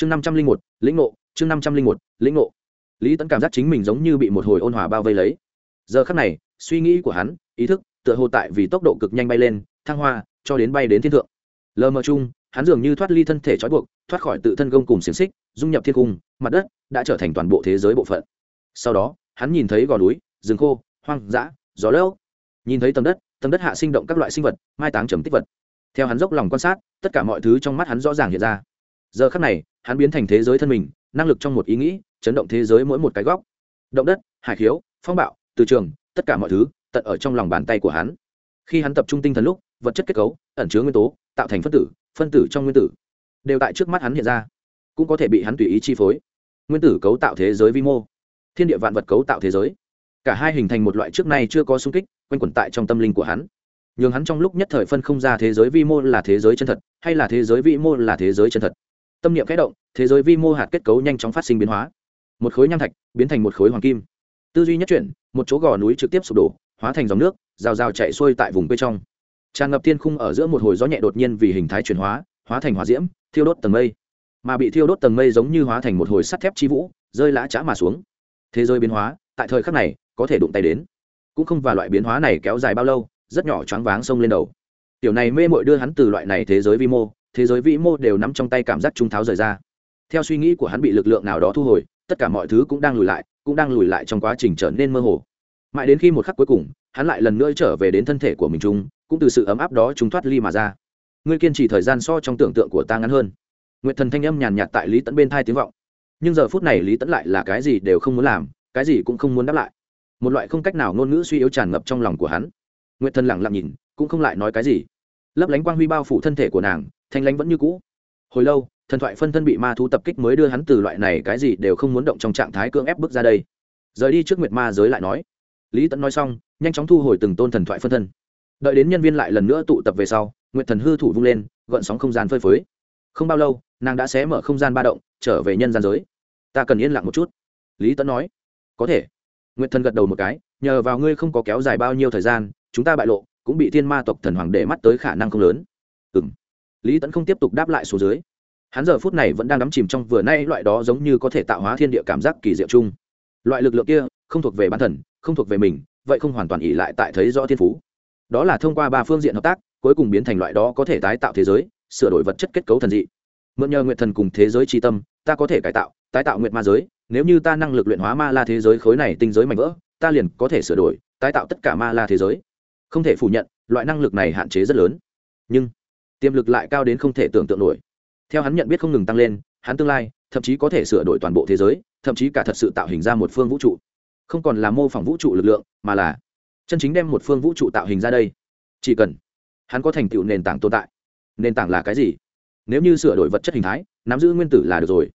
chương năm trăm linh một, lĩnh ngộ, chương năm trăm linh một, lĩnh ngộ. Lý tẫn cảm giác chính mình giống như bị một hồi ôn hòa bao vây lấy. Giờ khắc này, suy nghĩ của hắn, ý thức, tựa hồ tại vì tốc độ cực nhanh bay lên, thăng hoa, cho đến bay đến thiên thượng. Lờ mờ chung, hắn dường như thoát ly thân thể trói buộc, thoát khỏi tự thân gông cùng xiềng xích, dung nhập thiên cung, mặt đất đã trở thành toàn bộ thế giới bộ phận. Sau đó, hắn nhìn thấy gò núi, rừng khô, hoang dã, gió lốc. Nhìn thấy tầng đất tầng đất hạ sinh động các loại sinh vật, mai táng trầm tích vật. Theo hắn dốc lòng quan sát, tất cả mọi thứ trong mắt hắn rõ ràng hiện ra giờ khắc này, hắn biến thành thế giới thân mình, năng lực trong một ý nghĩ, chấn động thế giới mỗi một cái góc. Động đất, hải khiếu, phong bạo, từ trường, tất cả mọi thứ, tận ở trong lòng bàn tay của hắn. Khi hắn tập trung tinh thần lúc, vật chất kết cấu, ẩn chứa nguyên tố, tạo thành phân tử phân tử trong nguyên tử, đều tại trước mắt hắn hiện ra. Cũng có thể bị hắn tùy ý chi phối. Nguyên tử cấu tạo thế giới vi mô. Thiên địa vạn vật cấu tạo thế giới. Cả hai hình thành một loại trước nay chưa có sung kích, quanh quẩn tại trong tâm linh của hắn. Nhường hắn trong lúc nhất thời phân không ra thế giới vi mô là thế giới chân thật, hay là thế giới vi mô là thế giới chân thật tâm niệm kẽ động, thế giới vi mô hạt kết cấu nhanh chóng phát sinh biến hóa. Một khối nham thạch biến thành một khối hoàng kim. Tư duy nhất chuyển, một chỗ gò núi trực tiếp sụp đổ, hóa thành dòng nước, rào rào chạy xuôi tại vùng quê trong. Tràn ngập thiên khung ở giữa một hồi gió nhẹ đột nhiên vì hình thái chuyển hóa hóa thành hỏa diễm, thiêu đốt tầng mây. Mà bị thiêu đốt tầng mây giống như hóa thành một hồi sắt thép chi vũ, rơi lã chã mà xuống. Thế giới biến hóa, tại thời khắc này, có thể đụng tay đến. Cũng không và loại biến hóa này kéo dài bao lâu, rất nhỏ choáng váng sông lên đầu. Tiểu này mê mội đưa hắn từ loại này thế giới vi mô thế giới vĩ mô đều nắm trong tay cảm giác trung tháo rời ra. Theo suy nghĩ của hắn bị lực lượng nào đó thu hồi, tất cả mọi thứ cũng đang lùi lại, cũng đang lùi lại trong quá trình trở nên mơ hồ. Mãi đến khi một khắc cuối cùng, hắn lại lần nữa trở về đến thân thể của mình chung, cũng từ sự ấm áp đó chúng thoát ly mà ra. Ngươi kiên trì thời gian so trong tưởng tượng của ta ngắn hơn. Nguyệt thần thanh âm nhàn nhạt tại lý tẫn bên thai tiếng vọng. Nhưng giờ phút này lý tẫn lại là cái gì đều không muốn làm, cái gì cũng không muốn đáp lại. Một loại không cách nào ngôn ngữ suy yếu tràn ngập trong lòng của hắn. Nguyệt thần lẳng lặng nhìn, cũng không lại nói cái gì lấp lánh quang huy bao phủ thân thể của nàng, thanh lánh vẫn như cũ. Hồi lâu, thần thoại phân thân bị ma thú tập kích mới đưa hắn từ loại này cái gì đều không muốn động trong trạng thái cưỡng ép bước ra đây. Rời đi trước nguyệt ma giới lại nói. Lý tẫn nói xong, nhanh chóng thu hồi từng tôn thần thoại phân thân. Đợi đến nhân viên lại lần nữa tụ tập về sau, nguyệt thần hư thủ vung lên, gợn sóng không gian phơi phới. Không bao lâu, nàng đã xé mở không gian ba động, trở về nhân gian giới. Ta cần yên lặng một chút. Lý tẫn nói. Có thể. Nguyệt thần gật đầu một cái, nhờ vào ngươi không có kéo dài bao nhiêu thời gian, chúng ta bại lộ cũng bị thiên ma tộc thần hoàng để mắt tới khả năng không lớn. Ừ m lý tẫn không tiếp tục đáp lại số dưới. Hắn giờ phút này vẫn đang đắm chìm trong vừa nay loại đó giống như có thể tạo hóa thiên địa cảm giác kỳ diệu chung. Loại lực lượng kia, không thuộc về bản thần không thuộc về mình, vậy không hoàn toàn ỉ lại tại thấy rõ thiên phú. Đó là thông qua ba phương diện hợp tác, cuối cùng biến thành loại đó có thể tái tạo thế giới, sửa đổi vật chất kết cấu thần dị. Mượn nhờ nguyện thần cùng thế giới tri tâm, ta có thể cải tạo, tái tạo nguyện ma giới, nếu như ta năng lực luyện hóa ma la thế giới khối này tinh giới mạnh vỡ, ta liền có thể sửa đổi, tái tạo tất cả ma la thế giới không thể phủ nhận, loại năng lực này hạn chế rất lớn. Nhưng, tiềm lực lại cao đến không thể tưởng tượng nổi. Theo hắn nhận biết không ngừng tăng lên, hắn tương lai, thậm chí có thể sửa đổi toàn bộ thế giới, thậm chí cả thật sự tạo hình ra một phương vũ trụ. Không còn là mô phỏng vũ trụ lực lượng, mà là chân chính đem một phương vũ trụ tạo hình ra đây. Chỉ cần hắn có thành tựu nền tảng tồn tại, nền tảng là cái gì? Nếu như sửa đổi vật chất hình thái, nắm giữ nguyên tử là được rồi.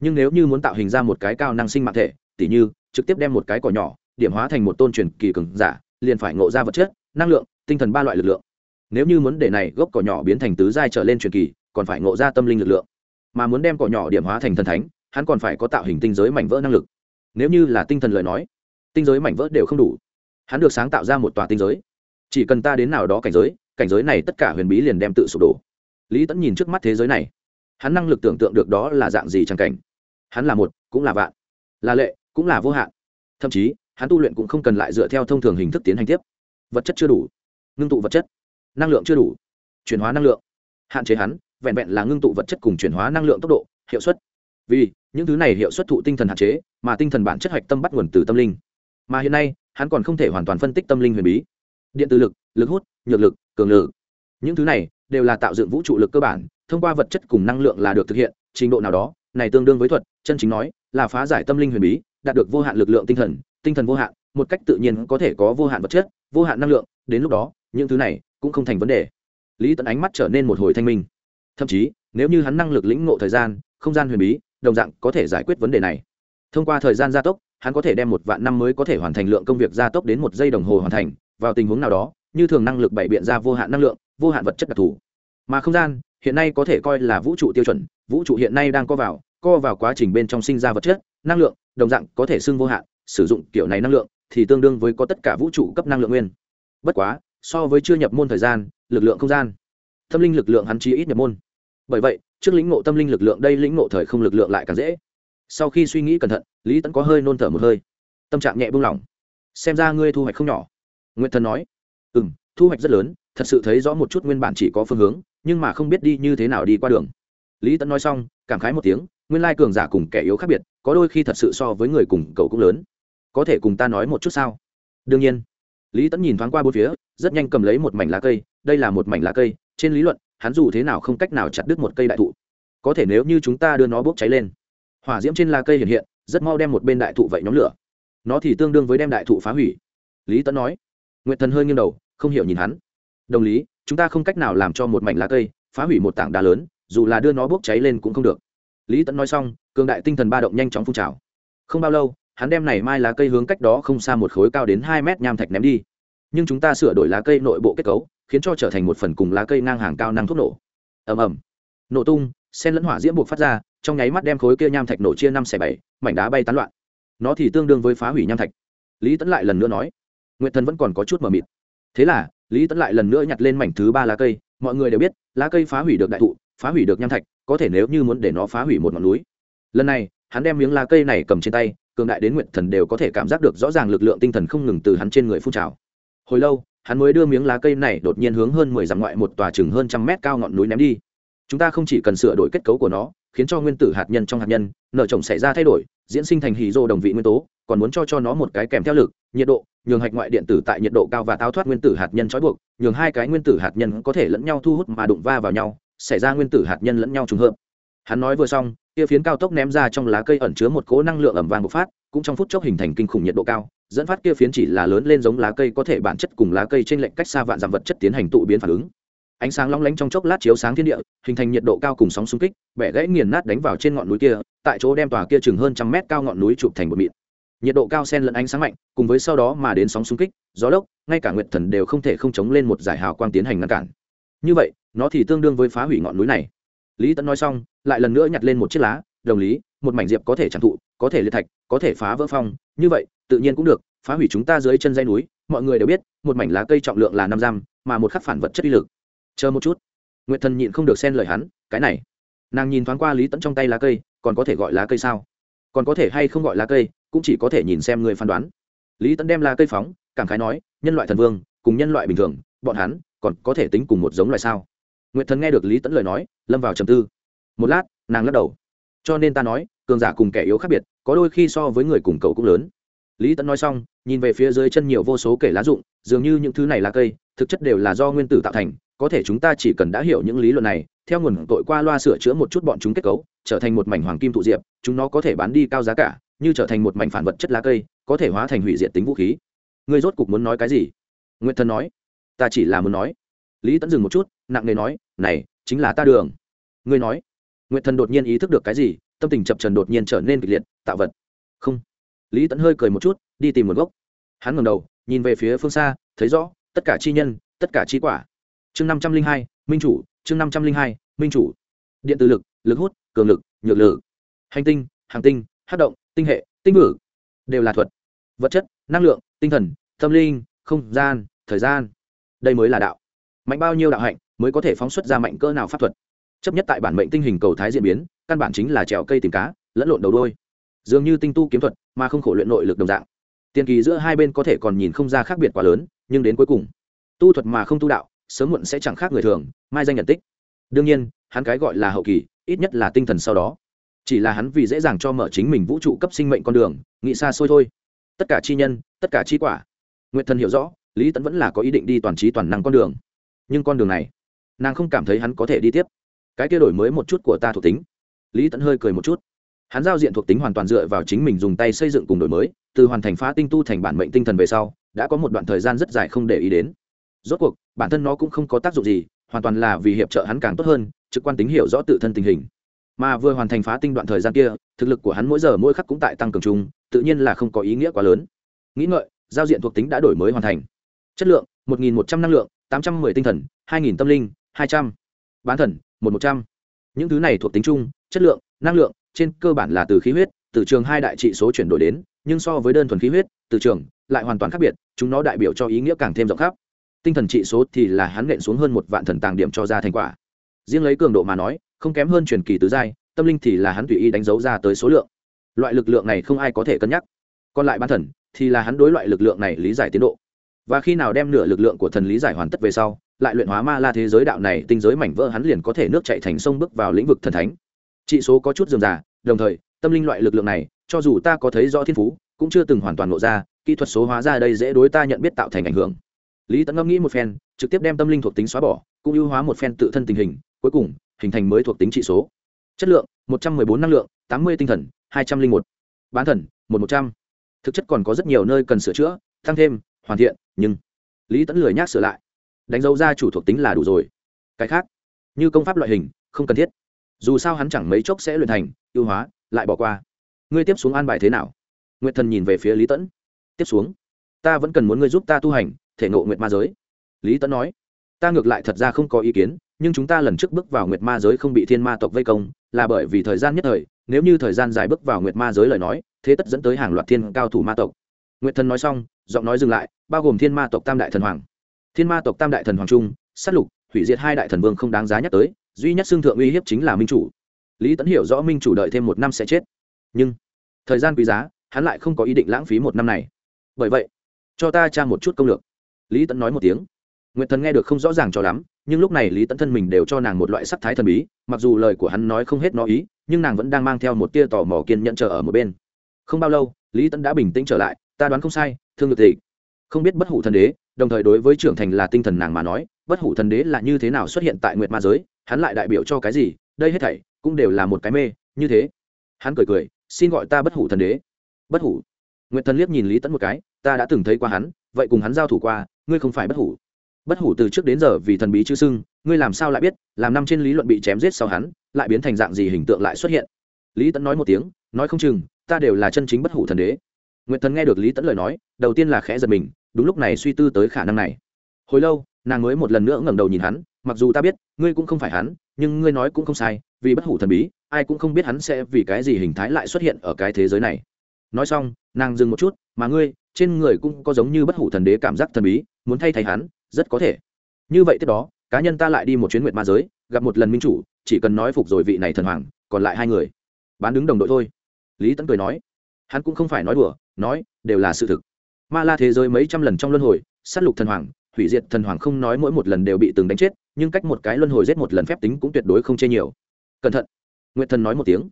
Nhưng nếu như muốn tạo hình ra một cái cao năng sinh mạng thể, tỉ như trực tiếp đem một cái cỏ nhỏ, điểm hóa thành một tôn truyền kỳ cường giả liền phải ngộ ra vật chất, năng lượng, tinh thần ba loại lực lượng. Nếu như muốn để này gốc cỏ nhỏ biến thành tứ giai trở lên truyền kỳ, còn phải ngộ ra tâm linh lực lượng. Mà muốn đem cỏ nhỏ điểm hóa thành thần thánh, hắn còn phải có tạo hình tinh giới mảnh vỡ năng lực. Nếu như là tinh thần lời nói, tinh giới mảnh vỡ đều không đủ. Hắn được sáng tạo ra một tòa tinh giới. Chỉ cần ta đến nào đó cảnh giới cảnh giới này tất cả huyền bí liền đem tự sụp đổ. Lý tẫn nhìn trước mắt thế giới này. Hắn năng lực tưởng tượng được đó là dạng gì chẳng cảnh. Hắn là một, cũng là vạn. Là lệ, cũng là vô hạn. Thậm chí hắn tu luyện cũng không cần lại dựa theo thông thường hình thức tiến hành tiếp. Vật chất chưa đủ, ngưng tụ vật chất, năng lượng chưa đủ, chuyển hóa năng lượng. Hạn chế hắn, vẹn vẹn là ngưng tụ vật chất cùng chuyển hóa năng lượng tốc độ, hiệu suất. Vì những thứ này hiệu suất thụ tinh thần hạn chế, mà tinh thần bản chất hạch tâm bắt nguồn từ tâm linh. Mà hiện nay, hắn còn không thể hoàn toàn phân tích tâm linh huyền bí. Điện từ lực lực hút, nhược lực, cường lực. Những thứ này đều là tạo dựng vũ trụ lực cơ bản, thông qua vật chất cùng năng lượng là được thực hiện, trình độ nào đó này tương đương với thuật, chân chính nói, là phá giải tâm linh huyền bí, đạt được vô hạn lực lượng tinh thần tinh thần vô hạn, một cách tự nhiên có thể có vô hạn vật chất, vô hạn năng lượng, đến lúc đó, những thứ này cũng không thành vấn đề. Lý tận ánh mắt trở nên một hồi thanh minh. Thậm chí, nếu như hắn năng lực lĩnh ngộ thời gian, không gian huyền bí, đồng dạng có thể giải quyết vấn đề này. Thông qua thời gian gia tốc, hắn có thể đem một vạn năm mới có thể hoàn thành lượng công việc gia tốc đến một giây đồng hồ hoàn thành, vào tình huống nào đó, như thường năng lực bày biện ra vô hạn năng lượng, vô hạn vật chất đặc thù. Mà không gian, hiện nay có thể coi là vũ trụ tiêu chuẩn, vũ trụ hiện nay đang co vào co vào quá trình bên trong sinh ra vật chất, năng lượng, đồng dạng có thể xưng vô hạn sử dụng kiểu này năng lượng thì tương đương với có tất cả vũ trụ cấp năng lượng nguyên. Bất quá, so với chưa nhập môn thời gian, lực lượng không gian, tâm linh lực lượng hắn chi ít nhập môn. Bởi vậy, trước lĩnh ngộ tâm linh lực lượng đây lĩnh ngộ thời không lực lượng lại càng dễ. Sau khi suy nghĩ cẩn thận, lý tẫn có hơi nôn thở một hơi. Tâm trạng nhẹ buông lỏng xem ra ngươi thu hoạch không nhỏ. Nguyện thần nói. Ừ m thu hoạch rất lớn, thật sự thấy rõ một chút nguyên bản chỉ có phương hướng, nhưng mà không biết đi như thế nào đi qua đường. Lý tẫn nói xong, cảm khái một tiếng, nguyên lai cường giả cùng kẻ yếu khác biệt, có đôi khi thật sự so với người cùng cậu cũng lớn có thể cùng ta nói một chút sao? Đương nhiên. Lý tẫn nhìn thoáng qua bốn phía, rất nhanh cầm lấy một mảnh lá cây, đây là một mảnh lá cây, trên lý luận, hắn dù thế nào không cách nào chặt đứt một cây đại thụ. Có thể nếu như chúng ta đưa nó bốc cháy lên, hỏa diễm trên lá cây hiện hiện, rất mau đem một bên đại thụ vậy nhóm lửa. Nó thì tương đương với đem đại thụ phá hủy. Lý tẫn nói. Nguyện thần hơi nghiêng đầu, không hiểu nhìn hắn. Đồng lý, chúng ta không cách nào làm cho một mảnh lá cây phá hủy một tảng đá lớn, dù là đưa nó bốc cháy lên cũng không được. Lý tẫn nói xong, cường đại tinh thần ba động nhanh chóng phun trào. Không bao lâu hắn đem này mai lá cây hướng cách đó không xa một khối cao đến hai mét nham thạch ném đi. Nhưng chúng ta sửa đổi lá cây nội bộ kết cấu, khiến cho trở thành một phần cùng lá cây ngang hàng cao năng thuốc nổ. Ầm ầm. Nổ tung, sen lẫn hỏa diễm buộc phát ra, trong nháy mắt đem khối kia nham thạch nổ chia năm xẻ bảy, mảnh đá bay tán loạn. Nó thì tương đương với phá hủy nham thạch. Lý tẫn lại lần nữa nói nguyện thần vẫn còn có chút mờ mịt. Thế là, lý tẫn lại lần nữa nhặt lên mảnh thứ ba lá cây. Mọi người đều biết, lá cây phá hủy được đại thụ, phá hủy được nham thạch, có thể nếu như muốn để nó phá hủy một ngọn núi. Lần này, hắn đem miếng lá cây này cầm trên tay cường đại đến nguyện thần đều có thể cảm giác được rõ ràng lực lượng tinh thần không ngừng từ hắn trên người phun trào. Hồi lâu, hắn mới đưa miếng lá cây này đột nhiên hướng hơn mười dặm ngoại một tòa chừng hơn trăm mét cao ngọn núi ném đi. Chúng ta không chỉ cần sửa đổi kết cấu của nó, khiến cho nguyên tử hạt nhân trong hạt nhân nở trồng xảy ra thay đổi, diễn sinh thành hì rô đồng vị nguyên tố, còn muốn cho cho nó một cái kèm theo lực, nhiệt độ, nhường hạch ngoại điện tử tại nhiệt độ cao và táo thoát nguyên tử hạt nhân trói buộc, nhường hai cái nguyên tử hạt nhân có thể lẫn nhau thu hút mà đụng va vào nhau, xảy ra nguyên tử hạt nhân lẫn nhau trùng hợp hắn nói vừa xong, kia phiến cao tốc ném ra trong lá cây ẩn chứa một cỗ năng lượng ẩm vàng bộc phát, cũng trong phút chốc hình thành kinh khủng nhiệt độ cao, dẫn phát kia phiến chỉ là lớn lên giống lá cây có thể bản chất cùng lá cây trên lệnh cách xa vạn dặm vật chất tiến hành tụ biến phản ứng. Ánh sáng long lánh trong chốc lát chiếu sáng thiên địa, hình thành nhiệt độ cao cùng sóng xung kích, bẻ gãy nghiền nát đánh vào trên ngọn núi kia, tại chỗ đem tòa kia chừng hơn trăm mét cao ngọn núi chụp thành một mịn. Nhiệt độ cao sen lẫn ánh sáng mạnh, cùng với sau đó mà đến sóng xung kích, gió lốc, ngay cả nguyệt thần đều không thể không chống lên một giải hào quang tiến hành ngăn cản. Như vậy, nó thì tương đương với phá hủy ngọn núi này lý tẫn nói xong, lại lần nữa nhặt lên một chiếc lá, đồng lý, một mảnh diệp có thể tràn thụ, có thể liệt thạch, có thể phá vỡ phong. Như vậy, tự nhiên cũng được, phá hủy chúng ta dưới chân dây núi. Mọi người đều biết, một mảnh lá cây trọng lượng là năm giam, mà một khắc phản vật chất uy lực. Chờ một chút. Nguyệt thần nhịn không được xen lời hắn, cái này. Nàng nhìn thoáng qua lý tẫn trong tay lá cây, còn có thể gọi lá cây sao? Còn có thể hay không gọi lá cây, cũng chỉ có thể nhìn xem người phán đoán. Lý tẫn đem lá cây phóng, cảm khái nói, nhân loại thần vương, cùng nhân loại bình thường, bọn hắn còn có thể tính cùng một giống loại sao? Nguyệt thần nghe được lý tẫn lời nói, lâm vào trầm tư. Một lát, nàng lắc đầu. Cho nên ta nói, cường giả cùng kẻ yếu khác biệt, có đôi khi so với người cùng cậu cũng lớn. Lý tẫn nói xong, nhìn về phía dưới chân nhiều vô số kể lá dụng, dường như những thứ này là cây, thực chất đều là do nguyên tử tạo thành, có thể chúng ta chỉ cần đã hiểu những lý luận này, theo nguồn tội qua loa sửa chữa một chút bọn chúng kết cấu, trở thành một mảnh hoàng kim thụ diệp, chúng nó có thể bán đi cao giá cả, như trở thành một mảnh phản vật chất lá cây, có thể hóa thành hủy diệt tính vũ khí. Ngươi rốt cục muốn nói cái gì? Nguyễn thần nói. Ta chỉ là muốn nói. Lý tẫn dừng một chút, nặng nề nói này, chính là ta đường. Ngươi nói. Nguyệt thần đột nhiên ý thức được cái gì, tâm tình chập trần đột nhiên trở nên kịch liệt, tạo vật. Không. Lý tẫn hơi cười một chút, đi tìm một gốc. Hắn ngẩng đầu, nhìn về phía phương xa, thấy rõ, tất cả chi nhân, tất cả chi quả. Chương năm trăm linh hai, minh chủ, chương năm trăm linh hai, minh chủ. Điện tử lực lực hút, cường lực, nhược lử hành tinh, hàng tinh, hát động, tinh hệ, tinh vử đều là thuật. Vật chất, năng lượng, tinh thần, tâm linh, không gian, thời gian. Đây mới là đạo mạnh bao nhiêu đạo hạnh mới có thể phóng xuất ra mạnh cỡ nào pháp thuật. Chấp nhất tại bản mệnh tinh hình cầu thái diễn biến, căn bản chính là trèo cây tìm cá, lẫn lộn đầu đôi dường như tinh tu kiếm thuật, mà không khổ luyện nội lực đồng dạng. Tiền kỳ giữa hai bên có thể còn nhìn không ra khác biệt quá lớn, nhưng đến cuối cùng, tu thuật mà không tu đạo, sớm muộn sẽ chẳng khác người thường, mai danh nhận tích. Đương nhiên, hắn cái gọi là hậu kỳ, ít nhất là tinh thần sau đó. Chỉ là hắn vì dễ dàng cho mở chính mình vũ trụ cấp sinh mệnh con đường, nghĩ xa xôi thôi. Tất cả chi nhân, tất cả chi quả. Nguyện thần hiểu rõ, lý tẫn vẫn là có ý định đi toàn trí toàn năng con đường nhưng con đường này, nàng không cảm thấy hắn có thể đi tiếp. Cái kia đổi mới một chút của ta thuộc tính. Lý tẫn hơi cười một chút. Hắn giao diện thuộc tính hoàn toàn dựa vào chính mình dùng tay xây dựng cùng đổi mới, từ hoàn thành phá tinh tu thành bản mệnh tinh thần về sau, đã có một đoạn thời gian rất dài không để ý đến. Rốt cuộc, bản thân nó cũng không có tác dụng gì, hoàn toàn là vì hiệp trợ hắn càng tốt hơn, trực quan tính hiểu rõ tự thân tình hình. Mà vừa hoàn thành phá tinh đoạn thời gian kia, thực lực của hắn mỗi giờ mỗi khắc cũng tại tăng cường chung, tự nhiên là không có ý nghĩa quá lớn. Nghĩ ngợi, giao diện thuộc tính đã đổi mới hoàn thành. Chất lượng, một nghìn một trăm năng lượng tám trăm mười tinh thần, hai nghìn tâm linh, hai trăm. Bán thần, một một trăm. Những thứ này thuộc tính chung, chất lượng, năng lượng, trên cơ bản là từ khí huyết, từ trường hai đại trị số chuyển đổi đến, nhưng so với đơn thuần khí huyết, từ trường lại hoàn toàn khác biệt, chúng nó đại biểu cho ý nghĩa càng thêm rộng khắp. Tinh thần trị số thì là hắn nện xuống hơn một vạn thần tàng điểm cho ra thành quả. Riêng lấy cường độ mà nói, không kém hơn truyền kỳ tứ giai, tâm linh thì là hắn tùy ý đánh dấu ra tới số lượng. Loại lực lượng này không ai có thể cân nhắc. Còn lại bán thần thì là hắn đối loại lực lượng này lý giải tiến độ và khi nào đem nửa lực lượng của thần lý giải hoàn tất về sau, lại luyện hóa ma la thế giới đạo này, tinh giới mảnh vỡ hắn liền có thể nước chạy thành sông bước vào lĩnh vực thần thánh. Trị số có chút dườm già, đồng thời, tâm linh loại lực lượng này, cho dù ta có thấy rõ thiên phú, cũng chưa từng hoàn toàn lộ ra, kỹ thuật số hóa ra đây dễ đối ta nhận biết tạo thành ảnh hưởng. Lý tẫn ngẫm nghĩ một phen, trực tiếp đem tâm linh thuộc tính xóa bỏ, cũng ưu hóa một phen tự thân tình hình, cuối cùng, hình thành mới thuộc tính trị số. Chất lượng, một trăm m ư ơ i bốn năng lượng, tám mươi tinh thần, hai trăm linh một. Bán thần, một một trăm. Thực chất còn có rất nhiều nơi cần sửa chữa, tăng thêm, hoàn thiện nhưng lý tẫn lười nhác sửa lại đánh dấu ra chủ thuộc tính là đủ rồi cái khác như công pháp loại hình không cần thiết dù sao hắn chẳng mấy chốc sẽ luyện thành ưu hóa lại bỏ qua ngươi tiếp xuống an bài thế nào nguyệt thần nhìn về phía lý tẫn tiếp xuống ta vẫn cần muốn ngươi giúp ta tu hành thể nộ nguyệt ma giới lý tẫn nói ta ngược lại thật ra không có ý kiến nhưng chúng ta lần trước bước vào nguyệt ma giới không bị thiên ma tộc vây công là bởi vì thời gian nhất thời nếu như thời gian dài bước vào nguyệt ma giới lời nói thế tất dẫn tới hàng loạt thiên cao thủ ma tộc nguyệt thần nói xong, giọng nói dừng lại, bao gồm thiên ma tộc tam đại thần hoàng. Thiên ma tộc tam đại thần hoàng trung sát lục, hủy diệt hai đại thần vương không đáng giá nhắc tới, duy nhất xương thượng uy hiếp chính là minh chủ. Lý tẫn hiểu rõ minh chủ đợi thêm một năm sẽ chết. Nhưng, thời gian quý giá, hắn lại không có ý định lãng phí một năm này. Bởi vậy, cho ta tra một chút công lược. Lý tẫn nói một tiếng. Nguyệt thần nghe được không rõ ràng cho lắm, nhưng lúc này lý tẫn thân mình đều cho nàng một loại sắc thái thần bí, mặc dù lời của hắn nói không hết nó ý, nhưng nàng vẫn đang mang theo một tia tò mò kiên nhẫn chờ ở một bên. Không bao lâu, lý tẫn đã bình tĩnh trở lại ta đoán không sai, thương được tịch. Không biết bất hủ thần đế, đồng thời đối với trưởng thành là tinh thần nàng mà nói, bất hủ thần đế là như thế nào xuất hiện tại nguyệt ma giới, hắn lại đại biểu cho cái gì, đây hết thảy cũng đều là một cái mê, như thế. Hắn cười cười, xin gọi ta bất hủ thần đế. Bất hủ. Nguyệt thần liếc nhìn lý tẫn một cái, ta đã từng thấy qua hắn, vậy cùng hắn giao thủ qua, ngươi không phải bất hủ. Bất hủ từ trước đến giờ vì thần bí chữ sưng, ngươi làm sao lại biết, làm năm trên lý luận bị chém giết sau hắn, lại biến thành dạng gì hình tượng lại xuất hiện? Lý tẫn nói một tiếng, nói không chừng, ta đều là chân chính bất hủ thần đế nguyệt thần nghe được lý tẫn lời nói, đầu tiên là khẽ giật mình, đúng lúc này suy tư tới khả năng này. Hồi lâu, nàng mới một lần nữa ngẩng đầu nhìn hắn, mặc dù ta biết, ngươi cũng không phải hắn, nhưng ngươi nói cũng không sai, vì bất hủ thần bí, ai cũng không biết hắn sẽ vì cái gì hình thái lại xuất hiện ở cái thế giới này. Nói xong, nàng dừng một chút, mà ngươi, trên người cũng có giống như bất hủ thần đế cảm giác thần bí, muốn thay thay hắn, rất có thể. Như vậy tiếp đó, cá nhân ta lại đi một chuyến nguyệt ma giới, gặp một lần minh chủ, chỉ cần nói phục rồi vị này thần hoàng, còn lại hai người. Bán đứng đồng đội thôi. Lý tấn cười nói. Hắn cũng không phải nói đùa nói, đều là sự thực. Ma la thế giới mấy trăm lần trong luân hồi s á t lục thần hoàng, hủy diệt thần hoàng không nói mỗi một lần đều bị từng đánh chết, nhưng cách một cái luân hồi giết một lần phép tính cũng tuyệt đối không chê nhiều. Cẩn thận. Nguyệt thần nói một tiếng.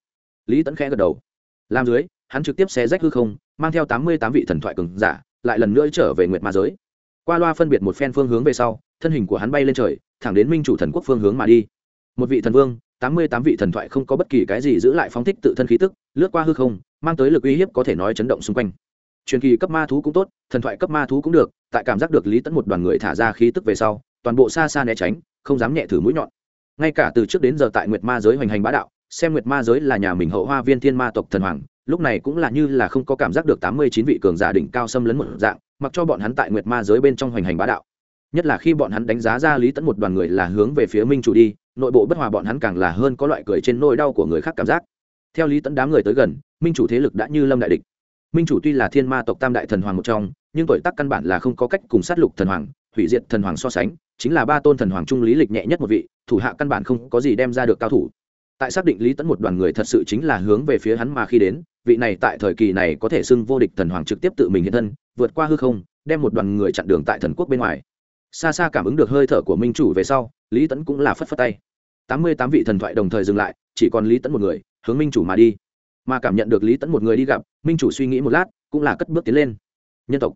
Lý tẫn khẽ gật đầu. Làm dưới, hắn trực tiếp xé rách hư không, mang theo tám mươi tám vị thần thoại cường giả, lại lần nữa trở về nguyệt ma giới. Qua loa phân biệt một phen phương hướng về sau, thân hình của hắn bay lên trời, thẳng đến minh chủ thần quốc phương hướng mà đi. Một vị thần vương tám mươi tám vị thần thoại không có bất kỳ cái gì giữ lại phóng thích tự thân khí tức, lướt qua hư không, mang tới lực uy hiếp có thể nói chấn động xung quanh. Truyền kỳ cấp ma thú cũng tốt, thần thoại cấp ma thú cũng được, tại cảm giác được lý tẫn một đoàn người thả ra khí tức về sau, toàn bộ xa xa né tránh, không dám nhẹ thử mũi nhọn. Ngay cả từ trước đến giờ tại nguyệt ma giới hoành hành bá đạo, xem nguyệt ma giới là nhà mình hậu hoa viên thiên ma tộc thần hoàng, lúc này cũng là như là không có cảm giác được tám mươi chín vị cường giả đỉnh cao xâm lấn một dạng, mặc cho bọn hắn tại nguyệt ma giới bên trong hoành hành bá đạo. Nhất là khi bọn hắn đánh giá ra lý tẫn một đoàn người là hướng về phía minh chủ đi nội bộ bất hòa bọn hắn càng là hơn có loại cười trên nỗi đau của người khác cảm giác. Theo lý tẫn đám người tới gần, minh chủ thế lực đã như lâm đại địch. Minh chủ tuy là thiên ma tộc tam đại thần hoàng một trong, nhưng tuổi tác căn bản là không có cách cùng sát lục thần hoàng, hủy diệt thần hoàng so sánh, chính là ba tôn thần hoàng trung lý lịch nhẹ nhất một vị, thủ hạ căn bản không có gì đem ra được cao thủ. Tại xác định lý tẫn một đoàn người thật sự chính là hướng về phía hắn mà khi đến, vị này tại thời kỳ này có thể xưng vô địch thần hoàng trực tiếp tự mình hiện thân, vượt qua hư không, đem một đoàn người chặn đường tại thần quốc bên ngoài. Xa xa cảm ứng được hơi thở của minh chủ về sau lý tẫn cũng là phất phất tay. Tám mươi tám vị thần thoại đồng thời dừng lại, chỉ còn lý tẫn một người, hướng minh chủ mà đi. Mà cảm nhận được lý tẫn một người đi gặp, minh chủ suy nghĩ một lát, cũng là cất bước tiến lên. Nhân tộc.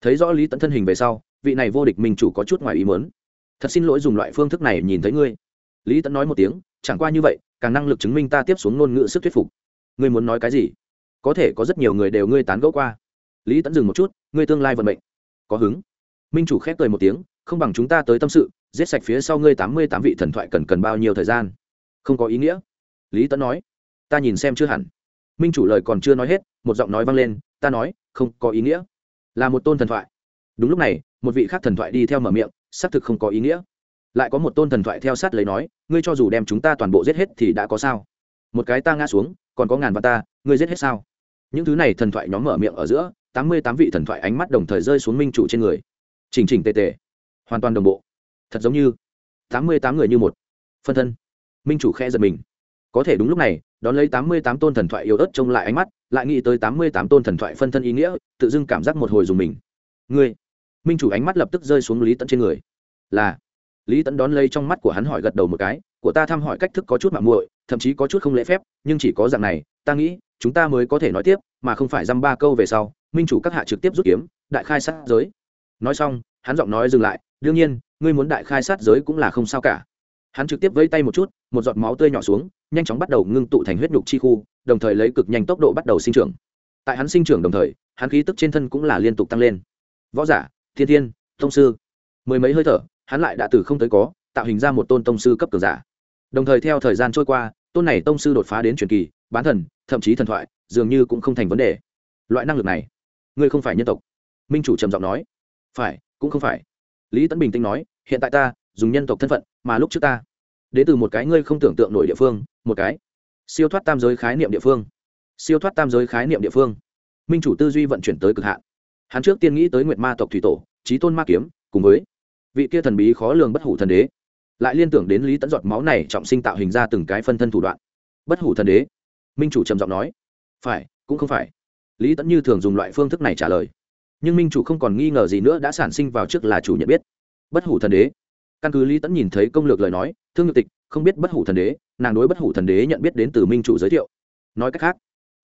Thấy rõ lý tẫn thân hình về sau, vị này vô địch minh chủ có chút ngoài ý mớn thật xin lỗi dùng loại phương thức này nhìn thấy ngươi. Lý tẫn nói một tiếng, chẳng qua như vậy, càng năng lực chứng minh ta tiếp xuống ngôn ngữ sức thuyết phục. Ngươi muốn nói cái gì? Có thể có rất nhiều người đều ngươi tán gẫu qua. Lý tẫn dừng một chút, ngươi tương lai vận mệnh. Có hứng. Minh chủ khép cười một tiếng, không bằng chúng ta tới tâm sự giết sạch phía sau ngươi tám mươi tám vị thần thoại cần cần bao nhiêu thời gian? Không có ý nghĩa. Lý tẫn nói. Ta nhìn xem chưa hẳn. Minh chủ lời còn chưa nói hết, một giọng nói vang lên, ta nói, không có ý nghĩa. Là một tôn thần thoại. Đúng lúc này, một vị khác thần thoại đi theo mở miệng, xác thực không có ý nghĩa. Lại có một tôn thần thoại theo sát lấy nói, ngươi cho dù đem chúng ta toàn bộ giết hết thì đã có sao? Một cái ta ngã xuống, còn có ngàn vạn ta, ngươi giết hết sao? Những thứ này thần thoại nhóm mở miệng ở giữa, tám mươi tám vị thần thoại ánh mắt đồng thời rơi xuống minh chủ trên người. Chỉnh chỉnh tề tề. Hoàn toàn đồng bộ thật giống như tám mươi tám người như một phân thân. Minh chủ khe giật mình. Có thể đúng lúc này, đón lấy tám mươi tám tôn thần thoại yếu ớt trông lại ánh mắt, lại nghĩ tới tám mươi tám tôn thần thoại phân thân ý nghĩa, tự dưng cảm giác một hồi dùng mình. Ngươi, minh chủ ánh mắt lập tức rơi xuống lý tẫn trên người. Là, lý tẫn đón lấy trong mắt của hắn hỏi gật đầu một cái, của ta thăm hỏi cách thức có chút mạng muội, thậm chí có chút không lễ phép, nhưng chỉ có dạng này, ta nghĩ, chúng ta mới có thể nói tiếp, mà không phải dăm ba câu về sau, minh chủ các hạ trực tiếp rút kiếm, đại khai sát giới. Nói xong, hắn giọng nói dừng lại, đương nhiên ngươi muốn đại khai sát giới cũng là không sao cả. Hắn trực tiếp vây tay một chút, một giọt máu tươi nhỏ xuống, nhanh chóng bắt đầu ngưng tụ thành huyết nhục chi khu, đồng thời lấy cực nhanh tốc độ bắt đầu sinh trưởng. Tại hắn sinh trưởng đồng thời, hắn khí tức trên thân cũng là liên tục tăng lên. Võ giả, thiên thiên thông sư. Mười mấy hơi thở, hắn lại đã từ không tới có, tạo hình ra một tôn tông sư cấp cường giả. Đồng thời theo thời gian trôi qua, tôn này tông sư đột phá đến truyền kỳ, bán thần, thậm chí thần thoại, dường như cũng không thành vấn đề. Loại năng lực này, ngươi không phải nhân tộc. Minh chủ trầm giọng nói. Phải, cũng không phải. Lý tấn bình tĩnh nói hiện tại ta dùng nhân tộc thân phận mà lúc trước ta. Đến từ một cái ngươi không tưởng tượng nổi địa phương, một cái siêu thoát tam giới khái niệm địa phương. Siêu thoát tam giới khái niệm địa phương. Minh chủ tư duy vận chuyển tới cực hạn. Hắn trước tiên nghĩ tới nguyệt ma tộc thủy tổ trí tôn ma kiếm, cùng với vị kia thần bí khó lường bất hủ thần đế. Lại liên tưởng đến lý tẫn giọt máu này trọng sinh tạo hình ra từng cái phân thân thủ đoạn. Bất hủ thần đế. Minh chủ trầm giọng nói. Phải, cũng không phải. Lý tẫn như thường dùng loại phương thức này trả lời. Nhưng minh chủ không còn nghi ngờ gì nữa đã sản sinh vào trước là chủ nhận biết bất hủ thần đế. Căn cứ lý tẫn nhìn thấy công lược lời nói, thương nhược tịch không biết bất hủ thần đế, nàng đối bất hủ thần đế nhận biết đến từ minh chủ giới thiệu. Nói cách khác,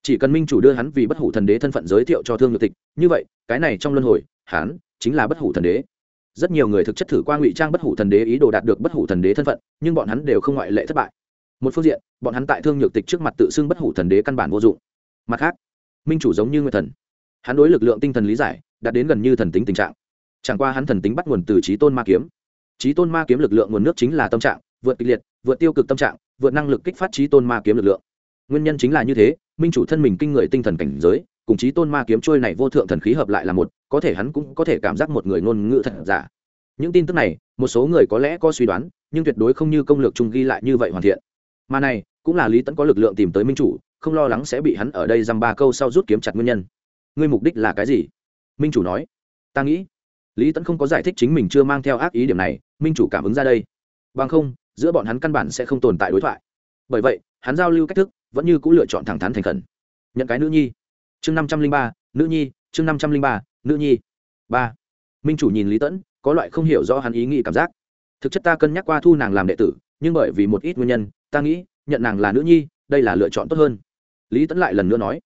chỉ cần minh chủ đưa hắn vì bất hủ thần đế thân phận giới thiệu cho thương nhược tịch, như vậy, cái này trong luân hồi, hắn chính là bất hủ thần đế. Rất nhiều người thực chất thử qua ngụy trang bất hủ thần đế ý đồ đạt được bất hủ thần đế thân phận, nhưng bọn hắn đều không ngoại lệ thất bại. Một phương diện, bọn hắn tại thương nhược tịch trước mặt tự xưng bất hủ thần đế căn bản vô dụng. Mặt khác, minh chủ giống như người thần. Hắn đối lực lượng tinh thần lý giải, đạt đến gần như thần tính tình trạng chẳng qua hắn thần tính bắt nguồn từ trí tôn ma kiếm. Trí tôn ma kiếm lực lượng nguồn nước chính là tâm trạng, vượt kịch liệt, vượt tiêu cực tâm trạng, vượt năng lực kích phát trí tôn ma kiếm lực lượng. Nguyên nhân chính là như thế, minh chủ thân mình kinh người tinh thần cảnh giới, cùng trí tôn ma kiếm trôi này vô thượng thần khí hợp lại là một, có thể hắn cũng có thể cảm giác một người ngôn ngữ thật giả. Những tin tức này, một số người có lẽ có suy đoán, nhưng tuyệt đối không như công lược trung ghi lại như vậy hoàn thiện. Mà này, cũng là lý tẫn có lực lượng tìm tới minh chủ, không lo lắng sẽ bị hắn ở đây dăm ba câu sau rút kiếm chặt nguyên nhân. Ngươi mục đích là cái gì? Minh chủ nói. Ta nghĩ lý tẫn không có giải thích chính mình chưa mang theo ác ý điểm này, minh chủ cảm ứng ra đây. Bằng không, giữa bọn hắn căn bản sẽ không tồn tại đối thoại. Bởi vậy, hắn giao lưu cách thức vẫn như c ũ lựa chọn thẳng thắn thành khẩn. Nhận cái nữ nhi. Chương năm trăm linh ba, nữ nhi, chương năm trăm linh ba, nữ nhi. Ba. Minh chủ nhìn lý tẫn có loại không hiểu rõ hắn ý nghĩ cảm giác. Thực chất ta cân nhắc qua thu nàng làm đệ tử, nhưng bởi vì một ít nguyên nhân, ta nghĩ, nhận nàng là nữ nhi, đây là lựa chọn tốt hơn. Lý tẫn lại lần nữa nói.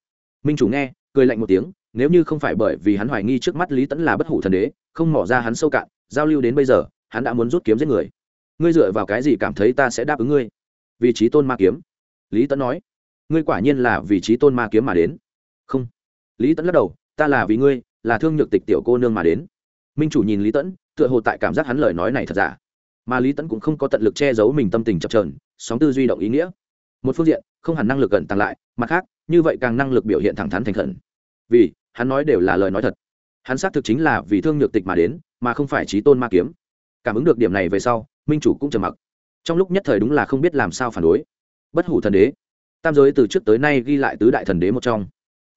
Minh chủ nghe, cười lạnh một tiếng nếu như không phải bởi vì hắn hoài nghi trước mắt lý tẫn là bất hủ thần đế, không mỏ ra hắn sâu cạn, giao lưu đến bây giờ, hắn đã muốn rút kiếm giết người. Ngươi dựa vào cái gì cảm thấy ta sẽ đáp ứng ngươi? Vị trí tôn ma kiếm. Lý tẫn nói. Ngươi quả nhiên là vị trí tôn ma kiếm mà đến. Không. Lý tẫn lắc đầu, ta là vì ngươi, là thương nhược tịch tiểu cô nương mà đến. Minh chủ nhìn lý tẫn tựa hồ tại cảm giác hắn lời nói này thật giả. Mà lý tẫn cũng không có tận lực che giấu mình tâm tình chập trờn sóng tư duy động ý nghĩa. Một phương diện, không hẳn năng lực gần tăng lại, mặt khác, như vậy càng năng lực biểu hiện thẳng thắn thành khẩn. Vì hắn nói đều là lời nói thật. Hắn xác thực chính là vì thương nhược tịch mà đến, mà không phải trí tôn ma kiếm. Cảm ứng được điểm này về sau, minh chủ cũng trầm mặc. Trong lúc nhất thời đúng là không biết làm sao phản đối. Bất hủ thần đế. Tam giới từ trước tới nay ghi lại tứ đại thần đế một trong.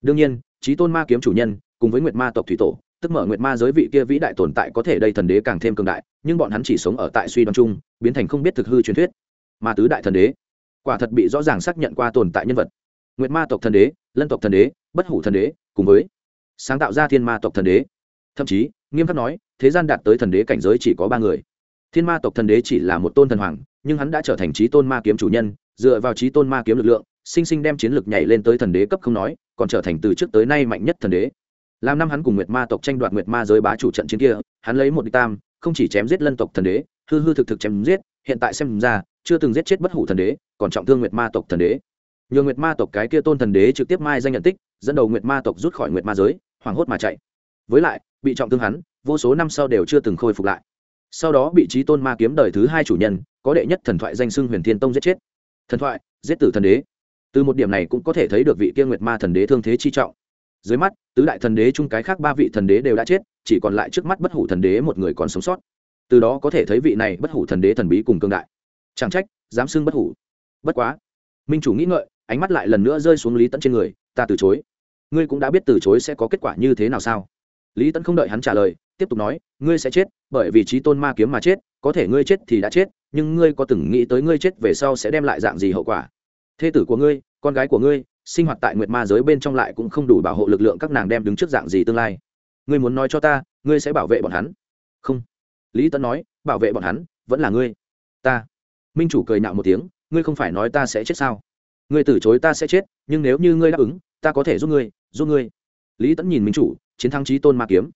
Đương nhiên trí tôn ma kiếm chủ nhân, cùng với nguyệt ma tộc thủy tổ, tức mở nguyệt ma giới vị kia vĩ đại tồn tại có thể đây thần đế càng thêm cường đại, nhưng bọn hắn chỉ sống ở tại suy đoán chung, biến thành không biết thực hư truyền thuyết. Mà tứ đại thần đế, quả thật bị rõ ràng xác nhận qua tồn tại nhân vật. Nguyệt ma tộc thần đế, lân tộc thần đế, bất hủ thần đế, cùng với sáng tạo ra thiên ma tộc thần đế. Thậm chí, nghiêm khắc nói, thế gian đạt tới thần đế cảnh giới chỉ có ba người. Thiên ma tộc thần đế chỉ là một tôn thần hoàng, nhưng hắn đã trở thành trí tôn ma kiếm chủ nhân, dựa vào trí tôn ma kiếm lực lượng, sinh sinh đem chiến lực nhảy lên tới thần đế cấp không nói, còn trở thành từ trước tới nay mạnh nhất thần đế. Làm năm hắn cùng nguyệt ma tộc tranh đoạt nguyệt ma giới bá chủ trận chiến kia, hắn lấy một đi tam, không chỉ chém giết lân tộc thần đế, hư hư thực thực chém giết, hiện tại xem ra, chưa từng giết chết bất hủ thần đế, còn trọng thương nguyệt ma tộc thần đế nhờ nguyệt ma tộc cái kia tôn thần đế trực tiếp mai danh nhận tích, dẫn đầu nguyệt ma tộc rút khỏi nguyệt ma giới, hoảng hốt mà chạy. Với lại, bị trọng thương hắn, vô số năm sau đều chưa từng khôi phục lại. Sau đó bị trí tôn ma kiếm đời thứ hai chủ nhân, có đệ nhất thần thoại danh xưng huyền thiên tông giết chết. Thần thoại, giết tử thần đế. Từ một điểm này cũng có thể thấy được vị kia nguyệt ma thần đế thương thế chi trọng. Dưới mắt, tứ đại thần đế chung cái khác ba vị thần đế đều đã chết, chỉ còn lại trước mắt bất hủ thần đế một người còn sống sót. Từ đó có thể thấy vị này bất hủ thần đế thần bí cùng cương đại. Chẳng trách, dám xưng bất hủ. Bất quá, minh chủ nghĩ ngợi ánh mắt lại lần nữa rơi xuống lý tẫn trên người, ta từ chối. Ngươi cũng đã biết từ chối sẽ có kết quả như thế nào sao? Lý tẫn không đợi hắn trả lời, tiếp tục nói, ngươi sẽ chết, bởi vì trí tôn ma kiếm mà chết, có thể ngươi chết thì đã chết, nhưng ngươi có từng nghĩ tới ngươi chết về sau sẽ đem lại dạng gì hậu quả? Thê tử của ngươi, con gái của ngươi, sinh hoạt tại nguyệt ma giới bên trong lại cũng không đủ bảo hộ lực lượng các nàng đem đứng trước dạng gì tương lai. Ngươi muốn nói cho ta, ngươi sẽ bảo vệ bọn hắn? Không. Lý tấn nói, bảo vệ bọn hắn vẫn là ngươi. Ta. Minh chủ cười nạo một tiếng, ngươi không phải nói ta sẽ chết sao? Ngươi từ chối ta sẽ chết, nhưng nếu như ngươi đáp ứng, ta có thể giúp ngươi giúp ngươi. Lý tẫn nhìn minh chủ, chiến thắng trí tôn ma kiếm.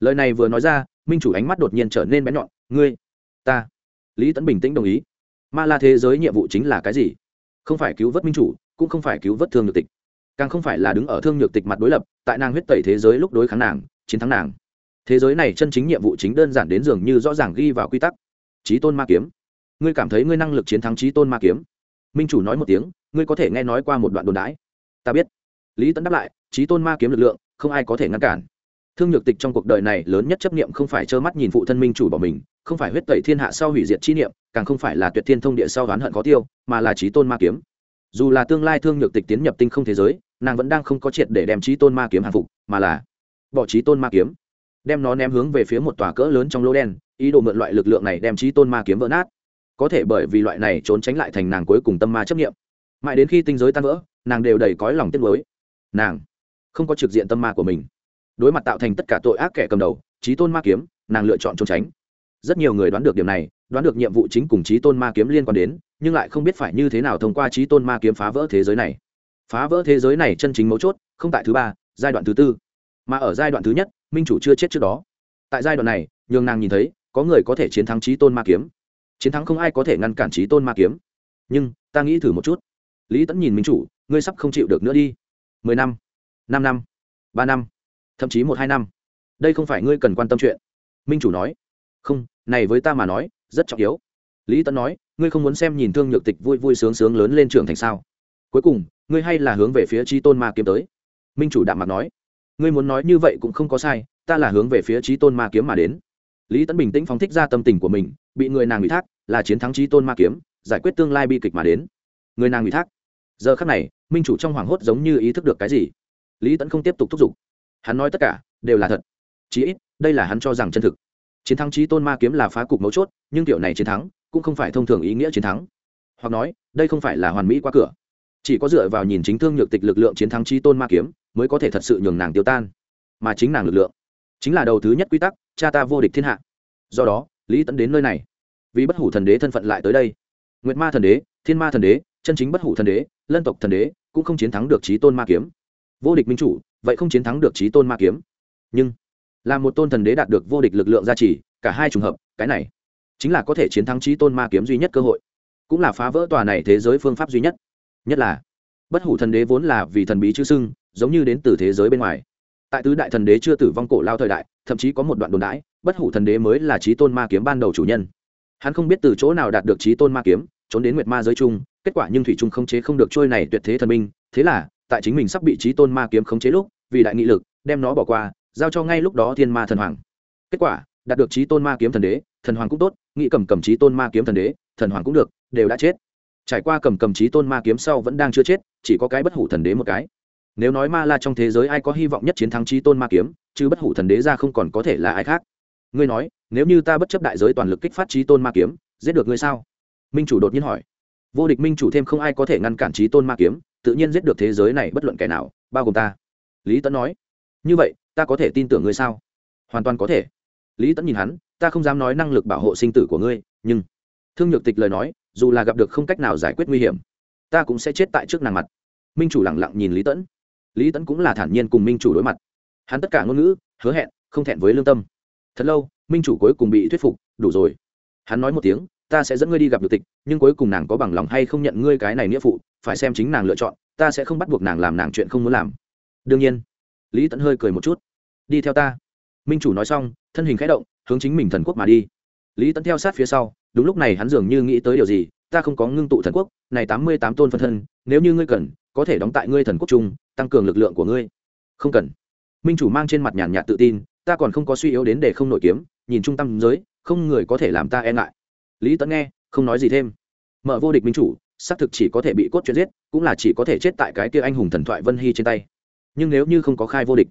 Lời này vừa nói ra, minh chủ ánh mắt đột nhiên trở nên bén nhọn. Ngươi, ta. Lý tẫn bình tĩnh đồng ý. Ma la thế giới nhiệm vụ chính là cái gì? Không phải cứu vớt minh chủ, cũng không phải cứu vớt thương nhược tịch. Càng không phải là đứng ở thương nhược tịch mặt đối lập, tại nàng huyết tẩy thế giới lúc đối kháng nàng, chiến thắng nàng. Thế giới này chân chính nhiệm vụ chính đơn giản đến dường như rõ ràng ghi vào quy tắc. Trí tôn ma kiếm. Ngươi cảm thấy ngươi năng lực chiến thắng trí tôn ma kiếm? Minh chủ nói một tiếng ngươi có thể nghe nói qua một đoạn đồn đãi. Ta biết. Lý tấn đáp lại, trí tôn ma kiếm lực lượng, không ai có thể ngăn cản. Thương nhược tịch trong cuộc đời này lớn nhất chấp niệm không phải trơ mắt nhìn phụ thân minh chủ bỏ mình, không phải huyết tẩy thiên hạ sau hủy diệt chi niệm, càng không phải là tuyệt thiên thông địa sau oán hận khó tiêu, mà là trí tôn ma kiếm. Dù là tương lai thương nhược tịch tiến nhập tinh không thế giới, nàng vẫn đang không có triệt để đem trí tôn ma kiếm hàng phục, mà là bỏ trí tôn ma kiếm. Đem nó ném hướng về phía một tòa cỡ lớn trong lỗ đen, ý đồ mượn loại lực lượng này đem trí tôn ma kiếm vỡ nát. Có thể bởi vì loại này trốn tránh lại thành nàng cuối cùng tâm ma chấp nghiệm mãi đến khi tinh giới tan vỡ, nàng đều đầy cõi lòng tiếc nuối. Nàng không có trực diện tâm ma của mình. Đối mặt tạo thành tất cả tội ác kẻ cầm đầu trí tôn ma kiếm, nàng lựa chọn trốn tránh. Rất nhiều người đoán được điểm này, đoán được nhiệm vụ chính cùng trí tôn ma kiếm liên quan đến, nhưng lại không biết phải như thế nào thông qua trí tôn ma kiếm phá vỡ thế giới này. Phá vỡ thế giới này chân chính mấu chốt, không tại thứ ba, giai đoạn thứ tư. Mà ở giai đoạn thứ nhất, minh chủ chưa chết trước đó. Tại giai đoạn này, nhường nàng nhìn thấy, có người có thể chiến thắng trí tôn ma kiếm. Chiến thắng không ai có thể ngăn cản trí tôn ma kiếm. Nhưng, ta nghĩ thử một chút lý tẫn nhìn minh chủ, ngươi sắp không chịu được nữa đi. mười năm năm năm, ba năm, thậm chí một hai năm. Đây không phải ngươi cần quan tâm chuyện. Minh chủ nói. Không, này với ta mà nói, rất trọng yếu. Lý tẫn nói, ngươi không muốn xem nhìn thương nhược tịch vui vui sướng sướng lớn lên trường thành sao. Cuối cùng, ngươi hay là hướng về phía trí tôn ma kiếm tới. Minh chủ đạm mặt nói. Ngươi muốn nói như vậy cũng không có sai, ta là hướng về phía trí tôn ma kiếm mà đến. Lý tẫn bình tĩnh phóng thích ra tâm tình của mình, bị người nàng ủy thác, là chiến thắng trí tôn ma kiếm, giải quyết tương lai bi kịch mà đến. Người nàng ủy thác giờ khắc này, minh chủ trong hoảng hốt giống như ý thức được cái gì. Lý tẫn không tiếp tục thúc giục. Hắn nói tất cả đều là thật. Chí ít, đây là hắn cho rằng chân thực. Chiến thắng trí tôn ma kiếm là phá cục mấu chốt, nhưng kiểu này chiến thắng cũng không phải thông thường ý nghĩa chiến thắng. Hoặc nói, đây không phải là hoàn mỹ qua cửa. Chỉ có dựa vào nhìn chính thương nhược tịch lực lượng chiến thắng trí tôn ma kiếm mới có thể thật sự nhường nàng tiêu tan. Mà chính nàng lực lượng chính là đầu thứ nhất quy tắc, cha ta vô địch thiên hạ. Do đó, lý tẫn đến nơi này vì bất hủ thần đế thân phận lại tới đây. Nguyệt ma thần đế, thiên ma thần đế chân chính bất hủ thần đế, lân tộc thần đế, cũng không chiến thắng được trí tôn ma kiếm. Vô địch minh chủ, vậy không chiến thắng được trí tôn ma kiếm. Nhưng, là một tôn thần đế đạt được vô địch lực lượng gia trì, cả hai trùng hợp, cái này chính là có thể chiến thắng trí tôn ma kiếm duy nhất cơ hội. Cũng là phá vỡ tòa này thế giới phương pháp duy nhất. Nhất là, bất hủ thần đế vốn là vì thần bí chữ sưng, giống như đến từ thế giới bên ngoài. Tại tứ đại thần đế chưa tử vong cổ lao thời đại, thậm chí có một đoạn đồn đãi, bất hủ thần đế mới là trí tôn ma kiếm ban đầu chủ nhân. Hắn không biết từ chỗ nào đạt được trí tôn ma kiếm, trốn đến nguyệt ma giới chung kết quả nhưng thủy trung không chế không được trôi này tuyệt thế thần minh, thế là, tại chính mình sắp bị trí tôn ma kiếm khống chế lúc, vì đại nghị lực, đem nó bỏ qua, giao cho ngay lúc đó thiên ma thần hoàng. Kết quả, đạt được trí tôn ma kiếm thần đế, thần hoàng cũng tốt, nghĩ cầm cầm trí tôn ma kiếm thần đế, thần hoàng cũng được, đều đã chết. Trải qua cầm cầm trí tôn ma kiếm sau vẫn đang chưa chết, chỉ có cái bất hủ thần đế một cái. Nếu nói ma la trong thế giới ai có hy vọng nhất chiến thắng trí tôn ma kiếm, chứ bất hủ thần đế ra không còn có thể là ai khác. Ngươi nói, nếu như ta bất chấp đại giới toàn lực kích phát trí tôn ma kiếm, giết được ngươi sao? Minh chủ đột nhiên hỏi vô địch minh chủ thêm không ai có thể ngăn cản trí tôn ma kiếm, tự nhiên giết được thế giới này bất luận kẻ nào, bao gồm ta. Lý tấn nói. Như vậy, ta có thể tin tưởng ngươi sao? Hoàn toàn có thể. Lý tấn nhìn hắn, ta không dám nói năng lực bảo hộ sinh tử của ngươi, nhưng thương nhược tịch lời nói, dù là gặp được không cách nào giải quyết nguy hiểm, ta cũng sẽ chết tại trước nàng mặt. Minh chủ lẳng lặng nhìn lý tẫn lý tẫn cũng là thản nhiên cùng minh chủ đối mặt. Hắn tất cả ngôn ngữ, hứa hẹn, không thẹn với lương tâm. Thật lâu, minh chủ cuối cùng bị thuyết phục, đủ rồi. Hắn nói một tiếng ta sẽ dẫn ngươi đi gặp được tịch, nhưng cuối cùng nàng có bằng lòng hay không nhận ngươi cái này nghĩa phụ, phải xem chính nàng lựa chọn, ta sẽ không bắt buộc nàng làm nàng chuyện không muốn làm. Đương nhiên, lý tẫn hơi cười một chút. Đi theo ta. Minh chủ nói xong, thân hình khẽ động, hướng chính mình thần quốc mà đi. Lý tẫn theo sát phía sau, đúng lúc này hắn dường như nghĩ tới điều gì, ta không có ngưng tụ thần quốc, này tám mươi tám tôn phân thân, nếu như ngươi cần, có thể đóng tại ngươi thần quốc chung, tăng cường lực lượng của ngươi. Không cần. Minh chủ mang trên mặt nhàn nhạt tự tin, ta còn không có suy yếu đến để không nổi kiếm, nhìn trung tâm giới, không người có thể làm ta e ngại lý tẫn nghe, không nói gì thêm. Mở vô địch minh chủ, xác thực chỉ có thể bị cốt chuyện giết, cũng là chỉ có thể chết tại cái kia anh hùng thần thoại vân hy trên tay. Nhưng nếu như không có khai vô địch,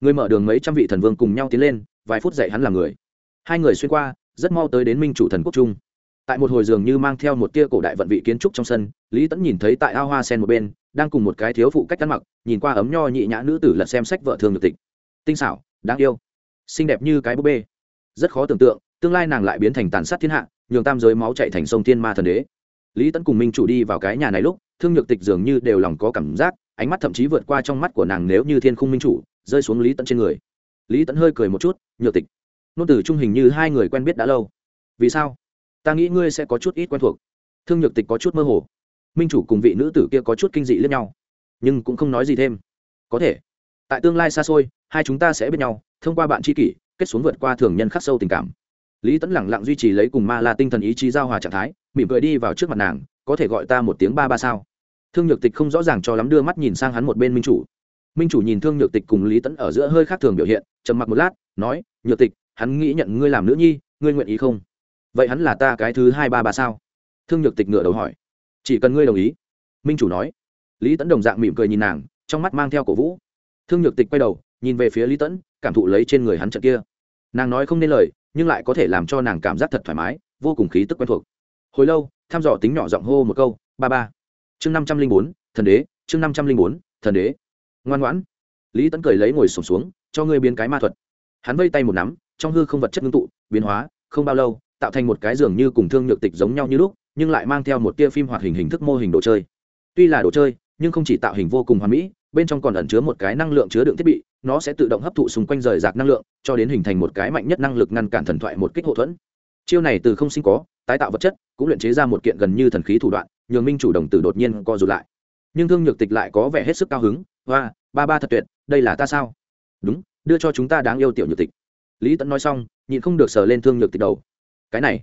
người mở đường mấy trăm vị thần vương cùng nhau tiến lên, vài phút dạy hắn làm người. Hai người xuyên qua, rất mau tới đến minh chủ thần quốc trung. Tại một hồi giường như mang theo một tia cổ đại vận vị kiến trúc trong sân, lý tẫn nhìn thấy tại ao hoa sen một bên, đang cùng một cái thiếu phụ cách ăn mặc, nhìn qua ấm nho nhị nhã nữ tử lật xem sách vợ thường được tịch. Tinh xảo, đáng yêu, xinh đẹp như cái búp bê. Rất khó tưởng tượng, tương lai nàng lại biến thành tàn sát thiên hạ nhường tam giới máu chạy thành sông thiên ma thần đế. Lý tẫn cùng minh chủ đi vào cái nhà này lúc, thương nhược tịch dường như đều lòng có cảm giác, ánh mắt thậm chí vượt qua trong mắt của nàng nếu như thiên khung minh chủ, rơi xuống lý tẫn trên người. Lý tẫn hơi cười một chút, nhược tịch, nôn từ trung hình như hai người quen biết đã lâu. Vì sao? Ta nghĩ ngươi sẽ có chút ít quen thuộc. Thương nhược tịch có chút mơ hồ. Minh chủ cùng vị nữ tử kia có chút kinh dị lẫn nhau, nhưng cũng không nói gì thêm. Có thể. Tại tương lai xa xôi, hai chúng ta sẽ biết nhau, thông qua bạn tri kỷ, kết xuống vượt qua thường nhân khắc sâu tình cảm lý tẫn lẳng lặng duy trì lấy cùng ma la tinh thần ý chí giao hòa trạng thái, mỉm cười đi vào trước mặt nàng, có thể gọi ta một tiếng ba ba sao? Thương nhược tịch không rõ ràng cho lắm đưa mắt nhìn sang hắn một bên minh chủ. Minh chủ nhìn thương nhược tịch cùng lý tẫn ở giữa hơi khác thường biểu hiện, trầm mặc một lát, nói, nhược tịch, hắn nghĩ nhận ngươi làm nữ nhi, ngươi nguyện ý không? Vậy hắn là ta cái thứ hai ba ba sao? Thương nhược tịch ngựa đầu hỏi. Chỉ cần ngươi đồng ý. Minh chủ nói. Lý tẫn đồng dạng mỉm cười nhìn nàng, trong mắt mang theo cổ vũ. Thương nhược tịch quay đầu, nhìn về phía lý tẫn cảm thụ lấy trên người hắn trận kia. Nàng nói không nên lời nhưng lại có thể làm cho nàng cảm giác thật thoải mái vô cùng khí tức quen thuộc. Hồi lâu thăm dò tính nhỏ giọng hô một câu ba ba. Chương năm trăm linh bốn thần đế chương năm trăm linh bốn thần đế. Ngoan ngoãn. Lý tấn cười lấy ngồi sổm xuống, xuống cho ngươi biến cái ma thuật. Hắn vây tay một nắm trong hư không vật chất ngưng tụ biến hóa không bao lâu tạo thành một cái giường như cùng thương nhược tịch giống nhau như lúc nhưng lại mang theo một tia phim hoạt hình hình thức mô hình đồ chơi. Tuy là đồ chơi nhưng không chỉ tạo hình vô cùng hoàn mỹ bên trong còn ẩn chứa một cái năng lượng chứa đựng thiết bị, nó sẽ tự động hấp thụ xung quanh rời rạc năng lượng, cho đến hình thành một cái mạnh nhất năng lực ngăn cản thần thoại một kích hậu thuẫn. Chiêu này từ không sinh có, tái tạo vật chất, cũng luyện chế ra một kiện gần như thần khí thủ đoạn, nhường minh chủ đồng tử đột nhiên co rụt lại. Nhưng thương nhược tịch lại có vẻ hết sức cao hứng và ba ba thật tuyệt, đây là ta sao? Đúng, đưa cho chúng ta đáng yêu tiểu nhược tịch. Lý tẫn nói xong, nhịn không được sờ lên thương nhược tịch đầu. Cái này,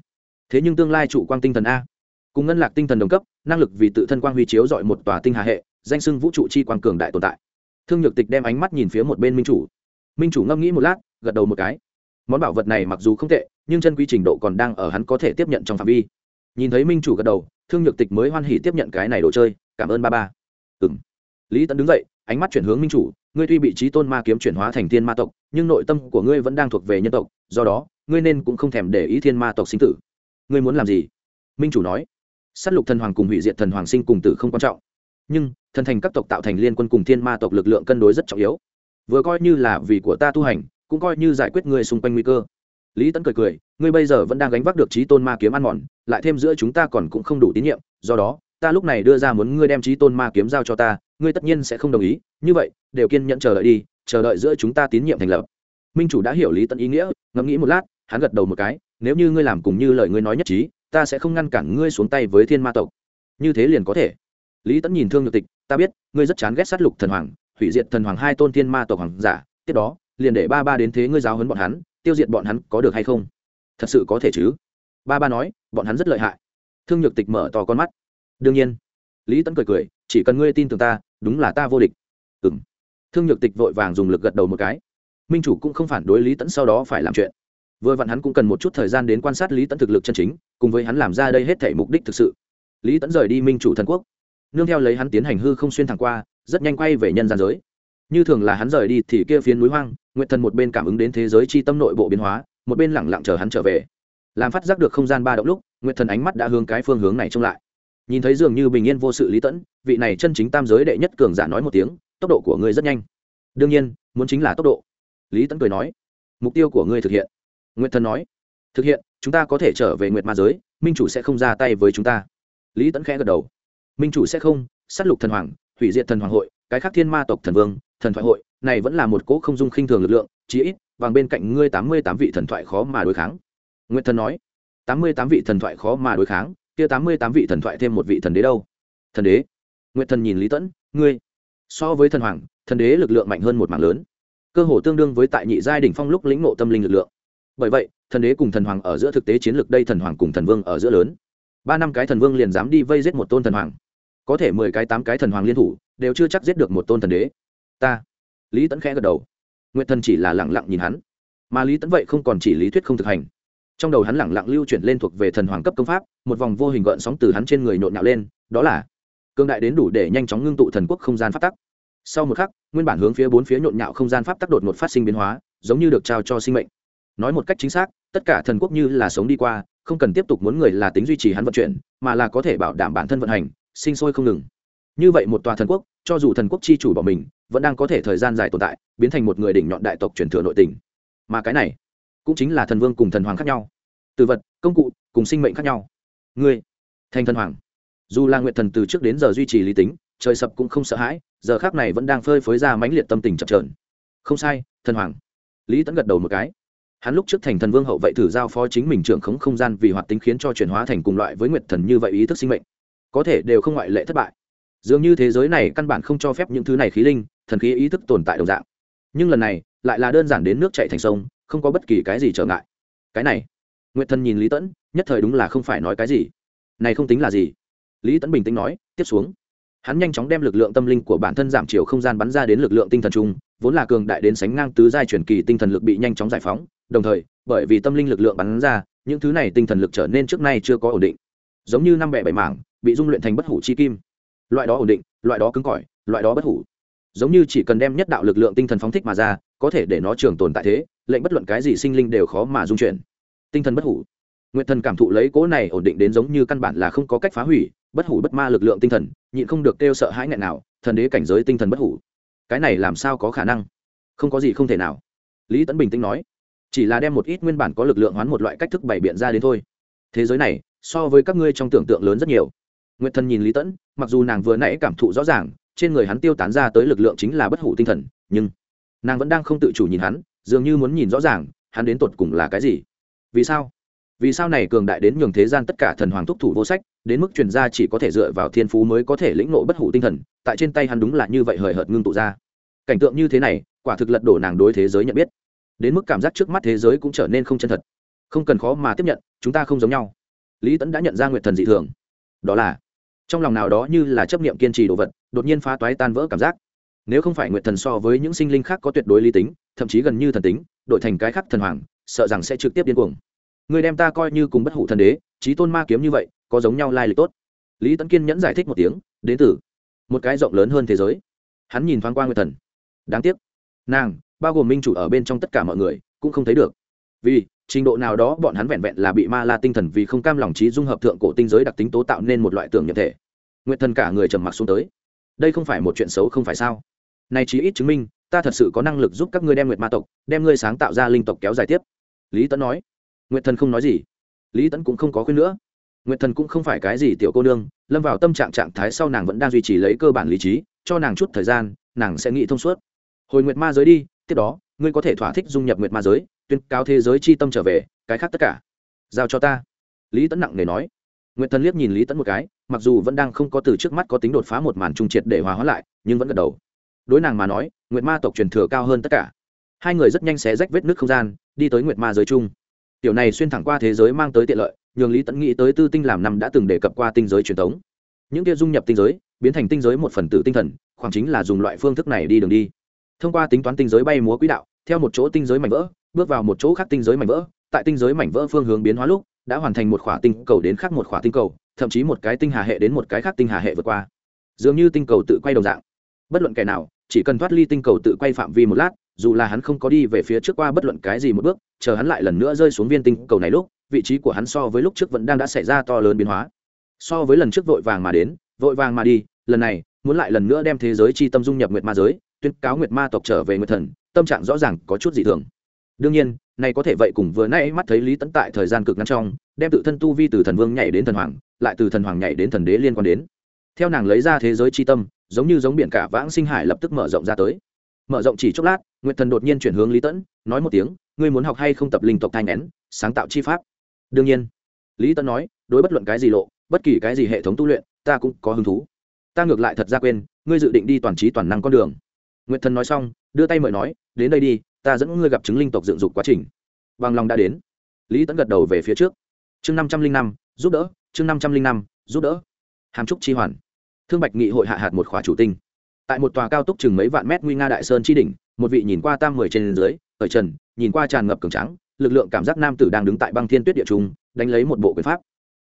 thế nhưng tương lai trụ quang tinh thần a. Cùng ngân lạc tinh thần đồng cấp, năng lực vì tự thân quang huy chiếu dọi một tòa tinh hà hệ danh sưng vũ trụ chi quang cường đại tồn tại. Thương nhược tịch đem ánh mắt nhìn phía một bên minh chủ. Minh chủ ngâm nghĩ một lát, gật đầu một cái. Món bảo vật này mặc dù không tệ, nhưng chân quy trình độ còn đang ở hắn có thể tiếp nhận trong phạm vi. Nhìn thấy minh chủ gật đầu, thương nhược tịch mới hoan hỉ tiếp nhận cái này đồ chơi, cảm ơn ba ba. Ừ m lý tấn đứng dậy, ánh mắt chuyển hướng minh chủ, ngươi tuy bị trí tôn ma kiếm chuyển hóa thành thiên ma tộc, nhưng nội tâm của ngươi vẫn đang thuộc về nhân tộc, do đó, ngươi nên cũng không thèm để ý thiên ma tộc sinh tử. Ngươi muốn làm gì? Minh chủ nói. S á t lục thần hoàng cùng hủy diệt thần hoàng sinh cùng tử không quan trọng. Nhưng thần thành các tộc tạo thành liên quân cùng thiên ma tộc lực lượng cân đối rất trọng yếu. Vừa coi như là vì của ta tu hành, cũng coi như giải quyết người xung quanh nguy cơ. Lý tấn cười cười, ngươi bây giờ vẫn đang gánh vác được trí tôn ma kiếm ăn mòn, lại thêm giữa chúng ta còn cũng không đủ tín nhiệm, do đó, ta lúc này đưa ra muốn ngươi đem trí tôn ma kiếm giao cho ta, ngươi tất nhiên sẽ không đồng ý, như vậy, đều kiên nhẫn chờ đợi đi, chờ đợi giữa chúng ta tín nhiệm thành lập. Minh chủ đã hiểu lý tấn ý nghĩa, ngẫm nghĩ một lát, hắn gật đầu một cái, nếu như ngươi làm cùng như lời ngươi nói nhất trí, ta sẽ không ngăn cản ngươi xuống tay với thiên ma tộc. Như thế liền có thể. Lý tẫn nhìn thương nhược tịch ta biết, ngươi rất chán ghét sát lục thần hoàng, hủy diệt thần hoàng hai tôn thiên ma tộc hoàng giả, tiếp đó, liền để ba ba đến thế ngươi giáo hấn bọn hắn, tiêu diệt bọn hắn có được hay không? Thật sự có thể chứ? Ba ba nói, bọn hắn rất lợi hại. Thương nhược tịch mở to con mắt. Đương nhiên. Lý tấn cười cười, chỉ cần ngươi tin tưởng ta, đúng là ta vô địch. Ừ m thương nhược tịch vội vàng dùng lực gật đầu một cái. Minh chủ cũng không phản đối lý tẫn sau đó phải làm chuyện. Vừa vặn hắn cũng cần một chút thời gian đến quan sát lý tẫn thực lực chân chính, cùng với hắn làm ra đây hết thể mục đích thực sự. Lý tẫn rời đi minh chủ thần quốc nương theo lấy hắn tiến hành hư không xuyên thẳng qua, rất nhanh quay về nhân gian giới. Như thường là hắn rời đi thì kia phiến núi hoang nguyện thần một bên cảm ứng đến thế giới chi tâm nội bộ biến hóa, một bên lẳng lặng chờ hắn trở về. Làm phát giác được không gian ba động lúc nguyện thần ánh mắt đã hướng cái phương hướng này trông lại. Nhìn thấy dường như bình yên vô sự lý tẫn, vị này chân chính tam giới đệ nhất cường giả nói một tiếng, tốc độ của ngươi rất nhanh. Đương nhiên, muốn chính là tốc độ. Lý tẫn cười nói, mục tiêu của ngươi thực hiện. Nguyện thần nói, thực hiện, chúng ta có thể trở về nguyệt ma giới, minh chủ sẽ không ra tay với chúng ta. Lý tẫn khẽ gật đầu minh chủ sẽ không s á t lục thần hoàng, hủy diệt thần hoàng hội, cái khác thiên ma tộc thần vương, thần thoại hội, này vẫn là một cỗ không dung khinh thường lực lượng, chí ít bằng bên cạnh ngươi tám mươi tám vị thần thoại khó mà đối kháng. Nguyễn thần nói, tám mươi tám vị thần thoại khó mà đối kháng, kia tám mươi tám vị thần thoại thêm một vị thần đế đâu? Thần đế? Nguyễn thần nhìn lý tẫn, ngươi, so với thần hoàng, thần đế lực lượng mạnh hơn một mảng lớn. Cơ hồ tương đương với tại nhị giai đ ỉ n h phong lúc lĩnh ngộ tâm linh lực lượng. Bởi vậy, thần đế cùng thần hoàng ở giữa thực tế chiến lược đây thần hoàng cùng thần vương ở giữa lớn. Ba năm cái thần vương liền dám đi vây giết một tôn thần hoàng có thể mười cái tám cái thần hoàng liên thủ, đều chưa chắc giết được một tôn thần đế. Ta. Lý tẫn khẽ gật đầu. Nguyện thần chỉ là lẳng lặng nhìn hắn. Mà lý tẫn vậy không còn chỉ lý thuyết không thực hành. Trong đầu hắn lẳng lặng lưu chuyển lên thuộc về thần hoàng cấp công pháp, một vòng vô hình gợn sóng từ hắn trên người nhộn nhạo lên, đó là cương đại đến đủ để nhanh chóng ngưng tụ thần quốc không gian pháp tắc. Sau một khắc, nguyên bản hướng phía bốn phía nhộn nhạo không gian pháp tắc đột ngột phát sinh biến hóa, giống như được trao cho sinh mệnh. Nói một cách chính xác, tất cả thần quốc như là sống đi qua, không cần tiếp tục muốn người là tính duy trì hắn vận chuyển, mà là có thể bảo đảm bản thân vận hành sinh sôi không ngừng. Như vậy một tòa thần quốc, cho dù thần quốc chi chủ bỏ mình, vẫn đang có thể thời gian dài tồn tại, biến thành một người đỉnh nhọn đại tộc truyền thừa nội tình. Mà cái này, cũng chính là thần vương cùng thần hoàng khác nhau. Từ vật, công cụ, cùng sinh mệnh khác nhau. Ngươi, thành thần hoàng. Dù là nguyện thần từ trước đến giờ duy trì lý tính, trời sập cũng không sợ hãi, giờ khác này vẫn đang phơi phới ra mãnh liệt tâm tình chập trờn không sai, thần hoàng. Lý tẫn gật đầu một cái. Hắn lúc trước thành thần vương hậu vậy thử giao phó chính mình trưởng khống không gian vì hoạt tính khiến cho chuyển hóa thành cùng loại với nguyệt thần như vậy ý thức sinh mệnh có thể đều không ngoại lệ thất bại. Dường như thế giới này căn bản không cho phép những thứ này khí linh, thần khí ý thức tồn tại đồng dạng. Nhưng lần này, lại là đơn giản đến nước chạy thành sông, không có bất kỳ cái gì trở ngại. Cái này, nguyệt thần nhìn lý tẫn, nhất thời đúng là không phải nói cái gì. Này không tính là gì. Lý tẫn bình tĩnh nói, tiếp xuống. Hắn nhanh chóng đem lực lượng tâm linh của bản thân giảm chiều không gian bắn ra đến lực lượng tinh thần chung, vốn là cường đại đến sánh ngang tứ giai truyền kỳ tinh thần lực bị nhanh chóng giải phóng, đồng thời, bởi vì tâm linh lực lượng bắn ra, những thứ này tinh thần lực trở nên trước nay chưa có ổn định. Giống như năm bẻ bảy mảng bị dung luyện thành bất hủ chi kim. Loại đó ổn định, loại đó cứng cỏi, loại đó bất hủ. Giống như chỉ cần đem nhất đạo lực lượng tinh thần phóng thích mà ra, có thể để nó trường tồn tại thế, lệnh bất luận cái gì sinh linh đều khó mà dung chuyển. Tinh thần bất hủ. Nguyện thần cảm thụ lấy cố này ổn định đến giống như căn bản là không có cách phá hủy, bất hủ bất ma lực lượng tinh thần, nhịn không được kêu sợ hãi nghẹn nào, thần đế cảnh giới tinh thần bất hủ. Cái này làm sao có khả năng? Không có gì không thể nào. Lý tấn bình tĩnh nói, chỉ là đem một ít nguyên bản có lực lượng hoán một loại cách thức bày biện ra đến thôi. Thế giới này, so với các ngươi trong tưởng tượng lớn rất nhiều nguyệt thần nhìn lý tẫn, mặc dù nàng vừa nãy cảm thụ rõ ràng, trên người hắn tiêu tán ra tới lực lượng chính là bất hủ tinh thần, nhưng nàng vẫn đang không tự chủ nhìn hắn, dường như muốn nhìn rõ ràng, hắn đến tột cùng là cái gì. Vì sao? Vì sao này cường đại đến nhường thế gian tất cả thần hoàng thúc thủ vô sách, đến mức truyền ra chỉ có thể dựa vào thiên phú mới có thể lĩnh nộ bất hủ tinh thần, tại trên tay hắn đúng là như vậy hời hợt ngưng tụ ra. Cảnh tượng như thế này, quả thực lật đổ nàng đối thế giới nhận biết. Đến mức cảm giác trước mắt thế giới cũng trở nên không chân thật. Không cần khó mà tiếp nhận, chúng ta không giống nhau. Lý tẫn đã nhận ra nguyệt thần dị thường đó là trong lòng nào đó như là chấp niệm kiên trì đồ vật, đột nhiên phá toái tan vỡ cảm giác. Nếu không phải nguyệt thần so với những sinh linh khác có tuyệt đối lý tính, thậm chí gần như thần tính, đổi thành cái khắc thần hoàng, sợ rằng sẽ trực tiếp điên cuồng. Người đem ta coi như cùng bất hủ thần đế trí tôn ma kiếm như vậy, có giống nhau lai lịch tốt. Lý tấn kiên nhẫn giải thích một tiếng, đến từ một cái rộng lớn hơn thế giới. Hắn nhìn thoáng qua nguyệt thần. Đáng tiếc, nàng, bao gồm minh chủ ở bên trong tất cả mọi người, cũng không thấy được. Vì trình độ nào đó bọn hắn vẹn vẹn là bị ma la tinh thần vì không cam lòng trí dung hợp thượng cổ tinh giới đặc tính tố tạo nên một loại tưởng nhập thể. Nguyện thần cả người trầm mặc xuống tới. Đây không phải một chuyện xấu không phải sao? Này chí ít chứng minh, ta thật sự có năng lực giúp các ngươi đem nguyệt ma tộc, đem ngươi sáng tạo ra linh tộc kéo dài tiếp. Lý tấn nói. Nguyệt thần không nói gì. Lý tấn cũng không có khuyên nữa. Nguyệt thần cũng không phải cái gì tiểu cô nương, lâm vào tâm trạng trạng thái sau nàng vẫn đang duy trì lấy cơ bản lý trí, cho nàng chút thời gian, nàng sẽ nghĩ thông suốt. Hồi nguyệt ma giới đi, tiếp đó ngươi có thể thỏa thích dung nhập nguyệt ma giới, tuyên cáo thế giới chi tâm trở về, cái khác tất cả. Giao cho ta. Lý tẫn nặng nề nói. Nguyệt thần liếc nhìn lý tẫn một cái, mặc dù vẫn đang không có từ trước mắt có tính đột phá một màn trung triệt để hòa hóa lại, nhưng vẫn gật đầu. Đối nàng mà nói, nguyệt ma tộc truyền thừa cao hơn tất cả. Hai người rất nhanh xé rách vết nước không gian, đi tới nguyệt ma giới chung. Tiểu này xuyên thẳng qua thế giới mang tới tiện lợi, nhường lý tẫn nghĩ tới tư tinh làm năm đã từng đề cập qua tinh giới truyền thống. Những kia dung nhập tinh giới, biến thành tinh giới một phần tử tinh thần, khoảng chính là dùng loại phương thức này đi đường đi thông qua tính toán tinh giới bay múa quỹ đạo, theo một chỗ tinh giới mảnh vỡ, bước vào một chỗ khác tinh giới mảnh vỡ, tại tinh giới mảnh vỡ phương hướng biến hóa lúc, đã hoàn thành một khỏa tinh cầu đến khác một khỏa tinh cầu, thậm chí một cái tinh hà hệ đến một cái khác tinh hà hệ vượt qua. Dường như tinh cầu tự quay đồng dạng. Bất luận kẻ nào, chỉ cần thoát ly tinh cầu tự quay phạm vi một lát, dù là hắn không có đi về phía trước qua bất luận cái gì một bước, chờ hắn lại lần nữa rơi xuống viên tinh cầu này lúc, vị trí của hắn so với lúc trước vẫn đang đã xảy ra to lớn biến hóa. So với lần trước vội vàng mà đến, vội vàng mà đi, lần này, muốn lại lần nữa đem thế giới chi tâm dung nhập nguyệt ma giới tuyên cáo nguyệt ma tộc trở về nguyệt thần, tâm trạng rõ ràng có chút dị thường. Đương nhiên, này có thể vậy cùng vừa nãy mắt thấy lý tấn tại thời gian cực ngắn trong, đem tự thân tu vi từ thần vương nhảy đến thần hoàng, lại từ thần hoàng nhảy đến thần đế liên quan đến. Theo nàng lấy ra thế giới c h i tâm, giống như giống biển cả vãng sinh hải lập tức mở rộng ra tới. Mở rộng chỉ chốc lát, nguyệt thần đột nhiên chuyển hướng lý tẫn nói một tiếng, ngươi muốn học hay không tập linh tộc thanh nén sáng tạo chi pháp? Đương nhiên. Lý tẫn nói, đối bất luận cái gì lộ, bất kỳ cái gì hệ thống tu luyện, ta cũng có hứng thú. Ta ngược lại thật ra quên, ngươi dự định đi toàn trí toàn năng con đường nguyệt thần nói xong, đưa tay mời nói, đến đây đi, ta dẫn ngươi gặp chứng linh tộc dựng dục quá trình. Bằng lòng đã đến. Lý tẫn gật đầu về phía trước. Chương năm trăm linh năm, giúp đỡ, chương năm trăm linh năm, giúp đỡ. Hàm trúc chi hoàn. Thương bạch nghị hội hạ hạt một khóa chủ tinh. Tại một tòa cao túc chừng mấy vạn mét nguy nga đại sơn chi đỉnh, một vị nhìn qua tam mười trên dưới, ở trần, nhìn qua tràn ngập cường trắng lực lượng cảm giác nam tử đang đứng tại băng thiên tuyết địa trung, đánh lấy một bộ quyền pháp.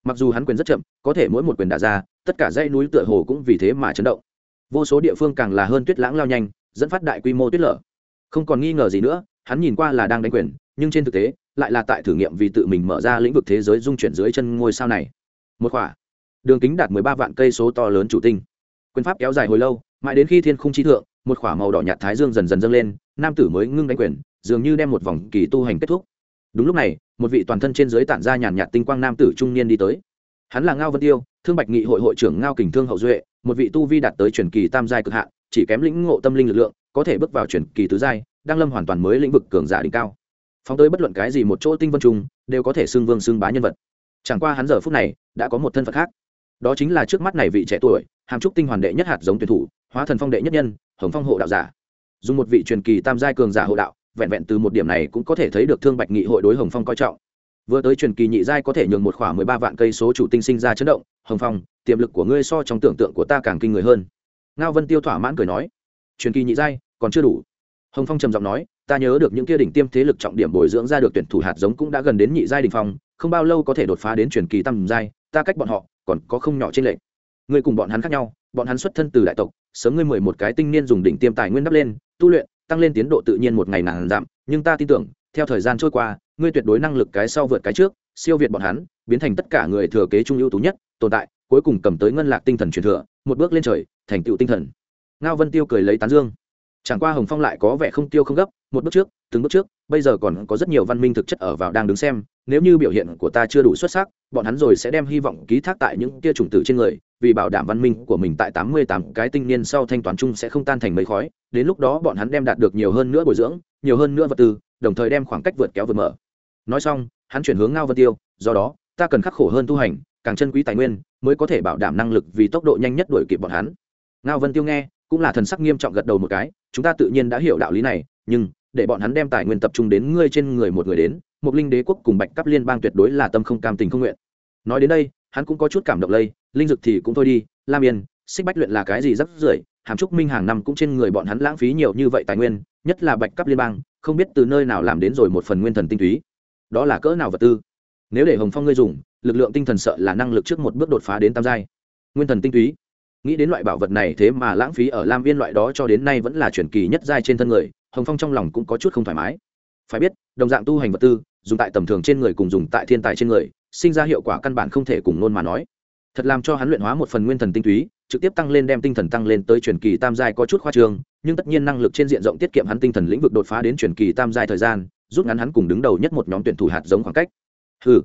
Mặc dù hắn quyền rất chậm, có thể mỗi một quyền đả ra, tất cả dãy núi tựa hồ cũng vì thế mà chấn động. Vô số địa phương càng là hơn tuyết lãng lao nhanh dẫn phát đại quy mô tuyết lở. Không còn nghi ngờ gì nữa, hắn nhìn qua là đang đánh quyền, nhưng trên thực tế, lại là tại thử nghiệm vì tự mình mở ra lĩnh vực thế giới dung chuyển dưới chân ngôi sao này. Một khỏa. Đường kính đạt mười ba vạn cây số to lớn chủ tinh. Quyền pháp kéo dài hồi lâu, mãi đến khi thiên khung trí thượng, một khỏa màu đỏ nhạt thái dương dần dần dâng lên, nam tử mới ngưng đánh quyền, dường như đem một vòng kỳ tu hành kết thúc. Đúng lúc này, một vị toàn thân trên dưới tản ra nhàn nhạt tinh quang nam tử trung niên đi tới. Hắn là ngao vân tiêu, thương bạch nghị hội hội trưởng ngao kình thương hậu duệ, một vị tu vi đạt tới truyền kỳ tam giai cực hạn chỉ kém lĩnh ngộ tâm linh lực lượng, có thể bước vào chuyển kỳ tứ giai đang lâm hoàn toàn mới lĩnh vực cường giả đỉnh cao. Phóng tới bất luận cái gì một chỗ tinh vân trung đều có thể xưng vương xưng bá nhân vật. Chẳng qua hắn giờ phút này, đã có một thân phận khác. Đó chính là trước mắt này vị trẻ tuổi, hàm trúc tinh hoàn đệ nhất hạt giống tuyển thủ, hóa thần phong đệ nhất nhân, hồng phong hộ đạo giả. Dùng một vị truyền kỳ tam giai cường giả hộ đạo, vẹn vẹn từ một điểm này cũng có thể thấy được thương bạch nghị hội đối hồng phong coi trọng. Vừa tới truyền kỳ nhị giai có thể nhường một khoảng mười ba vạn cây số chủ tinh sinh ra chấn động, hồng phong, tiềm lực của ngươi so trong tưởng tượng của ta càng kinh người hơn ngao vân tiêu thỏa mãn cười nói, truyền kỳ nhị giai, còn chưa đủ. Hồng phong trầm giọng nói, ta nhớ được những kia đỉnh tiêm thế lực trọng điểm bồi dưỡng ra được tuyển thủ hạt giống cũng đã gần đến nhị giai đình phong, không bao lâu có thể đột phá đến truyền kỳ tam giai, ta cách bọn họ còn có không nhỏ trên lệnh ngươi cùng bọn hắn khác nhau, bọn hắn xuất thân từ đại tộc, sớm ngươi mười một cái tinh niên dùng đỉnh tiêm tài nguyên đắp lên, tu luyện, tăng lên tiến độ tự nhiên một ngày nàng giảm, nhưng ta tin tưởng, theo thời gian trôi qua, ngươi tuyệt đối năng lực cái sau vượt cái trước, siêu việt bọn hắn, biến thành tất cả người thừa kế trung ưu tú nhất, tồn tại cuối cùng cầm tới ngân lạc tinh thần truyền thừa, một bước lên trời, thành tựu tinh thần. Ngao vân tiêu cười lấy tán dương. Chẳng qua hồng phong lại có vẻ không tiêu không gấp, một bước trước, từng bước trước, bây giờ còn có rất nhiều văn minh thực chất ở vào đang đứng xem, nếu như biểu hiện của ta chưa đủ xuất sắc, bọn hắn rồi sẽ đem hy vọng ký thác tại những kia chủng tử trên người, vì bảo đảm văn minh của mình tại tám mươi tám cái tinh niên sau thanh toán chung sẽ không tan thành mấy khói, đến lúc đó bọn hắn đem đạt được nhiều hơn nữa bồi dưỡng, nhiều hơn nữa vật tư, đồng thời đem khoảng cách vượt kéo vượt mở. Nói xong, hắn chuyển hướng ngao vân tiêu, do đó, ta cần khắc khổ hơn tu hành càng chân quý tài nguyên, mới có thể bảo đảm năng lực vì tốc độ nhanh nhất đuổi kịp bọn hắn. Ngao vân tiêu nghe, cũng là thần sắc nghiêm trọng gật đầu một cái, chúng ta tự nhiên đã hiểu đạo lý này, nhưng, để bọn hắn đem tài nguyên tập trung đến ngươi trên người một người đến một linh đế quốc cùng bạch cấp liên bang tuyệt đối là tâm không cam tình không nguyện. Nói đến đây, hắn cũng có chút cảm động lây, linh dực thì cũng thôi đi, lam yên, xích bách luyện là cái gì rất rưởi, hàm trúc minh hàng năm cũng trên người bọn hắn lãng phí nhiều như vậy tài nguyên, nhất là bạch cấp liên bang, không biết từ nơi nào làm đến rồi một phần nguyên thần tinh túy. Đó là cỡ nào vật tư? Nếu để hồng phong ngươi dùng lực lượng tinh thần sợ là năng lực trước một bước đột phá đến tam giai. Nguyên thần tinh túy. Nghĩ đến loại bảo vật này thế mà lãng phí ở lam viên loại đó cho đến nay vẫn là truyền kỳ nhất giai trên thân người, hồng phong trong lòng cũng có chút không thoải mái. Phải biết, đồng dạng tu hành vật tư, dùng tại tầm thường trên người cùng dùng tại thiên tài trên người, sinh ra hiệu quả căn bản không thể cùng nôn mà nói. Thật làm cho hắn luyện hóa một phần nguyên thần tinh túy, trực tiếp tăng lên đem tinh thần tăng lên tới truyền kỳ tam giai có chút khoa trương, nhưng tất nhiên năng lực trên diện rộng tiết kiệm hắn tinh thần lĩnh vực đột phá đến truyền kỳ tam giai thời gian, rút ngắn hắn cùng đứng đầu nhất một nhóm tuyển thủ hạt giống khoảng cách. Ừ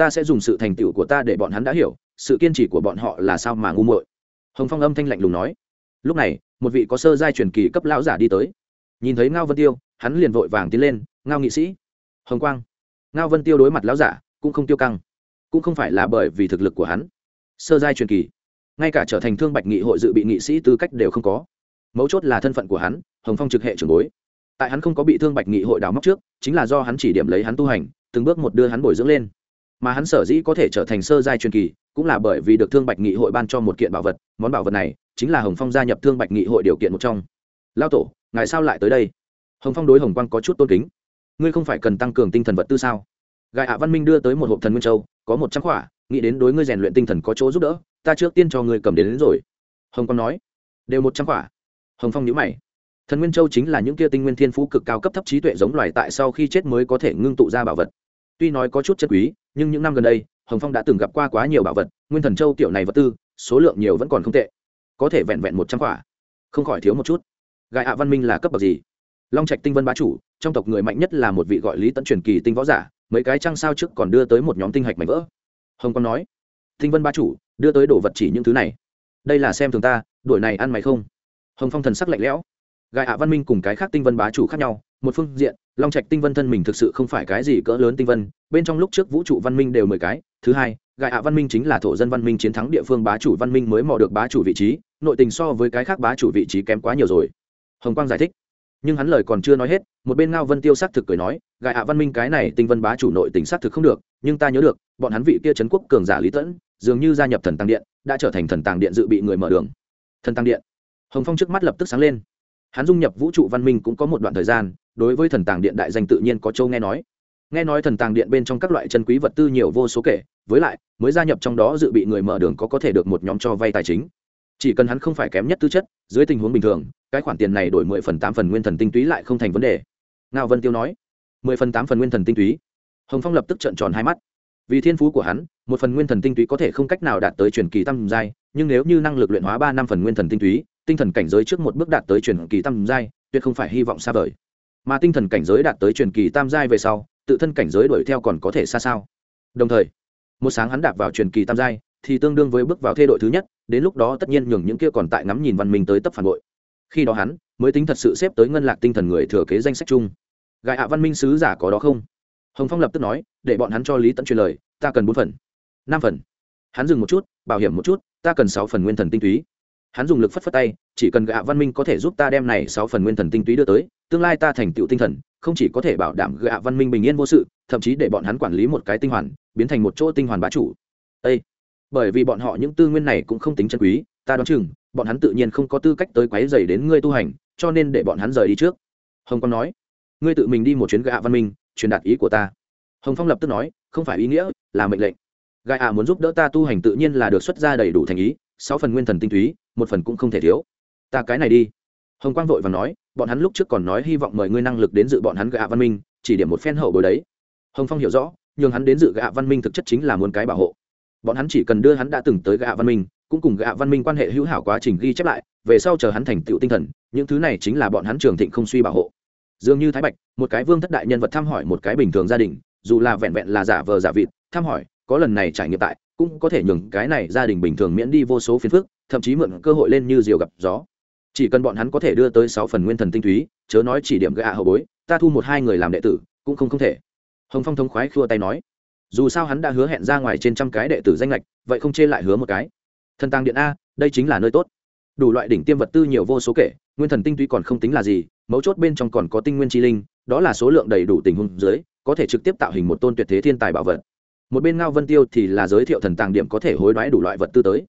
ta sẽ dùng sự thành tựu của ta để bọn hắn đã hiểu, sự kiên trì của bọn họ là sao mà ngu muội. Hồng phong âm thanh lạnh lùng nói. Lúc này, một vị có sơ giai truyền kỳ cấp lão giả đi tới. Nhìn thấy ngao vân tiêu, hắn liền vội vàng tiến lên, ngao nghị sĩ. Hồng quang. Ngao vân tiêu đối mặt lão giả, cũng không tiêu căng. Cũng không phải là bởi vì thực lực của hắn. Sơ giai truyền kỳ. Ngay cả trở thành thương bạch nghị hội dự bị nghị sĩ tư cách đều không có. Mấu chốt là thân phận của hắn, hồng phong trực hệ trưởng bối. Tại hắn không có bị thương bạch nghị hội đào móc trước, chính là do hắn chỉ điểm lấy hắn tu hành, từng bước một đưa hắn bồi dưỡng lên mà hắn sở dĩ có thể trở thành sơ giai truyền kỳ cũng là bởi vì được thương bạch nghị hội ban cho một kiện bảo vật món bảo vật này chính là hồng phong gia nhập thương bạch nghị hội điều kiện một trong. Lao tổ ngài sao lại tới đây? Hồng phong đối hồng quang có chút tôn kính. Ngươi không phải cần tăng cường tinh thần vật tư sao? Gài hạ văn minh đưa tới một hộp thần nguyên châu có một trăm khỏa nghĩ đến đối ngươi rèn luyện tinh thần có chỗ giúp đỡ ta trước tiên cho ngươi cầm đến, đến rồi. Hồng quang nói. Đều một trăm khỏa. Hồng phong nhữ mày. Thần nguyên châu chính là những kia tinh nguyên thiên phú cực cao cấp thấp trí tuệ giống loài tại sau khi chết mới có thể ngưng tụ ra bảo vật tuy nói có chút chất quý, nhưng những năm gần đây, hồng phong đã từng gặp qua quá nhiều bảo vật, nguyên thần châu tiểu này vật tư, số lượng nhiều vẫn còn không tệ. Có thể vẹn vẹn một trăm quả. Không khỏi thiếu một chút. Gai hạ văn minh là cấp bậc gì? Long trạch tinh vân bá chủ, trong tộc người mạnh nhất là một vị gọi lý tận truyền kỳ tinh võ giả, mấy cái trăng sao trước còn đưa tới một nhóm tinh hạch mạnh vỡ. Hồng quang nói, tinh vân bá chủ, đưa tới đồ vật chỉ những thứ này. Đây là xem thường ta, đuổi này ăn mày không? Hồng phong thần sắc lạnh lẽo. Gai hạ văn minh cùng cái khác tinh vân bá chủ khác nhau một phương diện, long trạch tinh vân thân mình thực sự không phải cái gì cỡ lớn tinh vân, bên trong lúc trước vũ trụ văn minh đều mười cái, thứ hai, gai hạ văn minh chính là thổ dân văn minh chiến thắng địa phương bá chủ văn minh mới mò được bá chủ vị trí, nội tình so với cái khác bá chủ vị trí kém quá nhiều rồi. Hồng quang giải thích. Nhưng hắn lời còn chưa nói hết, một bên ngao vân tiêu s á c thực cười nói, gai hạ văn minh cái này tinh vân bá chủ nội tình s á c thực không được, nhưng ta nhớ được, bọn hắn vị kia trấn quốc cường giả lý tẫn, dường như gia nhập thần tăng điện, đã trở thành thần tàng điện dự bị người mở đường. Thần tăng điện. Hồng phong trước mắt lập tức sáng lên. Hắn dung nhập vũ trụ văn minh cũng có một đoạn thời gian đối với thần tàng điện đại danh tự nhiên có châu nghe nói. Nghe nói thần tàng điện bên trong các loại chân quý vật tư nhiều vô số kể, với lại, mới gia nhập trong đó dự bị người mở đường có có thể được một nhóm cho vay tài chính. Chỉ cần hắn không phải kém nhất tư chất, dưới tình huống bình thường, cái khoản tiền này đổi mười phần tám phần nguyên thần tinh túy lại không thành vấn đề. Ngao vân tiêu nói, mười phần tám phần nguyên thần tinh túy. Hồng phong lập tức trợn tròn hai mắt. Vì thiên phú của hắn, một phần nguyên thần tinh túy có thể không cách nào đạt tới truyền kỳ tam giai, nhưng nếu như năng lực luyện hóa ba năm phần nguyên thần tinh túy, tinh thần cảnh giới trước một bước đạt tới truyền kỳ tam giai, tuyệt không phải hy vọng xa vời mà tinh thần cảnh giới đạt tới truyền kỳ tam giai về sau, tự thân cảnh giới đuổi theo còn có thể xa sao. Đồng thời, một sáng hắn đạp vào truyền kỳ tam giai, thì tương đương với bước vào thê đội thứ nhất, đến lúc đó tất nhiên nhường những kia còn tại ngắm nhìn văn minh tới tấp phản bội. Khi đó hắn mới tính thật sự xếp tới ngân lạc tinh thần người thừa kế danh sách chung. Gài hạ văn minh sứ giả có đó không? Hồng phong lập tức nói, để bọn hắn cho lý tẫn truyền lời, ta cần bốn phần, năm phần. Hắn dừng một chút, bảo hiểm một chút, ta cần sáu phần nguyên thần tinh túy hắn dùng lực phất phất tay, chỉ cần gạ văn minh có thể giúp ta đem này sáu phần nguyên thần tinh túy đưa tới, tương lai ta thành tựu tinh thần, không chỉ có thể bảo đảm gạ văn minh bình yên vô sự, thậm chí để bọn hắn quản lý một cái tinh hoàn, biến thành một chỗ tinh hoàn bá chủ. Ê! bởi vì bọn họ những tư nguyên này cũng không tính chân quý, ta đoán chừng, bọn hắn tự nhiên không có tư cách tới quấy dày đến ngươi tu hành, cho nên để bọn hắn rời đi trước. Hồng quang nói. Ngươi tự mình đi một chuyến gạ văn minh, truyền đạt ý của ta. Hồng phong lập tức nói, không phải ý nghĩa, là mệnh lệnh. Gai muốn giúp đỡ ta tu hành tự nhiên là được xuất ra đầy đủ thành ý, sáu phần nguyên thần tinh túy một phần cũng không thể thiếu. Ta cái này đi. Hồng quang vội và nói, bọn hắn lúc trước còn nói hy vọng mời ngươi năng lực đến dự bọn hắn gạ văn minh, chỉ điểm một phen hậu bồi đấy. Hồng phong hiểu rõ nhưng hắn đến dự gạ văn minh thực chất chính là muốn cái bảo hộ. Bọn hắn chỉ cần đưa hắn đã từng tới gạ văn minh, cũng cùng gạ văn minh quan hệ hữu hảo quá trình ghi chép lại, về sau chờ hắn thành tựu tinh thần, những thứ này chính là bọn hắn trường thịnh không suy bảo hộ. Dường như thái bạch, một cái vương thất đại nhân vật thăm hỏi một cái bình thường gia đình, dù là vẹn vẹn là giả vờ giả vịt, thăm hỏi, có lần này trải nghiệm tại cũng có thể nhường cái này gia đình bình thường miễn đi vô số phiền phức, thậm chí mượn cơ hội lên như diều gặp gió. Chỉ cần bọn hắn có thể đưa tới sáu phần nguyên thần tinh túy, chớ nói chỉ điểm gạ hậu bối, ta thu một hai người làm đệ tử, cũng không không thể. Hồng phong thống khoái khua tay nói, dù sao hắn đã hứa hẹn ra ngoài trên trăm cái đệ tử danh lệch, vậy không chê lại hứa một cái. Thần tàng điện a, đây chính là nơi tốt. Đủ loại đỉnh tiêm vật tư nhiều vô số kể, nguyên thần tinh túy còn không tính là gì, mấu chốt bên trong còn có tinh nguyên chi linh, đó là số lượng đầy đủ tình huống dưới, có thể trực tiếp tạo hình một tôn tuyệt thế thiên tài bảo vật một bên ngao vân tiêu thì là giới thiệu thần tàng điểm có thể hối đoái đủ loại vật tư tới.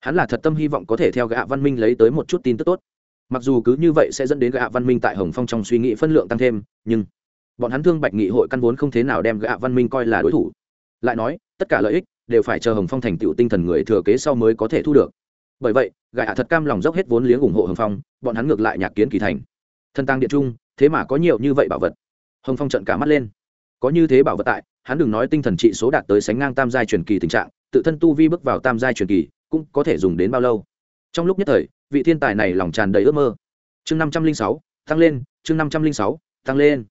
Hắn là thật tâm hy vọng có thể theo gạ văn minh lấy tới một chút tin tức tốt. Mặc dù cứ như vậy sẽ dẫn đến gạ văn minh tại hồng phong trong suy nghĩ phân lượng tăng thêm, nhưng bọn hắn thương bạch nghị hội căn vốn không thế nào đem gạ văn minh coi là đối thủ. Lại nói, tất cả lợi ích đều phải chờ hồng phong thành tựu tinh thần người thừa kế sau mới có thể thu được. Bởi vậy gạ thật cam lòng dốc hết vốn liếng ủng hộ hồng phong, bọn hắn ngược lại nhạc kiến kỳ thành. Thân tăng điện trung, thế mà có nhiều như vậy bảo vật. Hồng phong trận cả mắt lên có như thế bảo vật tại, hắn đừng nói tinh thần trị số đạt tới sánh ngang tam giai truyền kỳ tình trạng, tự thân tu vi bước vào tam giai truyền kỳ, cũng có thể dùng đến bao lâu. Trong lúc nhất thời, vị thiên tài này lòng tràn đầy ước mơ. Chương năm trăm linh sáu, tăng lên, chương năm trăm linh sáu, tăng lên.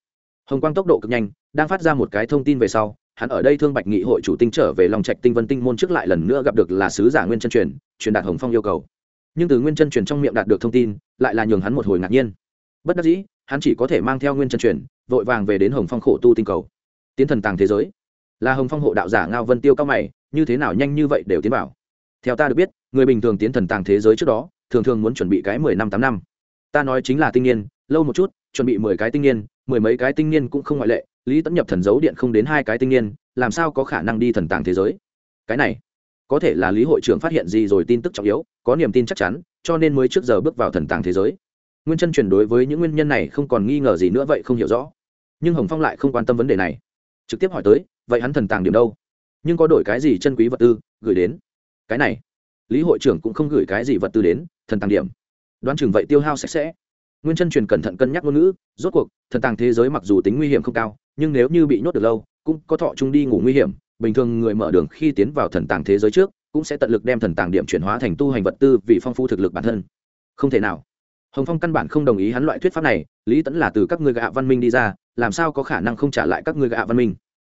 Hồng quang tốc độ cực nhanh, đang phát ra một cái thông tin về sau, hắn ở đây thương bạch nghị hội chủ tinh trở về lòng trạch tinh vân tinh môn trước lại lần nữa gặp được là sứ giả nguyên chân truyền truyền đạt hồng phong yêu cầu. Nhưng từ nguyên chân truyền trong miệng đạt được thông tin, lại là nhường hắn một hồi ngạc nhiên. Bất đắc dĩ, hắn chỉ có thể mang theo nguyên chân truyền, vội vàng về đến hồng phong khổ tu tinh cầu tiến thần tàng thế giới. Là hồng phong hộ đạo giả ngao vân tiêu cao mày, như thế nào nhanh như vậy đều tiến vào. Theo ta được biết, người bình thường tiến thần tàng thế giới trước đó, thường thường muốn chuẩn bị cái mười năm tám năm. Ta nói chính là tinh niên, lâu một chút, chuẩn bị mười cái tinh niên, mười mấy cái tinh niên cũng không ngoại lệ, lý tẫn nhập thần dấu điện không đến hai cái tinh niên, làm sao có khả năng đi thần tàng thế giới? Cái này, có thể là lý hội trưởng phát hiện gì rồi tin tức trọng yếu, có niềm tin chắc chắn, cho nên mới trước giờ bước vào thần tàng thế giới. Nguyên chân chuyển đối với những nguyên nhân này không còn nghi ngờ gì nữa vậy không hiểu rõ. Nhưng hồng phong lại không quan tâm vấn đề này trực tiếp hỏi tới, vậy hắn thần tàng điểm đâu? Nhưng có đổi cái gì chân quý vật tư gửi đến? Cái này, lý hội trưởng cũng không gửi cái gì vật tư đến, thần tàng điểm. Đoán chừng vậy tiêu hao sạch sẽ. Nguyên chân truyền cẩn thận cân nhắc ngôn ngữ, rốt cuộc, thần tàng thế giới mặc dù tính nguy hiểm không cao, nhưng nếu như bị nhốt được lâu, cũng có thọ chung đi ngủ nguy hiểm. Bình thường người mở đường khi tiến vào thần tàng thế giới trước, cũng sẽ tận lực đem thần tàng điểm chuyển hóa thành tu hành vật tư vì phong phú thực lực bản thân. Không thể nào. Hồng phong căn bản không đồng ý hắn loại thuyết pháp này, lý tẫn là từ các người gạ văn minh đi ra làm sao có khả năng không trả lại các người gạ văn minh?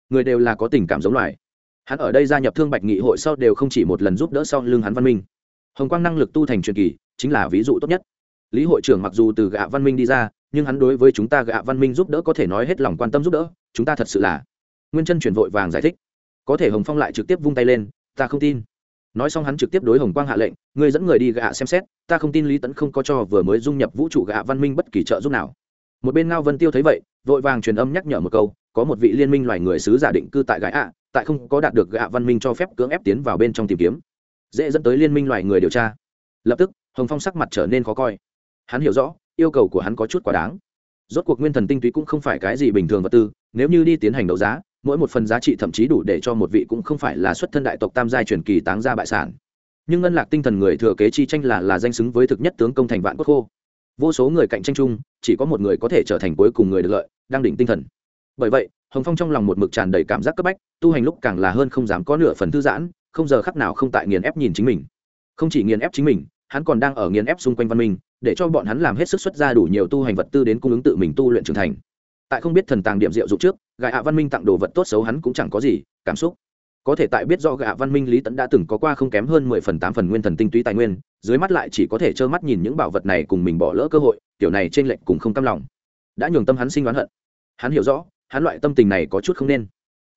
Người đều là có tình cảm giống loài. Hắn ở đây gia nhập thương bạch nghị hội sau đều không chỉ một lần giúp đỡ sau lưng hắn văn minh. Hồng quang năng lực tu thành truyền kỳ, chính là ví dụ tốt nhất. Lý hội trưởng mặc dù từ gạ văn minh đi ra, nhưng hắn đối với chúng ta gạ văn minh giúp đỡ có thể nói hết lòng quan tâm giúp đỡ, chúng ta thật sự là. Nguyên chân chuyển vội vàng giải thích. Có thể hồng phong lại trực tiếp vung tay lên, ta không tin. Nói xong hắn trực tiếp đối hồng quang hạ lệnh, ngươi dẫn người đi gạ xem xét, ta không tin lý tẫn không có cho vừa mới dung nhập vũ trụ gạ văn minh bất kỳ trợ giúp nào một bên ngao vân tiêu thấy vậy, vội vàng truyền âm nhắc nhở một câu, có một vị liên minh loài người sứ giả định cư tại Gái ạ, tại không có đạt được gạ văn minh cho phép cưỡng ép tiến vào bên trong tìm kiếm. Dễ dẫn tới liên minh loài người điều tra. Lập tức, hồng phong sắc mặt trở nên khó coi. Hắn hiểu rõ, yêu cầu của hắn có chút quá đáng. Rốt cuộc nguyên thần tinh túy cũng không phải cái gì bình thường vật tư, nếu như đi tiến hành đấu giá, mỗi một phần giá trị thậm chí đủ để cho một vị cũng không phải là xuất thân đại tộc tam giai truyền kỳ táng ra bại sản. Nhưng ngân lạc tinh thần người thừa kế chi tranh là là danh xứng với thực nhất tướng công thành vạn quốc khô vô số người cạnh tranh chung, chỉ có một người có thể trở thành cuối cùng người được lợi, đang đỉnh tinh thần. Bởi vậy, hồng phong trong lòng một mực tràn đầy cảm giác cấp bách, tu hành lúc càng là hơn không dám có nửa phần thư giãn, không giờ khắc nào không tại nghiền ép nhìn chính mình. Không chỉ nghiền ép chính mình, hắn còn đang ở nghiền ép xung quanh văn minh, để cho bọn hắn làm hết sức xuất ra đủ nhiều tu hành vật tư đến cung ứng tự mình tu luyện trưởng thành. Tại không biết thần tàng điểm diệu dụng trước gạ hạ văn minh tặng đồ vật tốt xấu hắn cũng chẳng có gì, cảm xúc có thể tại biết do gạ văn minh lý tẫn đã từng có qua không kém hơn mười phần tám phần nguyên thần tinh túy tài nguyên, dưới mắt lại chỉ có thể trơ mắt nhìn những bảo vật này cùng mình bỏ lỡ cơ hội kiểu này trên lệnh cùng không cam lòng. Đã nhường tâm hắn sinh đoán hận. Hắn hiểu rõ, hắn loại tâm tình này có chút không nên.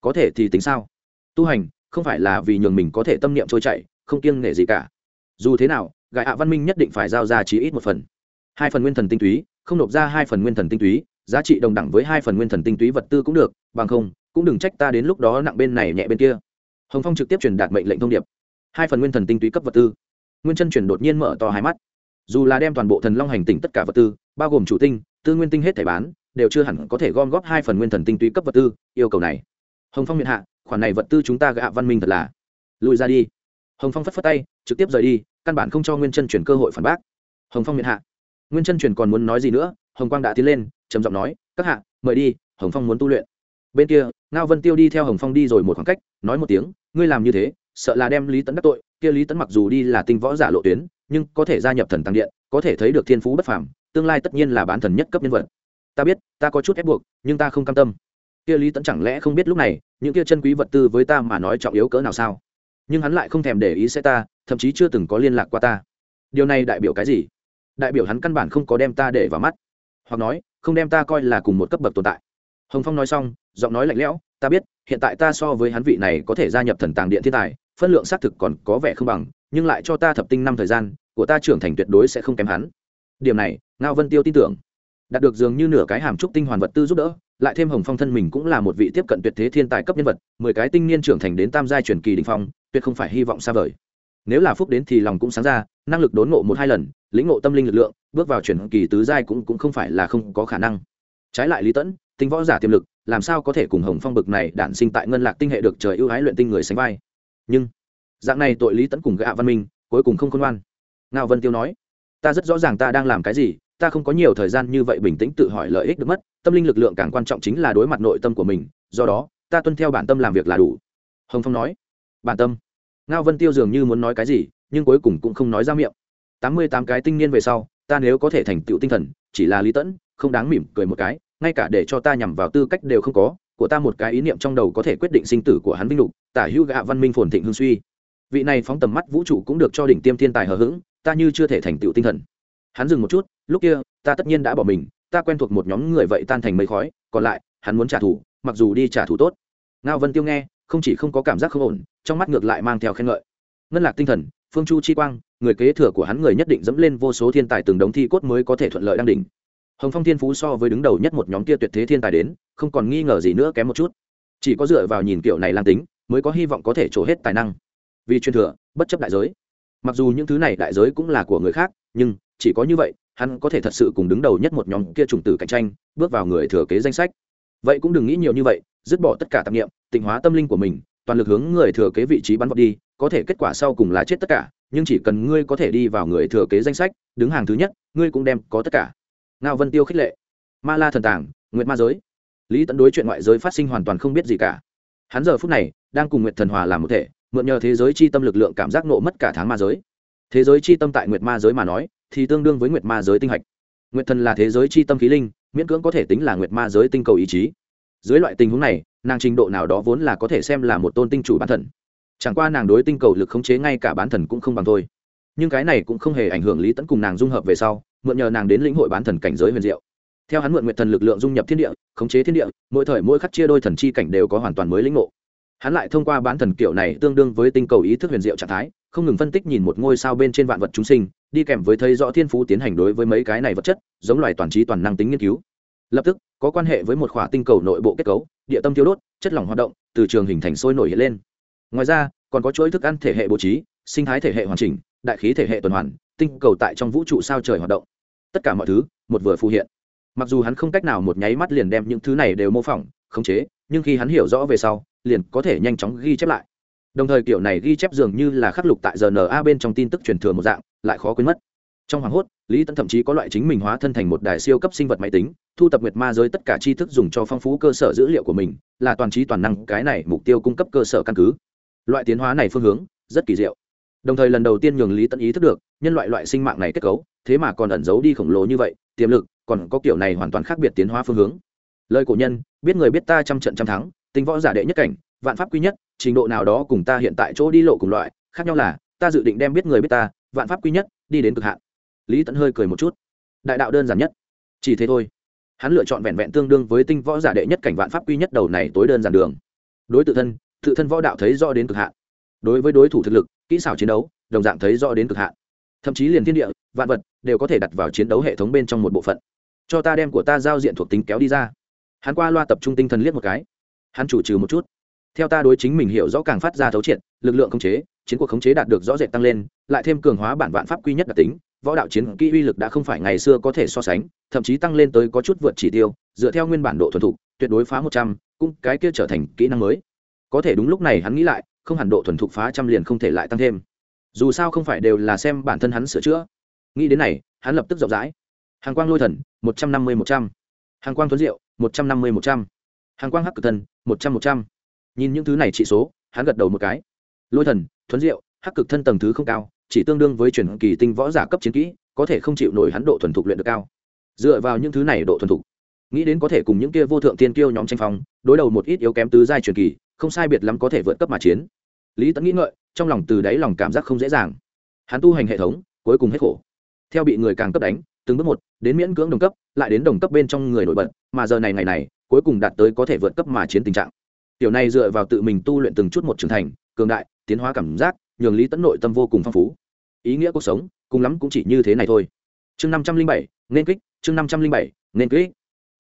Có thể thì tính sao? Tu hành, không phải là vì nhường mình có thể tâm niệm trôi chảy, không kiêng nể gì cả. Dù thế nào gạ hạ văn minh nhất định phải giao ra chí ít một phần. Hai phần nguyên thần tinh túy, không nộp ra hai phần nguyên thần tinh túy, giá trị đồng đẳng với hai phần nguyên thần tinh túy vật tư cũng được, bằng không, cũng đừng trách ta đến lúc đó nặng bên này nhẹ bên kia hồng phong trực tiếp truyền đạt mệnh lệnh thông điệp. Hai phần nguyên thần tinh túy cấp vật tư. Nguyên chân chuyển đột nhiên mở to hai mắt. Dù là đem toàn bộ thần long hành tỉnh tất cả vật tư, bao gồm chủ tinh, tư nguyên tinh hết thể bán, đều chưa hẳn có thể gom góp hai phần nguyên thần tinh túy cấp vật tư, yêu cầu này. Hồng phong miệng hạ, khoản này vật tư chúng ta gạ văn minh thật là. Lùi ra đi. Hồng phong phất phất tay, trực tiếp rời đi, căn bản không cho nguyên chân chuyển cơ hội phản bác. Hồng phong miệng hạ, nguyên chân chuyển còn muốn nói gì nữa? Hồng quang đã tiến lên, trầm giọng nói, các hạ, mời đi, hồng phong muốn tu luyện. Bên kia, ngao vân tiêu đi theo hồng phong đi rồi một khoảng cách, nói một tiếng ngươi làm như thế, sợ là đem lý tấn đắc tội, kia lý tấn mặc dù đi là tinh võ giả lộ tuyến, nhưng có thể gia nhập thần tăng điện, có thể thấy được thiên phú bất phàm, tương lai tất nhiên là bán thần nhất cấp nhân vật. Ta biết, ta có chút ép buộc, nhưng ta không cam tâm. Kia lý tấn chẳng lẽ không biết lúc này, những kia chân quý vật tư với ta mà nói trọng yếu cỡ nào sao? Nhưng hắn lại không thèm để ý sẽ ta, thậm chí chưa từng có liên lạc qua ta. Điều này đại biểu cái gì? Đại biểu hắn căn bản không có đem ta để vào mắt. Hoặc nói, không đem ta coi là cùng một cấp bậc tồn tại. Hồng phong nói xong, giọng nói lạnh lẽo ta biết, hiện tại ta so với hắn vị này có thể gia nhập thần tàng điện thiên tài, phân lượng xác thực còn có vẻ không bằng, nhưng lại cho ta thập tinh năm thời gian, của ta trưởng thành tuyệt đối sẽ không kém hắn. Điểm này, ngao vân tiêu tin tưởng. Đạt được dường như nửa cái hàm trúc tinh hoàn vật tư giúp đỡ, lại thêm hồng phong thân mình cũng là một vị tiếp cận tuyệt thế thiên tài cấp nhân vật, mười cái tinh niên trưởng thành đến tam giai truyền kỳ đình phong, tuyệt không phải hy vọng xa vời. Nếu là phúc đến thì lòng cũng sáng ra, năng lực đốn ngộ một hai lần, lĩnh ngộ tâm linh lực lượng, bước vào chuyển kỳ tứ giai cũng cũng không phải là không có khả năng. Trái lại lý tẫn tinh võ giả tiềm lực làm sao có thể cùng hồng phong bực này đản sinh tại ngân lạc tinh hệ được trời ưu ái luyện tinh người sánh vai? Nhưng, dạng này tội lý tẫn cùng gạ văn minh, cuối cùng không khôn ngoan. Ngao vân tiêu nói, ta rất rõ ràng ta đang làm cái gì, ta không có nhiều thời gian như vậy bình tĩnh tự hỏi lợi ích được mất, tâm linh lực lượng càng quan trọng chính là đối mặt nội tâm của mình, do đó, ta tuân theo bản tâm làm việc là đủ. Hồng phong nói, bản tâm. Ngao vân tiêu dường như muốn nói cái gì, nhưng cuối cùng cũng không nói ra miệng. Tám mươi tám cái tinh niên về sau, ta nếu có thể thành tựu tinh thần, chỉ là lý tẫn, không đáng mỉm cười một cái ngay cả để cho ta nhằm vào tư cách đều không có, của ta một cái ý niệm trong đầu có thể quyết định sinh tử của hắn vinh lục, tả hữu gạ văn minh phồn thịnh hương suy. Vị này phóng tầm mắt vũ trụ cũng được cho đỉnh tiêm thiên tài hờ hững, ta như chưa thể thành tựu tinh thần. Hắn dừng một chút, lúc kia, ta tất nhiên đã bỏ mình, ta quen thuộc một nhóm người vậy tan thành mây khói, còn lại, hắn muốn trả thù, mặc dù đi trả thù tốt. Ngao vân tiêu nghe, không chỉ không có cảm giác không ổn, trong mắt ngược lại mang theo khen ngợi. Ngân lạc tinh thần, phương chu chi quang, người kế thừa của hắn người nhất định dẫm lên vô số thiên tài từng đống thi cốt mới có thể thuận lợi đăng đỉnh hồng phong thiên phú so với đứng đầu nhất một nhóm kia tuyệt thế thiên tài đến, không còn nghi ngờ gì nữa kém một chút. Chỉ có dựa vào nhìn kiểu này lan tính, mới có hy vọng có thể trổ hết tài năng. Vì truyền thừa, bất chấp đại giới. Mặc dù những thứ này đại giới cũng là của người khác, nhưng chỉ có như vậy, hắn có thể thật sự cùng đứng đầu nhất một nhóm kia trùng tử cạnh tranh, bước vào người thừa kế danh sách. Vậy cũng đừng nghĩ nhiều như vậy, dứt bỏ tất cả tạp nghiệm tịnh hóa tâm linh của mình, toàn lực hướng người thừa kế vị trí bắn vọt đi, có thể kết quả sau cùng là chết tất cả, nhưng chỉ cần ngươi có thể đi vào người thừa kế danh sách, đứng hàng thứ nhất, ngươi cũng đem có tất cả ngao vân tiêu khích lệ. Ma la thần tàng, nguyệt ma giới. Lý tẫn đối chuyện ngoại giới phát sinh hoàn toàn không biết gì cả. Hắn giờ phút này đang cùng nguyệt thần hòa làm một thể, mượn nhờ thế giới chi tâm lực lượng cảm giác nộ mất cả tháng ma giới. Thế giới chi tâm tại nguyệt ma giới mà nói, thì tương đương với nguyệt ma giới tinh hạch. Nguyệt thần là thế giới chi tâm khí linh, miễn cưỡng có thể tính là nguyệt ma giới tinh cầu ý chí. Dưới loại tình huống này, nàng trình độ nào đó vốn là có thể xem là một tôn tinh chủ bán thần. Chẳng qua nàng đối tinh cầu lực khống chế ngay cả bán thần cũng không bằng thôi. Nhưng cái này cũng không hề ảnh hưởng lý tẫn cùng nàng dung hợp về sau mượn nhờ nàng đến lĩnh hội bán thần cảnh giới huyền diệu. Theo hắn mượn nguyện thần lực lượng dung nhập thiên địa, khống chế thiên địa, mỗi thời mỗi khắc chia đôi thần chi cảnh đều có hoàn toàn mới lĩnh ngộ. Hắn lại thông qua bán thần kiểu này tương đương với tinh cầu ý thức huyền diệu trạng thái, không ngừng phân tích nhìn một ngôi sao bên trên vạn vật chúng sinh, đi kèm với thấy rõ thiên phú tiến hành đối với mấy cái này vật chất, giống loài toàn trí toàn năng tính nghiên cứu. Lập tức, có quan hệ với một khỏa tinh cầu nội bộ kết cấu, địa tâm thiếu đốt, chất lỏng hoạt động, từ trường hình thành sôi nổi hiện lên. Ngoài ra, còn có chuỗi thức ăn thể hệ bố trí, sinh thái thể hệ hoàn chỉnh, đại khí thể hệ tuần hoàn, tinh cầu tại trong vũ trụ sao trời hoạt động tất cả mọi thứ, một vừa phù hiện. Mặc dù hắn không cách nào một nháy mắt liền đem những thứ này đều mô phỏng, khống chế, nhưng khi hắn hiểu rõ về sau, liền có thể nhanh chóng ghi chép lại. Đồng thời kiểu này ghi chép dường như là khắc lục tại rna bên trong tin tức truyền thừa một dạng, lại khó quên mất. Trong hoảng hốt, lý tân thậm chí có loại chính mình hóa thân thành một đài siêu cấp sinh vật máy tính, thu tập nguyệt ma giới tất cả tri thức dùng cho phong phú cơ sở dữ liệu của mình, là toàn trí toàn năng, cái này mục tiêu cung cấp cơ sở căn cứ. Loại tiến hóa này phương hướng, rất kỳ diệu. Đồng thời lần đầu tiên nhường lý tận ý thức được, nhân loại loại sinh mạng này kết cấu thế mà còn ẩn giấu đi khổng lồ như vậy, tiềm lực còn có kiểu này hoàn toàn khác biệt tiến hóa phương hướng. Lời cổ nhân, biết người biết ta trăm trận trăm thắng, tính võ giả đệ nhất cảnh, vạn pháp quý nhất, trình độ nào đó cùng ta hiện tại chỗ đi lộ cùng loại, khác nhau là, ta dự định đem biết người biết ta, vạn pháp quý nhất, đi đến cực hạn. Lý tẫn hơi cười một chút. Đại đạo đơn giản nhất. Chỉ thế thôi. Hắn lựa chọn vẹn vẹn tương đương với tinh võ giả đệ nhất cảnh vạn pháp quy nhất đầu này tối đơn giản đường. Đối tự thân tự thân võ đạo thấy rõ đến cực hạn. Đối với đối thủ thực lực, kỹ xảo chiến đấu, đồng dạng thấy rõ đến cực hạn. Thậm chí liền thiên địa, vạn vật đều có thể đặt vào chiến đấu hệ thống bên trong một bộ phận. Cho ta đem của ta giao diện thuộc tính kéo đi ra. Hắn qua loa tập trung tinh thần liếc một cái. Hắn chủ trừ một chút. Theo ta đối chính mình hiểu rõ càng phát ra thấu triệt, lực lượng khống chế, chiến cuộc khống chế đạt được rõ rệt tăng lên, lại thêm cường hóa bản vạn pháp quy nhất đặc tính, võ đạo chiến kỹ uy lực đã không phải ngày xưa có thể so sánh, thậm chí tăng lên tới có chút vượt chỉ tiêu, dựa theo nguyên bản độ thuần thục, tuyệt đối phá một trăm, cũng cái kia trở thành kỹ năng mới. Có thể đúng lúc này hắn nghĩ lại, không hẳn độ thuần thục phá trăm liền không thể lại tăng thêm. Dù sao không phải đều là xem bản thân hắn sửa chữa nghĩ đến này, hắn lập tức rộng rãi. Hàng quang lôi thần, một trăm năm mươi một trăm. Hàng quang thuấn diệu, một trăm năm mươi một trăm. Hàng quang hắc cực thần, một trăm một trăm. Nhìn những thứ này trị số, hắn gật đầu một cái. Lôi thần, thuấn diệu, hắc cực thân tầng thứ không cao, chỉ tương đương với truyền kỳ tinh võ giả cấp chiến kỹ, có thể không chịu nổi hắn độ thuần thục luyện được cao. Dựa vào những thứ này độ thuần thục, nghĩ đến có thể cùng những kia vô thượng tiên kiêu nhóm tranh phong, đối đầu một ít yếu kém tứ giai truyền kỳ, không sai biệt lắm có thể vượt cấp mà chiến. Lý tẫn nghĩ ngợi, trong lòng từ đáy lòng cảm giác không dễ dàng. Hắn tu hành hệ thống, cuối cùng hết khổ theo bị người càng cấp đánh, từng bước một, đến miễn cưỡng đồng cấp, lại đến đồng cấp bên trong người nổi bật, mà giờ này ngày này, cuối cùng đạt tới có thể vượt cấp mà chiến tình trạng. Tiểu này dựa vào tự mình tu luyện từng chút một trưởng thành, cường đại, tiến hóa cảm giác, nhường lý tẫn nội tâm vô cùng phong phú. Ý nghĩa cuộc sống, cùng lắm cũng chỉ như thế này thôi. Chương năm trăm linh bảy, nên kích, chương năm trăm linh bảy, nên kích.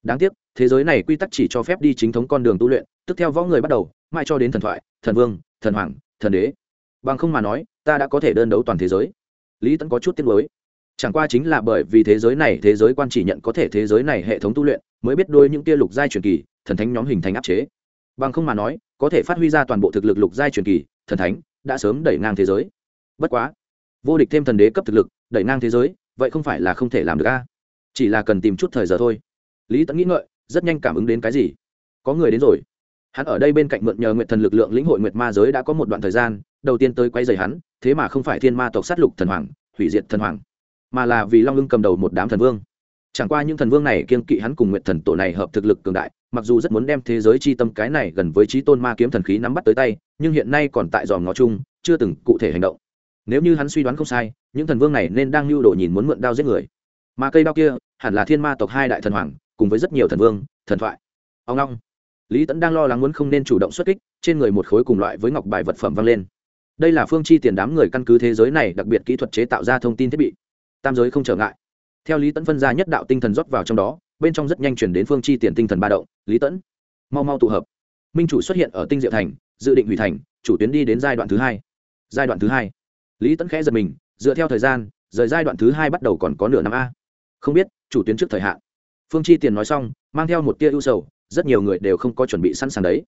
Đáng tiếc, thế giới này quy tắc chỉ cho phép đi chính thống con đường tu luyện, tức theo võ người bắt đầu, mãi cho đến thần thoại, thần vương, thần hoàng, thần đế. Bằng không mà nói, ta đã có thể đơn đấu toàn thế giới. Lý tẫn có chút tiếc lối chẳng qua chính là bởi vì thế giới này, thế giới quan chỉ nhận có thể thế giới này hệ thống tu luyện, mới biết đôi những tia lục giai truyền kỳ, thần thánh nhóm hình thành áp chế. Bằng không mà nói, có thể phát huy ra toàn bộ thực lực lục giai truyền kỳ, thần thánh đã sớm đẩy ngang thế giới. Bất quá, vô địch thêm thần đế cấp thực lực, đẩy ngang thế giới, vậy không phải là không thể làm được a? Chỉ là cần tìm chút thời giờ thôi. Lý tẫn nghĩ ngợi, rất nhanh cảm ứng đến cái gì? Có người đến rồi. Hắn ở đây bên cạnh mượn nhờ nguyện thần lực lượng lĩnh hội nguyệt ma giới đã có một đoạn thời gian, đầu tiên tới quay dày hắn, thế mà không phải thiên ma tộc sát lục thần hoàng, hủy diệt thần hoàng mà là vì long ưng cầm đầu một đám thần vương. Chẳng qua những thần vương này kiên kỵ hắn cùng nguyện thần tổ này hợp thực lực cường đại, mặc dù rất muốn đem thế giới chi tâm cái này gần với trí tôn ma kiếm thần khí nắm bắt tới tay, nhưng hiện nay còn tại dòm ngó chung, chưa từng cụ thể hành động. Nếu như hắn suy đoán không sai, những thần vương này nên đang lưu đồ nhìn muốn mượn đao giết người. Mà cây đao kia, hẳn là thiên ma tộc hai đại thần hoàng, cùng với rất nhiều thần vương, thần thoại. Ông long. Lý tẫn đang lo lắng muốn không nên chủ động xuất kích, trên người một khối cùng loại với ngọc bài vật phẩm vang lên. Đây là phương chi tiền đám người căn cứ thế giới này đặc biệt kỹ thuật chế tạo ra thông tin thiết bị tam giới không trở ngại. Theo lý tẫn phân ra nhất đạo tinh thần rót vào trong đó, bên trong rất nhanh chuyển đến phương chi tiền tinh thần ba động, lý tẫn mau mau tụ hợp. Minh chủ xuất hiện ở tinh diệu thành, dự định hủy thành, chủ tuyến đi đến giai đoạn thứ hai. Giai đoạn thứ hai. Lý tẫn khẽ giật mình, dựa theo thời gian, rời giai đoạn thứ hai bắt đầu còn có nửa năm a. Không biết, chủ tuyến trước thời hạn. Phương chi tiền nói xong, mang theo một tia ưu sầu, rất nhiều người đều không có chuẩn bị sẵn sàng đấy.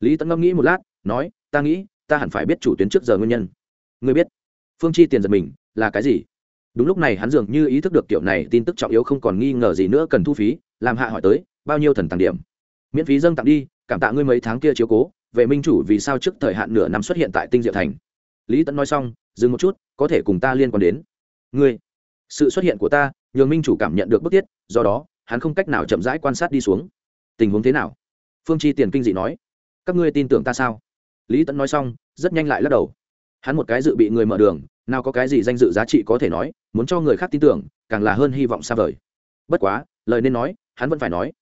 Lý tẫn ngẫm nghĩ một lát, nói, ta nghĩ, ta hẳn phải biết chủ tuyến trước giờ nguyên nhân. Ngươi biết. Phương chi tiền giật mình, là cái gì? Đúng lúc này hắn dường như ý thức được kiểu này tin tức trọng yếu không còn nghi ngờ gì nữa cần thu phí, làm hạ hỏi tới, bao nhiêu thần tàng điểm? Miễn phí dâng tặng đi, cảm tạ ngươi mấy tháng kia chiếu cố về minh chủ vì sao trước thời hạn nửa năm xuất hiện tại tinh diệu thành? Lý tẫn nói xong, dừng một chút, có thể cùng ta liên quan đến. Ngươi, sự xuất hiện của ta, nhường minh chủ cảm nhận được bức thiết, do đó, hắn không cách nào chậm rãi quan sát đi xuống. Tình huống thế nào? Phương chi tiền kinh dị nói. Các ngươi tin tưởng ta sao? Lý tẫn nói xong, rất nhanh lại lắc đầu. Hắn một cái dự bị người mở đường nào có cái gì danh dự giá trị có thể nói, muốn cho người khác tin tưởng, càng là hơn hy vọng xa vời. Bất quá, lời nên nói, hắn vẫn phải nói.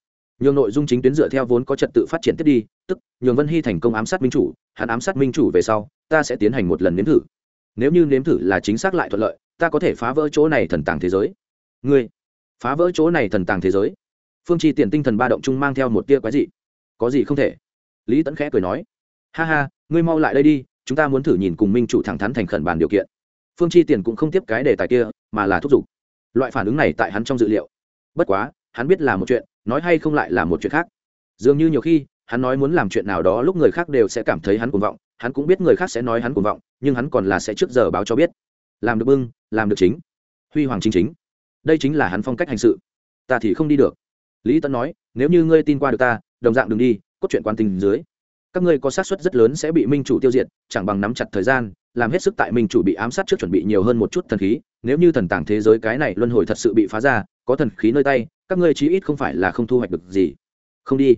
Nhường nội dung chính tuyến dựa theo vốn có trật tự phát triển tiếp đi, tức, nhường vân hy thành công ám sát minh chủ, hắn ám sát minh chủ về sau, ta sẽ tiến hành một lần nếm thử. Nếu như nếm thử là chính xác lại thuận lợi, ta có thể phá vỡ chỗ này thần tàng thế giới. Ngươi, phá vỡ chỗ này thần tàng thế giới? Phương chi tiền tinh thần ba động chung mang theo một tia quái dị. Có gì không thể? Lý tẫn khẽ cười nói. Ha ha, ngươi mau lại đây đi, chúng ta muốn thử nhìn cùng minh chủ thẳng thắn thành khẩn bàn điều kiện phương chi tiền cũng không tiếp cái đề tài kia, mà là thúc giục. Loại phản ứng này tại hắn trong dự liệu. Bất quá, hắn biết là một chuyện, nói hay không lại là một chuyện khác. Dường như nhiều khi, hắn nói muốn làm chuyện nào đó lúc người khác đều sẽ cảm thấy hắn cuồng vọng, hắn cũng biết người khác sẽ nói hắn cuồng vọng, nhưng hắn còn là sẽ trước giờ báo cho biết. Làm được bưng, làm được chính. Huy hoàng chính chính. Đây chính là hắn phong cách hành sự. Ta thì không đi được. Lý Tấn nói, nếu như ngươi tin qua được ta, đồng dạng đừng đi, cốt truyện quan tình dưới. Các ngươi có xác suất rất lớn sẽ bị minh chủ tiêu diệt, chẳng bằng nắm chặt thời gian làm hết sức tại minh chủ bị ám sát trước chuẩn bị nhiều hơn một chút thần khí, nếu như thần tàng thế giới cái này luân hồi thật sự bị phá ra, có thần khí nơi tay, các ngươi chí ít không phải là không thu hoạch được gì. Không đi.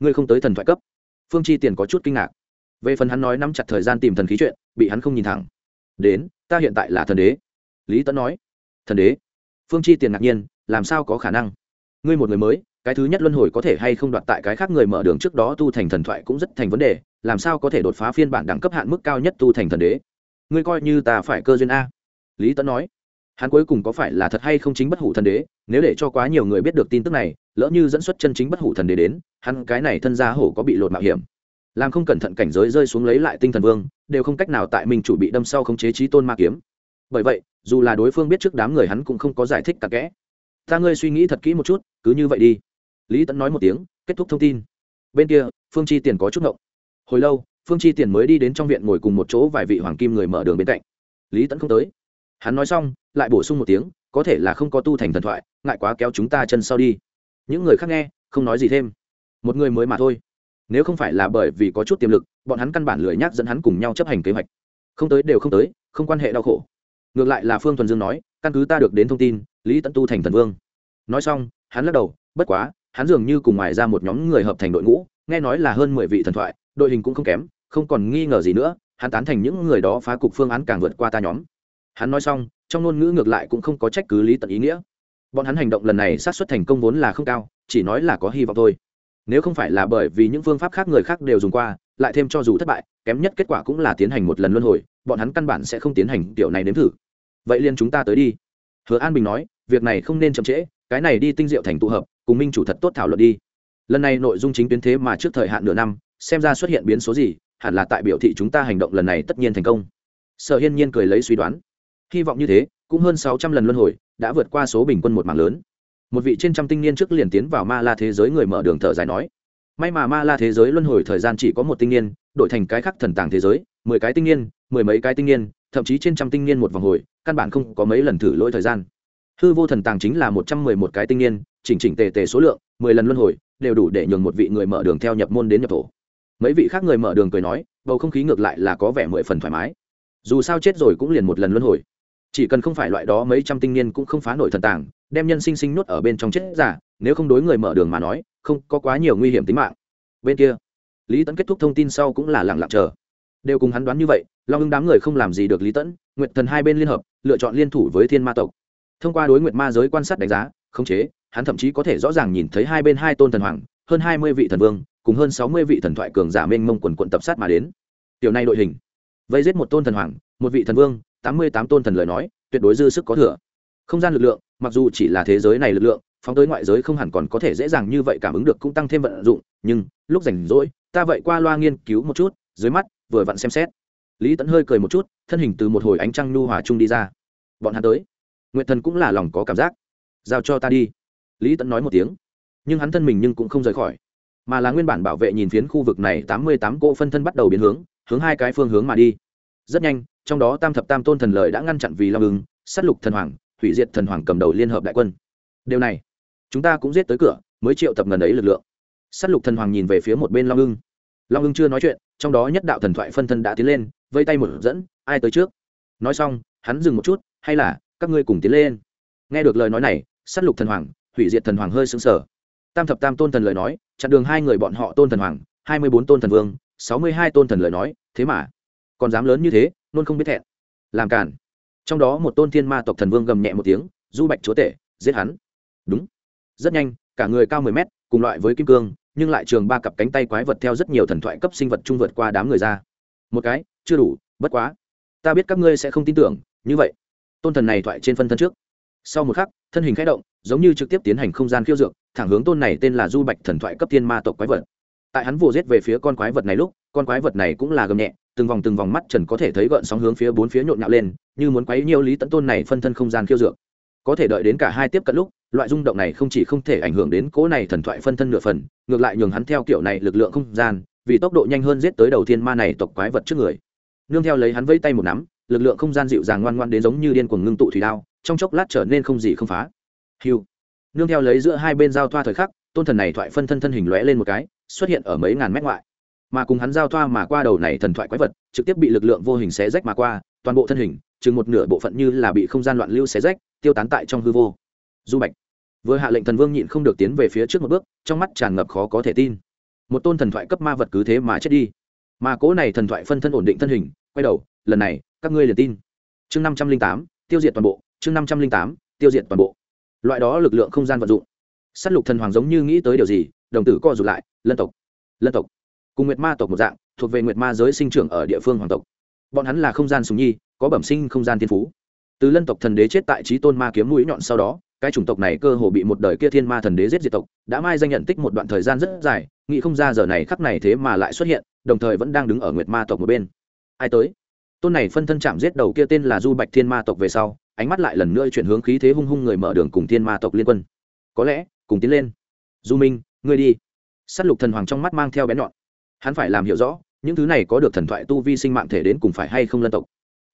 Ngươi không tới thần thoại cấp. Phương chi tiền có chút kinh ngạc. Về phần hắn nói nắm chặt thời gian tìm thần khí chuyện, bị hắn không nhìn thẳng. Đến, ta hiện tại là thần đế. Lý tấn nói. Thần đế. Phương chi tiền ngạc nhiên, làm sao có khả năng? Ngươi một người mới, cái thứ nhất luân hồi có thể hay không đoạt tại cái khác người mở đường trước đó tu thành thần thoại cũng rất thành vấn đề, làm sao có thể đột phá phiên bản đẳng cấp hạn mức cao nhất tu thành thần đế? Ngươi coi như ta phải cơ duyên a. Lý tấn nói, hắn cuối cùng có phải là thật hay không chính bất hủ thần đế, nếu để cho quá nhiều người biết được tin tức này, lỡ như dẫn xuất chân chính bất hủ thần đế đến, hắn cái này thân gia hổ có bị lột mạo hiểm. Làm không cẩn thận cảnh giới rơi xuống lấy lại tinh thần vương, đều không cách nào tại mình chủ bị đâm sau không chế trí tôn ma kiếm. Bởi vậy, dù là đối phương biết trước đám người hắn cũng không có giải thích tặc kẽ. Ta ngươi suy nghĩ thật kỹ một chút, cứ như vậy đi. Lý tẫn nói một tiếng, kết thúc thông tin. Bên kia, phương chi tiền có chút ngộng. Hồi lâu phương chi tiền mới đi đến trong viện ngồi cùng một chỗ vài vị hoàng kim người mở đường bên cạnh. Lý tẫn không tới. Hắn nói xong, lại bổ sung một tiếng, có thể là không có tu thành thần thoại, ngại quá kéo chúng ta chân sau đi. Những người khác nghe, không nói gì thêm. Một người mới mà thôi. Nếu không phải là bởi vì có chút tiềm lực, bọn hắn căn bản lười nhác dẫn hắn cùng nhau chấp hành kế hoạch. Không tới đều không tới, không quan hệ đau khổ. Ngược lại là phương thuần dương nói, căn cứ ta được đến thông tin, lý tẫn tu thành thần vương. Nói xong, hắn lắc đầu, bất quá, hắn dường như cùng ngoài ra một nhóm người hợp thành đội ngũ, nghe nói là hơn mười vị thần thoại, đội hình cũng không kém không còn nghi ngờ gì nữa, hắn tán thành những người đó phá cục phương án càng vượt qua ta nhóm. Hắn nói xong, trong ngôn ngữ ngược lại cũng không có trách cứ lý tận ý nghĩa. Bọn hắn hành động lần này sát xuất thành công vốn là không cao, chỉ nói là có hy vọng thôi. Nếu không phải là bởi vì những phương pháp khác người khác đều dùng qua, lại thêm cho dù thất bại, kém nhất kết quả cũng là tiến hành một lần luân hồi, bọn hắn căn bản sẽ không tiến hành tiểu này nếm thử. Vậy liền chúng ta tới đi. Hứa an bình nói, việc này không nên chậm trễ, cái này đi tinh diệu thành tụ hợp, cùng minh chủ thật tốt thảo luận đi. Lần này nội dung chính tuyến thế mà trước thời hạn nửa năm, xem ra xuất hiện biến số gì hẳn là tại biểu thị chúng ta hành động lần này tất nhiên thành công. Sở hiên nhiên cười lấy suy đoán. Hy vọng như thế, cũng hơn sáu trăm lần luân hồi, đã vượt qua số bình quân một mạng lớn. Một vị trên trăm tinh niên trước liền tiến vào ma la thế giới người mở đường thở dài nói, may mà ma la thế giới luân hồi thời gian chỉ có một tinh niên, đổi thành cái khác thần tàng thế giới, mười cái tinh niên, mười mấy cái tinh niên, thậm chí trên trăm tinh niên một vòng hồi, căn bản không có mấy lần thử lỗi thời gian. Hư vô thần tàng chính là một trăm mười một cái tinh niên, chỉnh chỉnh tề tề số lượng, mười lần luân hồi, đều đủ để nhường một vị người mở đường theo nhập môn đến nhập thổ mấy vị khác người mở đường cười nói, bầu không khí ngược lại là có vẻ mười phần thoải mái. Dù sao chết rồi cũng liền một lần luân hồi. Chỉ cần không phải loại đó mấy trăm tinh niên cũng không phá nổi thần tàng, đem nhân sinh sinh nuốt ở bên trong chết giả, nếu không đối người mở đường mà nói, không có quá nhiều nguy hiểm tính mạng. Bên kia, lý tẫn kết thúc thông tin sau cũng là lặng lặng chờ. Đều cùng hắn đoán như vậy, long ưng đám người không làm gì được lý tẫn nguyệt thần hai bên liên hợp, lựa chọn liên thủ với thiên ma tộc. Thông qua đối nguyệt ma giới quan sát đánh giá, khống chế, hắn thậm chí có thể rõ ràng nhìn thấy hai bên hai tôn thần hoàng, hơn hai mươi vị thần vương cùng hơn sáu mươi vị thần thoại cường giả mênh mông quần quận tập sát mà đến. Tiểu này đội hình. Vây giết một tôn thần hoàng, một vị thần vương, tám mươi tám tôn thần lời nói, tuyệt đối dư sức có thừa. Không gian lực lượng, mặc dù chỉ là thế giới này lực lượng, phóng tới ngoại giới không hẳn còn có thể dễ dàng như vậy cảm ứng được cũng tăng thêm vận dụng, nhưng, lúc rảnh rỗi, ta vậy qua loa nghiên cứu một chút, dưới mắt, vừa vặn xem xét. Lý tẫn hơi cười một chút, thân hình từ một hồi ánh trăng nhu hòa trung đi ra. Bọn hắn tới. Nguyện thần cũng là lòng có cảm giác. Giao cho ta đi. Lý tẫn nói một tiếng. Nhưng hắn thân mình nhưng cũng không rời khỏi mà là nguyên bản bảo vệ nhìn phiến khu vực này tám mươi tám cỗ phân thân bắt đầu biến hướng hướng hai cái phương hướng mà đi. Rất nhanh, trong đó tam thập tam tôn thần lợi đã ngăn chặn vì long ứng s á t lục thần hoàng, hủy diệt thần hoàng cầm đầu liên hợp đại quân. Điều này, chúng ta cũng giết tới cửa, mới triệu tập ngần ấy lực lượng. S á t lục thần hoàng nhìn về phía một bên long ưng. Long ưng chưa nói chuyện, trong đó nhất đạo thần thoại phân thân đã tiến lên, vây tay một dẫn, ai tới trước? Nói xong, hắn dừng một chút, hay là, các ngươi cùng tiến lên. Nghe được lời nói này s á t lục thần hoàng, hủy diệt thần hoàng hơi xứng sở tam thập tam tôn thần lời nói, chặn đường hai người bọn họ tôn thần hoàng, hai mươi bốn tôn thần vương, sáu mươi hai tôn thần lời nói, thế mà còn dám lớn như thế nôn không biết thẹn. Làm cản trong đó một tôn thiên ma tộc thần vương gầm nhẹ một tiếng, du bạch chúa tể, giết hắn. Đúng. Rất nhanh, cả người cao mười mét, cùng loại với kim cương, nhưng lại trường ba cặp cánh tay quái vật theo rất nhiều thần thoại cấp sinh vật trung vượt qua đám người ra. Một cái, chưa đủ, bất quá. Ta biết các ngươi sẽ không tin tưởng, như vậy. Tôn thần này thoại trên phân thân trước. Sau một khắc, thân hình k h ẽ động giống như trực tiếp tiến hành không gian khiêu dược, thẳng hướng tôn này tên là du bạch thần thoại cấp thiên ma tộc quái vật. Tại hắn vồ giết về phía con quái vật này lúc, con quái vật này cũng là gầm nhẹ, từng vòng từng vòng mắt trần có thể thấy gợn sóng hướng phía bốn phía nhộn nhạo lên, như muốn quấy nhiều lý tận tôn này phân thân không gian khiêu dược. Có thể đợi đến cả hai tiếp cận lúc, loại rung động này không chỉ không thể ảnh hưởng đến cỗ này thần thoại phân thân nửa phần, ngược lại nhường hắn theo kiểu này lực lượng không gian, vì tốc độ nhanh hơn giết tới đầu tiên ma này tộc quái vật trước người. Nương theo lấy hắn vây tay một nắm, lực lượng không gian dịu dàng ngoan ngoan đến giống như điên cuồng ngưng tụ thủy đao, trong chốc lát trở nên không gì không phá hiu nương theo lấy giữa hai bên giao thoa thời khắc, tôn thần này thoại phân thân thân hình lóe lên một cái, xuất hiện ở mấy ngàn mét ngoại. Mà cùng hắn giao thoa mà qua đầu này thần thoại quái vật, trực tiếp bị lực lượng vô hình xé rách mà qua, toàn bộ thân hình, chừng một nửa bộ phận như là bị không gian loạn lưu xé rách, tiêu tán tại trong hư vô. Du bạch. Vừa hạ lệnh thần vương nhịn không được tiến về phía trước một bước, trong mắt tràn ngập khó có thể tin. Một tôn thần thoại cấp ma vật cứ thế mà chết đi. Mà cố này thần thoại phân thân ổn định thân hình, quay đầu, lần này, các ngươi liền tin. Chương năm trăm linh tám, tiêu diệt toàn bộ, chương năm trăm linh tám, tiêu diệt toàn bộ loại đó lực lượng không gian vận dụng. S á t lục thần hoàng giống như nghĩ tới điều gì, đồng tử co rụt lại, lân tộc lân tộc. Cùng nguyệt ma tộc một dạng, thuộc về nguyệt ma giới sinh trưởng ở địa phương hoàng tộc. Bọn hắn là không gian sùng nhi, có bẩm sinh không gian thiên phú. Từ lân tộc thần đế chết tại trí tôn ma kiếm mũi nhọn sau đó, cái chủng tộc này cơ hồ bị một đời kia thiên ma thần đế giết diệt tộc, đã mai danh nhận tích một đoạn thời gian rất dài, nghĩ không ra giờ này khắc này thế mà lại xuất hiện, đồng thời vẫn đang đứng ở nguyệt ma tộc một bên. Ai tới? Tôn này phân thân chạm giết đầu kia tên là du bạch thiên ma tộc về sau ánh mắt lại lần nữa chuyển hướng khí thế hung hung người mở đường cùng thiên ma tộc liên quân. Có lẽ, cùng tiến lên. Du minh, ngươi đi. S á t lục thần hoàng trong mắt mang theo bén nhọn. Hắn phải làm hiểu rõ, những thứ này có được thần thoại tu vi sinh mạng thể đến cùng phải hay không lân tộc.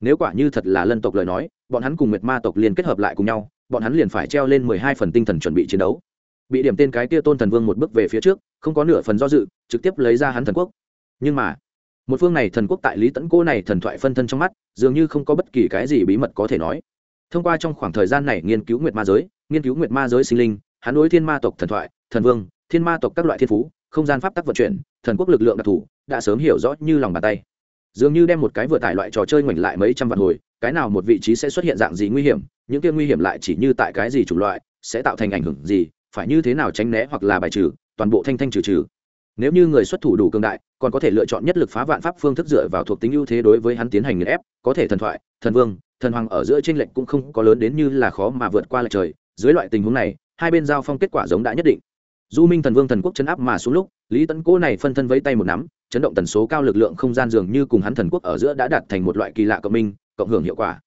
Nếu quả như thật là lân tộc lời nói, bọn hắn cùng nguyệt ma tộc liền kết hợp lại cùng nhau, bọn hắn liền phải treo lên mười hai phần tinh thần chuẩn bị chiến đấu. Bị điểm tên cái tia tôn thần vương một bước về phía trước, không có nửa phần do dự, trực tiếp lấy ra hắn thần quốc. Nhưng mà, một phương này thần quốc tại lý tẫn cô này thần thoại phân thân trong mắt, dường như không có bất kỳ cái gì bí mật có thể nói thông qua trong khoảng thời gian này nghiên cứu nguyệt ma giới, nghiên cứu nguyệt ma giới sinh linh, hắn đối thiên ma tộc thần thoại, thần vương, thiên ma tộc các loại thiên phú, không gian pháp tắc vận chuyển, thần quốc lực lượng đặc thù, đã sớm hiểu rõ như lòng bàn tay. Dường như đem một cái vừa tải loại trò chơi ngoảnh lại mấy trăm vạn hồi, cái nào một vị trí sẽ xuất hiện dạng gì nguy hiểm, những kia nguy hiểm lại chỉ như tại cái gì chủng loại, sẽ tạo thành ảnh hưởng gì, phải như thế nào tránh né hoặc là bài trừ, toàn bộ thanh thanh trừ trừ nếu như người xuất thủ đủ cường đại, còn có thể lựa chọn nhất lực phá vạn pháp phương thức dựa vào thuộc tính ưu thế đối với hắn tiến hành nghiền ép, có thể thần thoại, thần vương, thần hoàng ở giữa tranh lệch cũng không có lớn đến như là khó mà vượt qua lệch trời. Dưới loại tình huống này, hai bên giao phong kết quả giống đã nhất định. Du minh thần vương thần quốc chấn áp mà xuống lúc, lý tấn cố này phân thân vẫy tay một nắm, chấn động tần số cao lực lượng không gian dường như cùng hắn thần quốc ở giữa đã đạt thành một loại kỳ lạ cộng minh, cộng hưởng hiệu quả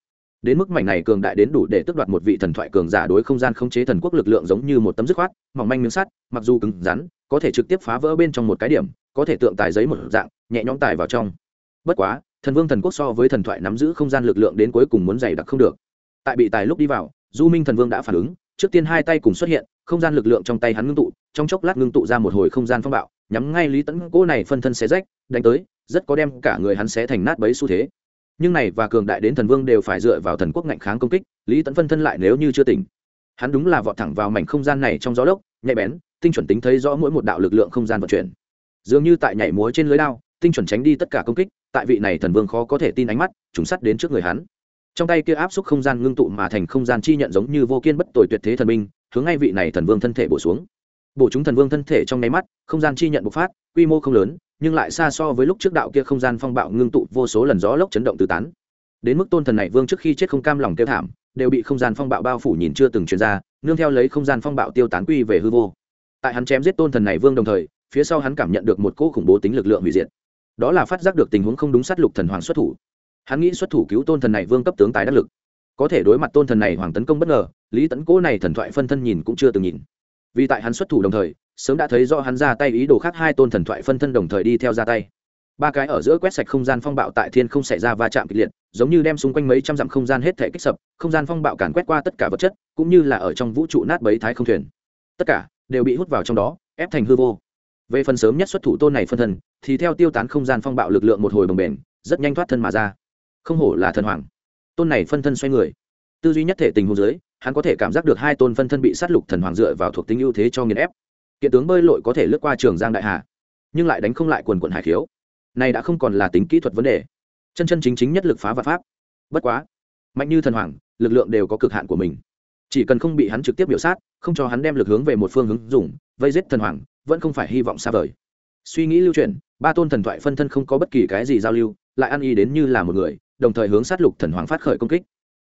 đến mức mảnh này cường đại đến đủ để tước đoạt một vị thần thoại cường giả đối không gian khống chế thần quốc lực lượng giống như một tấm dứt khoát, mỏng manh miếng sắt, mặc dù cứng rắn, có thể trực tiếp phá vỡ bên trong một cái điểm, có thể tượng tài giấy một dạng, nhẹ nhõm tài vào trong. Bất quá, thần vương thần quốc so với thần thoại nắm giữ không gian lực lượng đến cuối cùng muốn dày đặc không được. Tại bị tài lúc đi vào, du minh thần vương đã phản ứng, trước tiên hai tay cùng xuất hiện, không gian lực lượng trong tay hắn ngưng tụ, trong chốc lát ngưng tụ ra một hồi không gian phong bạo, nhắm ngay lý tẫn cỗ này phân thân xé rách, đánh tới, rất có đem cả người hắn xé thành nát bấy xu thế nhưng này và cường đại đến thần vương đều phải dựa vào thần quốc ngạnh kháng công kích, lý tẫn phân thân lại nếu như chưa tỉnh, hắn đúng là vọt thẳng vào mảnh không gian này trong gió lốc, nhạy bén, tinh chuẩn tính thấy rõ mỗi một đạo lực lượng không gian vận chuyển. Dường như tại nhảy múa trên lưới đao, tinh chuẩn tránh đi tất cả công kích, tại vị này thần vương khó có thể tin ánh mắt chúng sắt đến trước người hắn. Trong tay kia áp xúc không gian ngưng tụ mà thành không gian chi nhận giống như vô kiên bất tồi tuyệt thế thần minh, hướng ngay vị này thần vương thân thể bổ xuống. Bổ chúng thần vương thân thể trong nháy mắt, không gian chi nhận bộc phát, quy mô không lớn nhưng lại xa so với lúc trước đạo kia không gian phong bạo ngưng tụ vô số lần gió lốc chấn động tứ tán. Đến mức tôn thần này vương trước khi chết không cam lòng kêu thảm, đều bị không gian phong bạo bao phủ nhìn chưa từng truyền ra, nương theo lấy không gian phong bạo tiêu tán quy về hư vô. Tại hắn chém giết tôn thần này vương đồng thời, phía sau hắn cảm nhận được một cỗ khủng bố tính lực lượng hủy diệt. Đó là phát giác được tình huống không đúng sát lục thần hoàng xuất thủ. Hắn nghĩ xuất thủ cứu tôn thần này vương cấp tướng tài đắc lực. Có thể đối mặt tôn thần này hoàng tấn công bất ngờ, lý tấn cố này thần thoại phân thân nhìn cũng chưa từng nhìn vì tại hắn xuất thủ đồng thời, sớm đã thấy do hắn ra tay ý đồ khác hai tôn thần thoại phân thân đồng thời đi theo ra tay. Ba cái ở giữa quét sạch không gian phong bạo tại thiên không xảy ra va chạm kịch liệt, giống như đem xung quanh mấy trăm dặm không gian hết thể kích sập, không gian phong bạo càn quét qua tất cả vật chất, cũng như là ở trong vũ trụ nát bấy thái không thuyền. Tất cả đều bị hút vào trong đó, ép thành hư vô. Về phần sớm nhất xuất thủ tôn này phân thân, thì theo tiêu tán không gian phong bạo lực lượng một hồi bồng bềnh, rất nhanh thoát thân mà ra. Không hổ là thần hoàng. Tôn này phân thân xoay người. Tư duy nhất thể tình hồ dưới hắn có thể cảm giác được hai tôn phân thân bị sát lục thần hoàng dựa vào thuộc tính ưu thế cho nghiền ép. Kiện tướng bơi lội có thể lướt qua trường giang đại hà, nhưng lại đánh không lại quần quận hải khiếu. Này đã không còn là tính kỹ thuật vấn đề. Chân chân chính chính nhất lực phá và pháp. Bất quá, mạnh như thần hoàng, lực lượng đều có cực hạn của mình. Chỉ cần không bị hắn trực tiếp biểu sát, không cho hắn đem lực hướng về một phương hướng dùng, vây giết thần hoàng, vẫn không phải hy vọng xa vời. Suy nghĩ lưu truyền, ba tôn thần thoại phân thân không có bất kỳ cái gì giao lưu, lại ăn y đến như là một người, đồng thời hướng sát lục thần hoàng phát khởi công kích.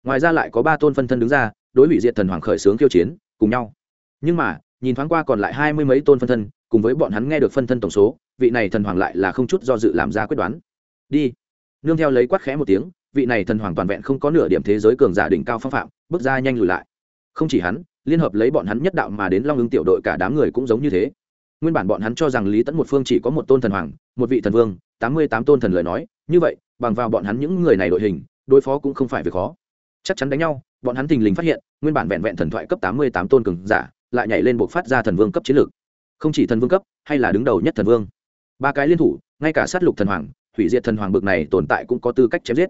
Ngoài ra lại có ba tôn phân thân đứng ra đối hủy diệt thần hoàng khởi xướng khiêu chiến, cùng nhau. Nhưng mà, nhìn thoáng qua còn lại hai mươi mấy tôn phân thân, cùng với bọn hắn nghe được phân thân tổng số, vị này thần hoàng lại là không chút do dự làm ra quyết đoán. Đi. Nương theo lấy quát khẽ một tiếng, vị này thần hoàng toàn vẹn không có nửa điểm thế giới cường giả đỉnh cao phong phạm, bước ra nhanh lùi lại. Không chỉ hắn, liên hợp lấy bọn hắn nhất đạo mà đến long ứng tiểu đội cả đám người cũng giống như thế. Nguyên bản bọn hắn cho rằng lý tẫn một phương chỉ có một tôn thần hoàng, một vị thần vương, tám mươi tám tôn thần lời nói, như vậy, bằng vào bọn hắn những người này đội hình, đối phó cũng không phải việc khó. Chắc chắn đánh nhau bọn hắn thình lình phát hiện, nguyên bản vẹn vẹn thần thoại cấp tám mươi tám tôn cường giả, lại nhảy lên buộc phát ra thần vương cấp chiến lược. Không chỉ thần vương cấp, hay là đứng đầu nhất thần vương. Ba cái liên thủ, ngay cả sát lục thần hoàng, hủy diệt thần hoàng bực này tồn tại cũng có tư cách chém giết.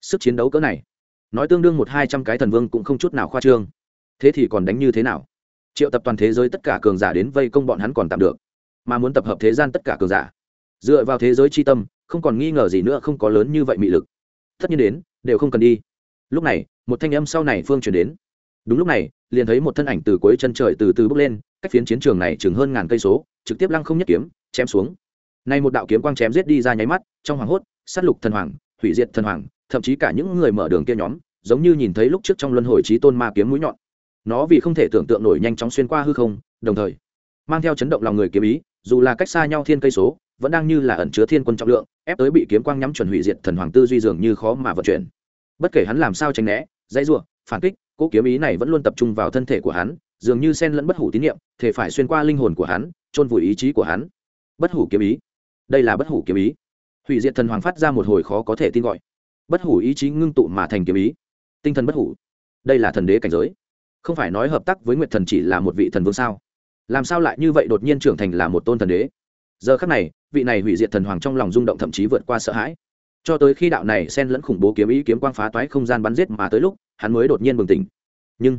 Sức chiến đấu cỡ này, nói tương đương một hai trăm cái thần vương cũng không chút nào khoa trương. Thế thì còn đánh như thế nào? Triệu tập toàn thế giới tất cả cường giả đến vây công bọn hắn còn tạm được, mà muốn tập hợp thế gian tất cả cường giả. Dựa vào thế giới c h i tâm, không còn nghi ngờ gì nữa không có lớn như vậy mị lực. Tất nhiên đến, đều không cần đi lúc này, một thanh âm sau này phương chuyển đến. Đúng lúc này, liền thấy một thân ảnh từ cuối chân trời từ từ bước lên, cách phiến chiến trường này chừng hơn ngàn cây số, trực tiếp lăng không nhất kiếm, chém xuống. Nay một đạo kiếm quang chém giết đi ra nháy mắt, trong hoàng hốt, sát lục thần hoàng, hủy diệt thần hoàng, thậm chí cả những người mở đường kia nhóm, giống như nhìn thấy lúc trước trong luân hồi trí tôn ma kiếm mũi nhọn. Nó vì không thể tưởng tượng nổi nhanh chóng xuyên qua hư không, đồng thời, mang theo chấn động lòng người kiếm ý, dù là cách xa nhau thiên cây số, vẫn đang như là ẩn chứa thiên quân trọng lượng, ép tới bị kiếm quang nhắm chuẩn hủy diệt thần hoàng tư duy dường như khó mà vận chuyển bất kể hắn làm sao tránh né, dãy rủa, phản kích cỗ kiếm ý này vẫn luôn tập trung vào thân thể của hắn, dường như sen lẫn bất hủ tín nhiệm thể phải xuyên qua linh hồn của hắn, chôn vùi ý chí của hắn. Bất hủ kiếm ý. Đây là bất hủ kiếm ý. Hủy diệt thần hoàng phát ra một hồi khó có thể tin gọi. Bất hủ ý chí ngưng tụ mà thành kiếm ý. Tinh thần bất hủ. Đây là thần đế cảnh giới. Không phải nói hợp tác với nguyệt thần chỉ là một vị thần vương sao? Làm sao lại như vậy đột nhiên trưởng thành là một tôn thần đế? Giờ khắc này, vị này hủy diệt thần hoàng trong lòng rung động thậm chí vượt qua sợ hãi cho tới khi đạo này xen lẫn khủng bố kiếm ý kiếm quang phá toái không gian bắn giết mà tới lúc, hắn mới đột nhiên bừng tỉnh. Nhưng,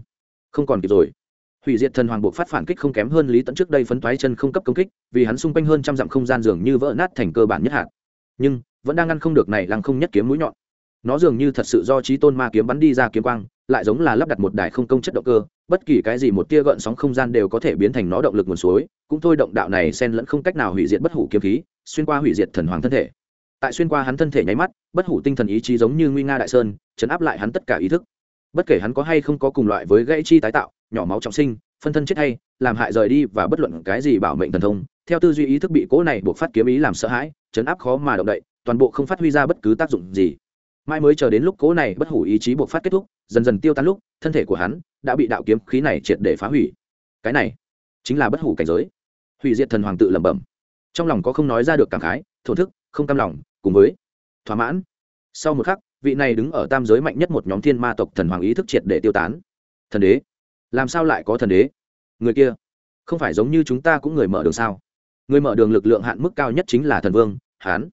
không còn kịp rồi. Hủy diệt thần hoàng buộc phát phản kích không kém hơn lý tẫn trước đây phấn toái chân không cấp công kích, vì hắn xung quanh hơn trăm dặm không gian dường như vỡ nát thành cơ bản nhất hạt. Nhưng, vẫn đang ngăn không được này lăng không nhất kiếm mũi nhọn. Nó dường như thật sự do trí tôn ma kiếm bắn đi ra kiếm quang, lại giống là lắp đặt một đài không công chất động cơ, bất kỳ cái gì một tia gợn sóng không gian đều có thể biến thành nó động lực nguồn suối, cũng thôi động đạo này xen lẫn không cách nào hủy diệt bất hủ kiếm khí, xuyên qua hủy diệt thần hoàng thân thể tại xuyên qua hắn thân thể nháy mắt, bất hủ tinh thần ý chí giống như nguy nga đại sơn, chấn áp lại hắn tất cả ý thức. Bất kể hắn có hay không có cùng loại với gãy chi tái tạo, nhỏ máu trọng sinh, phân thân chết hay, làm hại rời đi và bất luận cái gì bảo mệnh thần thông, theo tư duy ý thức bị cố này buộc phát kiếm ý làm sợ hãi, chấn áp khó mà động đậy, toàn bộ không phát huy ra bất cứ tác dụng gì. Mai mới chờ đến lúc cố này bất hủ ý chí buộc phát kết thúc, dần dần tiêu tan lúc, thân thể của hắn đã bị đạo kiếm khí này triệt để phá hủy. Cái này chính là bất hủ cảnh giới. Hủy diệt thần hoàng tự lẩm bẩm. Trong lòng có không nói ra được cảm khái thổ thức, không cam lòng cùng với thỏa mãn. Sau một khắc, vị này đứng ở tam giới mạnh nhất một nhóm thiên ma tộc thần hoàng ý thức triệt để tiêu tán. Thần đế, làm sao lại có thần đế? Người kia, không phải giống như chúng ta cũng người mở đường sao? Người mở đường lực lượng hạn mức cao nhất chính là thần vương, hán.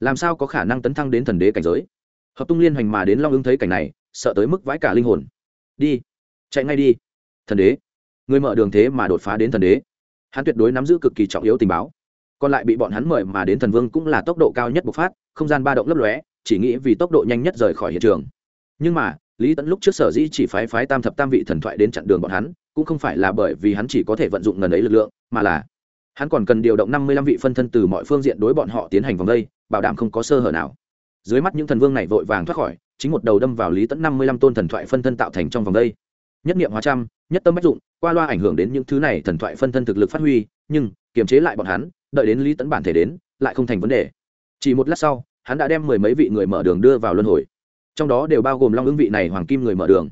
Làm sao có khả năng tấn thăng đến thần đế cảnh giới? Hợp tung liên hoành mà đến long ứng thấy cảnh này, sợ tới mức vãi cả linh hồn. Đi, chạy ngay đi. Thần đế, người mở đường thế mà đột phá đến thần đế. Hắn tuyệt đối nắm giữ cực kỳ trọng yếu tình báo còn lại bị bọn hắn mời mà đến thần vương cũng là tốc độ cao nhất bộc phát, không gian ba động lấp lóe, chỉ nghĩ vì tốc độ nhanh nhất rời khỏi hiện trường. Nhưng mà, lý tẫn lúc trước sở dĩ chỉ phái phái tam thập tam vị thần thoại đến chặn đường bọn hắn, cũng không phải là bởi vì hắn chỉ có thể vận dụng ngần ấy lực lượng, mà là hắn còn cần điều động năm mươi lăm vị phân thân từ mọi phương diện đối bọn họ tiến hành vòng đây, bảo đảm không có sơ hở nào. Dưới mắt những thần vương này vội vàng thoát khỏi, chính một đầu đâm vào lý tẫn năm mươi lăm tôn thần thoại phân thân tạo thành trong vòng đây. Nhất niệm hóa trăm, nhất tâm bách dụng, qua loa ảnh hưởng đến những thứ này thần thoại phân thân thực lực phát huy, nhưng, kiềm chế lại bọn hắn đợi đến lý tẫn bản thể đến, lại không thành vấn đề. Chỉ một lát sau, hắn đã đem mười mấy vị người mở đường đưa vào luân hồi. Trong đó đều bao gồm long ứng vị này hoàng kim người mở đường.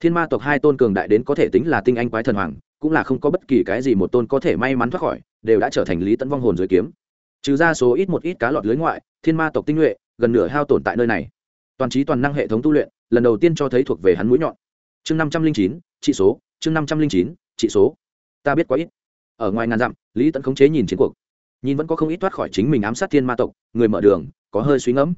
Thiên ma tộc hai tôn cường đại đến có thể tính là tinh anh quái thần hoàng, cũng là không có bất kỳ cái gì một tôn có thể may mắn thoát khỏi, đều đã trở thành lý tẫn vong hồn dưới kiếm. Trừ ra số ít một ít cá lọt lưới ngoại, thiên ma tộc tinh nhuệ, gần nửa hao tổn tại nơi này. Toàn trí toàn năng hệ thống tu luyện, lần đầu tiên cho thấy thuộc về hắn mũi nhọn. Chương năm trăm linh chín, trị số, chương năm trăm linh chín, trị số. Ta biết quá ít. Ở ngoài ngàn dặm, lý tẫn khống chế nhìn chiến cuộc nhìn vẫn có không ít thoát khỏi chính mình ám sát thiên ma tộc, người mở đường, có hơi suy ngẫm.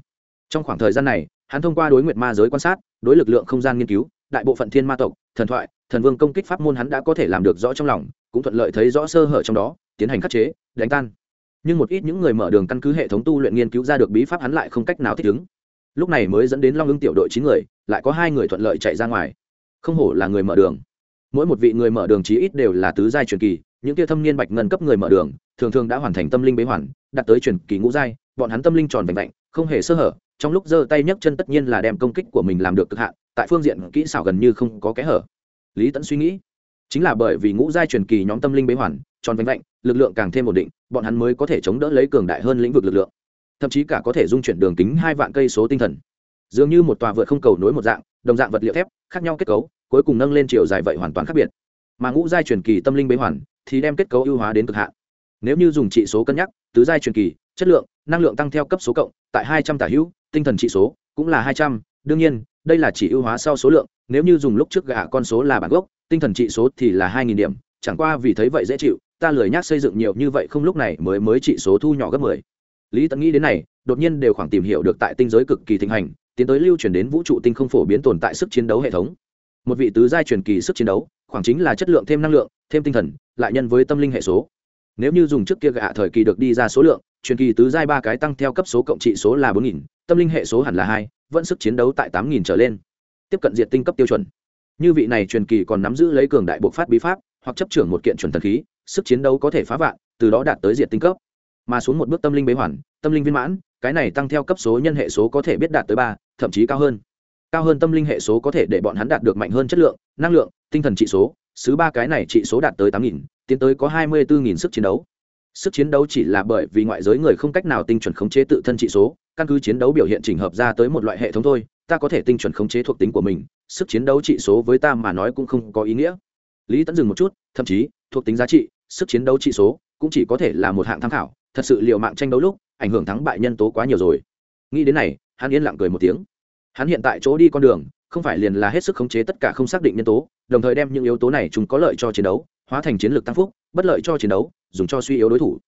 Trong khoảng thời gian này, hắn thông qua đối nguyện ma giới quan sát, đối lực lượng không gian nghiên cứu, đại bộ phận thiên ma tộc, thần thoại, thần vương công kích pháp môn hắn đã có thể làm được rõ trong lòng, cũng thuận lợi thấy rõ sơ hở trong đó, tiến hành khắc chế, đánh tan. Nhưng một ít những người mở đường căn cứ hệ thống tu luyện nghiên cứu ra được bí pháp hắn lại không cách nào thích ứng. Lúc này mới dẫn đến long ưng tiểu đội chín người, lại có hai người thuận lợi chạy ra ngoài. Không hổ là người mở đường. Mỗi một vị người mở đường chí ít đều là tứ giai truyền kỳ, những kia thâm niên bạch ngân cấp người mở đường thường thường đã hoàn thành tâm linh bế hoàn, đạt tới truyền kỳ ngũ giai, bọn hắn tâm linh tròn vành vạnh không hề sơ hở, trong lúc giơ tay nhấc chân tất nhiên là đem công kích của mình làm được cực hạn, tại phương diện kỹ xảo gần như không có kẽ hở. Lý tẫn suy nghĩ, chính là bởi vì ngũ giai truyền kỳ nhóm tâm linh bế hoàn, tròn vành vạnh lực lượng càng thêm ổn định, bọn hắn mới có thể chống đỡ lấy cường đại hơn lĩnh vực lực lượng. Thậm chí cả có thể dung chuyển đường kính hai vạn cây số tinh thần. Dường như một tòa vượt không cầu nối một dạng, đồng dạng vật liệu thép, khác nhau kết cấu, cuối cùng nâng lên chiều dài vậy hoàn toàn khác biệt. Mà ngũ giai truyền kỳ tâm linh bế hoàn, thì đem kết cấu ưu hóa đến cực hạn nếu như dùng trị số cân nhắc, tứ giai truyền kỳ, chất lượng, năng lượng tăng theo cấp số cộng, tại hai trăm tả hữu, tinh thần trị số cũng là hai trăm. Đương nhiên, đây là chỉ ưu hóa sau số lượng, nếu như dùng lúc trước gạ con số là bản gốc, tinh thần trị số thì là hai nghìn điểm. Chẳng qua vì thấy vậy dễ chịu, ta lười nhác xây dựng nhiều như vậy không lúc này mới mới trị số thu nhỏ gấp mười. Lý tẫn nghĩ đến này, đột nhiên đều khoảng tìm hiểu được tại tinh giới cực kỳ thịnh hành, tiến tới lưu chuyển đến vũ trụ tinh không phổ biến tồn tại sức chiến đấu hệ thống. Một vị tứ giai truyền kỳ sức chiến đấu, khoảng chính là chất lượng thêm năng lượng, thêm tinh thần, lại nhân với tâm linh hệ số nếu như dùng trước kia gạ thời kỳ được đi ra số lượng, truyền kỳ tứ giai ba cái tăng theo cấp số cộng trị số là bốn nghìn, tâm linh hệ số hẳn là hai, vẫn sức chiến đấu tại tám nghìn trở lên. Tiếp cận diện tinh cấp tiêu chuẩn. Như vị này truyền kỳ còn nắm giữ lấy cường đại bộ phát bí pháp, hoặc chấp trưởng một kiện chuẩn thần khí, sức chiến đấu có thể phá vạn, từ đó đạt tới diện tinh cấp. Mà xuống một bước tâm linh bế hoàn, tâm linh viên mãn, cái này tăng theo cấp số nhân hệ số có thể biết đạt tới ba, thậm chí cao hơn cao hơn tâm linh hệ số có thể để bọn hắn đạt được mạnh hơn chất lượng, năng lượng, tinh thần trị số. Xứ ba cái này trị số đạt tới tám nghìn, tiến tới có hai mươi bốn nghìn sức chiến đấu. Sức chiến đấu chỉ là bởi vì ngoại giới người không cách nào tinh chuẩn khống chế tự thân trị số, căn cứ chiến đấu biểu hiện chỉnh hợp ra tới một loại hệ thống thôi, ta có thể tinh chuẩn khống chế thuộc tính của mình. Sức chiến đấu trị số với ta mà nói cũng không có ý nghĩa. Lý tẫn dừng một chút, thậm chí, thuộc tính giá trị, sức chiến đấu trị số cũng chỉ có thể là một hạng tham khảo. Thật sự liệu mạng tranh đấu lúc, ảnh hưởng thắng bại nhân tố quá nhiều rồi. Nghĩ đến này, hắn yên lặng cười một tiếng hắn hiện tại chỗ đi con đường, không phải liền là hết sức khống chế tất cả không xác định nhân tố, đồng thời đem những yếu tố này chúng có lợi cho chiến đấu, hóa thành chiến lược tăng phúc, bất lợi cho chiến đấu, dùng cho suy yếu đối thủ.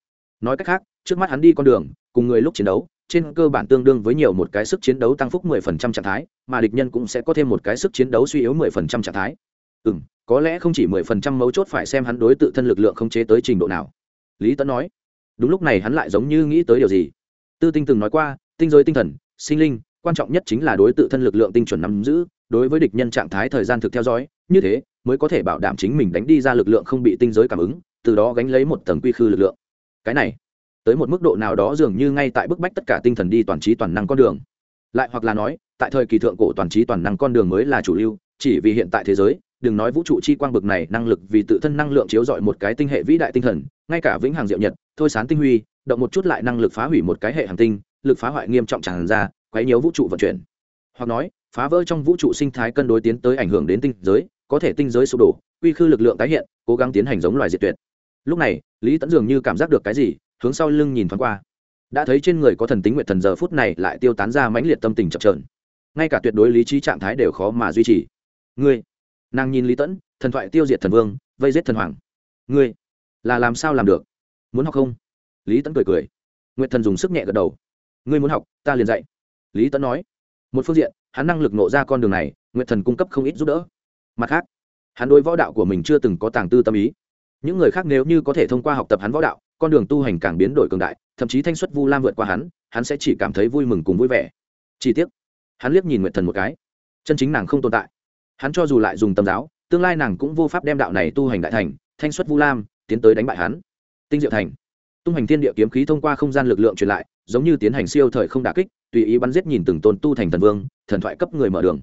Nói cách khác, trước mắt hắn đi con đường, cùng người lúc chiến đấu, trên cơ bản tương đương với nhiều một cái sức chiến đấu tăng phúc 10% trạng thái, mà địch nhân cũng sẽ có thêm một cái sức chiến đấu suy yếu 10% trạng thái. Ừ có lẽ không chỉ 10% mấu chốt phải xem hắn đối tự thân lực lượng khống chế tới trình độ nào. Lý tấn nói, đúng lúc này hắn lại giống như nghĩ tới điều gì. Tư tinh từng nói qua, tinh giới tinh thần, sinh linh quan trọng nhất chính là đối tự thân lực lượng tinh chuẩn nắm giữ, đối với địch nhân trạng thái thời gian thực theo dõi, như thế mới có thể bảo đảm chính mình đánh đi ra lực lượng không bị tinh giới cảm ứng, từ đó gánh lấy một tầng quy khư lực lượng. Cái này, tới một mức độ nào đó dường như ngay tại bức bách tất cả tinh thần đi toàn trí toàn năng con đường. Lại hoặc là nói, tại thời kỳ thượng cổ toàn trí toàn năng con đường mới là chủ lưu, chỉ vì hiện tại thế giới, đừng nói vũ trụ chi quang bực này năng lực vì tự thân năng lượng chiếu dọi một cái tinh hệ vĩ đại tinh thần, ngay cả vĩnh hằng diệu nhật, thôi sán tinh huy, động một chút lại năng lực phá hủy một cái hệ hành tinh, lực phá hoại nghiêm trọng tràn ra quấy nhiễu vũ trụ vận chuyển. Hoặc nói, phá vỡ trong vũ trụ sinh thái cân đối tiến tới ảnh hưởng đến tinh giới, có thể tinh giới sụp đổ, quy khư lực lượng tái hiện, cố gắng tiến hành giống loài diệt tuyệt. Lúc này, lý tẫn dường như cảm giác được cái gì, hướng sau lưng nhìn thoáng qua. Đã thấy trên người có thần tính nguyện thần giờ phút này lại tiêu tán ra mãnh liệt tâm tình chập trờn ngay cả tuyệt đối lý trí trạng thái đều khó mà duy trì. Ngươi, nàng nhìn lý tẫn thần thoại tiêu diệt thần vương, vây giết thần hoàng. Ngươi, là làm sao làm được? Muốn học không? Lý tẫn cười cười. Nguyện thần dùng sức nhẹ gật đầu. Ngươi muốn học, ta liền dạy lý tẫn nói, một phương diện, hắn năng lực nộ ra con đường này nguyện thần cung cấp không ít giúp đỡ. Mặt khác, hắn đối võ đạo của mình chưa từng có tàng tư tâm ý. Những người khác nếu như có thể thông qua học tập hắn võ đạo, con đường tu hành càng biến đổi cường đại, thậm chí thanh xuất vu lam vượt qua hắn hắn sẽ chỉ cảm thấy vui mừng cùng vui vẻ. Chi tiết hắn liếc nhìn nguyện thần một cái. Chân chính nàng không tồn tại. Hắn cho dù lại dùng tâm giáo, tương lai nàng cũng vô pháp đem đạo này tu hành đại thành, thanh xuất vu lam, tiến tới đánh bại hắn. Tinh diệu thành. Tung hành thiên địa kiếm khí thông qua không gian lực lượng truyền lại, giống như tiến hành siêu thời không đả kích tùy ý bắn giết nhìn từng tôn tu thành thần vương, thần thoại cấp người mở đường.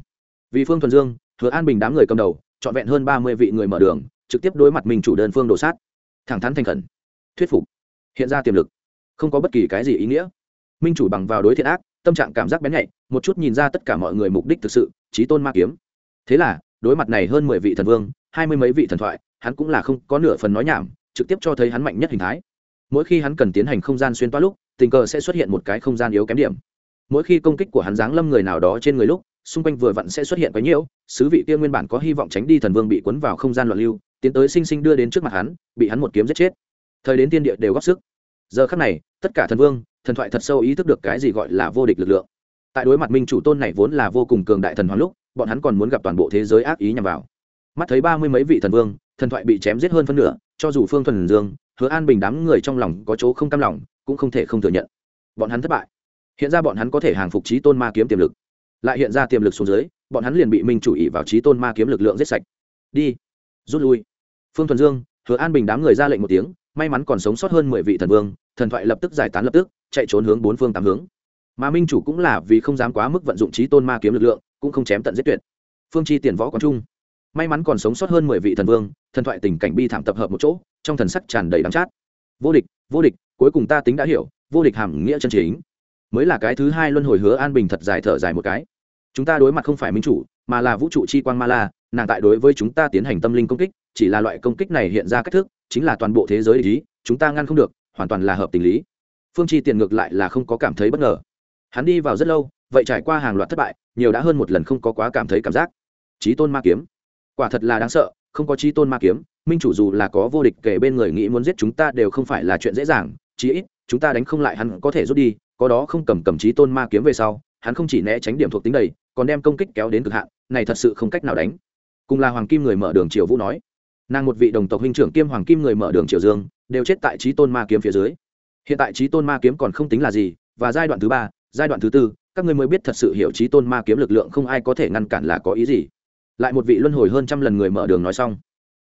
Vì phương thuần dương, hứa an bình đám người cầm đầu, trọn vẹn hơn ba mươi vị người mở đường, trực tiếp đối mặt mình chủ đơn phương đổ sát. Thẳng thắn thành khẩn, thuyết phục, hiện ra tiềm lực, không có bất kỳ cái gì ý nghĩa. Minh chủ bằng vào đối thiện ác, tâm trạng cảm giác bén nhạy, một chút nhìn ra tất cả mọi người mục đích thực sự trí tôn ma kiếm. Thế là, đối mặt này hơn mười vị thần vương, hai mươi mấy vị thần thoại, hắn cũng là không có nửa phần nói nhảm, trực tiếp cho thấy hắn mạnh nhất hình thái. Mỗi khi hắn cần tiến hành không gian xuyên toa lúc, tình cờ sẽ xuất hiện một cái không gian yếu kém điểm mỗi khi công kích của hắn giáng lâm người nào đó trên người lúc, xung quanh vừa vặn sẽ xuất hiện quái nhiễu, sứ vị kia nguyên bản có hy vọng tránh đi thần vương bị cuốn vào không gian loạn lưu, tiến tới sinh sinh đưa đến trước mặt hắn, bị hắn một kiếm giết chết. Thời đến tiên địa đều góp sức. Giờ khắc này, tất cả thần vương, thần thoại thật sâu ý thức được cái gì gọi là vô địch lực lượng. Tại đối mặt minh chủ tôn này vốn là vô cùng cường đại thần hoàng lúc, bọn hắn còn muốn gặp toàn bộ thế giới ác ý nhằm vào. Mắt thấy ba mươi mấy vị thần vương, thần thoại bị chém giết hơn phân nửa, cho dù phương thuần dương, hứa an bình đám người trong lòng có chỗ không cam lòng, cũng không thể không thừa nhận. Bọn hắn thất bại hiện ra bọn hắn có thể hàng phục trí tôn ma kiếm tiềm lực. Lại hiện ra tiềm lực xuống dưới, bọn hắn liền bị minh chủ ý vào trí tôn ma kiếm lực lượng giết sạch. Đi, rút lui. Phương thuần dương, hứa an bình đám người ra lệnh một tiếng, may mắn còn sống sót hơn mười vị thần vương, thần thoại lập tức giải tán lập tức, chạy trốn hướng bốn phương tám hướng. Mà minh chủ cũng là vì không dám quá mức vận dụng trí tôn ma kiếm lực lượng, cũng không chém tận giết tuyệt. Phương chi tiền võ quán trung. May mắn còn sống sót hơn mười vị thần vương, thần thoại tình cảnh bi thảm tập hợp một chỗ, trong thần sắc tràn đầy đắng chát. Vô địch vô địch, cuối cùng ta tính đã hiểu, vô địch hàm nghĩa chân chính mới là cái thứ hai luân hồi hứa an bình thật dài thở dài một cái. Chúng ta đối mặt không phải minh chủ, mà là vũ trụ chi quang ma la, nàng tại đối với chúng ta tiến hành tâm linh công kích, chỉ là loại công kích này hiện ra cách thức, chính là toàn bộ thế giới ý, chúng ta ngăn không được, hoàn toàn là hợp tình lý. Phương chi tiền ngược lại là không có cảm thấy bất ngờ. Hắn đi vào rất lâu, vậy trải qua hàng loạt thất bại, nhiều đã hơn một lần không có quá cảm thấy cảm giác. Trí tôn ma kiếm. Quả thật là đáng sợ, không có trí tôn ma kiếm, minh chủ dù là có vô địch kể bên người nghĩ muốn giết chúng ta đều không phải là chuyện dễ dàng, chí ít, chúng ta đánh không lại hắn có thể rút đi có đó không cầm cầm trí tôn ma kiếm về sau, hắn không chỉ né tránh điểm thuộc tính đầy, còn đem công kích kéo đến cực hạn, này thật sự không cách nào đánh. Cùng là hoàng kim người mở đường triều vũ nói, nàng một vị đồng tộc huynh trưởng kiêm hoàng kim người mở đường triều dương, đều chết tại trí tôn ma kiếm phía dưới. Hiện tại trí tôn ma kiếm còn không tính là gì, và giai đoạn thứ ba, giai đoạn thứ tư, các người mới biết thật sự hiểu trí tôn ma kiếm lực lượng không ai có thể ngăn cản là có ý gì. Lại một vị luân hồi hơn trăm lần người mở đường nói xong,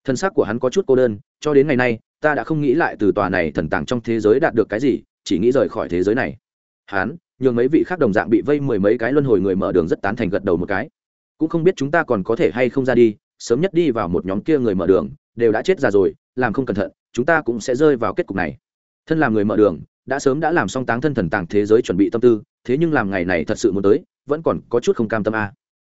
thân xác của hắn có chút cô đơn, cho đến ngày nay, ta đã không nghĩ lại từ tòa này thần tàng trong thế giới đạt được cái gì, chỉ nghĩ rời khỏi thế giới này hắn nhường mấy vị khác đồng dạng bị vây mười mấy cái luân hồi người mở đường rất tán thành gật đầu một cái. Cũng không biết chúng ta còn có thể hay không ra đi, sớm nhất đi vào một nhóm kia người mở đường, đều đã chết già rồi, làm không cẩn thận, chúng ta cũng sẽ rơi vào kết cục này. Thân làm người mở đường, đã sớm đã làm xong táng thân thần tàng thế giới chuẩn bị tâm tư, thế nhưng làm ngày này thật sự muốn tới, vẫn còn có chút không cam tâm a.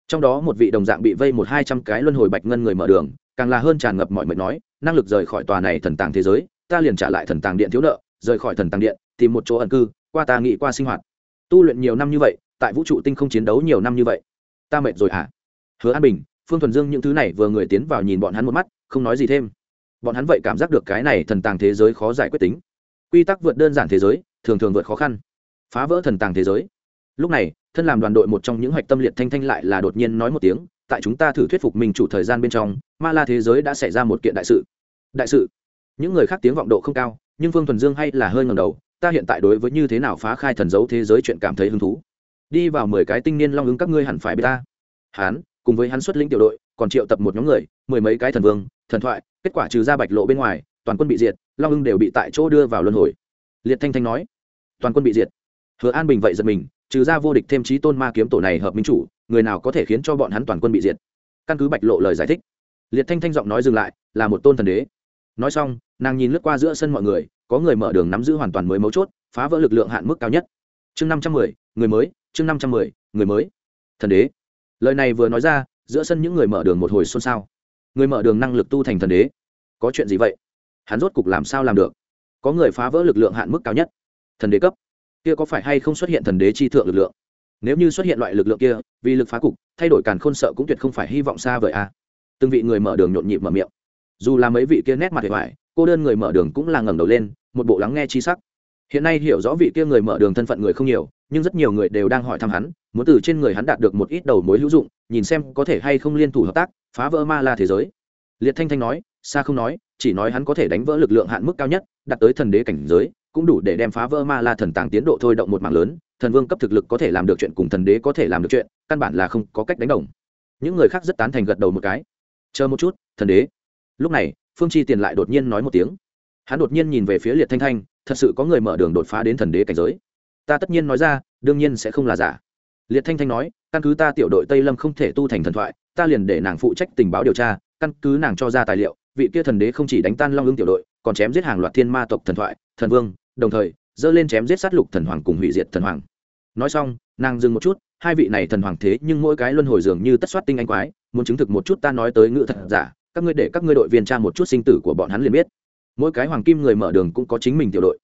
Trong đó một vị đồng dạng bị vây một hai trăm cái luân hồi bạch ngân người mở đường, càng là hơn tràn ngập mọi mệt nói, năng lực rời khỏi tòa này thần tàng thế giới, ta liền trả lại thần tàng điện thiếu nợ, rời khỏi thần tàng điện, tìm một chỗ ẩn cư qua ta nghĩ qua sinh hoạt. Tu luyện nhiều năm như vậy, tại vũ trụ tinh không chiến đấu nhiều năm như vậy. Ta mệt rồi hả? À? hứa an bình, phương thuần dương những thứ này vừa người tiến vào nhìn bọn hắn một mắt, không nói gì thêm. Bọn hắn vậy cảm giác được cái này thần tàng thế giới khó giải quyết tính. Quy tắc vượt đơn giản thế giới, thường thường vượt khó khăn. Phá vỡ thần tàng thế giới. Lúc này, thân làm đoàn đội một trong những hạch tâm liệt thanh thanh lại là đột nhiên nói một tiếng, tại chúng ta thử thuyết phục mình chủ thời gian bên trong, ma la thế giới đã xảy ra một kiện đại sự. Đại sự. Những người khác tiếng vọng độ không cao, nhưng phương thuần dương hay là hơi ngầm đầu ta hiện tại đối với như thế nào phá khai thần dấu thế giới chuyện cảm thấy hứng thú. Đi vào mười cái tinh niên long ứng các ngươi hẳn phải biết ta. Hán, cùng với hắn xuất lĩnh tiểu đội, còn triệu tập một nhóm người, mười mấy cái thần vương, thần thoại, kết quả trừ ra bạch lộ bên ngoài, toàn quân bị diệt, long ưng đều bị tại chỗ đưa vào luân hồi. Liệt thanh thanh nói, toàn quân bị diệt. Hứa an bình vậy giật mình, trừ ra vô địch thêm trí tôn ma kiếm tổ này hợp minh chủ, người nào có thể khiến cho bọn hắn toàn quân bị diệt? Căn cứ bạch lộ lời giải thích. Liệt thanh thanh giọng nói dừng lại, là một tôn thần đế nói xong, nàng nhìn lướt qua giữa sân mọi người, có người mở đường nắm giữ hoàn toàn mới mấu chốt, phá vỡ lực lượng hạn mức cao nhất. Chương năm trăm mười, người mới, chương năm trăm mười, người mới. Thần đế. Lời này vừa nói ra, giữa sân những người mở đường một hồi xôn xao. Người mở đường năng lực tu thành thần đế. Có chuyện gì vậy? Hắn rốt cục làm sao làm được? Có người phá vỡ lực lượng hạn mức cao nhất. Thần đế cấp. Kia có phải hay không xuất hiện thần đế chi thượng lực lượng? Nếu như xuất hiện loại lực lượng kia, vì lực phá cục, thay đổi càn khôn sợ cũng tuyệt không phải hy vọng xa vời a à. từng vị người mở đường nhộn nhịp mở miệng dù là mấy vị kia nét mặt hề hoài, cô đơn người mở đường cũng là ngẩng đầu lên, một bộ lắng nghe chi sắc. Hiện nay hiểu rõ vị kia người mở đường thân phận người không nhiều, nhưng rất nhiều người đều đang hỏi thăm hắn, muốn từ trên người hắn đạt được một ít đầu mối hữu dụng, nhìn xem có thể hay không liên thủ hợp tác, phá vỡ ma la thế giới. Liệt thanh thanh nói, xa không nói, chỉ nói hắn có thể đánh vỡ lực lượng hạn mức cao nhất, đạt tới thần đế cảnh giới, cũng đủ để đem phá vỡ ma la thần tàng tiến độ thôi động một mạng lớn, thần vương cấp thực lực có thể làm được chuyện cùng thần đế có thể làm được chuyện, căn bản là không có cách đánh đồng. Những người khác rất tán thành gật đầu một cái. Chờ một chút, thần đế lúc này, phương chi tiền lại đột nhiên nói một tiếng. Hắn đột nhiên nhìn về phía liệt thanh thanh, thật sự có người mở đường đột phá đến thần đế cảnh giới. Ta tất nhiên nói ra, đương nhiên sẽ không là giả. Liệt thanh thanh nói, căn cứ ta tiểu đội tây lâm không thể tu thành thần thoại, ta liền để nàng phụ trách tình báo điều tra, căn cứ nàng cho ra tài liệu, vị kia thần đế không chỉ đánh tan long ưng tiểu đội, còn chém giết hàng loạt thiên ma tộc thần thoại, thần vương, đồng thời dơ lên chém giết sát lục thần hoàng cùng hủy diệt thần hoàng. Nói xong, nàng dừng một chút, hai vị này thần hoàng thế nhưng mỗi cái luân hồi dường như tất soát tinh anh quái, muốn chứng thực một chút ta nói tới ngữ thật giả các ngươi để các ngươi đội viên tra một chút sinh tử của bọn hắn liền biết. Mỗi cái hoàng kim người mở đường cũng có chính mình tiểu đội.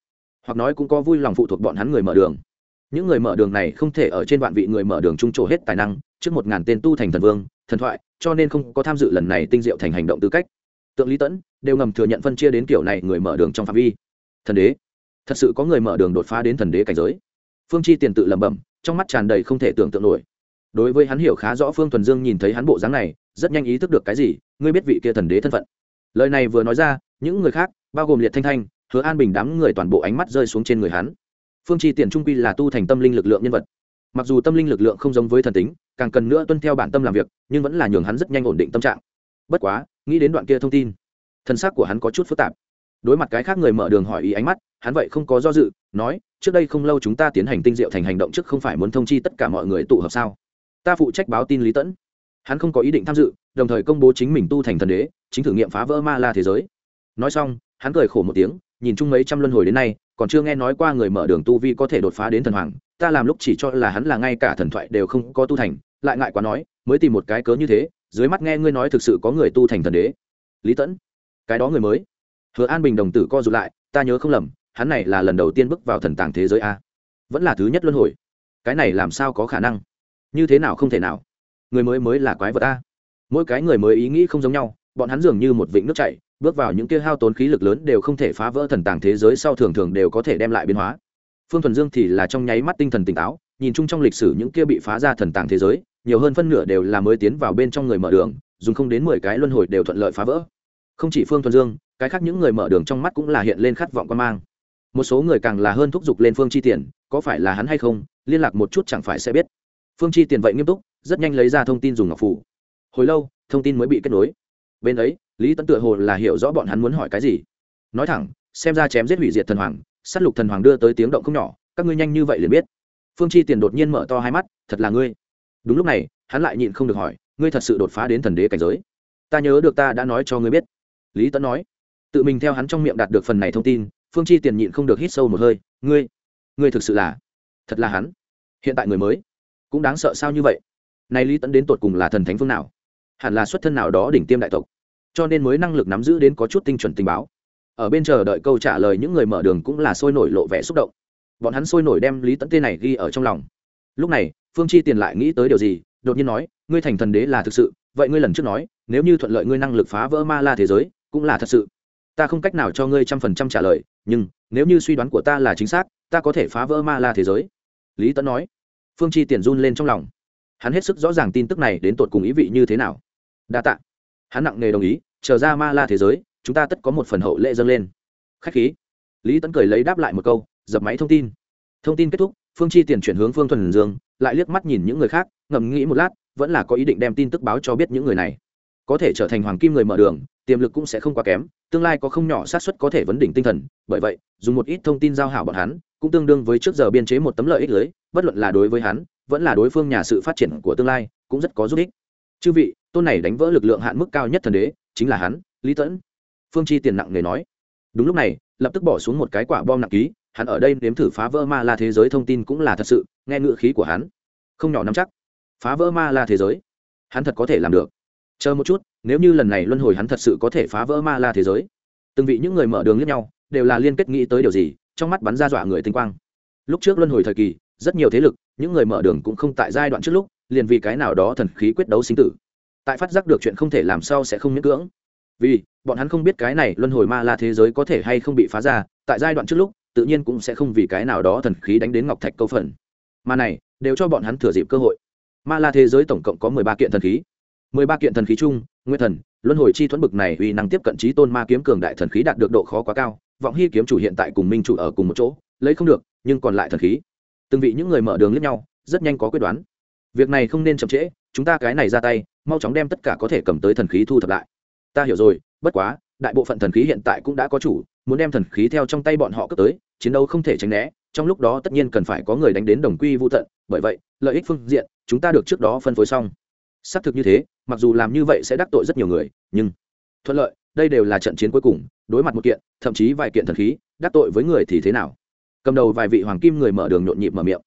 Hoặc nói cũng có vui lòng phụ thuộc bọn hắn người mở đường. Những người mở đường này không thể ở trên vạn vị người mở đường trung trổ hết tài năng, trước một ngàn tên tu thành thần vương, thần thoại, cho nên không có tham dự lần này tinh diệu thành hành động tư cách. Tượng lý tẫn đều ngầm thừa nhận phân chia đến kiểu này người mở đường trong phạm vi. Thần đế, thật sự có người mở đường đột phá đến thần đế cảnh giới. Phương chi tiền tự lẩm bẩm, trong mắt tràn đầy không thể tưởng tượng nổi. Đối với hắn hiểu khá rõ phương thuần dương nhìn thấy hắn bộ dáng này rất nhanh ý thức được cái gì, ngươi biết vị kia thần đế thân phận. Lời này vừa nói ra, những người khác, bao gồm liệt thanh thanh, hứa an bình đám người toàn bộ ánh mắt rơi xuống trên người hắn. Phương chi tiền trung quy là tu thành tâm linh lực lượng nhân vật. Mặc dù tâm linh lực lượng không giống với thần tính, càng cần nữa tuân theo bản tâm làm việc, nhưng vẫn là nhường hắn rất nhanh ổn định tâm trạng. Bất quá, nghĩ đến đoạn kia thông tin, thân xác của hắn có chút phức tạp. Đối mặt cái khác người mở đường hỏi ý ánh mắt, hắn vậy không có do dự, nói, trước đây không lâu chúng ta tiến hành tinh diệu thành hành động trước không phải muốn thông chi tất cả mọi người tụ hợp sao? Ta phụ trách báo tin lý tẫn hắn không có ý định tham dự, đồng thời công bố chính mình tu thành thần đế, chính thử nghiệm phá vỡ ma la thế giới. Nói xong, hắn cười khổ một tiếng, nhìn chung mấy trăm luân hồi đến nay, còn chưa nghe nói qua người mở đường tu vi có thể đột phá đến thần hoàng, ta làm lúc chỉ cho là hắn là ngay cả thần thoại đều không có tu thành, lại ngại quá nói, mới tìm một cái cớ như thế, dưới mắt nghe ngươi nói thực sự có người tu thành thần đế. Lý tẫn, cái đó người mới. Hứa an bình đồng tử co r ụ t lại, ta nhớ không lầm, hắn này là lần đầu tiên bước vào thần tàng thế giới a. Vẫn là thứ nhất luân hồi. Cái này làm sao có khả năng? Như thế nào không thể nào? Người mới mới là quái vật a. Mỗi cái người mới ý nghĩ không giống nhau, bọn hắn dường như một vịnh nước chảy, bước vào những kia hao tốn khí lực lớn đều không thể phá vỡ thần tàng thế giới sau thường thường đều có thể đem lại biến hóa. Phương thuần dương thì là trong nháy mắt tinh thần tỉnh táo, nhìn chung trong lịch sử những kia bị phá ra thần tàng thế giới, nhiều hơn phân nửa đều là mới tiến vào bên trong người mở đường, dùng không đến mười cái luân hồi đều thuận lợi phá vỡ. Không chỉ phương thuần dương, cái khác những người mở đường trong mắt cũng là hiện lên khát vọng quan mang. Một số người càng là hơn thúc giục lên phương chi tiền, có phải là hắn hay không, liên lạc một chút chẳng phải sẽ biết. Phương chi tiền vậy nghiêm túc rất nhanh lấy ra thông tin dùng ngọc phủ. Hồi lâu, thông tin mới bị kết nối. Bên ấy, lý tấn tựa hồ là hiểu rõ bọn hắn muốn hỏi cái gì. Nói thẳng, xem ra chém giết hủy diệt thần hoàng s á t lục thần hoàng đưa tới tiếng động không nhỏ, các ngươi nhanh như vậy liền biết. Phương chi tiền đột nhiên mở to hai mắt, thật là ngươi. Đúng lúc này, hắn lại nhịn không được hỏi, ngươi thật sự đột phá đến thần đế cảnh giới? Ta nhớ được ta đã nói cho ngươi biết. Lý tấn nói. Tự mình theo hắn trong miệng đạt được phần này thông tin, phương chi tiền nhịn không được hít sâu một hơi, ngươi ngươi thực sự là, thật là hắn. Hiện tại người mới, cũng đáng sợ sao như vậy? Này lý tẫn đến tột cùng là thần thánh phương nào? Hẳn là xuất thân nào đó đỉnh tiêm đại tộc. Cho nên mới năng lực nắm giữ đến có chút tinh chuẩn tình báo. Ở bên chờ đợi câu trả lời những người mở đường cũng là sôi nổi lộ vẻ xúc động. Bọn hắn sôi nổi đem lý tẫn tên này ghi ở trong lòng. Lúc này, phương chi tiền lại nghĩ tới điều gì, đột nhiên nói, ngươi thành thần đế là thực sự, vậy ngươi lần trước nói, nếu như thuận lợi ngươi năng lực phá vỡ ma la thế giới, cũng là thật sự. Ta không cách nào cho ngươi trăm phần trăm trả lời, nhưng, nếu như suy đoán của ta là chính xác, ta có thể phá vỡ ma la thế giới. Lý tẫn nói. Phương chi tiền run lên trong lòng hắn hết sức rõ ràng tin tức này đến tột cùng ý vị như thế nào. Đa t ạ hắn nặng nề đồng ý, chờ ra ma la thế giới, chúng ta tất có một phần hậu lệ dâng lên. Khách khí. Lý tấn cười lấy đáp lại một câu, dập máy thông tin. Thông tin kết thúc, phương chi tiền chuyển hướng phương thuần dương, lại liếc mắt nhìn những người khác ngầm nghĩ một lát, vẫn là có ý định đem tin tức báo cho biết những người này. Có thể trở thành hoàng kim người mở đường, tiềm lực cũng sẽ không quá kém, tương lai có không nhỏ xác suất có thể vấn đỉnh tinh thần, bởi vậy, dùng một ít thông tin giao hảo bọn hắn, cũng tương đương với trước giờ biên chế một tấm lợi ích lưới, bất luận là đối với hắn vẫn là đối phương nhà sự phát triển của tương lai, cũng rất có giúp ích. Chư vị, tôn này đánh vỡ lực lượng hạn mức cao nhất thần đế, chính là hắn, lý tẫn. Phương chi tiền nặng người nói. Đúng lúc này, lập tức bỏ xuống một cái quả bom nặng ký, hắn ở đây nếm thử phá vỡ ma la thế giới thông tin cũng là thật sự, nghe ngựa khí của hắn. Không nhỏ nắm chắc. Phá vỡ ma la thế giới. Hắn thật có thể làm được. Chờ một chút, nếu như lần này luân hồi hắn thật sự có thể phá vỡ ma la thế giới. Từng vị những người mở đường lẫn nhau, đều là liên kết nghĩ tới điều gì, trong mắt bắn ra dọa người tinh quang. Lúc trước luân hồi thời kỳ, rất nhiều thế lực những người mở đường cũng không tại giai đoạn trước lúc, liền vì cái nào đó thần khí quyết đấu sinh tử. Tại phát giác được chuyện không thể làm sao sẽ không miễn cưỡng. Vì, bọn hắn không biết cái này luân hồi ma la thế giới có thể hay không bị phá ra, tại giai đoạn trước lúc, tự nhiên cũng sẽ không vì cái nào đó thần khí đánh đến ngọc thạch câu phần. Mà này, đều cho bọn hắn thừa dịp cơ hội. Ma la thế giới tổng cộng có mười ba kiện thần khí. mười ba kiện thần khí chung nguyên thần, luân hồi chi thuẫn bực này uy năng tiếp cận trí tôn ma kiếm cường đại thần khí đạt được độ khó quá cao, vọng hy kiếm chủ hiện tại cùng minh chủ ở cùng một chỗ, lấy không được, nhưng còn lại thần khí từng vị những người mở đường lẫn nhau, rất nhanh có quyết đoán. Việc này không nên chậm trễ, chúng ta cái này ra tay, mau chóng đem tất cả có thể cầm tới thần khí thu thập lại. Ta hiểu rồi, bất quá, đại bộ phận thần khí hiện tại cũng đã có chủ, muốn đem thần khí theo trong tay bọn họ cướp tới, chiến đấu không thể tránh né, trong lúc đó tất nhiên cần phải có người đánh đến đồng quy vô tận, bởi vậy, lợi ích phương diện, chúng ta được trước đó phân phối xong. Xác thực như thế, mặc dù làm như vậy sẽ đắc tội rất nhiều người, nhưng thuận lợi, đây đều là trận chiến cuối cùng, đối mặt một kiện, thậm chí vài kiện thần khí, đắc tội với người thì thế nào? Cầm đầu vài vị hoàng kim người mở đường nhộn nhịp mở miệng.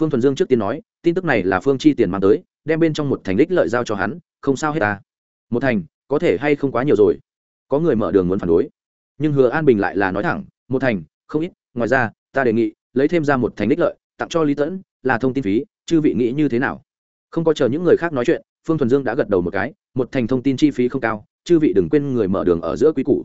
Phương thuần dương trước tiên nói, tin tức này là phương chi tiền mang tới, đem bên trong một thành đích lợi giao cho hắn, không sao hết ta. Một thành, có thể hay không quá nhiều rồi? Có người mở đường muốn phản đối. Nhưng hứa an bình lại là nói thẳng, một thành, không ít, ngoài ra, ta đề nghị, lấy thêm ra một thành đích lợi, tặng cho lý tẫn, là thông tin phí, chư vị nghĩ như thế nào? Không có chờ những người khác nói chuyện, phương thuần dương đã gật đầu một cái, một thành thông tin chi phí không cao, chư vị đừng quên người mở đường ở giữa quý củ.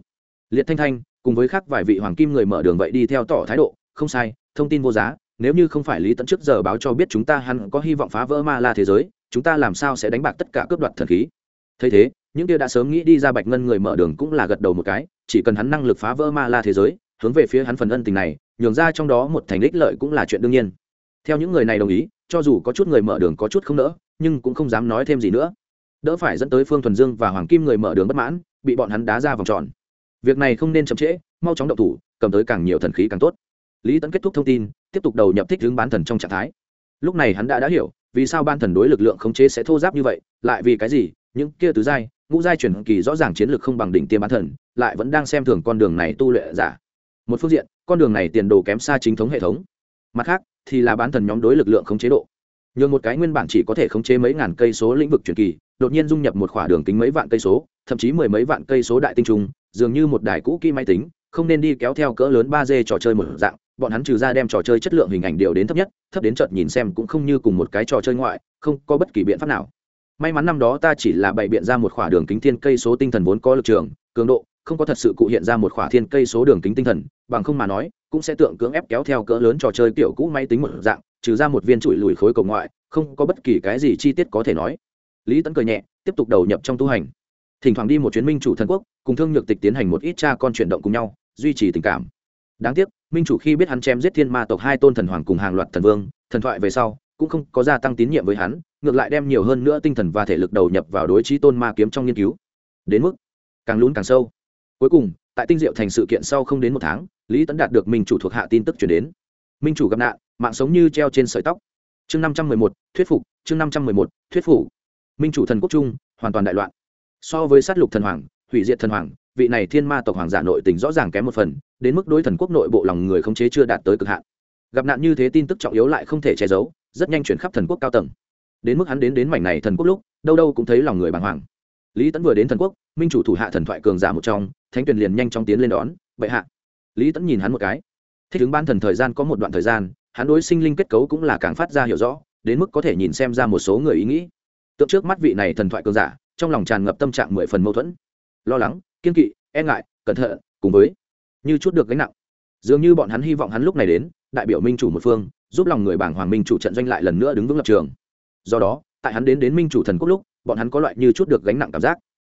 Liệt thanh thanh, cùng với khác vài vị hoàng kim người mở đường vậy đi theo tỏ thái độ không sai, thông tin vô giá, nếu như không phải lý tẫn trước giờ báo cho biết chúng ta hắn có hy vọng phá vỡ ma la thế giới, chúng ta làm sao sẽ đánh bạc tất cả cướp đoạt thần khí? Thấy thế, những kia đã sớm nghĩ đi ra bạch ngân người mở đường cũng là gật đầu một cái, chỉ cần hắn năng lực phá vỡ ma la thế giới, hướng về phía hắn phần ân tình này, nhường ra trong đó một thành đích lợi cũng là chuyện đương nhiên. Theo những người này đồng ý, cho dù có chút người mở đường có chút không nỡ, nhưng cũng không dám nói thêm gì nữa. Đỡ phải dẫn tới phương thuần dương và hoàng kim người mở đường bất mãn, bị bọn hắn đá ra vòng tròn. Việc này không nên chậm trễ, mau chóng động thủ, cầm tới càng nhiều thần khí càng tốt lý tẫn kết thúc thông tin, tiếp tục đầu nhập thích hướng bán thần trong trạng thái. Lúc này hắn đã đã hiểu, vì sao ban thần đối lực lượng khống chế sẽ thô giáp như vậy, lại vì cái gì, những kia tứ giai, ngũ giai chuyển kỳ rõ ràng chiến lược không bằng đỉnh tiêm bán thần, lại vẫn đang xem thường con đường này tu luyện giả. Một phương diện, con đường này tiền đồ kém xa chính thống hệ thống. Mặt khác, thì là bán thần nhóm đối lực lượng khống chế độ. Nhường một cái nguyên bản chỉ có thể khống chế mấy ngàn cây số lĩnh vực truyền kỳ, đột nhiên dung nhập một khỏa đường kính mấy vạn cây số, thậm chí mười mấy vạn cây số đại tinh trùng, dường như một đài cũ kỹ máy tính không nên đi kéo theo cỡ lớn ba d trò chơi một dạng, bọn hắn trừ ra đem trò chơi chất lượng hình ảnh điều đến thấp nhất, thấp đến chợt nhìn xem cũng không như cùng một cái trò chơi ngoại, không có bất kỳ biện pháp nào. May mắn năm đó ta chỉ là bày biện ra một khỏa đường kính thiên cây số tinh thần vốn có lực trường, cường độ, không có thật sự cụ hiện ra một khỏa thiên cây số đường kính tinh thần, bằng không mà nói, cũng sẽ tượng cưỡng ép kéo theo cỡ lớn trò chơi kiểu cũ máy tính một dạng, trừ ra một viên trụi lùi khối cầu ngoại, không có bất kỳ cái gì chi tiết có thể nói. Lý tấn cười nhẹ, tiếp tục đầu nhập trong tu hành. Thỉnh thoảng đi một chuyến minh chủ thần quốc, cùng thương nhược tịch tiến hành một ít cha con chuyển động cùng nhau duy trì tình cảm. Đáng tiếc, minh chủ khi biết hắn chém giết thiên ma tộc hai tôn thần hoàng cùng hàng loạt thần vương, thần thoại về sau, cũng không có gia tăng tín nhiệm với hắn, ngược lại đem nhiều hơn nữa tinh thần và thể lực đầu nhập vào đối trí tôn ma kiếm trong nghiên cứu. Đến mức, càng lún càng sâu. Cuối cùng, tại tinh diệu thành sự kiện sau không đến một tháng, lý tấn đạt được minh chủ thuộc hạ tin tức chuyển đến. Minh chủ gặp nạn, mạng sống như treo trên sợi tóc. Chương năm trăm mười một, thuyết phục, chương năm trăm mười một, thuyết phục. Minh chủ thần quốc trung, hoàn toàn đại loạn. So với sát lục thần hoàng, hủy diệt thần hoàng vị này thiên ma tộc hoàng giả nội tình rõ ràng kém một phần, đến mức đối thần quốc nội bộ lòng người khống chế chưa đạt tới cực hạn. Gặp nạn như thế tin tức trọng yếu lại không thể che giấu, rất nhanh chuyển khắp thần quốc cao tầng. Đến mức hắn đến đến mảnh này thần quốc lúc, đâu đâu cũng thấy lòng người bàng hoàng. Lý tẫn vừa đến thần quốc, minh chủ thủ hạ thần thoại cường giả một trong, thánh tuyền liền nhanh chóng tiến lên đón, bệ hạ. Lý tẫn nhìn hắn một cái. Thích ứng ban thần thời gian có một đoạn thời gian, hắn đối sinh linh kết cấu cũng là càng phát ra hiểu rõ, đến mức có thể nhìn xem ra một số người ý nghĩ. Tượng trước mắt vị này thần thoại cường giả, trong lòng tràn ngập tâm trạng mười phần mâu thuẫn lo lắng, kiên kỵ e ngại, cẩn thận, cùng với như chút được gánh nặng. Dường như bọn hắn hy vọng hắn lúc này đến, đại biểu minh chủ một phương, giúp lòng người bảng hoàng minh chủ trận doanh lại lần nữa đứng vững lập trường. Do đó, tại hắn đến đến minh chủ thần quốc lúc, bọn hắn có loại như chút được gánh nặng cảm giác.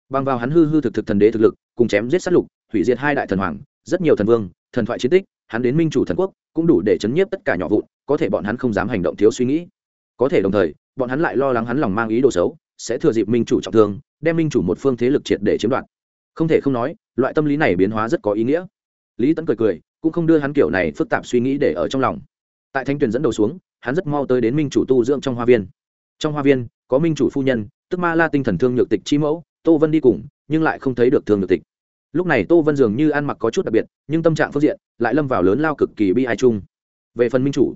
Bằng vào hắn hư hư thực thực thần đế thực lực, cùng chém giết sát lục, hủy diệt hai đại thần hoàng, rất nhiều thần vương, thần thoại chiến tích, hắn đến minh chủ thần quốc cũng đủ để chấn nhiếp tất cả nhỏ vụn, có thể bọn hắn không dám hành động thiếu suy nghĩ. Có thể đồng thời, bọn hắn lại lo lắng hắn lòng mang ý đồ xấu, sẽ thừa dịp minh chủ trọng thương, đem minh chủ một phương thế lực triệt để chiếm đoạt không thể không nói, loại tâm lý này biến hóa rất có ý nghĩa. Lý tấn cười cười, cũng không đưa hắn kiểu này phức tạp suy nghĩ để ở trong lòng. Tại thanh tuyền dẫn đầu xuống, hắn rất mau tới đến minh chủ tu dưỡng trong hoa viên. Trong hoa viên, có minh chủ phu nhân, tức ma la tinh thần thương nhược tịch chi mẫu, tô vân đi cùng, nhưng lại không thấy được thương nhược tịch. Lúc này tô vân dường như ăn mặc có chút đặc biệt, nhưng tâm trạng phương diện lại lâm vào lớn lao cực kỳ bi ai chung. Về phần minh chủ,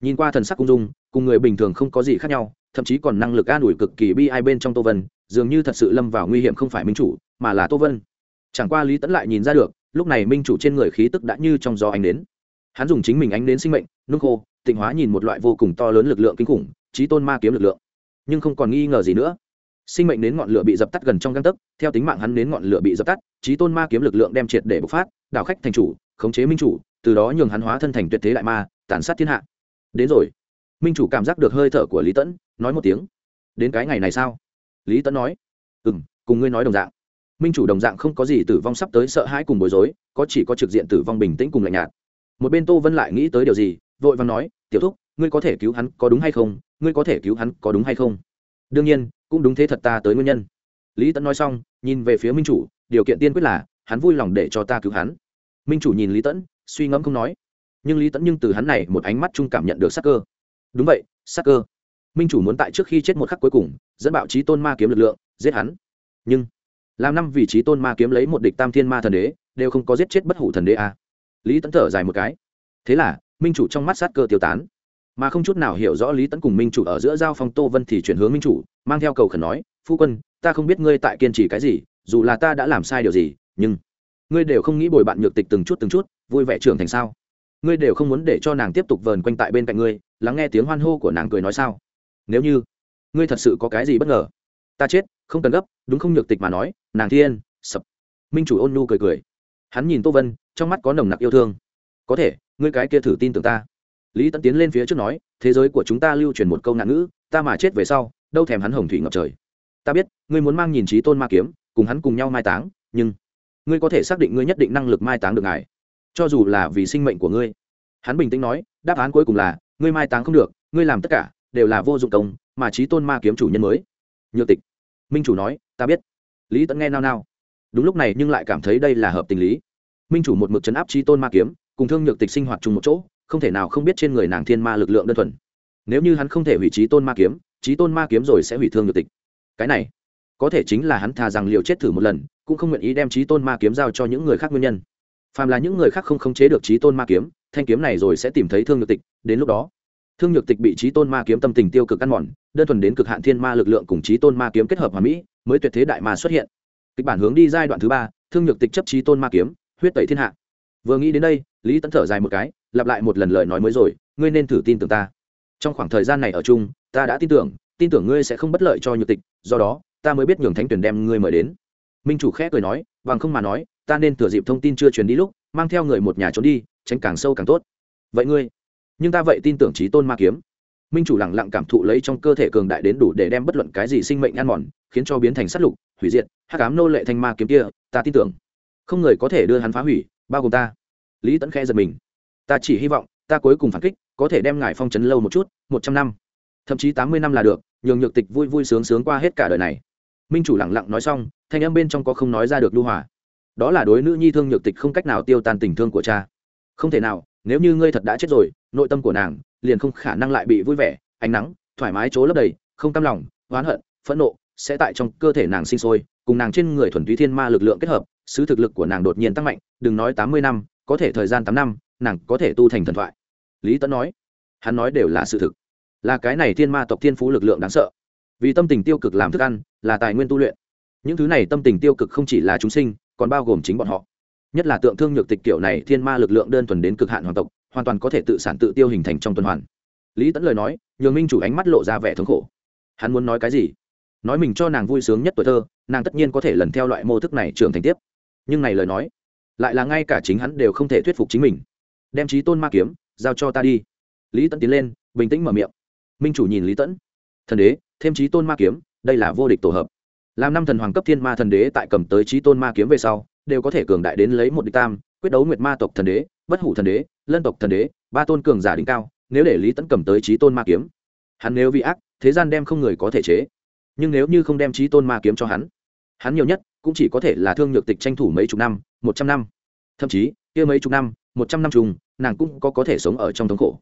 nhìn qua thần sắc cung dung, cùng người bình thường không có gì khác nhau, thậm chí còn năng lực an ủi cực kỳ bi ai bên trong tô vân, dường như thật sự lâm vào nguy hiểm không phải minh chủ mà là tô vân. Chẳng qua lý tẫn lại nhìn ra được, lúc này minh chủ trên người khí tức đã như trong gió ánh đến. Hắn dùng chính mình ánh đến sinh mệnh, nung khô, tịnh hóa nhìn một loại vô cùng to lớn lực lượng kinh khủng trí tôn ma kiếm lực lượng. Nhưng không còn nghi ngờ gì nữa. Sinh mệnh đến ngọn lửa bị dập tắt gần trong găng tấc, theo tính mạng hắn đến ngọn lửa bị dập tắt trí tôn ma kiếm lực lượng đem triệt để bộc phát, đảo khách thành chủ, khống chế minh chủ, từ đó nhường hắn hóa thân thành tuyệt thế đại ma, tàn sát thiên hạ. Đến rồi. Minh chủ cảm giác được hơi thở của lý tẫn nói một tiếng. Đến cái ngày này sao? Lý tẫn nói. Ừ m cùng ngươi nói đồng dạng minh chủ đồng dạng không có gì tử vong sắp tới sợ hãi cùng bối rối, có chỉ có trực diện tử vong bình tĩnh cùng lạnh nhạt. Một bên tô vân lại nghĩ tới điều gì, vội và nói, tiểu thúc, ngươi có thể cứu hắn có đúng hay không? Ngươi có thể cứu hắn có đúng hay không? Đương nhiên, cũng đúng thế thật ta tới nguyên nhân. Lý tẫn nói xong, nhìn về phía minh chủ, điều kiện tiên quyết là, hắn vui lòng để cho ta cứu hắn. Minh chủ nhìn lý tẫn suy ngẫm không nói. Nhưng lý tẫn nhưng từ hắn này một ánh mắt chung cảm nhận được sắc cơ. Đúng vậy, sắc cơ. Minh chủ muốn tại trước khi chết một khắc cuối cùng, dẫn bạo trí tôn ma kiếm lực lượng, giết hắn. Nhưng làm năm vị trí tôn ma kiếm lấy một địch tam thiên ma thần đế, đều không có giết chết bất hủ thần đế à. lý tấn thở dài một cái. Thế là, minh chủ trong mắt sát cơ tiêu tán. Mà không chút nào hiểu rõ lý tấn cùng minh chủ ở giữa giao phong tô vân thì chuyển hướng minh chủ, mang theo cầu khẩn nói, phu quân, ta không biết ngươi tại kiên trì cái gì, dù là ta đã làm sai điều gì, nhưng ngươi đều không nghĩ bồi bạn nhược tịch từng chút từng chút, vui vẻ trưởng thành sao? Ngươi đều không muốn để cho nàng tiếp tục vờn quanh tại bên cạnh ngươi, lắng nghe tiếng hoan hô của nàng cười nói sao? Nếu như ngươi thật sự có cái gì bất ngờ, ta chết không cần gấp, đúng không nhược tịch mà nói, nàng thiên, sập. Minh chủ ôn nhu cười cười. Hắn nhìn tô vân, trong mắt có nồng nặc yêu thương. Có thể, ngươi cái kia thử tin tưởng ta. Lý tấn tiến lên phía trước nói, thế giới của chúng ta lưu truyền một câu nạn ngữ, ta mà chết về sau, đâu thèm hắn hồng thủy ngập trời. Ta biết, ngươi muốn mang nhìn trí tôn ma kiếm, cùng hắn cùng nhau mai táng, nhưng ngươi có thể xác định ngươi nhất định năng lực mai táng được ngài. Cho dù là vì sinh mệnh của ngươi. Hắn bình tĩnh nói, đáp án cuối cùng là, ngươi mai táng không được, ngươi làm tất cả, đều là vô dụng công, mà trí tôn ma kiếm chủ nhân mới. Nhược tịch minh chủ nói, ta biết. Lý tẫn nghe nao nao. Đúng lúc này nhưng lại cảm thấy đây là hợp tình lý. Minh chủ một mực chấn áp chi tôn ma kiếm, cùng thương nhược tịch sinh hoạt chung một chỗ, không thể nào không biết trên người nàng thiên ma lực lượng đơn thuần. Nếu như hắn không thể hủy trí tôn ma kiếm trí tôn ma kiếm rồi sẽ hủy thương nhược tịch. Cái này, có thể chính là hắn thà rằng liều chết thử một lần, cũng không nguyện ý đem trí tôn ma kiếm giao cho những người khác nguyên nhân. Phàm là những người khác không khống chế được trí tôn ma kiếm, thanh kiếm này rồi sẽ tìm thấy thương nhược tịch, đến lúc đó thương nhược tịch bị trí tôn ma kiếm tâm tình tiêu cực ăn mòn, đơn thuần đến cực hạn thiên ma lực lượng cùng trí tôn ma kiếm kết hợp hòa mỹ, mới tuyệt thế đại ma xuất hiện. Kịch bản hướng đi giai đoạn thứ ba, thương nhược tịch chấp trí tôn ma kiếm, huyết tẩy thiên hạ. Vừa nghĩ đến đây, lý tấn thở dài một cái, lặp lại một lần lời nói mới rồi, ngươi nên thử tin tưởng ta. Trong khoảng thời gian này ở chung, ta đã tin tưởng tin tưởng ngươi sẽ không bất lợi cho nhược tịch, do đó, ta mới biết nhường thánh tuyển đem ngươi mời đến. Minh chủ khẽ cười nói, bằng không mà nói, ta nên thừa dịp thông tin chưa truyền đi lúc, mang theo người một nhà trốn đi, tránh càng sâu càng tốt. Vậy ngươi nhưng ta vậy tin tưởng trí tôn ma kiếm. Minh chủ lẳng lặng cảm thụ lấy trong cơ thể cường đại đến đủ để đem bất luận cái gì sinh mệnh ăn mòn, khiến cho biến thành sát lục, hủy diệt hát cám nô lệ thanh ma kiếm kia, ta tin tưởng. Không người có thể đưa hắn phá hủy, bao gồm ta. Lý tẫn khẽ giật mình. Ta chỉ hy vọng, ta cuối cùng phản kích, có thể đem ngài phong trấn lâu một chút, một trăm năm. Thậm chí tám mươi năm là được, nhường nhược tịch vui vui sướng sướng qua hết cả đời này. Minh chủ lẳng lặng nói xong, thanh âm bên trong có không nói ra được lưu hòa. Đó là đối nữ nhi thương nhược tịch không cách nào tiêu tan tình thương của cha. Không thể nào nếu như ngươi thật đã chết rồi, nội tâm của nàng liền không khả năng lại bị vui vẻ, ánh nắng, thoải mái chỗ lấp đầy, không cam lòng, oán hận, phẫn nộ sẽ tại trong cơ thể nàng sinh sôi, cùng nàng trên người thuần túy thiên ma lực lượng kết hợp, sứ thực lực của nàng đột nhiên tăng mạnh, đừng nói tám mươi năm, có thể thời gian tám năm, nàng có thể tu thành thần thoại. Lý tấn nói, hắn nói đều là sự thực. Là cái này thiên ma tộc thiên phú lực lượng đáng sợ. Vì tâm tình tiêu cực làm thức ăn, là tài nguyên tu luyện. Những thứ này tâm tình tiêu cực không chỉ là chúng sinh, còn bao gồm chính bọn họ nhất là tượng thương nhược tịch kiểu này thiên ma lực lượng đơn thuần đến cực hạn hoàng tộc, hoàn toàn có thể tự sản tự tiêu hình thành trong tuần hoàn. Lý tẫn lời nói nhường minh chủ ánh mắt lộ ra vẻ thống khổ. Hắn muốn nói cái gì? Nói mình cho nàng vui sướng nhất tuổi thơ, nàng tất nhiên có thể lần theo loại mô thức này trưởng thành tiếp. Nhưng này lời nói, lại là ngay cả chính hắn đều không thể thuyết phục chính mình. Đem trí tôn ma kiếm, giao cho ta đi. Lý tẫn tiến lên, bình tĩnh mở miệng. Minh chủ nhìn lý tẫn thần đế, thêm trí tôn ma kiếm, đây là vô địch tổ hợp. Làm năm thần hoàng cấp thiên ma thần đế tại cầm tới trí tôn ma kiếm về sau đều có thể cường đại đến lấy một địch tam, quyết đấu nguyệt ma tộc thần đế, bất hủ thần đế, lân tộc thần đế, ba tôn cường giả đỉnh cao, nếu để lý tẫn cầm tới trí tôn ma kiếm, hắn nếu vi ác, thế gian đem không người có thể chế. Nhưng nếu như không đem trí tôn ma kiếm cho hắn hắn nhiều nhất cũng chỉ có thể là thương nhược tịch tranh thủ mấy chục năm, một trăm năm. Thậm chí, kia mấy chục năm, một trăm năm trùng, nàng cũng có có thể sống ở trong thống khổ.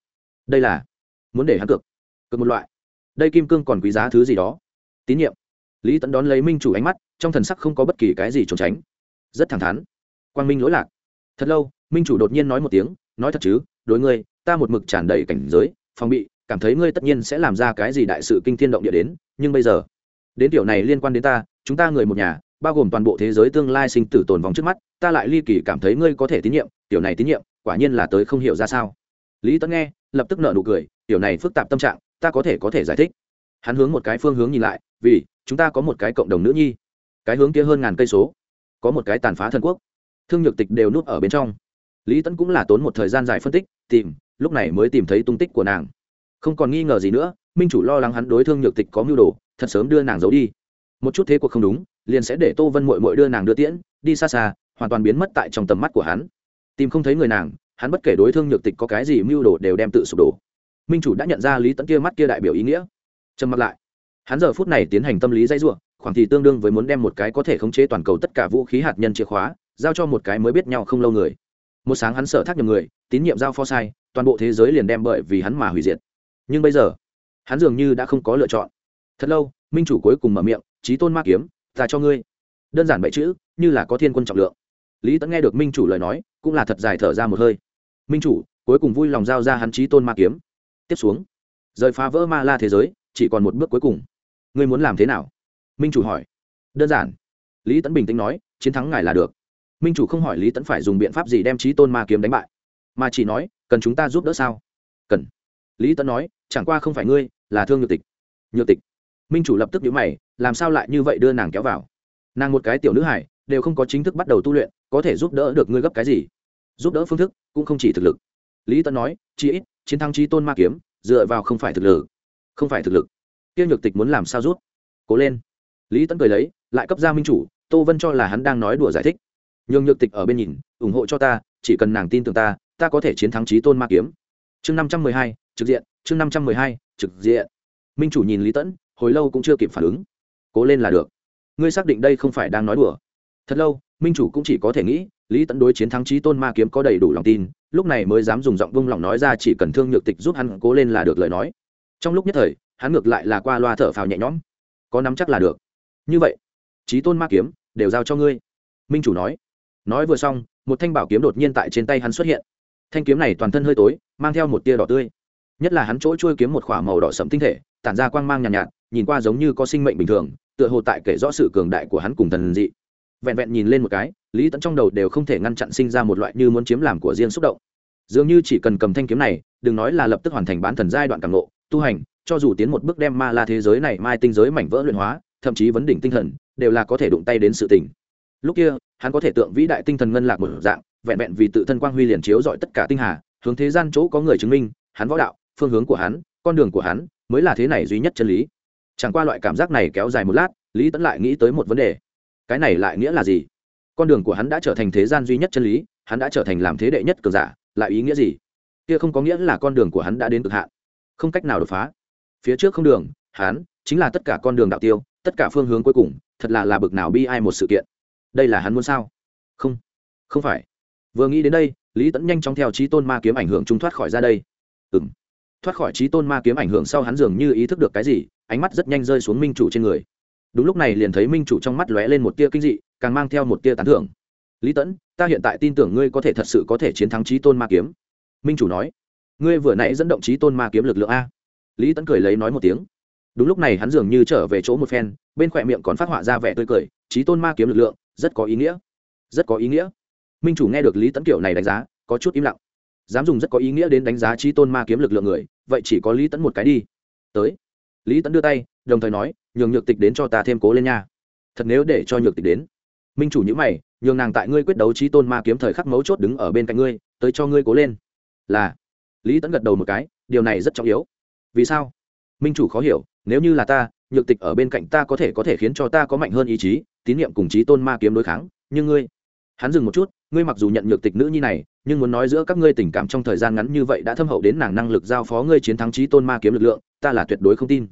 Đây là muốn để hắn cược cược một loại. Đây kim cương còn quý giá thứ gì đó. Tín nhiệm. Lý tẫn đón lấy minh chủ ánh mắt, trong thần sắc không có bất kỳ cái gì trốn tránh rất thẳng thắn. Quang minh lỗi lạc. Thật lâu, minh chủ đột nhiên nói một tiếng, nói thật chứ, đối ngươi, ta một mực tràn đầy cảnh giới, phòng bị, cảm thấy ngươi tất nhiên sẽ làm ra cái gì đại sự kinh thiên động địa đến, nhưng bây giờ, đến tiểu này liên quan đến ta, chúng ta người một nhà, bao gồm toàn bộ thế giới tương lai sinh tử tồn vong trước mắt, ta lại ly kỳ cảm thấy ngươi có thể tín nhiệm, tiểu này tín nhiệm, quả nhiên là tới không hiểu ra sao. Lý tấn nghe, lập tức nợ nụ cười, tiểu này phức tạp tâm trạng, ta có thể có thể giải thích. Hắn hướng một cái phương hướng nhìn lại, vì, chúng ta có một cái cộng đồng nữ nhi. Cái hướng kia hơn ngàn cây số có một cái tàn phá thần quốc. Thương nhược tịch đều núp ở bên trong. Lý tẫn cũng là tốn một thời gian dài phân tích, tìm, lúc này mới tìm thấy tung tích của nàng. Không còn nghi ngờ gì nữa, minh chủ lo lắng hắn đối thương nhược tịch có mưu đồ, thật sớm đưa nàng giấu đi. Một chút thế cuộc không đúng, liền sẽ để tô vân mội mội đưa nàng đưa tiễn, đi xa xa, hoàn toàn biến mất tại trong tầm mắt của hắn. Tìm không thấy người nàng, hắn bất kể đối thương nhược tịch có cái gì mưu đồ đều đem tự sụp đổ. Minh chủ đã nhận ra lý tẫn kia mắt kia đại biểu ý nghĩa. Trầm mặt lại. Hắn giờ phút này tiến hành tâm lý dây n khoảng thì tương đương với muốn đem một cái có thể khống chế toàn cầu tất cả vũ khí hạt nhân chìa khóa, giao cho một cái mới biết nhau không lâu người. Một sáng hắn sợ thác nhầm người, tín nhiệm giao pho sai, toàn bộ thế giới liền đem bởi vì hắn mà hủy diệt. Nhưng bây giờ, hắn dường như đã không có lựa chọn. Thật lâu, minh chủ cuối cùng mở miệng trí tôn ma kiếm, ta cho ngươi. Đơn giản bảy chữ, như là có thiên quân trọng lượng. Lý tẫn nghe được minh chủ lời nói, cũng là thật dài thở ra một hơi. Minh chủ, cuối cùng vui lòng giao ra hắn trí tôn ma kiếm. Tiếp xuống, rời phá vỡ ma la thế giới, chỉ còn một bước cuối cùng. Ngươi muốn làm thế nào? Minh chủ hỏi. Đơn giản. Lý tẫn bình tĩnh nói, chiến thắng ngài là được. Minh chủ không hỏi lý tẫn phải dùng biện pháp gì đem trí tôn ma kiếm đánh bại, mà chỉ nói, cần chúng ta giúp đỡ sao? Cần. Lý tẫn nói, chẳng qua không phải ngươi, là thương nhược tịch. Nhược tịch. Minh chủ lập tức nhíu mày, làm sao lại như vậy đưa nàng kéo vào? Nàng một cái tiểu nữ hải đều không có chính thức bắt đầu tu luyện, có thể giúp đỡ được ngươi gấp cái gì? Giúp đỡ phương thức, cũng không chỉ thực lực. Lý tẫn nói chi ít, chiến thắng trí tôn ma kiếm, dựa vào không phải thực lực. Không phải thực lực. Tiêu nhược tịch muốn làm sao rút? Cố lên lý tẫn cười lấy, lại cấp ra minh chủ, tô vân cho là hắn đang nói đùa giải thích. Nhường nhược tịch ở bên nhìn, ủng hộ cho ta, chỉ cần nàng tin tưởng ta ta có thể chiến thắng trí tôn ma kiếm. Chương năm trăm mười hai, trực diện, chương năm trăm mười hai, trực diện. Minh chủ nhìn lý tẫn hồi lâu cũng chưa kịp phản ứng. Cố lên là được. Ngươi xác định đây không phải đang nói đùa. Thật lâu, minh chủ cũng chỉ có thể nghĩ, lý tẫn đối chiến thắng trí tôn ma kiếm có đầy đủ lòng tin, lúc này mới dám dùng giọng vung lòng nói ra chỉ cần thương nhược tịch giúp hắn cố lên là được lời nói. Trong lúc nhất thời, hắn ngược lại là qua loa thở phào nhẹ nhõm. Có nắm chắc là được như vậy trí tôn ma kiếm đều giao cho ngươi. Minh chủ nói. Nói vừa xong một thanh bảo kiếm đột nhiên tại trên tay hắn xuất hiện. Thanh kiếm này toàn thân hơi tối mang theo một tia đỏ tươi. Nhất là hắn chỗ trôi kiếm một k h ỏ a màu đỏ sẫm tinh thể tản ra quang mang nhàn nhạt, nhạt nhìn qua giống như có sinh mệnh bình thường tựa hồ tại kể rõ sự cường đại của hắn cùng thần dị. Vẹn vẹn nhìn lên một cái lý tẫn trong đầu đều không thể ngăn chặn sinh ra một loại như muốn chiếm làm của riêng xúc động. Dường như chỉ cần cầm thanh kiếm này đừng nói là lập tức hoàn thành bán thần giai đoạn càng lộ tu hành cho dù tiến một bước đem ma la thế giới này mai tinh giới mảnh vỡ luyện hóa thậm chí vấn đỉnh tinh thần, đều là có thể đụng tay đến sự tình. Lúc kia, hắn có thể tượng vĩ đại tinh thần ngân lạc một dạng, vẹn vẹn vì tự thân quang huy liền chiếu dọi tất cả tinh hà, hướng thế gian chỗ có người chứng minh, hắn võ đạo, phương hướng của hắn, con đường của hắn mới là thế này duy nhất chân lý. Chẳng qua loại cảm giác này kéo dài một lát, lý tẫn lại nghĩ tới một vấn đề. Cái này lại nghĩa là gì? Con đường của hắn đã trở thành thế gian duy nhất chân lý, hắn đã trở thành làm thế đệ nhất cường giả, lại ý nghĩa gì? Kia không có nghĩa là con đường của hắn đã đến cực hạn. Không cách nào đột phá. Phía trước không đường, hắn chính là tất cả con đường đạo tiêu tất cả phương hướng cuối cùng, thật là là bực nào bi ai một sự kiện. Đây là hắn muốn sao? Không không phải. Vừa nghĩ đến đây, lý tẫn nhanh chóng theo trí tôn ma kiếm ảnh hưởng trung thoát khỏi ra đây. Ừng thoát khỏi trí tôn ma kiếm ảnh hưởng sau hắn dường như ý thức được cái gì, ánh mắt rất nhanh rơi xuống minh chủ trên người. Đúng lúc này liền thấy minh chủ trong mắt lóe lên một tia kinh dị, càng mang theo một tia tán thưởng. Lý tẫn ta hiện tại tin tưởng ngươi có thể thật sự có thể chiến thắng trí tôn ma kiếm. Minh chủ nói. Ngươi vừa nãy dẫn động trí tôn ma kiếm lực lượng a. Lý tẫn cười lấy nói một tiếng đúng lúc này hắn dường như trở về chỗ một phen, bên khỏe miệng còn phát họa ra vẻ tươi cười, trí tôn ma kiếm lực lượng, rất có ý nghĩa. Rất có ý nghĩa. Minh chủ nghe được lý tẫn kiểu này đánh giá, có chút im lặng. Dám dùng rất có ý nghĩa đến đánh giá trí tôn ma kiếm lực lượng người, vậy chỉ có lý tẫn một cái đi. Tới. Lý tẫn đưa tay, đồng thời nói, nhường nhược tịch đến cho ta thêm cố lên nha. Thật nếu để cho nhược tịch đến. Minh chủ nhữ mày, nhường nàng tại ngươi quyết đấu trí tôn ma kiếm thời khắc mấu chốt đứng ở bên cạnh ngươi, tới cho ngươi cố lên. Là. Lý tẫn gật đầu một cái, điều này rất trọng yếu. Vì sao? Minh chủ khó hiểu, nếu như là ta, nhược tịch ở bên cạnh ta có thể có thể khiến cho ta có mạnh hơn ý chí, tín nhiệm cùng chí tôn ma kiếm đối kháng, nhưng ngươi, hắn dừng một chút, ngươi mặc dù nhận nhược tịch nữ nhi này, nhưng muốn nói giữa các ngươi tình cảm trong thời gian ngắn như vậy đã thâm hậu đến nàng năng lực giao phó ngươi chiến thắng chí tôn ma kiếm lực lượng, ta là tuyệt đối không tin.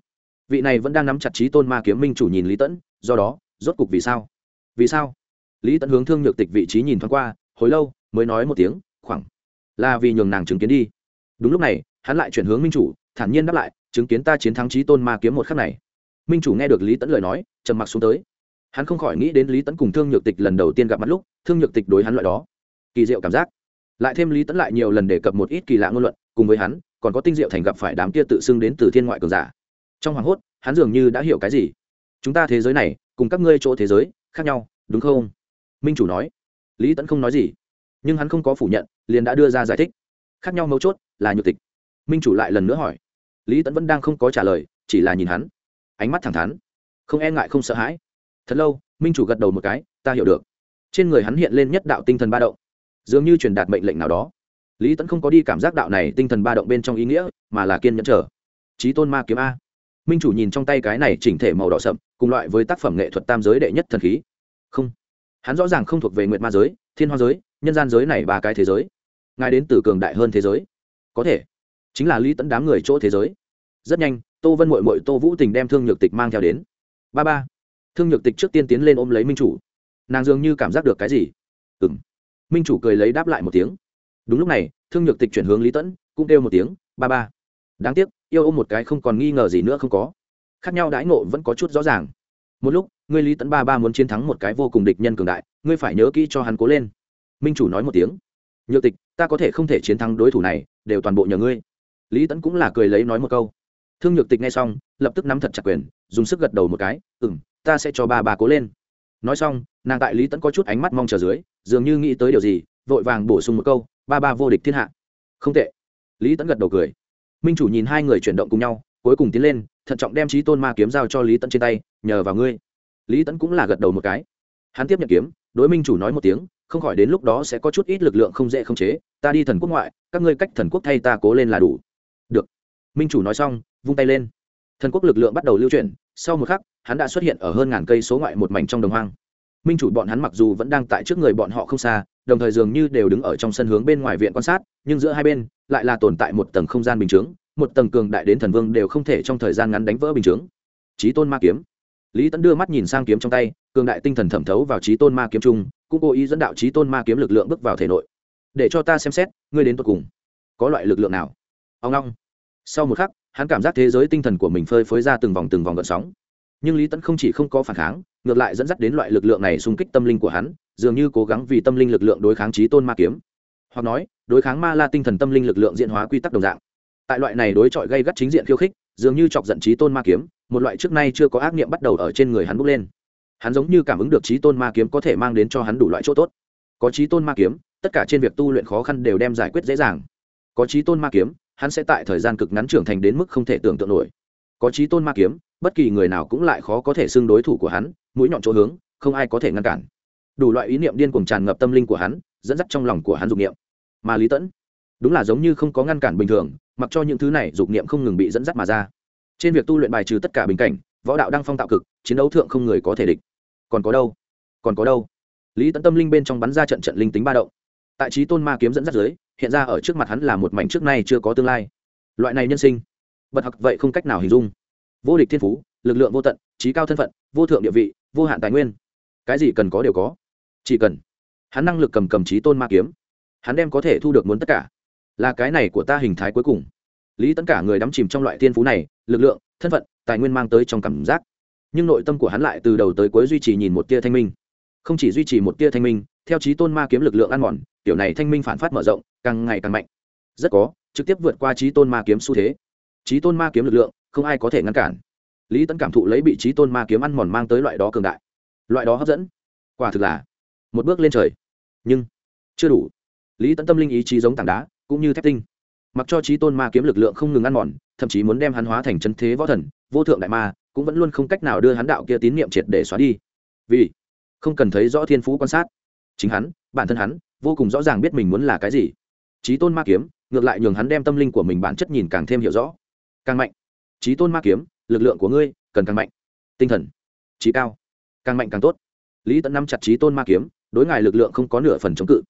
Vị này vẫn đang nắm chặt chí tôn ma kiếm minh chủ nhìn lý tẫn do đó, rốt cục vì sao? Vì sao? Lý tẫn hướng thương nhược tịch vị trí nhìn thoáng qua, hồi lâu, mới nói một tiếng, khoảng, là vì nhường nàng chứng kiến đi. Đúng lúc này, hắn lại chuyển hướng minh chủ, thản nhiên đáp lại chứng kiến ta chiến thắng trí tôn ma kiếm một khắc này. Minh chủ nghe được lý tẫn lời nói, trầm mặc xuống tới. Hắn không khỏi nghĩ đến lý tẫn cùng thương nhược tịch lần đầu tiên gặp mặt lúc, thương nhược tịch đối hắn loại đó. Kỳ diệu cảm giác. Lại thêm lý tẫn lại nhiều lần đề cập một ít kỳ lạ ngôn luận, cùng với hắn, còn có tinh diệu thành gặp phải đám kia tự xưng đến từ thiên ngoại cường giả. Trong hoàng hốt, hắn dường như đã hiểu cái gì. Chúng ta thế giới này, cùng các ngươi chỗ thế giới, khác nhau, đúng không? Minh chủ nói. Lý tẫn không nói gì, nhưng hắn không có phủ nhận, liền đã đưa ra giải thích. Khác nhau mấu chốt là nhược tịch. Minh chủ lại lần nữa hỏi lý tẫn vẫn đang không có trả lời, chỉ là nhìn hắn. Ánh mắt thẳng thắn. Không e ngại không sợ hãi. Thật lâu, minh chủ gật đầu một cái, ta hiểu được. Trên người hắn hiện lên nhất đạo tinh thần ba động. Dường như truyền đạt mệnh lệnh nào đó. Lý tẫn không có đi cảm giác đạo này tinh thần ba động bên trong ý nghĩa, mà là kiên nhẫn trở trí tôn ma kiếm a. Minh chủ nhìn trong tay cái này chỉnh thể màu đỏ sậm, cùng loại với tác phẩm nghệ thuật tam giới đệ nhất thần khí. Không. Hắn rõ ràng không thuộc về nguyệt ma giới, thiên hoa giới, nhân gian giới này ba cái thế giới. Ngài đến từ cường đại hơn thế giới. Có thể. Chính là lý tẫn đám người chỗ thế giới rất nhanh, tô vân mội mội tô vũ tình đem thương nhược tịch mang theo đến. Ba ba. Thương nhược tịch trước tiên tiến lên ôm lấy minh chủ. Nàng dường như cảm giác được cái gì. Ừ m minh chủ cười lấy đáp lại một tiếng. Đúng lúc này, thương nhược tịch chuyển hướng lý tẫn, cũng kêu một tiếng, ba ba. Đáng tiếc, yêu ôm một cái không còn nghi ngờ gì nữa không có. Khác nhau đãi ngộ vẫn có chút rõ ràng. Một lúc, ngươi lý tẫn ba ba muốn chiến thắng một cái vô cùng địch nhân cường đại, ngươi phải nhớ kỹ cho hắn cố lên. Minh chủ nói một tiếng. Nhược tịch, ta có thể không thể chiến thắng đối thủ này, đều toàn bộ nhờ ngươi. Lý tẫn cũng là cười lấy nói một câu thương nhược tịch nghe xong, lập tức nắm thật chặt quyền, dùng sức gật đầu một cái ừ m ta sẽ cho ba bà cố lên. Nói xong, nàng tại lý tẫn có chút ánh mắt mong chờ dưới, dường như nghĩ tới điều gì, vội vàng bổ sung một câu, ba ba vô địch thiên hạ. Không tệ. Lý tẫn gật đầu cười. Minh chủ nhìn hai người chuyển động cùng nhau, cuối cùng tiến lên, thận trọng đem trí tôn ma kiếm giao cho lý tẫn trên tay, nhờ vào ngươi. Lý tẫn cũng là gật đầu một cái. Hắn tiếp nhận kiếm, đối minh chủ nói một tiếng, không khỏi đến lúc đó sẽ có chút ít lực lượng không dễ không chế, ta đi thần quốc ngoại, các ngươi cách thần quốc thay ta cố lên là đủ. Được. Minh chủ nói xong vung tay lên. Thần quốc lực lượng bắt đầu lưu chuyển, sau một khắc, hắn đã xuất hiện ở hơn ngàn cây số ngoại một mảnh trong đồng hoang. Minh chủ bọn hắn mặc dù vẫn đang tại trước người bọn họ không xa, đồng thời dường như đều đứng ở trong sân hướng bên ngoài viện quan sát, nhưng giữa hai bên lại là tồn tại một tầng không gian bình chướng, một tầng cường đại đến thần vương đều không thể trong thời gian ngắn đánh vỡ bình chướng. Trí tôn ma kiếm. Lý tẫn đưa mắt nhìn sang kiếm trong tay, cường đại tinh thần thẩm thấu vào trí tôn ma kiếm trung cũng cố ý dẫn đạo trí tôn ma kiếm lực lượng bước vào thể nội. Để cho ta xem xét, ngươi đến tột cùng có loại lực lượng nào? Ông long. Sau một khắc hắn cảm giác thế giới tinh thần của mình phơi phới ra từng vòng từng vòng gợn sóng. Nhưng lý tẫn không chỉ không có phản kháng, ngược lại dẫn dắt đến loại lực lượng này xung kích tâm linh của hắn, dường như cố gắng vì tâm linh lực lượng đối kháng trí tôn ma kiếm. Hoặc nói, đối kháng ma la tinh thần tâm linh lực lượng diện hóa quy tắc đồng dạng. Tại loại này đối chọi gây gắt chính diện khiêu khích, dường như chọc giận trí tôn ma kiếm, một loại trước nay chưa có ác niệm bắt đầu ở trên người hắn bốc lên. Hắn giống như cảm ứng được trí tôn ma kiếm có thể mang đến cho hắn đủ loại chỗ tốt. Có trí tôn ma kiếm, tất cả trên việc tu luyện khó khăn đều đem giải quyết dễ dàng. Có trí tôn ma kiếm hắn sẽ tại thời gian cực ngắn trưởng thành đến mức không thể tưởng tượng nổi. Có trí tôn ma kiếm, bất kỳ người nào cũng lại khó có thể xưng đối thủ của hắn, mũi nhọn chỗ hướng, không ai có thể ngăn cản. Đủ loại ý niệm điên cuồng tràn ngập tâm linh của hắn, dẫn dắt trong lòng của hắn dục niệm. Mà lý tẫn, đúng là giống như không có ngăn cản bình thường, mặc cho những thứ này dục niệm không ngừng bị dẫn dắt mà ra. Trên việc tu luyện bài trừ tất cả bình cảnh, võ đạo đang phong tạo cực, chiến đấu thượng không người có thể địch. Còn có đâu? Còn có đâu? Lý tẫn tâm linh bên trong bắn ra trận trận linh tính ba động. Tại trí tôn ma kiếm dẫn dắt dưới hiện ra ở trước mặt hắn là một mảnh trước nay chưa có tương lai. Loại này nhân sinh bật học vậy không cách nào hình dung. Vô địch thiên phú, lực lượng vô tận, trí cao thân phận, vô thượng địa vị, vô hạn tài nguyên. Cái gì cần có đều có. Chỉ cần hắn năng lực cầm cầm trí tôn ma kiếm, hắn đem có thể thu được muốn tất cả. Là cái này của ta hình thái cuối cùng. Lý tấn cả người đắm chìm trong loại thiên phú này, lực lượng, thân phận, tài nguyên mang tới trong cảm giác. Nhưng nội tâm của hắn lại từ đầu tới cuối duy trì nhìn một tia thanh minh. Không chỉ duy trì một tia thanh minh, theo trí tôn ma kiếm lực lượng ăn mòn kiểu này thanh minh phản phát mở rộng, càng ngày càng mạnh. Rất có, trực tiếp vượt qua trí tôn ma kiếm xu thế. Trí tôn ma kiếm lực lượng, không ai có thể ngăn cản. Lý tấn cảm thụ lấy bị trí tôn ma kiếm ăn mòn mang tới loại đó cường đại. Loại đó hấp dẫn. Quả thực là một bước lên trời. Nhưng, chưa đủ. Lý tấn tâm linh ý chí giống tảng đá, cũng như thép tinh. Mặc cho trí tôn ma kiếm lực lượng không ngừng ăn mòn, thậm chí muốn đem hắn hóa thành chân thế võ thần, vô thượng đại ma, cũng vẫn luôn không cách nào đưa hắn đạo kia tín niệm triệt để xóa đi. Vì không cần thấy rõ thiên phú quan sát. Chính hắn, bản thân hắn vô cùng rõ ràng biết mình muốn là cái gì. Trí tôn ma kiếm, ngược lại nhường hắn đem tâm linh của mình bản chất nhìn càng thêm hiểu rõ. Càng mạnh. Trí tôn ma kiếm, lực lượng của ngươi cần càng mạnh. Tinh thần trí cao, càng mạnh càng tốt. Lý tẫn nắm chặt trí tôn ma kiếm, đối ngài lực lượng không có nửa phần chống cự.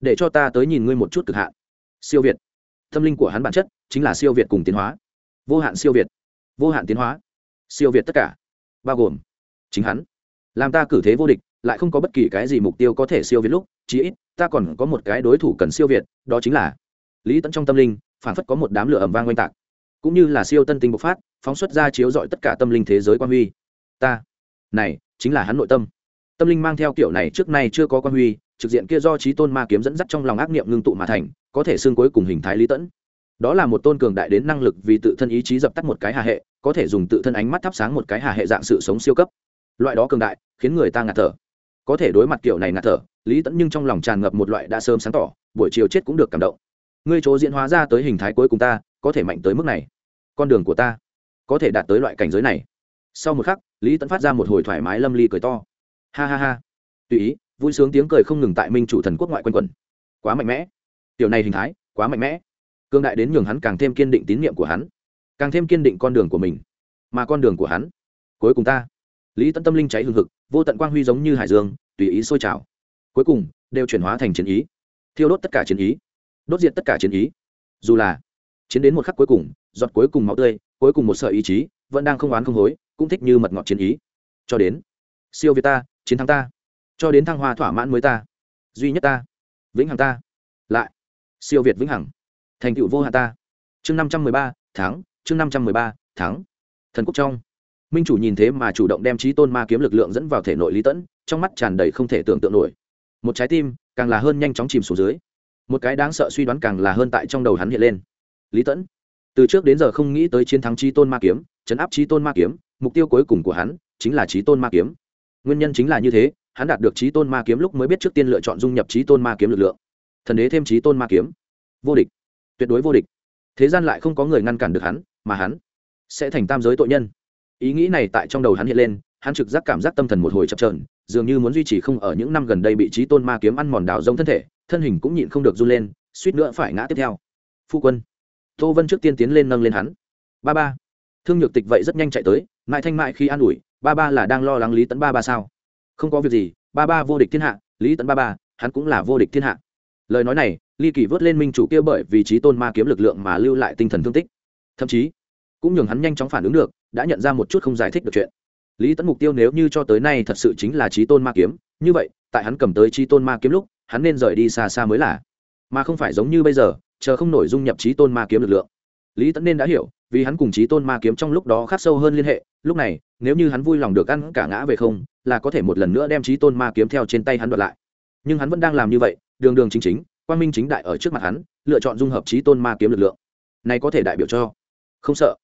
Để cho ta tới nhìn ngươi một chút cực hạn. Siêu việt. Tâm linh của hắn bản chất chính là siêu việt cùng tiến hóa. Vô hạn siêu việt. Vô hạn tiến hóa. Siêu việt tất cả, bao gồm chính hắn. Làm ta cử thế vô địch lại không có bất kỳ cái gì mục tiêu có thể siêu việt lúc, chí ít, ta còn có một cái đối thủ cần siêu việt, đó chính là lý tẫn trong tâm linh phản phất có một đám lửa ẩm vang oanh tạc. Cũng như là siêu tân tinh bộc phát, phóng xuất ra chiếu dọi tất cả tâm linh thế giới quan huy. Ta, này, chính là hắn nội tâm. Tâm linh mang theo kiểu này trước nay chưa có quan huy, trực diện kia do trí tôn ma kiếm dẫn dắt trong lòng ác niệm ngưng tụ mà thành, có thể xương cuối cùng hình thái lý tẫn đó là một tôn cường đại đến năng lực vì tự thân ý chí dập tắt một cái hà hệ, có thể dùng tự thân ánh mắt thắp sáng một cái hà hệ dạng sự sống siêu cấp. Loại đó cường đại, khiến người ta ngạt thở có thể đối mặt kiểu này ngạt thở, lý tẫn nhưng trong lòng tràn ngập một loại đã sớm sáng tỏ, buổi chiều chết cũng được cảm động. Ngươi chỗ diễn hóa ra tới hình thái cuối cùng ta, có thể mạnh tới mức này. Con đường của ta, có thể đạt tới loại cảnh giới này. Sau một khắc, lý tẫn phát ra một hồi thoải mái lâm ly cười to. Ha ha ha. Tùy ý, vui sướng tiếng cười không ngừng tại minh chủ thần quốc ngoại quanh quẩn quá mạnh mẽ. Tiểu này hình thái, quá mạnh mẽ. Cương đại đến nhường hắn càng thêm kiên định tín nhiệm của hắn, càng thêm kiên định con đường của mình, mà con đường của hắn, cuối cùng ta lý tẫn tâm linh cháy hừng hực, vô tận quang huy giống như hải dương, tùy ý sôi trào. Cuối cùng, đều chuyển hóa thành chiến ý. Thiêu đốt tất cả chiến ý. Đốt diệt tất cả chiến ý. Dù là chiến đến một khắc cuối cùng, giọt cuối cùng máu tươi, cuối cùng một sợi ý chí, vẫn đang không oán không hối, cũng thích như mật ngọt chiến ý. Cho đến siêu việt ta, chiến thắng ta. Cho đến thăng hoa thỏa mãn mới ta. Duy nhất ta. Vĩnh hằng ta. Lại siêu việt vĩnh hằng. Thành tựu vô hạn ta. Chương năm trăm mười ba tháng chương năm trăm mười ba tháng thần quốc trong minh chủ nhìn thế mà chủ động đem trí tôn ma kiếm lực lượng dẫn vào thể nội lý tẫn, trong mắt tràn đầy không thể tưởng tượng nổi. Một trái tim, càng là hơn nhanh chóng chìm xuống dưới. Một cái đáng sợ suy đoán càng là hơn tại trong đầu hắn hiện lên. Lý tẫn, từ trước đến giờ không nghĩ tới chiến thắng trí tôn ma kiếm, chấn áp trí tôn ma kiếm, mục tiêu cuối cùng của hắn chính là trí tôn ma kiếm. Nguyên nhân chính là như thế, hắn đạt được trí tôn ma kiếm lúc mới biết trước tiên lựa chọn dung nhập trí tôn ma kiếm lực lượng. Thần đế thêm trí tôn ma kiếm. Vô địch. Tuyệt đối vô địch. Thế gian lại không có người ngăn cản được hắn, mà hắn sẽ thành tam giới tội nhân ý nghĩ này tại trong đầu hắn hiện lên, hắn trực giác cảm giác tâm thần một hồi chập trờn dường như muốn duy trì không ở những năm gần đây bị trí tôn ma kiếm ăn mòn đào rông thân thể, thân hình cũng nhịn không được run lên, suýt nữa phải ngã tiếp theo. Phu quân. Tô vân trước tiên tiến lên nâng lên hắn. Ba ba. Thương nhược tịch vậy rất nhanh chạy tới mãi thanh mại khi an ủi, ba ba là đang lo lắng lý Tấn ba ba sao? Không có việc gì, ba ba vô địch thiên hạ, lý Tấn ba ba, hắn cũng là vô địch thiên hạ. Lời nói này, ly kỳ vớt lên minh chủ kia bởi vì trí tôn ma kiếm lực lượng mà lưu lại tinh thần thương tích. Thậm chí, cũng nhường hắn nhanh chóng phản ứng được đã nhận ra một chút không giải thích được chuyện. Lý tẫn mục tiêu nếu như cho tới nay thật sự chính là trí tôn ma kiếm, như vậy, tại hắn cầm tới trí tôn ma kiếm lúc, hắn nên rời đi xa xa mới là. Mà không phải giống như bây giờ, chờ không nổi dung nhập trí tôn ma kiếm lực lượng. Lý tẫn nên đã hiểu, vì hắn cùng trí tôn ma kiếm trong lúc đó khắc sâu hơn liên hệ, lúc này, nếu như hắn vui lòng được ăn cả ngã về không, là có thể một lần nữa đem trí tôn ma kiếm theo trên tay hắn đoạt lại. Nhưng hắn vẫn đang làm như vậy, đường đường chính chính quan minh chính đại ở trước mặt hắn, lựa chọn dung hợp trí tôn ma kiếm lực lượng. Này có thể đại biểu cho? Không sợ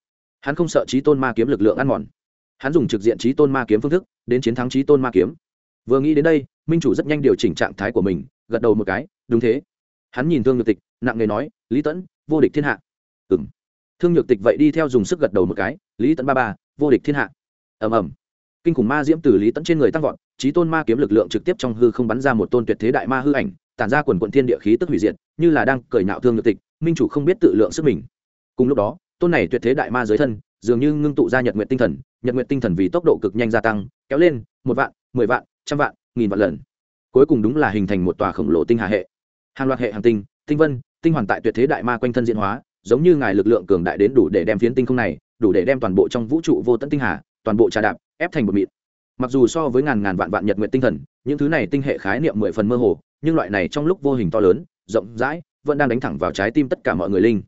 hắn không sợ trí tôn ma kiếm lực lượng ăn mòn. Hắn dùng trực diện trí tôn ma kiếm phương thức đến chiến thắng trí tôn ma kiếm. Vừa nghĩ đến đây, minh chủ rất nhanh điều chỉnh trạng thái của mình, gật đầu một cái, đúng thế. Hắn nhìn thương nhược tịch, nặng nề nói, lý tẫn vô địch thiên hạ. Ừ m thương nhược tịch vậy đi theo dùng sức gật đầu một cái, lý tẫn ba ba, vô địch thiên hạ. Ầm ầm. Kinh khủng ma diễm từ lý tẫn trên người tăng vọt, trí tôn ma kiếm lực lượng trực tiếp trong hư không bắn ra một tôn tuyệt thế đại ma hư ảnh, tản ra quần quận thiên địa khí tức hủy diệt, như là đang cởi nạo thương nhược tịch, minh chủ không biết tự lượng sức mình. Cùng lúc đó tôn này tuyệt thế đại ma dưới thân, dường như ngưng tụ ra nhật nguyện tinh thần, nhật nguyện tinh thần vì tốc độ cực nhanh gia tăng, kéo lên một vạn, mười vạn, trăm vạn, nghìn vạn lần. Cuối cùng đúng là hình thành một tòa khổng lồ tinh hà hệ. Hàng loạt hệ hàng tinh tinh vân, tinh hoàn tại tuyệt thế đại ma quanh thân diễn hóa, giống như ngài lực lượng cường đại đến đủ để đem phiến tinh không này, đủ để đem toàn bộ trong vũ trụ vô tận tinh hà, toàn bộ trà đạp, ép thành một mịt mặc dù so với ngàn ngàn vạn vạn nhật nguyện tinh thần, những thứ này tinh hệ khái niệm mười phần mơ hồ, nhưng loại này trong lúc vô hình to lớn, rộng rãi, vẫn đang đánh thẳng vào trái tim tất cả mọi người linh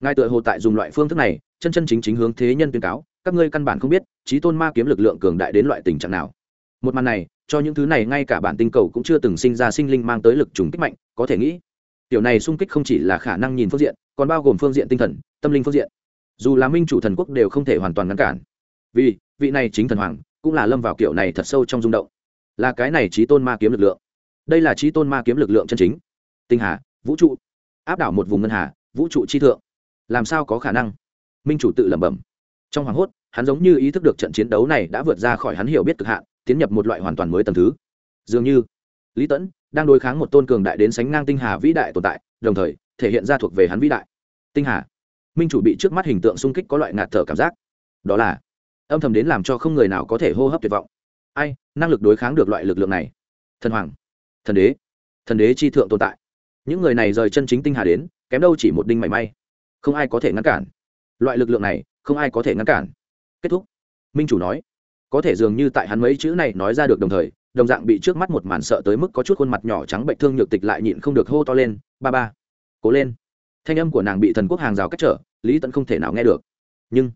ngài tựa hồ tại dùng loại phương thức này, chân chân chính chính hướng thế nhân tuyên cáo, các ngươi căn bản không biết, trí tôn ma kiếm lực lượng cường đại đến loại tình trạng nào. Một màn này, cho những thứ này ngay cả bản tinh cầu cũng chưa từng sinh ra sinh linh mang tới lực trùng kích mạnh, có thể nghĩ. Tiểu này xung kích không chỉ là khả năng nhìn phương diện, còn bao gồm phương diện tinh thần, tâm linh phương diện. Dù là minh chủ thần quốc đều không thể hoàn toàn ngăn cản. Vì vị này chính thần hoàng, cũng là lâm vào kiểu này thật sâu trong rung động. Là cái này trí tôn ma kiếm lực lượng. Đây là trí tôn ma kiếm lực lượng chân chính. Tinh hà, vũ trụ. Áp đảo một vùng ngân hà, vũ trụ chi thượng làm sao có khả năng? Minh chủ tự lẩm bẩm. Trong hoàng hốt, hắn giống như ý thức được trận chiến đấu này đã vượt ra khỏi hắn hiểu biết cực hạn, tiến nhập một loại hoàn toàn mới tầm thứ. Dường như, lý tẫn đang đối kháng một tôn cường đại đến sánh ngang tinh hà vĩ đại tồn tại, đồng thời, thể hiện ra thuộc về hắn vĩ đại. Tinh hà. Minh chủ bị trước mắt hình tượng sung kích có loại ngạt thở cảm giác. Đó là, âm thầm đến làm cho không người nào có thể hô hấp tuyệt vọng. Ai, năng lực đối kháng được loại lực lượng này? Thần hoàng, thần đế thần đế chi thượng tồn tại. Những người này rời chân chính tinh hà đến, kém đâu chỉ một đinh mảy may không ai có thể ngăn cản. Loại lực lượng này, không ai có thể ngăn cản. Kết thúc. Minh chủ nói. Có thể dường như tại hắn mấy chữ này nói ra được đồng thời, đồng dạng bị trước mắt một màn sợ tới mức có chút khuôn mặt nhỏ trắng bệnh thương nhược tịch lại nhịn không được hô to lên, ba ba, cố lên. Thanh âm của nàng bị thần quốc hàng rào cách trở, lý tẫn không thể nào nghe được. Nhưng,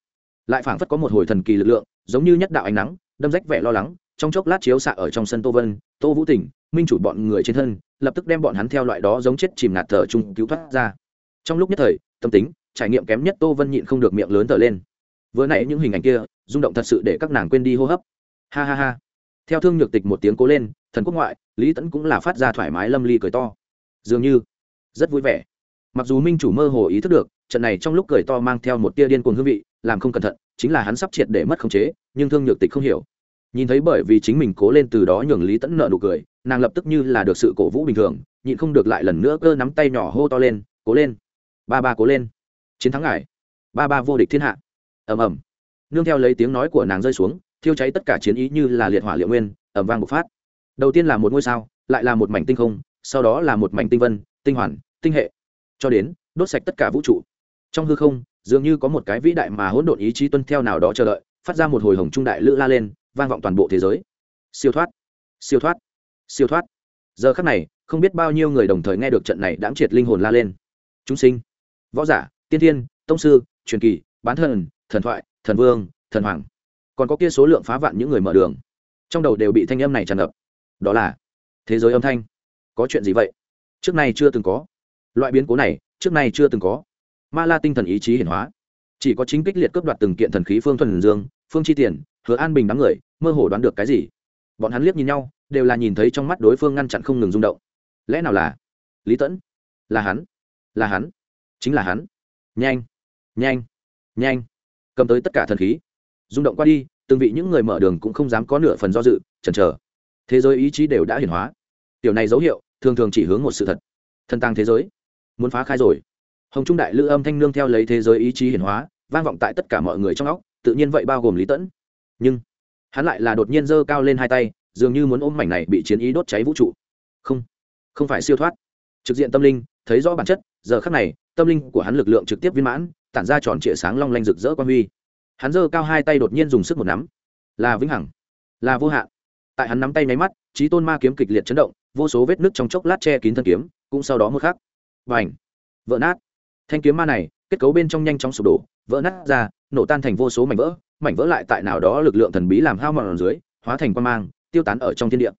lại phảng phất có một hồi thần kỳ lực lượng, giống như nhất đạo ánh nắng, đâm rách vẻ lo lắng, trong chốc lát chiếu xạ ở trong sân tô vân, tô vũ tỉnh, minh chủ bọn người trên thân, lập tức đem bọn hắn theo loại đó giống chết chìm ngạt thở chung cứu thoát ra. Trong lúc nhất thời tâm tính, trải nghiệm kém nhất tô vân nhịn không được miệng lớn thở lên. Vừa nãy những hình ảnh kia, rung động thật sự để các nàng quên đi hô hấp. Ha ha ha. Theo thương nhược tịch một tiếng cố lên, thần quốc ngoại, lý tẫn cũng là phát ra thoải mái lâm ly cười to. Dường như, rất vui vẻ. Mặc dù minh chủ mơ hồ ý thức được, trận này trong lúc cười to mang theo một tia điên cuồng hương vị, làm không cẩn thận, chính là hắn sắp triệt để mất khống chế, nhưng thương nhược tịch không hiểu. Nhìn thấy bởi vì chính mình cố lên từ đó nhường lý tẫn nợ nụ cười, nàng lập tức như là được sự cổ vũ bình thường, nhịn không được lại lần nữa cơ nắm tay nhỏ hô to lên, cố lên ba ba cố lên. Chiến thắng ngài. Ba ba vô địch thiên hạ. Ầm ầm. Nương theo lấy tiếng nói của nàng rơi xuống, thiêu cháy tất cả chiến ý như là liệt hỏa liệu nguyên ẩm vang bộc phát. Đầu tiên là một ngôi sao, lại là một mảnh tinh không, sau đó là một mảnh tinh vân, tinh hoàn, tinh hệ. Cho đến, đốt sạch tất cả vũ trụ. Trong hư không, dường như có một cái vĩ đại mà hỗn độn ý chí tuân theo nào đó chờ đợi, phát ra một hồi hồng trung đại lữ la lên, vang vọng toàn bộ thế giới. Siêu thoát. Siêu thoát. Siêu thoát. Giờ khắc này, không biết bao nhiêu người đồng thời nghe được trận này đáng triệt linh hồn la lên. Chúng sinh võ giả, tiên thiên, tông sư, truyền kỳ, bán thần thần thoại, thần vương, thần hoàng. Còn có kia số lượng phá vạn những người mở đường. Trong đầu đều bị thanh âm này tràn ngập. Đó là, thế giới âm thanh. Có chuyện gì vậy? Trước nay chưa từng có. Loại biến cố này, trước nay chưa từng có. Ma la tinh thần ý chí hiển hóa. Chỉ có chính kích liệt cướp đoạt từng kiện thần khí phương thuần dương, phương chi tiền, hứa an bình đám người, mơ hồ đoán được cái gì. Bọn hắn liếc nhìn nhau, đều là nhìn thấy trong mắt đối phương ngăn chặn không ngừng rung động. Lẽ nào là lý tẫn? Là hắn. Là hắn chính là hắn. Nhanh nhanh nhanh. Cầm tới tất cả thần khí. Rung động qua đi, từng vị những người mở đường cũng không dám có nửa phần do dự, chần chờ. Thế giới ý chí đều đã hiển hóa. Điều này dấu hiệu, thường thường chỉ hướng một sự thật. Thân tăng thế giới. Muốn phá khai rồi. Hồng trung đại lữ âm thanh nương theo lấy thế giới ý chí hiển hóa, vang vọng tại tất cả mọi người trong óc, tự nhiên vậy bao gồm lý tẫn. Nhưng, hắn lại là đột nhiên giơ cao lên hai tay, dường như muốn ôm mảnh này bị chiến ý đốt cháy vũ trụ. Không không phải siêu thoát. Trực diện tâm linh, thấy rõ bản chất, giờ khắc này tâm linh của hắn lực lượng trực tiếp viên mãn, tản ra tròn trịa sáng long lanh rực rỡ quan huy. Hắn giơ cao hai tay đột nhiên dùng sức một nắm. Là vĩnh hằng, là vô hạn. Tại hắn nắm tay nháy mắt trí tôn ma kiếm kịch liệt chấn động, vô số vết nứt trong chốc lát che kín thân kiếm, cũng sau đó một khắc. Và ảnh vỡ nát. Thanh kiếm ma này, kết cấu bên trong nhanh chóng sụp đổ, vỡ nát ra, nổ tan thành vô số mảnh vỡ mảnh vỡ lại tại nào đó lực lượng thần bí làm hao mòn dưới, hóa thành quan mang, tiêu tán ở trong thiên địa.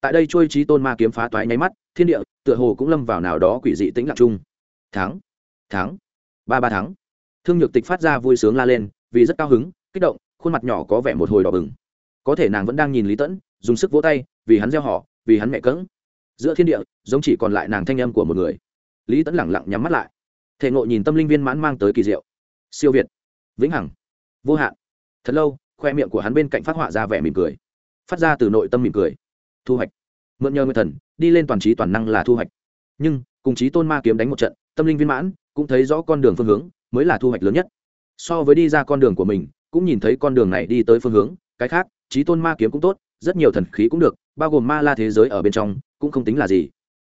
Tại đây trôi trí tôn ma kiếm phá toái nháy mắt, thiên địa tựa hồ cũng lâm vào nào đó quỷ dị tĩnh lặng chung. Thắng! Thắng. Ba ba thắng. Thương nhược tịch phát ra vui sướng la lên, vì rất cao hứng, kích động, khuôn mặt nhỏ có vẻ một hồi đỏ bừng. Có thể nàng vẫn đang nhìn lý tẫn, dùng sức vỗ tay, vì hắn gieo họ, vì hắn mẹ cỡng. Giữa thiên địa, giống chỉ còn lại nàng thanh âm của một người. Lý tẫn lẳng lặng nhắm mắt lại. Thể ngộ nhìn tâm linh viên mãn mang tới kỳ diệu. Siêu việt. Vĩnh hằng. Vô hạn. Thật lâu, khoe miệng của hắn bên cạnh phát họa ra vẻ mỉm cười. Phát ra từ nội tâm mỉm cười. Thu hoạch. Mượn nhờ người thần, đi lên toàn trí toàn năng là thu hoạch. Nhưng, cùng chí tôn ma kiếm đánh một trận, tâm linh viên mãn cũng thấy rõ con đường phương hướng, mới là thu hoạch lớn nhất. So với đi ra con đường của mình, cũng nhìn thấy con đường này đi tới phương hướng, cái khác trí tôn ma kiếm cũng tốt, rất nhiều thần khí cũng được, bao gồm ma la thế giới ở bên trong, cũng không tính là gì.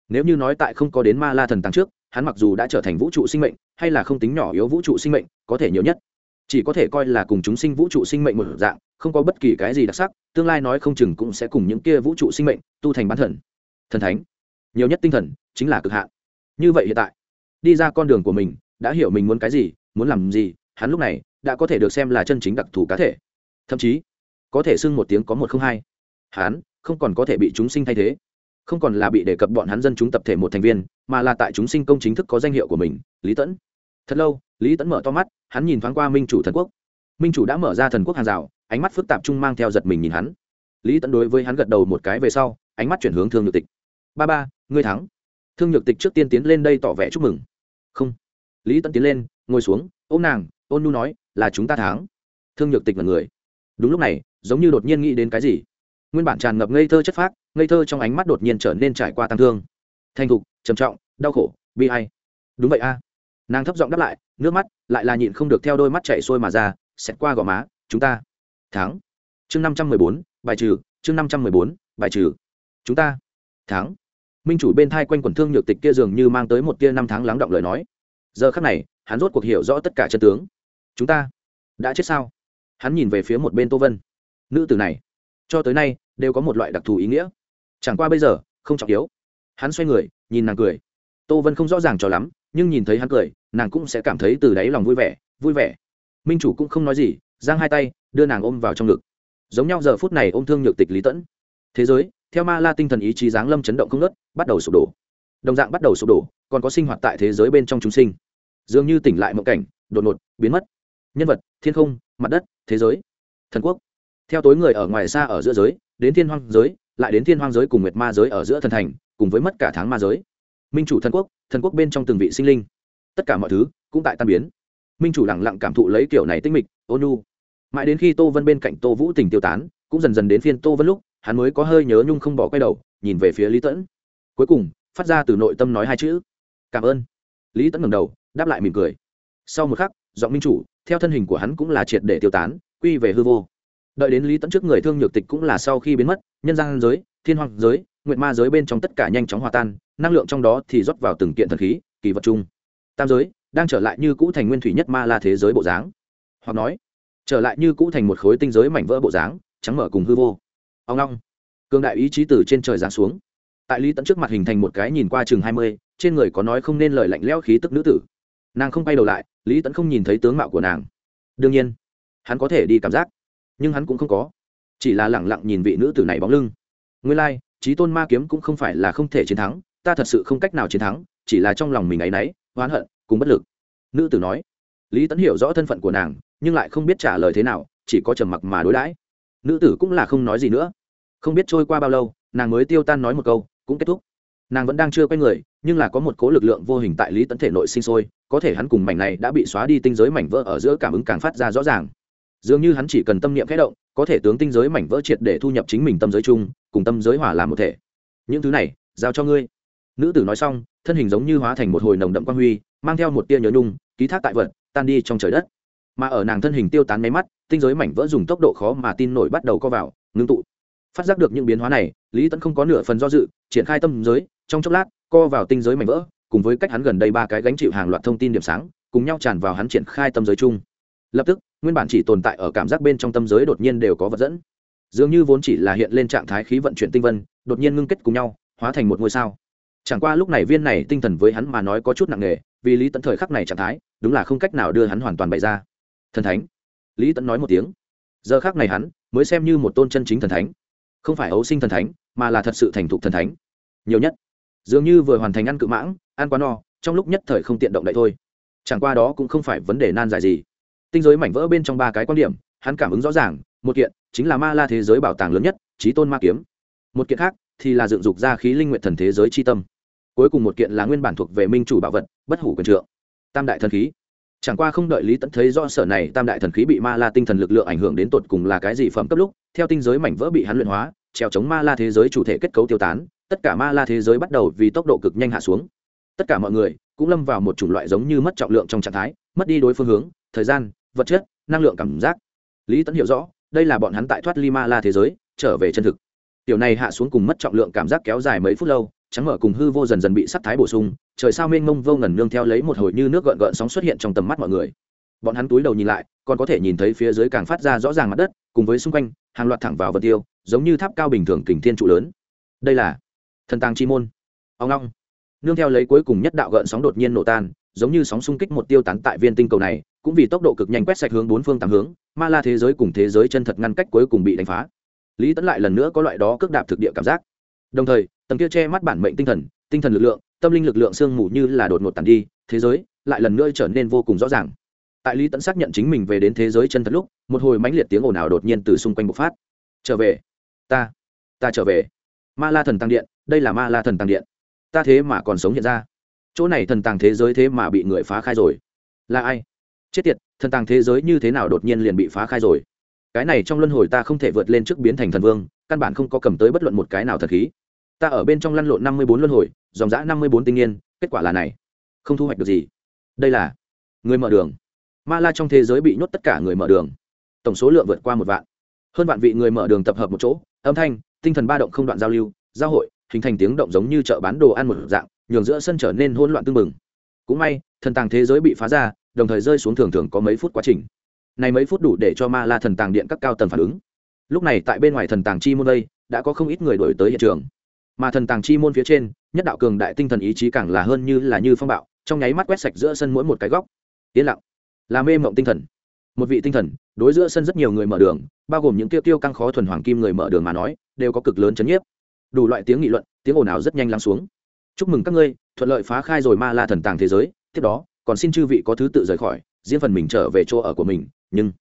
Nếu như nói tại không có đến ma la thần tăng trước, hắn mặc dù đã trở thành vũ trụ sinh mệnh, hay là không tính nhỏ yếu vũ trụ sinh mệnh, có thể nhiều nhất. Chỉ có thể coi là cùng chúng sinh vũ trụ sinh mệnh một dạng, không có bất kỳ cái gì đặc sắc, tương lai nói không chừng cũng sẽ cùng những kia vũ trụ sinh mệnh tu thành bán thần thần thánh. Nhiều nhất tinh thần chính là cực hạn. Như vậy hiện tại đi ra con đường của mình, đã hiểu mình muốn cái gì, muốn làm gì, hắn lúc này đã có thể được xem là chân chính đặc thù cá thể. Thậm chí, có thể xưng một tiếng có một không hai. Hắn không còn có thể bị chúng sinh thay thế. Không còn là bị đề cập bọn hắn dân chúng tập thể một thành viên, mà là tại chúng sinh công chính thức có danh hiệu của mình, lý tẫn. Thật lâu, lý tẫn mở to mắt, hắn nhìn thoáng qua minh chủ thần quốc. Minh chủ đã mở ra thần quốc hàng rào, ánh mắt phức tạp chung mang theo giật mình nhìn hắn. Lý tẫn đối với hắn gật đầu một cái về sau, ánh mắt chuyển hướng thương nhược tịch. Ba ba, ngươi thắng thương nhược tịch trước tiên tiến lên đây tỏ vẻ chúc mừng. Không. Lý tẫn tiến lên, ngồi xuống ô m nàng, ôn nu nói, là chúng ta thắng. Thương nhược tịch là người. Đúng lúc này, giống như đột nhiên nghĩ đến cái gì. Nguyên bản tràn ngập ngây thơ chất phác, ngây thơ trong ánh mắt đột nhiên trở nên trải qua tăng thương. Thành thục, trầm trọng, đau khổ, bi hay đúng vậy a. Nàng thấp giọng đáp lại, nước mắt lại là nhịn không được theo đôi mắt chạy sôi mà ra, xẹt qua gò má, chúng ta thắng. Chương năm trăm mười bốn, bài trừ, chương năm trăm mười bốn, bài trừ. Chúng ta thắng minh chủ bên thai quanh quần thương nhược tịch kia dường như mang tới một tia năm tháng lắng động lời nói. Giờ khắc này, hắn rốt cuộc hiểu rõ tất cả chân tướng. Chúng ta đã chết sao? Hắn nhìn về phía một bên tô vân. Nữ tử này, cho tới nay, đều có một loại đặc thù ý nghĩa. Chẳng qua bây giờ, không trọng yếu. Hắn xoay người, nhìn nàng cười. Tô vân không rõ ràng cho lắm, nhưng nhìn thấy hắn cười, nàng cũng sẽ cảm thấy từ đáy lòng vui vẻ vui vẻ. Minh chủ cũng không nói gì, giang hai tay, đưa nàng ôm vào trong ngực. Giống nhau giờ phút này ôm thương nhược tịch lý tẫn. Thế giới theo ma la tinh thần ý chí giáng lâm chấn động không ngớt, bắt đầu sụp đổ. Đồng dạng bắt đầu sụp đổ, còn có sinh hoạt tại thế giới bên trong chúng sinh. Dường như tỉnh lại mộng cảnh, đột ngột biến mất. Nhân vật, thiên không, mặt đất, thế giới. Thần quốc. Theo tối người ở ngoài xa ở giữa giới, đến thiên hoang giới, lại đến thiên hoang giới cùng nguyệt ma giới ở giữa thần thành, cùng với mất cả tháng ma giới. Minh chủ thần quốc thần quốc bên trong từng vị sinh linh. Tất cả mọi thứ cũng tại tan biến. Minh chủ lẳng lặng cảm thụ lấy kiểu này tinh mịch ôn nu. Mãi đến khi tô vân bên cạnh tô vũ tình tiêu tán, cũng dần dần đến phiên tô vân lúc hắn mới có hơi nhớ nhung không bỏ quay đầu, nhìn về phía lý tẫn. Cuối cùng, phát ra từ nội tâm nói hai chữ. Cảm ơn. Lý tẫn ngầm đầu, đáp lại mỉm cười. Sau một khắc, giọng minh chủ, theo thân hình của hắn cũng là triệt để tiêu tán, quy về hư vô. Đợi đến lý tẫn trước người thương nhược tịch cũng là sau khi biến mất, nhân gian giới, thiên hoàng giới nguyện ma giới bên trong tất cả nhanh chóng hòa tan, năng lượng trong đó thì rót vào từng kiện thần khí, kỳ vật chung. Tam giới, đang trở lại như cũ thành nguyên thủy nhất ma la thế giới bộ dáng. Hoặc nói, trở lại như cũ thành một khối tinh giới mảnh vỡ bộ dáng, trắng mở cùng hư vô ông long cường đại ý chí từ trên trời giáng xuống. Tại lý tẫn trước mặt hình thành một cái nhìn qua chừng hai mươi trên người có nói không nên lời lạnh lẽo khí tức nữ tử. Nàng không quay đầu lại lý tẫn không nhìn thấy tướng mạo của nàng. Đương nhiên hắn có thể đi cảm giác nhưng hắn cũng không có. Chỉ là lẳng lặng nhìn vị nữ tử này bóng lưng. Ngươi lai、like, trí tôn ma kiếm cũng không phải là không thể chiến thắng ta thật sự không cách nào chiến thắng chỉ là trong lòng mình ấ y n ấ y oán hận cùng bất lực. Nữ tử nói. Lý tẫn hiểu rõ thân phận của nàng nhưng lại không biết trả lời thế nào chỉ có trầm mặc mà đối đãi. Nữ tử cũng là không nói gì nữa không biết trôi qua bao lâu, nàng mới tiêu tan nói một câu, cũng kết thúc. Nàng vẫn đang chưa quay người, nhưng là có một cố lực lượng vô hình tại lý Tấn thể nội sinh sôi, có thể hắn cùng mảnh này đã bị xóa đi tinh giới mảnh vỡ ở giữa cảm ứng càng phát ra rõ ràng. Dường như hắn chỉ cần tâm niệm khẽ động, có thể tướng tinh giới mảnh vỡ triệt để thu nhập chính mình tâm giới chung, cùng tâm giới hỏa làm một thể. Những thứ này, giao cho ngươi. Nữ tử nói xong, thân hình giống như hóa thành một hồi nồng đậm quang huy, mang theo một tia nhớ nhung, ký thác tại vật, tan đi trong trời đất. Mà ở nàng thân hình tiêu tán máy mắt, tinh giới mảnh vỡ dùng tốc độ khó mà tin nổi bắt đầu co vào, ngưng tụ phát giác được những biến hóa này, lý tẫn không có nửa phần do dự, triển khai tâm giới, trong chốc lát, co vào tinh giới mảnh vỡ, cùng với cách hắn gần đây ba cái gánh chịu hàng loạt thông tin điểm sáng, cùng nhau tràn vào hắn triển khai tâm giới chung. Lập tức, nguyên bản chỉ tồn tại ở cảm giác bên trong tâm giới đột nhiên đều có vật dẫn. Dường như vốn chỉ là hiện lên trạng thái khí vận chuyển tinh vân, đột nhiên ngưng kết cùng nhau, hóa thành một ngôi sao. Chẳng qua lúc này viên này tinh thần với hắn mà nói có chút nặng nề, vì lý tẫn thời khắc này trạng thái, đúng là không cách nào đưa hắn hoàn toàn bày ra. Thần thánh. Lý tẫn nói một tiếng. Giờ khác này hắn mới xem như một tôn chân chính thần thánh không phải ấu sinh thần thánh, mà là thật sự thành thục thần thánh. Nhiều nhất, dường như vừa hoàn thành ăn cự mãng, ăn quá no, trong lúc nhất thời không tiện động đậy thôi. Chẳng qua đó cũng không phải vấn đề nan giải gì. Tinh giới mảnh vỡ bên trong ba cái quan điểm, hắn cảm ứng rõ ràng, một kiện, chính là ma la thế giới bảo tàng lớn nhất trí tôn ma kiếm. Một kiện khác, thì là dựng dục ra khí linh nguyện thần thế giới c h i tâm. Cuối cùng một kiện là nguyên bản thuộc về minh chủ bảo vật, bất hủ quyền trượng. Tam đại thần khí. Chẳng qua không đợi lý tẫn thấy do sở này tam đại thần khí bị ma la tinh thần lực lượng ảnh hưởng đến tột cùng là cái gì phẩm cấp lúc theo tinh giới mảnh vỡ bị hắn luyện hóa treo chống ma la thế giới chủ thể kết cấu tiêu tán, tất cả ma la thế giới bắt đầu vì tốc độ cực nhanh hạ xuống. Tất cả mọi người cũng lâm vào một chủng loại giống như mất trọng lượng trong trạng thái, mất đi đối phương hướng, thời gian, vật chất, năng lượng cảm giác. Lý tẫn hiểu rõ, đây là bọn hắn tại thoát ly ma la thế giới, trở về chân thực. Tiểu này hạ xuống cùng mất trọng lượng cảm giác kéo dài mấy phút lâu, trắng mở cùng hư vô dần dần bị sắc thái bổ sung, trời sao mênh mông vô ngần nương theo lấy một hồi như nước gợn gợn sóng xuất hiện trong tầm mắt mọi người. Bọn hắn túi đầu nhìn lại, còn có thể nhìn thấy phía dưới càng phát ra rõ ràng mặt đất, cùng với xung quanh hàng loạt thẳng vào vật tiêu, giống như tháp cao bình thường kình thiên trụ lớn. Đây là thần tàng chi môn. Ông long. Nương theo lấy cuối cùng nhất đạo gợn sóng đột nhiên nổ tan, giống như sóng xung kích một tiêu tán tại viên tinh cầu này, cũng vì tốc độ cực nhanh quét sạch hướng bốn phương tám hướng, ma la thế giới cùng thế giới chân thật ngăn cách cuối cùng bị đánh phá. Lý tẫn lại lần nữa có loại đó cước đạp thực địa cảm giác. Đồng thời, tầng kia che mắt bản mệnh tinh thần tinh thần lực lượng, tâm linh lực lượng sương mù như là đột ngột tàn đi, thế giới lại lần nữa trở nên vô cùng rõ ràng tại lý tẫn xác nhận chính mình về đến thế giới chân thật lúc, một hồi mãnh liệt tiếng ồn ào đột nhiên từ xung quanh bộc phát. Trở về. Ta ta trở về. Ma la thần tăng điện, đây là ma la thần tăng điện. Ta thế mà còn sống hiện ra. Chỗ này thần tàng thế giới thế mà bị người phá khai rồi. Là ai? Chết tiệt, thần tàng thế giới như thế nào đột nhiên liền bị phá khai rồi? Cái này trong luân hồi ta không thể vượt lên trước biến thành thần vương, căn bản không có cầm tới bất luận một cái nào thật khí. Ta ở bên trong lăn lộn năm mươi bốn luân hồi, dòng dã năm mươi bốn tinh niên, kết quả là này. Không thu hoạch được gì. Đây là người mở đường ma la trong thế giới bị nhốt tất cả người mở đường. Tổng số lượng vượt qua một vạn. Hơn vạn vị người mở đường tập hợp một chỗ, âm thanh, tinh thần ba động không đoạn giao lưu, giao hội, hình thành tiếng động giống như chợ bán đồ ăn một dạng, nhường giữa sân trở nên hỗn loạn tưng bừng. Cũng may, thần tàng thế giới bị phá ra, đồng thời rơi xuống thường thường có mấy phút quá trình. Này mấy phút đủ để cho ma la thần tàng điện các cao tầng phản ứng. Lúc này tại bên ngoài thần tàng chi môn đây, đã có không ít người đổi tới hiện trường. Mà thần tàng chi môn phía trên, nhất đạo cường đại tinh thần ý chí càng là hơn như là như phong bạo, trong nháy mắt quét sạch giữa sân mỗi một cái góc. Yên lặng là mê mộng tinh thần. Một vị tinh thần, đối giữa sân rất nhiều người mở đường, bao gồm những tiêu tiêu căng khó thuần hoàng kim người mở đường mà nói, đều có cực lớn chấn nhiếp. Đủ loại tiếng nghị luận, tiếng ồn ào rất nhanh lắng xuống. Chúc mừng các ngươi, thuận lợi phá khai rồi ma la thần tàng thế giới, tiếp đó, còn xin chư vị có thứ tự rời khỏi diễn phần mình trở về chỗ ở của mình, nhưng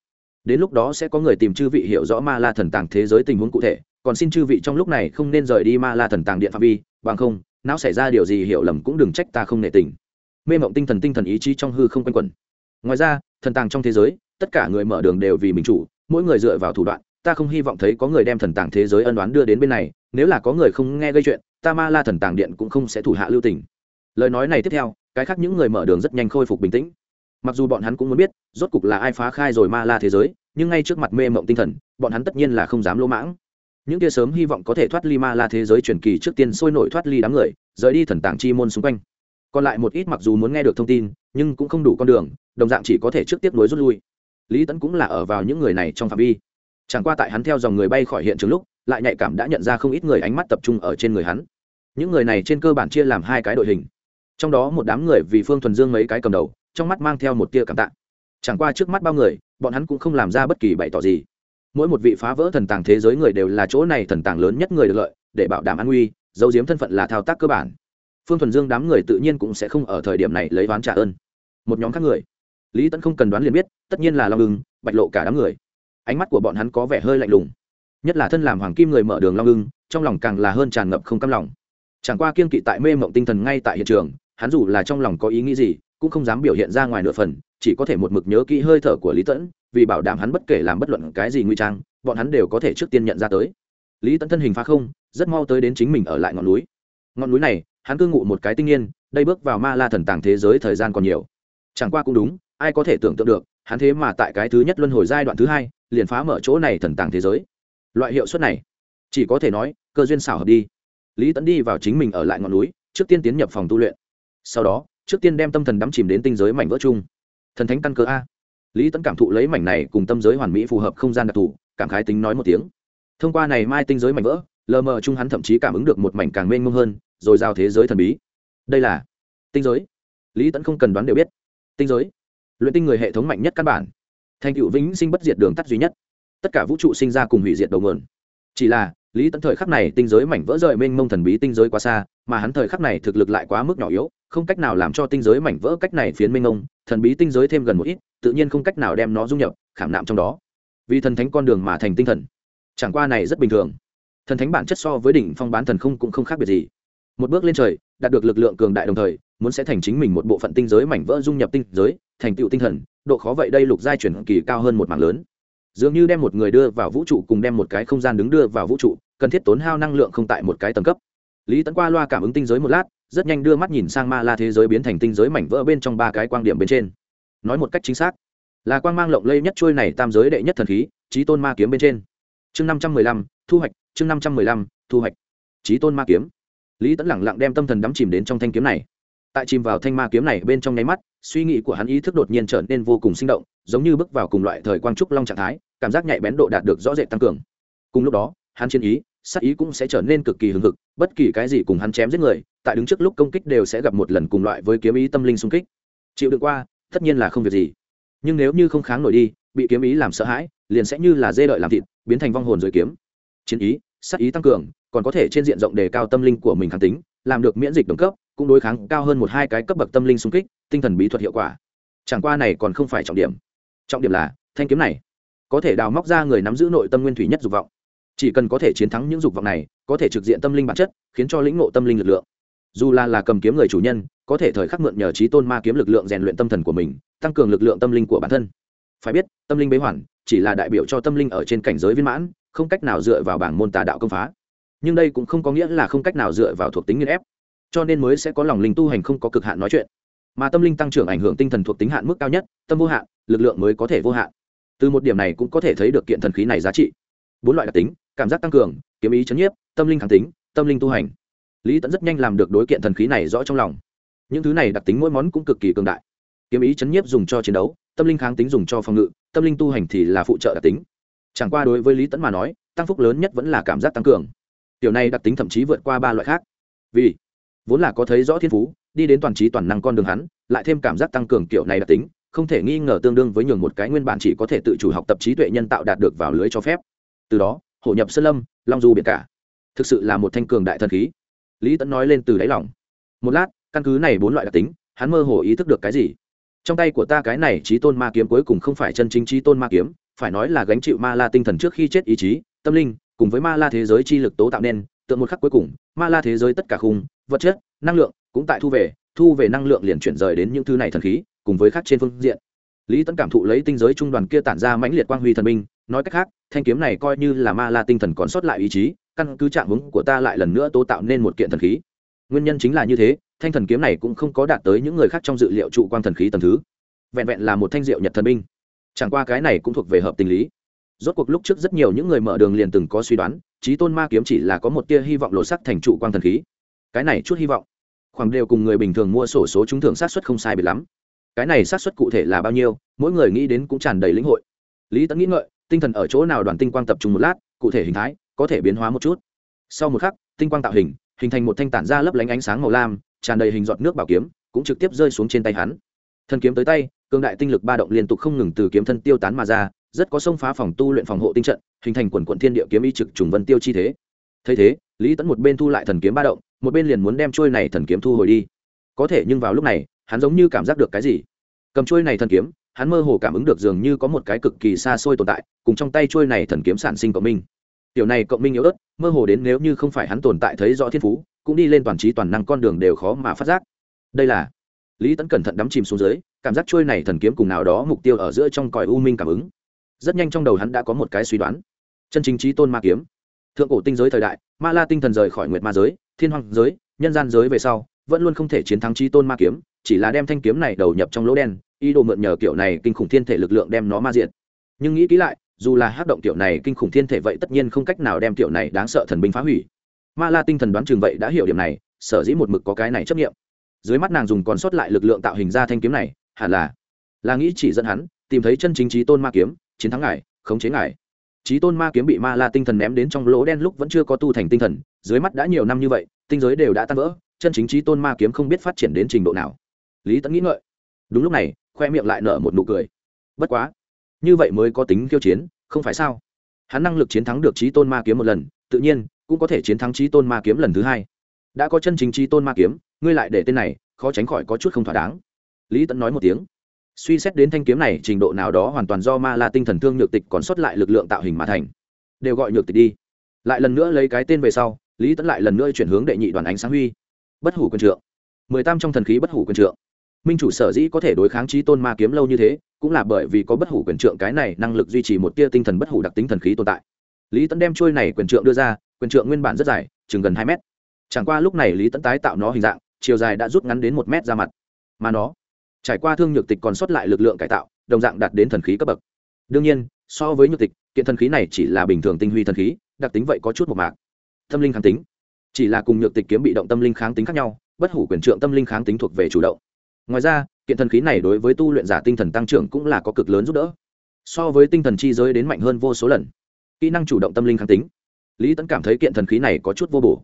đến lúc đó sẽ có người tìm chư vị hiểu rõ ma la thần tàng thế giới tình huống cụ thể, còn xin chư vị trong lúc này không nên rời đi ma la thần tàng điện phạm vi, bằng không, não xảy ra điều gì hiểu lầm cũng đừng trách ta không nể tình. Mê mộng tinh thần tinh thần ý chí trong hư không quanh quẩn ngoài ra, thần tàng trong thế giới, tất cả người mở đường đều vì mình chủ, mỗi người dựa vào thủ đoạn, ta không hy vọng thấy có người đem thần tàng thế giới ân đoán đưa đến bên này, nếu là có người không nghe gây chuyện, ta ma la thần tàng điện cũng không sẽ thủ hạ lưu tình. Lời nói này tiếp theo, cái khác những người mở đường rất nhanh khôi phục bình tĩnh. Mặc dù bọn hắn cũng muốn biết, rốt cục là ai phá khai rồi ma la thế giới, nhưng ngay trước mặt mê mộng tinh thần, bọn hắn tất nhiên là không dám lỗ mãng. Những kia sớm hy vọng có thể thoát ly ma la thế giới truyền kỳ trước tiên sôi nổi thoát ly đám người, rời đi thần tàng chi môn xung quanh. Còn lại một ít mặc dù muốn nghe được thông tin, nhưng cũng không đủ con đường đồng dạng chỉ có thể trước tiếp nối rút lui. Lý tẫn cũng là ở vào những người này trong phạm vi. Chẳng qua tại hắn theo dòng người bay khỏi hiện trường lúc, lại nhạy cảm đã nhận ra không ít người ánh mắt tập trung ở trên người hắn. Những người này trên cơ bản chia làm hai cái đội hình. Trong đó một đám người vì phương thuần dương mấy cái cầm đầu, trong mắt mang theo một tia cảm tạ. Chẳng qua trước mắt bao người, bọn hắn cũng không làm ra bất kỳ bày tỏ gì. Mỗi một vị phá vỡ thần tàng thế giới người đều là chỗ này thần tàng lớn nhất người được lợi, để bảo đảm an nguy giấu giếm thân phận là thao tác cơ bản. Phương thuần dương đám người tự nhiên cũng sẽ không ở thời điểm này lấy oán trả ơn. Một nhóm khác người lý tẫn không cần đoán liền biết, tất nhiên là long ưng, bạch lộ cả đám người. Ánh mắt của bọn hắn có vẻ hơi lạnh lùng. Nhất là thân làm hoàng kim người mở đường long ưng, trong lòng càng là hơn tràn ngập không căm lòng. Chẳng qua kiên kỵ tại mê mộng tinh thần ngay tại hiện trường, hắn dù là trong lòng có ý nghĩ gì, cũng không dám biểu hiện ra ngoài nửa phần, chỉ có thể một mực nhớ kỹ hơi thở của lý tẫn vì bảo đảm hắn bất kể làm bất luận cái gì nguy trang, bọn hắn đều có thể trước tiên nhận ra tới. Lý tẫn thân hình phá không, rất mau tới đến chính mình ở lại ngọn núi. Ngọn núi này, hắn cư ngụ một cái tinh niên đây bước vào ma la thần tàng thế giới thời gian còn nhiều. Chẳng qua cũng đúng ai có thể tưởng tượng được, hắn thế mà tại cái thứ nhất luân hồi giai đoạn thứ hai, liền phá mở chỗ này thần tàng thế giới. Loại hiệu suất này, chỉ có thể nói, cơ duyên xảo hợp đi. Lý tẫn đi vào chính mình ở lại ngọn núi, trước tiên tiến nhập phòng tu luyện. Sau đó, trước tiên đem tâm thần đắm chìm đến tinh giới mảnh vỡ chung. Thần thánh căn cơ a. Lý tẫn cảm thụ lấy mảnh này cùng tâm giới hoàn mỹ phù hợp không gian đặc thù, cảm khái tính nói một tiếng. Thông qua này mai tinh giới mảnh vỡ, lờ mờ chung hắn thậm chí cảm ứng được một mảnh càng mênh mông hơn, rồi giao thế giới thần bí. Đây là tinh giới. Lý tẫn không cần đoán đều biết. Tinh giới luyện tinh người hệ thống mạnh nhất căn bản. Thành cựu vĩnh sinh bất diệt đường tắt duy nhất. Tất cả vũ trụ sinh ra cùng hủy diệt đầu nguồn. Chỉ là, lý tẫn thời khắc này tinh giới mảnh vỡ rời mênh mông thần bí tinh giới quá xa, mà hắn thời khắc này thực lực lại quá mức nhỏ yếu, không cách nào làm cho tinh giới mảnh vỡ cách này phiến mênh mông, thần bí tinh giới thêm gần một ít, tự nhiên không cách nào đem nó dung nhập, khảm nạm trong đó. Vì thần thánh con đường mà thành tinh thần. Chẳng qua này rất bình thường. Thần thánh bản chất so với đỉnh phong bán thần không cũng không khác biệt gì. Một bước lên trời, đạt được lực lượng cường đại đồng thời, muốn sẽ thành chính mình một bộ phận tinh giới mảnh vỡ dung nhập tinh giới thành tựu tinh thần, độ khó vậy đây lục giai chuyển kỳ cao hơn một mảng lớn. Dường như đem một người đưa vào vũ trụ cùng đem một cái không gian đứng đưa vào vũ trụ, cần thiết tốn hao năng lượng không tại một cái tầng cấp. Lý tấn qua loa cảm ứng tinh giới một lát, rất nhanh đưa mắt nhìn sang ma la thế giới biến thành tinh giới mảnh vỡ bên trong ba cái quan điểm bên trên. Nói một cách chính xác, là quang mang lộng lây nhất trôi này tam giới đệ nhất thần khí trí tôn ma kiếm bên trên. Chương năm trăm mười lăm, thu hoạch, chương năm trăm mười lăm, thu hoạch. Trí tôn ma kiếm. Lý tẫn lẳng lặng đem tâm thần đắm chìm đến trong thanh kiếm này tại chìm vào thanh ma kiếm này bên trong nháy mắt, suy nghĩ của hắn ý thức đột nhiên trở nên vô cùng sinh động, giống như bước vào cùng loại thời quang trúc long trạng thái, cảm giác nhạy bén độ đạt được rõ rệt tăng cường. Cùng lúc đó, hắn chiến ý sắc ý cũng sẽ trở nên cực kỳ hừng hực, bất kỳ cái gì cùng hắn chém giết người, tại đứng trước lúc công kích đều sẽ gặp một lần cùng loại với kiếm ý tâm linh xung kích. Chịu đựng qua, tất nhiên là không việc gì. Nhưng nếu như không kháng nổi đi, bị kiếm ý làm sợ hãi, liền sẽ như là dê đợi làm thịt, biến thành vong hồn dưới kiếm. Chiến ý sắc ý tăng cường, còn có thể trên diện rộng đề cao tâm linh của mình kháng tính, làm được miễn dịch đồng cấp cũng đối kháng cao hơn một hai cái cấp bậc tâm linh xung kích, tinh thần bí thuật hiệu quả. Chẳng qua này còn không phải trọng điểm. Trọng điểm là, thanh kiếm này, có thể đào móc ra người nắm giữ nội tâm nguyên thủy nhất dục vọng. Chỉ cần có thể chiến thắng những dục vọng này, có thể trực diện tâm linh bản chất, khiến cho lĩnh ngộ tâm linh lực lượng. Dù là là cầm kiếm người chủ nhân, có thể thời khắc mượn nhờ trí tôn ma kiếm lực lượng rèn luyện tâm thần của mình, tăng cường lực lượng tâm linh của bản thân. Phải biết, tâm linh bế hoàn, chỉ là đại biểu cho tâm linh ở trên cảnh giới viên mãn, không cách nào dựa vào bảng môn tà đạo công phá. Nhưng đây cũng không có nghĩa là không cách nào dựa vào thuộc tính nghiên ép cho nên mới sẽ có lòng linh tu hành không có cực hạn nói chuyện. Mà tâm linh tăng trưởng ảnh hưởng tinh thần thuộc tính hạn mức cao nhất, tâm vô hạn, lực lượng mới có thể vô hạn. Từ một điểm này cũng có thể thấy được kiện thần khí này giá trị. Bốn loại đặc tính, cảm giác tăng cường, kiếm ý chấn nhiếp, tâm linh kháng tính, tâm linh tu hành. Lý tẫn rất nhanh làm được đối kiện thần khí này rõ trong lòng. Những thứ này đặc tính mỗi món cũng cực kỳ cường đại. Kiếm ý chấn nhiếp dùng cho chiến đấu, tâm linh kháng tính dùng cho phòng ngự, tâm linh tu hành thì là phụ trợ đặc tính. Chẳng qua đối với lý tẫn mà nói, tăng phúc lớn nhất vẫn là cảm giác tăng cường. Tiểu này đặc tính thậm chí vượt qua ba loại khác. Vì vốn là có thấy rõ thiên phú, đi đến toàn trí toàn năng con đường hắn, lại thêm cảm giác tăng cường kiểu này đặc tính, không thể nghi ngờ tương đương với nhường một cái nguyên bản chỉ có thể tự chủ học tập trí tuệ nhân tạo đạt được vào lưới cho phép. Từ đó hội nhập sơn lâm, long du biển cả, thực sự là một thanh cường đại thần khí. Lý tẫn nói lên từ đáy lòng. Một lát, căn cứ này bốn loại đặc tính, hắn mơ hồ ý thức được cái gì? Trong tay của ta cái này trí tôn ma kiếm cuối cùng không phải chân chính trí tôn ma kiếm, phải nói là gánh chịu ma la tinh thần trước khi chết ý chí, tâm linh, cùng với ma la thế giới chi lực tố tạo nên, tượng một khắc cuối cùng, ma la thế giới tất cả khung vật chất, năng lượng cũng tại thu về thu về năng lượng liền chuyển rời đến những thứ này thần khí, cùng với khác trên phương diện. Lý tấn cảm thụ lấy tinh giới trung đoàn kia tản ra mãnh liệt quang huy thần minh, nói cách khác, thanh kiếm này coi như là ma la tinh thần còn sót lại ý chí, căn cứ trạng hướng của ta lại lần nữa tố tạo nên một kiện thần khí. Nguyên nhân chính là như thế, thanh thần kiếm này cũng không có đạt tới những người khác trong dự liệu trụ quang thần khí tầm thứ. Vẹn vẹn là một thanh diệu nhật thần binh chẳng qua cái này cũng thuộc về hợp tình lý. Rốt cuộc lúc trước rất nhiều những người mở đường liền từng có suy đoán trí tôn ma kiếm chỉ là có một tia hy vọng lộ sắc thành trụ quang thần khí cái này chút hy vọng. Khoảng đều cùng người bình thường mua sổ số trúng thưởng sát xuất không sai biệt lắm. Cái này sát xuất cụ thể là bao nhiêu, mỗi người nghĩ đến cũng tràn đầy lĩnh hội. Lý tẫn nghĩ ngợi, tinh thần ở chỗ nào đoàn tinh quang tập trung một lát, cụ thể hình thái có thể biến hóa một chút. Sau một khắc, tinh quang tạo hình hình thành một thanh tản ra lấp lánh ánh sáng màu lam, tràn đầy hình giọt nước bảo kiếm, cũng trực tiếp rơi xuống trên tay hắn. Thân kiếm tới tay cương đại tinh lực ba động liên tục không ngừng từ kiếm thân tiêu tán mà ra, rất có sông phá phòng tu luyện phòng hộ tinh trận, hình thành quần quận thiên địa kiếm y trực trùng vân tiêu chi thế. Thấy thế, lý tẫn một bên thu lại thần kiếm ba động một bên liền muốn đem trôi này thần kiếm thu hồi đi. Có thể nhưng vào lúc này, hắn giống như cảm giác được cái gì. Cầm trôi này thần kiếm, hắn mơ hồ cảm ứng được dường như có một cái cực kỳ xa xôi tồn tại, cùng trong tay trôi này thần kiếm sản sinh cộng minh. Tiểu này cộng minh yếu ớt, mơ hồ đến nếu như không phải hắn tồn tại thấy rõ thiên phú, cũng đi lên toàn trí toàn năng con đường đều khó mà phát giác. Đây là lý Tấn cẩn thận đắm chìm xuống dưới, cảm giác trôi này thần kiếm cùng nào đó mục tiêu ở giữa trong còi u minh cảm ứng. Rất nhanh trong đầu hắn đã có một cái suy đoán. Chân chính trí tôn ma kiếm. Thượng cổ tinh giới thời đại, ma la tinh thần rời khỏi nguyệt ma giới thiên hoàng giới, nhân gian giới về sau, vẫn luôn không thể chiến thắng trí tôn ma kiếm, chỉ là đem thanh kiếm này đầu nhập trong lỗ đen, ý đồ mượn nhờ kiểu này kinh khủng thiên thể lực lượng đem nó ma diện nhưng nghĩ kỹ lại, dù là hát động kiểu này kinh khủng thiên thể vậy tất nhiên không cách nào đem kiểu này đáng sợ thần binh phá hủy. Ma la tinh thần đoán chừng vậy đã hiểu điểm này, sở dĩ một mực có cái này chấp nghiệm dưới mắt nàng dùng còn sót lại lực lượng tạo hình ra thanh kiếm này, hẳn là là nghĩ chỉ dẫn hắn, tìm thấy chân chính trí tôn ma kiếm, chiến thắng ngài, khống chế ngài. Trí tôn ma kiếm bị ma la tinh thần ném đến trong lỗ đen lúc vẫn chưa có tu thành tinh thần dưới mắt đã nhiều năm như vậy, tinh giới đều đã tan vỡ, chân chính trí tôn ma kiếm không biết phát triển đến trình độ nào. Lý tẫn nghĩ ngợi. Đúng lúc này, khoe miệng lại nở một nụ cười. Bất quá, như vậy mới có tính khiêu chiến, không phải sao? Hắn năng lực chiến thắng được trí tôn ma kiếm một lần, tự nhiên cũng có thể chiến thắng trí tôn ma kiếm lần thứ hai. Đã có chân chính trí tôn ma kiếm, ngươi lại để tên này, khó tránh khỏi có chút không thỏa đáng. Lý tẫn nói một tiếng. Suy xét đến thanh kiếm này, trình độ nào đó hoàn toàn do ma la tinh thần thương nhược tịch còn sót lại lực lượng tạo hình mà thành. Đều gọi nhược tịch đi. Lại lần nữa lấy cái tên về sau lý tẫn lại lần nữa chuyển hướng đệ nhị đoàn ánh sáng huy. Bất hủ quân trượng. Mười tam trong thần khí bất hủ quân trượng. Minh chủ sở dĩ có thể đối kháng trí tôn ma kiếm lâu như thế, cũng là bởi vì có bất hủ quyền trượng cái này năng lực duy trì một tia tinh thần bất hủ đặc tính thần khí tồn tại. Lý tẫn đem trôi này quyền trượng đưa ra, quyền trượng nguyên bản rất dài, chừng gần hai mét. Chẳng qua lúc này lý tẫn tái tạo nó hình dạng, chiều dài đã rút ngắn đến một mét ra mặt. Mà nó, trải qua thương nhược tịch còn sót lại lực lượng cải tạo, đồng dạng đạt đến thần khí cấp bậc. Đương nhiên, so với nhược tịch, kiện thần khí này chỉ là bình thường tinh huy thần khí, đặc tính vậy có chút một mạc tâm linh kháng tính. Chỉ là cùng nhược tịch kiếm bị động tâm linh kháng tính khác nhau, bất hủ quyền trượng tâm linh kháng tính thuộc về chủ động. Ngoài ra, kiện thần khí này đối với tu luyện giả tinh thần tăng trưởng cũng là có cực lớn giúp đỡ. So với tinh thần chi giới đến mạnh hơn vô số lần. Kỹ năng chủ động tâm linh kháng tính. Lý tẫn cảm thấy kiện thần khí này có chút vô bổ.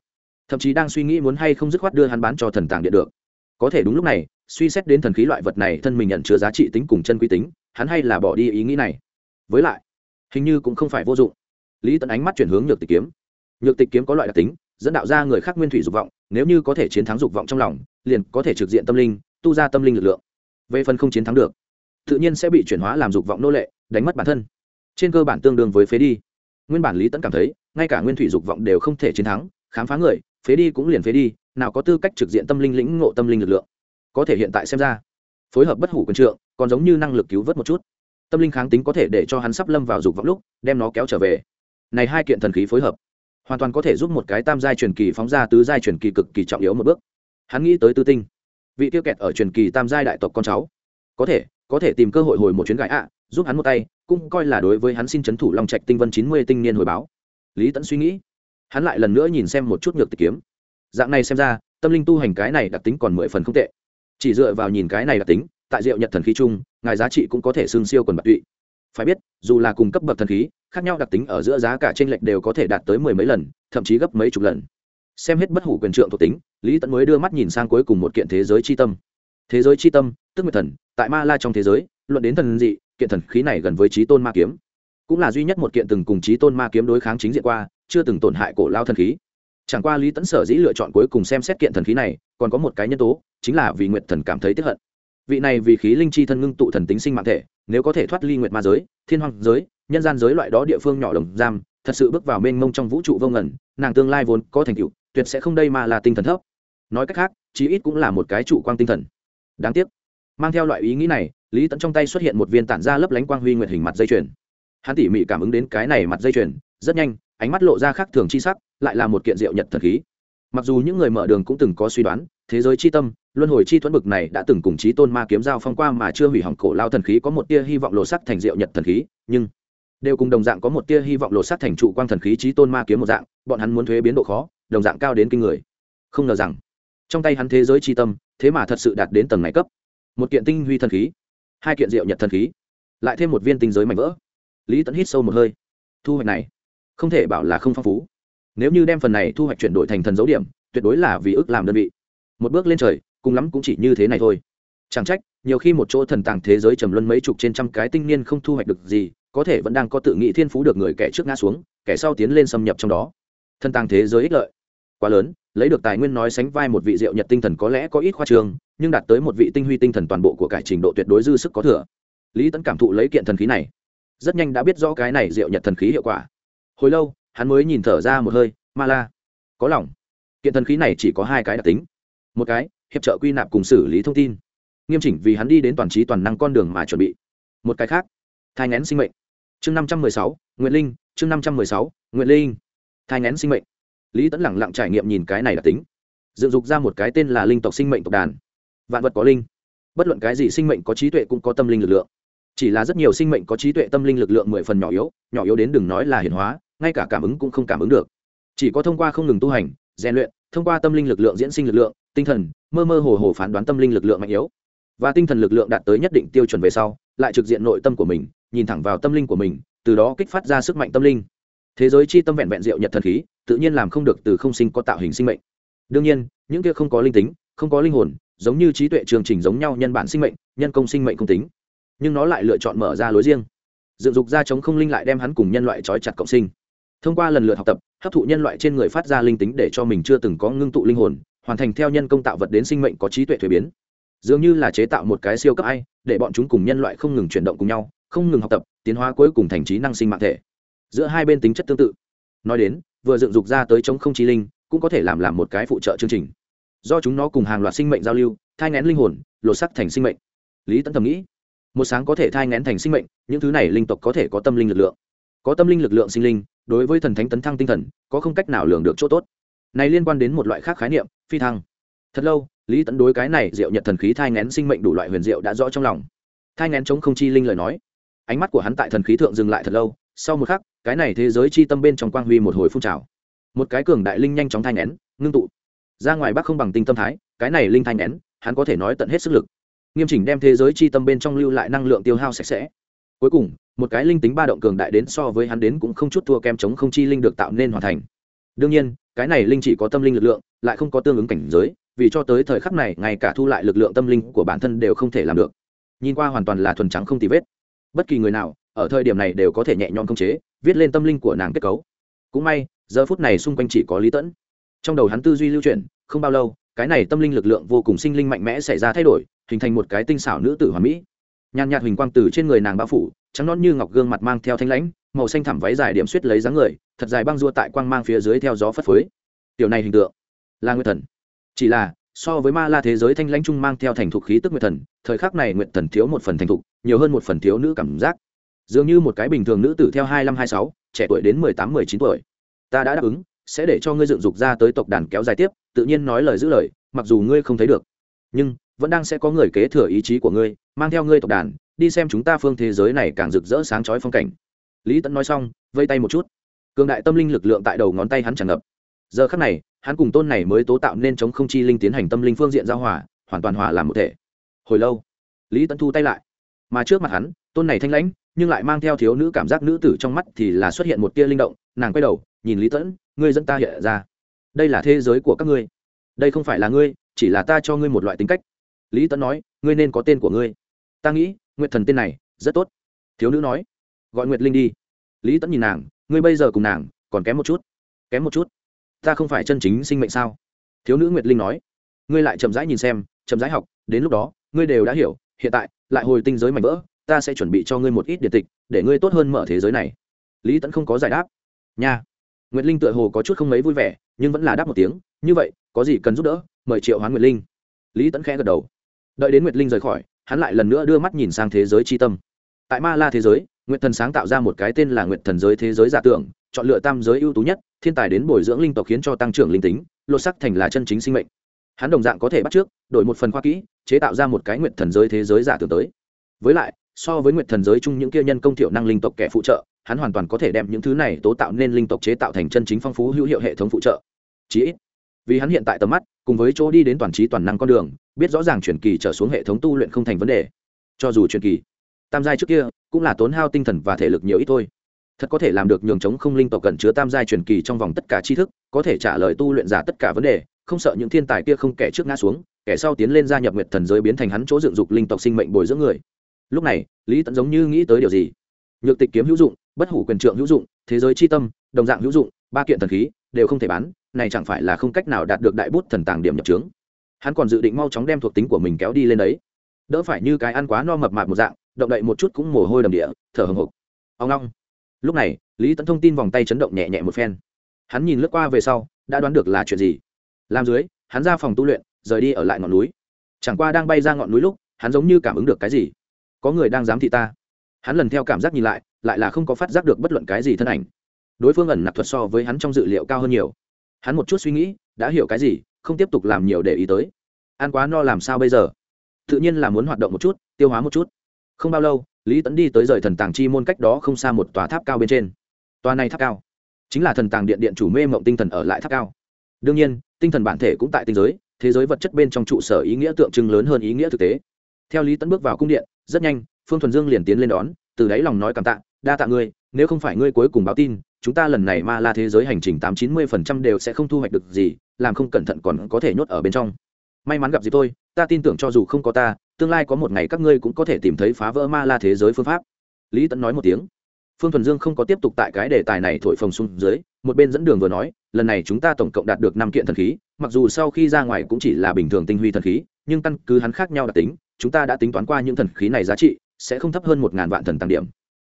Thậm chí đang suy nghĩ muốn hay không dứt khoát đưa hắn bán cho thần tàng điện được. Có thể đúng lúc này, suy xét đến thần khí loại vật này thân mình nhận chứa giá trị tính cùng chân quy tính, hắn hay là bỏ đi ý nghĩ này. Với lại, hình như cũng không phải vô dụng. Lý tẫn ánh mắt chuyển hướng nhược tịch kiếm nhược tịch kiếm có loại đặc tính, dẫn đạo ra người khác nguyên thủy dục vọng, nếu như có thể chiến thắng dục vọng trong lòng, liền có thể trực diện tâm linh, tu ra tâm linh lực lượng. Về phần không chiến thắng được, tự nhiên sẽ bị chuyển hóa làm dục vọng nô lệ, đánh mất bản thân. Trên cơ bản tương đương với phế đi. Nguyên bản lý tẫn cảm thấy, ngay cả nguyên thủy dục vọng đều không thể chiến thắng, khám phá người, phế đi cũng liền phế đi, nào có tư cách trực diện tâm linh lĩnh ngộ tâm linh lực lượng. Có thể hiện tại xem ra, phối hợp bất hủ quân trượng, còn giống như năng lực cứu vớt một chút. Tâm linh kháng tính có thể để cho hắn sắp lâm vào dục vọng lúc, đem nó kéo trở về. Này hai kiện thần khí phối hợp hoàn toàn có thể giúp một cái tam giai truyền kỳ phóng ra tứ giai truyền kỳ cực kỳ trọng yếu một bước. Hắn nghĩ tới tư tinh. Vị tiêu kẹt ở truyền kỳ tam giai đại tộc con cháu. Có thể có thể tìm cơ hội hồi một chuyến gãi ạ, giúp hắn một tay, cũng coi là đối với hắn xin c thủ long trạch tinh vân chín mươi tinh niên hồi báo. Lý tẫn suy nghĩ. Hắn lại lần nữa nhìn xem một chút ngược tịch kiếm. Dạng này xem ra, tâm linh tu hành cái này đặc tính còn mười phần không tệ. Chỉ dựa vào nhìn cái này đặc tính, tại diệu nhật thần khí chung, ngài giá trị cũng có thể xương siêu quần bạc tụy. Phải biết, dù là cùng cấp bậc thần khí khác nhau đặc tính ở giữa giá cả t r ê n lệch đều có thể đạt tới mười mấy lần, thậm chí gấp mấy chục lần. Xem hết bất hủ quyền trượng thuộc tính, lý tẫn mới đưa mắt nhìn sang cuối cùng một kiện thế giới c h i tâm. Thế giới c h i tâm, tức nguyệt thần, tại ma la trong thế giới, luận đến thần dị, kiện thần khí này gần với trí tôn ma kiếm. Cũng là duy nhất một kiện từng cùng trí tôn ma kiếm đối kháng chính diện qua, chưa từng tổn hại cổ lao thần khí. Chẳng qua lý tẫn sở dĩ lựa chọn cuối cùng xem xét kiện thần khí này, còn có một cái nhân tố, chính là vì nguyệt thần cảm thấy tiếp hận. Vị này vì khí linh chi thân ngưng tụ thần tính sinh mạng thể, nếu có thể thoát ly nguyệt ma giới thiên hoàng giới, nhân gian giới loại đó địa phương nhỏ lồng giam, thật sự bước vào mênh mông trong vũ trụ vô ngẩn nàng tương lai vốn có thành tựu, tuyệt sẽ không đây mà là tinh thần thấp. Nói cách khác, chí ít cũng là một cái trụ quang tinh thần. Đáng tiếc, mang theo loại ý nghĩ này, lý tẫn trong tay xuất hiện một viên tản ra lấp lánh quang huy nguyệt hình mặt dây chuyền. Hắn tỉ mỉ cảm ứng đến cái này mặt dây chuyền, rất nhanh, ánh mắt lộ ra khác thường chi sắc, lại là một kiện diệu nhật thần khí. Mặc dù những người mở đường cũng từng có suy đoán, thế giới chi tâm luân hồi chi thuẫn bực này đã từng cùng chí tôn ma kiếm giao phong qua mà chưa hủy hỏng cổ lao thần khí có một tia hy vọng lộ sắc thành diệu nhật thần khí, nhưng đều cùng đồng dạng có một tia hy vọng lộ sắc thành trụ quang thần khí chí tôn ma kiếm một dạng, bọn hắn muốn thuế biến độ khó, đồng dạng cao đến kinh người. Không ngờ rằng, trong tay hắn thế giới chi tâm, thế mà thật sự đạt đến tầng này cấp. Một kiện tinh huy thần khí, hai kiện diệu nhật thần khí, lại thêm một viên tinh giới mạnh vỡ. Lý tẫn hít sâu một hơi. Thu hoạch này, không thể bảo là không phong phú. Nếu như đem phần này thu hoạch chuyển đổi thành thần dấu điểm, tuyệt đối là vì ước làm đơn vị. Một bước lên trời cùng lắm cũng chỉ như thế này thôi. Chẳng trách, nhiều khi một chỗ thần tàng thế giới trầm luân mấy chục trên trăm cái tinh niên không thu hoạch được gì, có thể vẫn đang có tự nghĩ thiên phú được người kẻ trước ngã xuống, kẻ sau tiến lên xâm nhập trong đó. Thần tàng thế giới ích lợi. Quá lớn, lấy được tài nguyên nói sánh vai một vị diệu nhật tinh thần có lẽ có ít khoa trường, nhưng đạt tới một vị tinh huy tinh thần toàn bộ của cải trình độ tuyệt đối dư sức có thừa. Lý tấn cảm thụ lấy kiện thần khí này. Rất nhanh đã biết rõ cái này diệu nhật thần khí hiệu quả. Hồi lâu, hắn mới nhìn thở ra một hơi, ma la, có lòng. Kiện thần khí này chỉ có hai cái đặc tính. Một cái hiệp trợ quy nạp cùng xử lý thông tin. Nghiêm chỉnh vì hắn đi đến toàn trí toàn năng con đường mà chuẩn bị. Một cái khác, thai ngén sinh mệnh. Chương năm trăm mười sáu nguyện linh, chương năm trăm mười sáu nguyện linh. Thai ngén sinh mệnh. Lý tẫn lẳng lặng trải nghiệm nhìn cái này đặc tính. Dựng dục ra một cái tên là linh tộc sinh mệnh tộc đàn. Vạn vật có linh. Bất luận cái gì sinh mệnh có trí tuệ cũng có tâm linh lực lượng. Chỉ là rất nhiều sinh mệnh có trí tuệ tâm linh lực lượng mười phần nhỏ yếu nhỏ yếu đến đừng nói là hiển hóa, ngay cả cảm ứng cũng không cảm ứng được. Chỉ có thông qua không ngừng tu hành, rèn luyện, thông qua tâm linh lực lượng diễn sinh lực lượng tinh thần, mơ mơ hồ hồ phán đoán tâm linh lực lượng mạnh yếu. Và tinh thần lực lượng đạt tới nhất định tiêu chuẩn về sau, lại trực diện nội tâm của mình, nhìn thẳng vào tâm linh của mình, từ đó kích phát ra sức mạnh tâm linh. Thế giới chi tâm vẹn vẹn diệu nhật thần khí, tự nhiên làm không được từ không sinh có tạo hình sinh mệnh. Đương nhiên, những kia không có linh tính, không có linh hồn, giống như trí tuệ trường trình giống nhau nhân bản sinh mệnh, nhân công sinh mệnh không tính. Nhưng nó lại lựa chọn mở ra lối riêng. Dựng dục ra chống không linh lại đem hắn cùng nhân loại trói chặt cộng sinh. Thông qua lần lượt học tập, hấp thụ nhân loại trên người phát ra linh tính để cho mình chưa từng có ngưng tụ linh hồn hoàn thành theo nhân công tạo vật đến sinh mệnh có trí tuệ thuế biến. Dường như là chế tạo một cái siêu cấp ai, để bọn chúng cùng nhân loại không ngừng chuyển động cùng nhau, không ngừng học tập, tiến hóa cuối cùng thành trí năng sinh mạng thể. Giữa hai bên tính chất tương tự. Nói đến, vừa dựng dục ra tới chống không trí linh, cũng có thể làm làm một cái phụ trợ chương trình. Do chúng nó cùng hàng loạt sinh mệnh giao lưu, thai ngén linh hồn, lột sắc thành sinh mệnh. Lý tẫn thầm nghĩ, một sáng có thể thai ngén thành sinh mệnh, những thứ này linh tộc có thể có tâm linh lực lượng. Có tâm linh lực lượng sinh linh, đối với thần thánh tấn thăng tinh thần, có không cách nào lường được chỗ tốt. Này liên quan đến một loại khác khái niệm phi thăng. Thật lâu, lý tẫn đối cái này diệu nhật thần khí thai ngén sinh mệnh đủ loại huyền diệu đã rõ trong lòng. Thai ngén chống không chi linh lời nói. Ánh mắt của hắn tại thần khí thượng dừng lại thật lâu, sau một khắc, cái này thế giới chi tâm bên trong quang huy một hồi phun trào. Một cái cường đại linh nhanh chóng thai ngén, ngưng tụ. Ra ngoài bắc không bằng tinh tâm thái, cái này linh thai ngén, hắn có thể nói tận hết sức lực. Nghiêm chỉnh đem thế giới chi tâm bên trong lưu lại năng lượng tiêu hao sạch sẽ. Cuối cùng, một cái linh tính ba động cường đại đến so với hắn đến cũng không chút thua kem chống không chi linh được tạo nên hoàn thành. Đương nhiên cái này linh chỉ có tâm linh lực lượng, lại không có tương ứng cảnh giới, vì cho tới thời khắc này, ngay cả thu lại lực lượng tâm linh của bản thân đều không thể làm được. Nhìn qua hoàn toàn là thuần trắng không tì vết. Bất kỳ người nào, ở thời điểm này đều có thể nhẹ nhõm công chế, viết lên tâm linh của nàng kết cấu. Cũng may, giờ phút này xung quanh chỉ có lý tẫn. Trong đầu hắn tư duy lưu chuyển, không bao lâu, cái này tâm linh lực lượng vô cùng sinh linh mạnh mẽ xảy ra thay đổi, hình thành một cái tinh xảo nữ tử hoàn mỹ nhàn nhạt huỳnh quang từ trên người nàng bao phủ, trắng non như ngọc gương mặt mang theo thanh lãnh, màu xanh thẳm váy dài điểm suýt lấy dáng người, thật dài băng rua tại quang mang phía dưới theo gió phất phới. Tiểu này hình tượng, là nguyệt thần. Chỉ là, so với ma la thế giới thanh lãnh trung mang theo thành thục khí tức nguyệt thần, thời khắc này nguyệt thần thiếu một phần thành thục, nhiều hơn một phần thiếu nữ cảm giác. Dường như một cái bình thường nữ tử theo hai năm hai sáu, trẻ tuổi đến mười tám mười chín tuổi. Ta đã đáp ứng, sẽ để cho ngươi dựng dục ra tới tộc đàn kéo dài tiếp, tự nhiên nói lời giữ lời, mặc dù ngươi không thấy được. Nhưng vẫn đang sẽ có người kế thừa ý chí của ngươi, mang theo ngươi tộc đàn, đi xem chúng ta phương thế giới này càng rực rỡ sáng chói phong cảnh. Lý tẫn nói xong, vây tay một chút. Cường đại tâm linh lực lượng tại đầu ngón tay hắn tràn ngập. Giờ khắc này, hắn cùng tôn này mới tố tạo nên chống không chi linh tiến hành tâm linh phương diện giao hòa, hoàn toàn hòa làm một thể. Hồi lâu, lý tẫn thu tay lại. Mà trước mặt hắn, tôn này thanh lãnh, nhưng lại mang theo thiếu nữ cảm giác nữ tử trong mắt thì là xuất hiện một tia linh động, nàng quay đầu, nhìn lý tẫn ngươi dẫn ta hiện ra. Đây là thế giới của các ngươi. Đây không phải là ngươi, chỉ là ta cho ngươi một loại tính cách lý tẫn nói, ngươi nên có tên của ngươi. Ta nghĩ, nguyệt thần tên này rất tốt. Thiếu nữ nói, gọi nguyệt linh đi. Lý tẫn nhìn nàng, ngươi bây giờ cùng nàng còn kém một chút, kém một chút. Ta không phải chân chính sinh mệnh sao? Thiếu nữ nguyệt linh nói, ngươi lại chậm rãi nhìn xem, chậm rãi học, đến lúc đó, ngươi đều đã hiểu, hiện tại lại hồi tinh giới mạnh vỡ, ta sẽ chuẩn bị cho ngươi một ít điện tịch, để ngươi tốt hơn mở thế giới này. Lý tẫn không có giải đáp. Nha. Nguyệt linh tựa hồ có chút không mấy vui vẻ, nhưng vẫn là đáp một tiếng, như vậy, có gì cần giúp đỡ, mời triệu hoán nguyệt linh. Lý tẫn khẽ gật đầu đợi đến nguyệt linh rời khỏi, hắn lại lần nữa đưa mắt nhìn sang thế giới c tâm. Tại ma la thế giới, nguyệt thần sáng tạo ra một cái tên là nguyệt thần giới thế giới giả tưởng, chọn lựa tam giới ưu tú nhất, thiên tài đến bồi dưỡng linh tộc khiến cho tăng trưởng linh tính, lột sắc thành là chân chính sinh mệnh. Hắn đồng dạng có thể bắt trước, đổi một phần khoa kỹ, chế tạo ra một cái nguyệt thần giới thế giới giả tưởng tới. Với lại, so với nguyệt thần giới chung những kia nhân công thiểu năng linh tộc kẻ phụ trợ, hắn hoàn toàn có thể đem những thứ này tố tạo nên linh tộc chế tạo thành chân chính phong phú hữu hiệu hệ thống phụ trợ. Chí ít, vì hắn hiện tại tầm mắt, cùng với chỗ đi đến toàn trí toàn năng con đường biết rõ ràng truyền kỳ trở xuống hệ thống tu luyện không thành vấn đề. Cho dù truyền kỳ, tam giai trước kia cũng là tốn hao tinh thần và thể lực nhiều ít thôi. Thật có thể làm được nhường chống không linh tộc cần chứa tam giai truyền kỳ trong vòng tất cả tri thức, có thể trả lời tu luyện giả tất cả vấn đề, không sợ những thiên tài kia không kẻ trước ngã xuống, kẻ sau tiến lên gia nhập nguyệt thần giới biến thành hắn chỗ dựng dục linh tộc sinh mệnh bồi dưỡng người. Lúc này, lý tẫn giống như nghĩ tới điều gì? Nhược tịch kiếm hữu dụng, bất hủ quyền trượng hữu dụng, thế giới c h i tâm, đồng dạng hữu dụng, ba kiện thần khí đều không thể bán, này chẳng phải là không cách nào đạt được đại bút thần tàng điểm nhập trướng hắn còn dự định mau chóng đem thuộc tính của mình kéo đi lên đấy. Đỡ phải như cái ăn quá no mập mạp một dạng, động đậy một chút cũng mồ hôi đầm địa, thở hồng hộc. Ông long. Lúc này, lý tấn thông tin vòng tay chấn động nhẹ nhẹ một phen. Hắn nhìn lướt qua về sau, đã đoán được là chuyện gì. Làm dưới, hắn ra phòng tu luyện, rời đi ở lại ngọn núi. Chẳng qua đang bay ra ngọn núi lúc, hắn giống như cảm ứng được cái gì. Có người đang giám thị ta. Hắn lần theo cảm giác nhìn lại lại là không có phát giác được bất luận cái gì thân ảnh. Đối phương ẩn nạp thuật so với hắn trong dự liệu cao hơn nhiều. Hắn một chút suy nghĩ, đã hiểu cái gì không tiếp tục làm nhiều để ý tới. Ăn quá no làm sao bây giờ? Tự nhiên là muốn hoạt động một chút, tiêu hóa một chút. Không bao lâu, lý tẫn đi tới rời thần tàng chi môn cách đó không xa một tòa tháp cao bên trên. Tòa này tháp cao chính là thần tàng điện điện chủ mê mộng tinh thần ở lại tháp cao. Đương nhiên, tinh thần bản thể cũng tại tinh giới, thế giới vật chất bên trong trụ sở ý nghĩa tượng trưng lớn hơn ý nghĩa thực tế. Theo lý tẫn bước vào cung điện, rất nhanh, phương thuần dương liền tiến lên đón, từ đáy lòng nói cảm tạ, đa tạ ngươi, nếu không phải ngươi cuối cùng báo tin, chúng ta lần này ma la thế giới hành trình tám chín mươi phần trăm đều sẽ không thu hoạch được gì làm không cẩn thận còn có thể nhốt ở bên trong. May mắn gặp gì tôi ta tin tưởng cho dù không có ta, tương lai có một ngày các ngươi cũng có thể tìm thấy phá vỡ ma la thế giới phương pháp. Lý tẫn nói một tiếng. Phương thuần dương không có tiếp tục tại cái đề tài này thổi phồng xuống dưới, một bên dẫn đường vừa nói, lần này chúng ta tổng cộng đạt được năm kiện thần khí, mặc dù sau khi ra ngoài cũng chỉ là bình thường tinh huy thần khí, nhưng căn cứ hắn khác nhau đặc tính, chúng ta đã tính toán qua những thần khí này giá trị, sẽ không thấp hơn một ngàn vạn thần tăng điểm.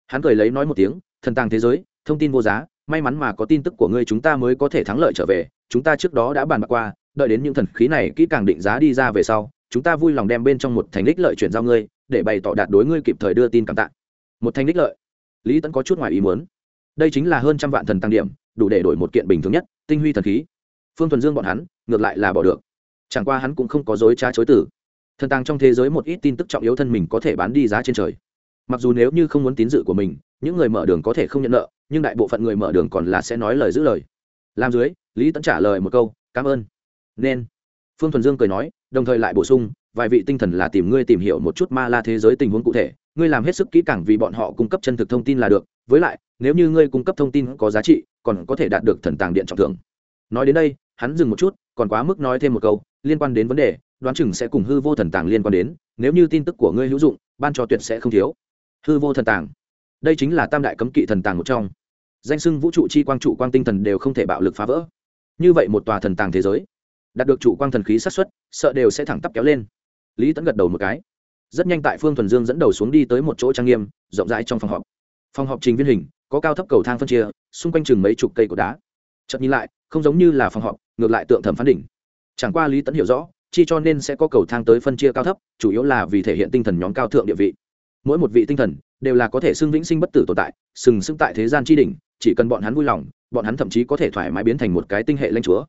Hắn cười lấy nói một tiếng, thần tàng thế giới, thông tin vô giá may mắn mà có tin tức của ngươi chúng ta mới có thể thắng lợi trở về, chúng ta trước đó đã bàn bạc qua, đợi đến những thần khí này kỹ càng định giá đi ra về sau, chúng ta vui lòng đem bên trong một thành đích lợi chuyển giao ngươi, để bày tỏ đạt đối ngươi kịp thời đưa tin cảm tạ. Một thành đích lợi. Lý tẫn có chút ngoài ý muốn. Đây chính là hơn trăm vạn thần tăng điểm, đủ để đổi một kiện bình thường nhất, tinh huy thần khí. Phương thuần dương bọn hắn, ngược lại là bỏ được. Chẳng qua hắn cũng không có dối trá chối tử thần tăng trong thế giới một ít tin tức trọng yếu thân mình có thể bán đi giá trên trời. Mặc dù nếu như không muốn tín dự của mình những người mở đường có thể không nhận nợ, nhưng đại bộ phận người mở đường còn là sẽ nói lời giữ lời. Làm dưới, lý tẫn trả lời một câu, cảm ơn. Nên, phương thuần dương cười nói, đồng thời lại bổ sung, vài vị tinh thần là tìm ngươi tìm hiểu một chút ma la thế giới tình huống cụ thể, ngươi làm hết sức kỹ càng vì bọn họ cung cấp chân thực thông tin là được, với lại, nếu như ngươi cung cấp thông tin có giá trị, còn có thể đạt được thần tàng điện trọng thưởng. Nói đến đây, hắn dừng một chút, còn quá mức nói thêm một câu, liên quan đến vấn đề, đoán chừng sẽ cùng hư vô thần tàng liên quan đến, nếu như tin tức của ngươi hữu dụng, ban cho tuyệt sẽ không thiếu. Hư vô thần tàng đây chính là tam đại cấm kỵ thần tàng một trong. Danh sưng vũ trụ chi quang trụ quang tinh thần đều không thể bạo lực phá vỡ. Như vậy một tòa thần tàng thế giới, đạt được trụ quang thần khí sát xuất sợ đều sẽ thẳng tắp kéo lên. Lý tẫn gật đầu một cái. Rất nhanh tại phương thuần dương dẫn đầu xuống đi tới một chỗ trang nghiêm, rộng rãi trong phòng họp. Phòng họp trình viên hình, có cao thấp cầu thang phân chia, xung quanh chừng mấy chục cây cột đá. Chợt nhìn lại, không giống như là phòng họp, ngược lại tượng thẩm phán đỉnh. Chẳng qua lý tẫn hiểu rõ, chi cho nên sẽ có cầu thang tới phân chia cao thấp, chủ yếu là vì thể hiện tinh thần nhóm cao thượng địa vị. Mỗi một vị tinh thần đều là có thể xưng vĩnh sinh bất tử tồn tại, sừng sững tại thế gian tri đỉnh, chỉ cần bọn hắn vui lòng, bọn hắn thậm chí có thể thoải mái biến thành một cái tinh hệ lanh chúa.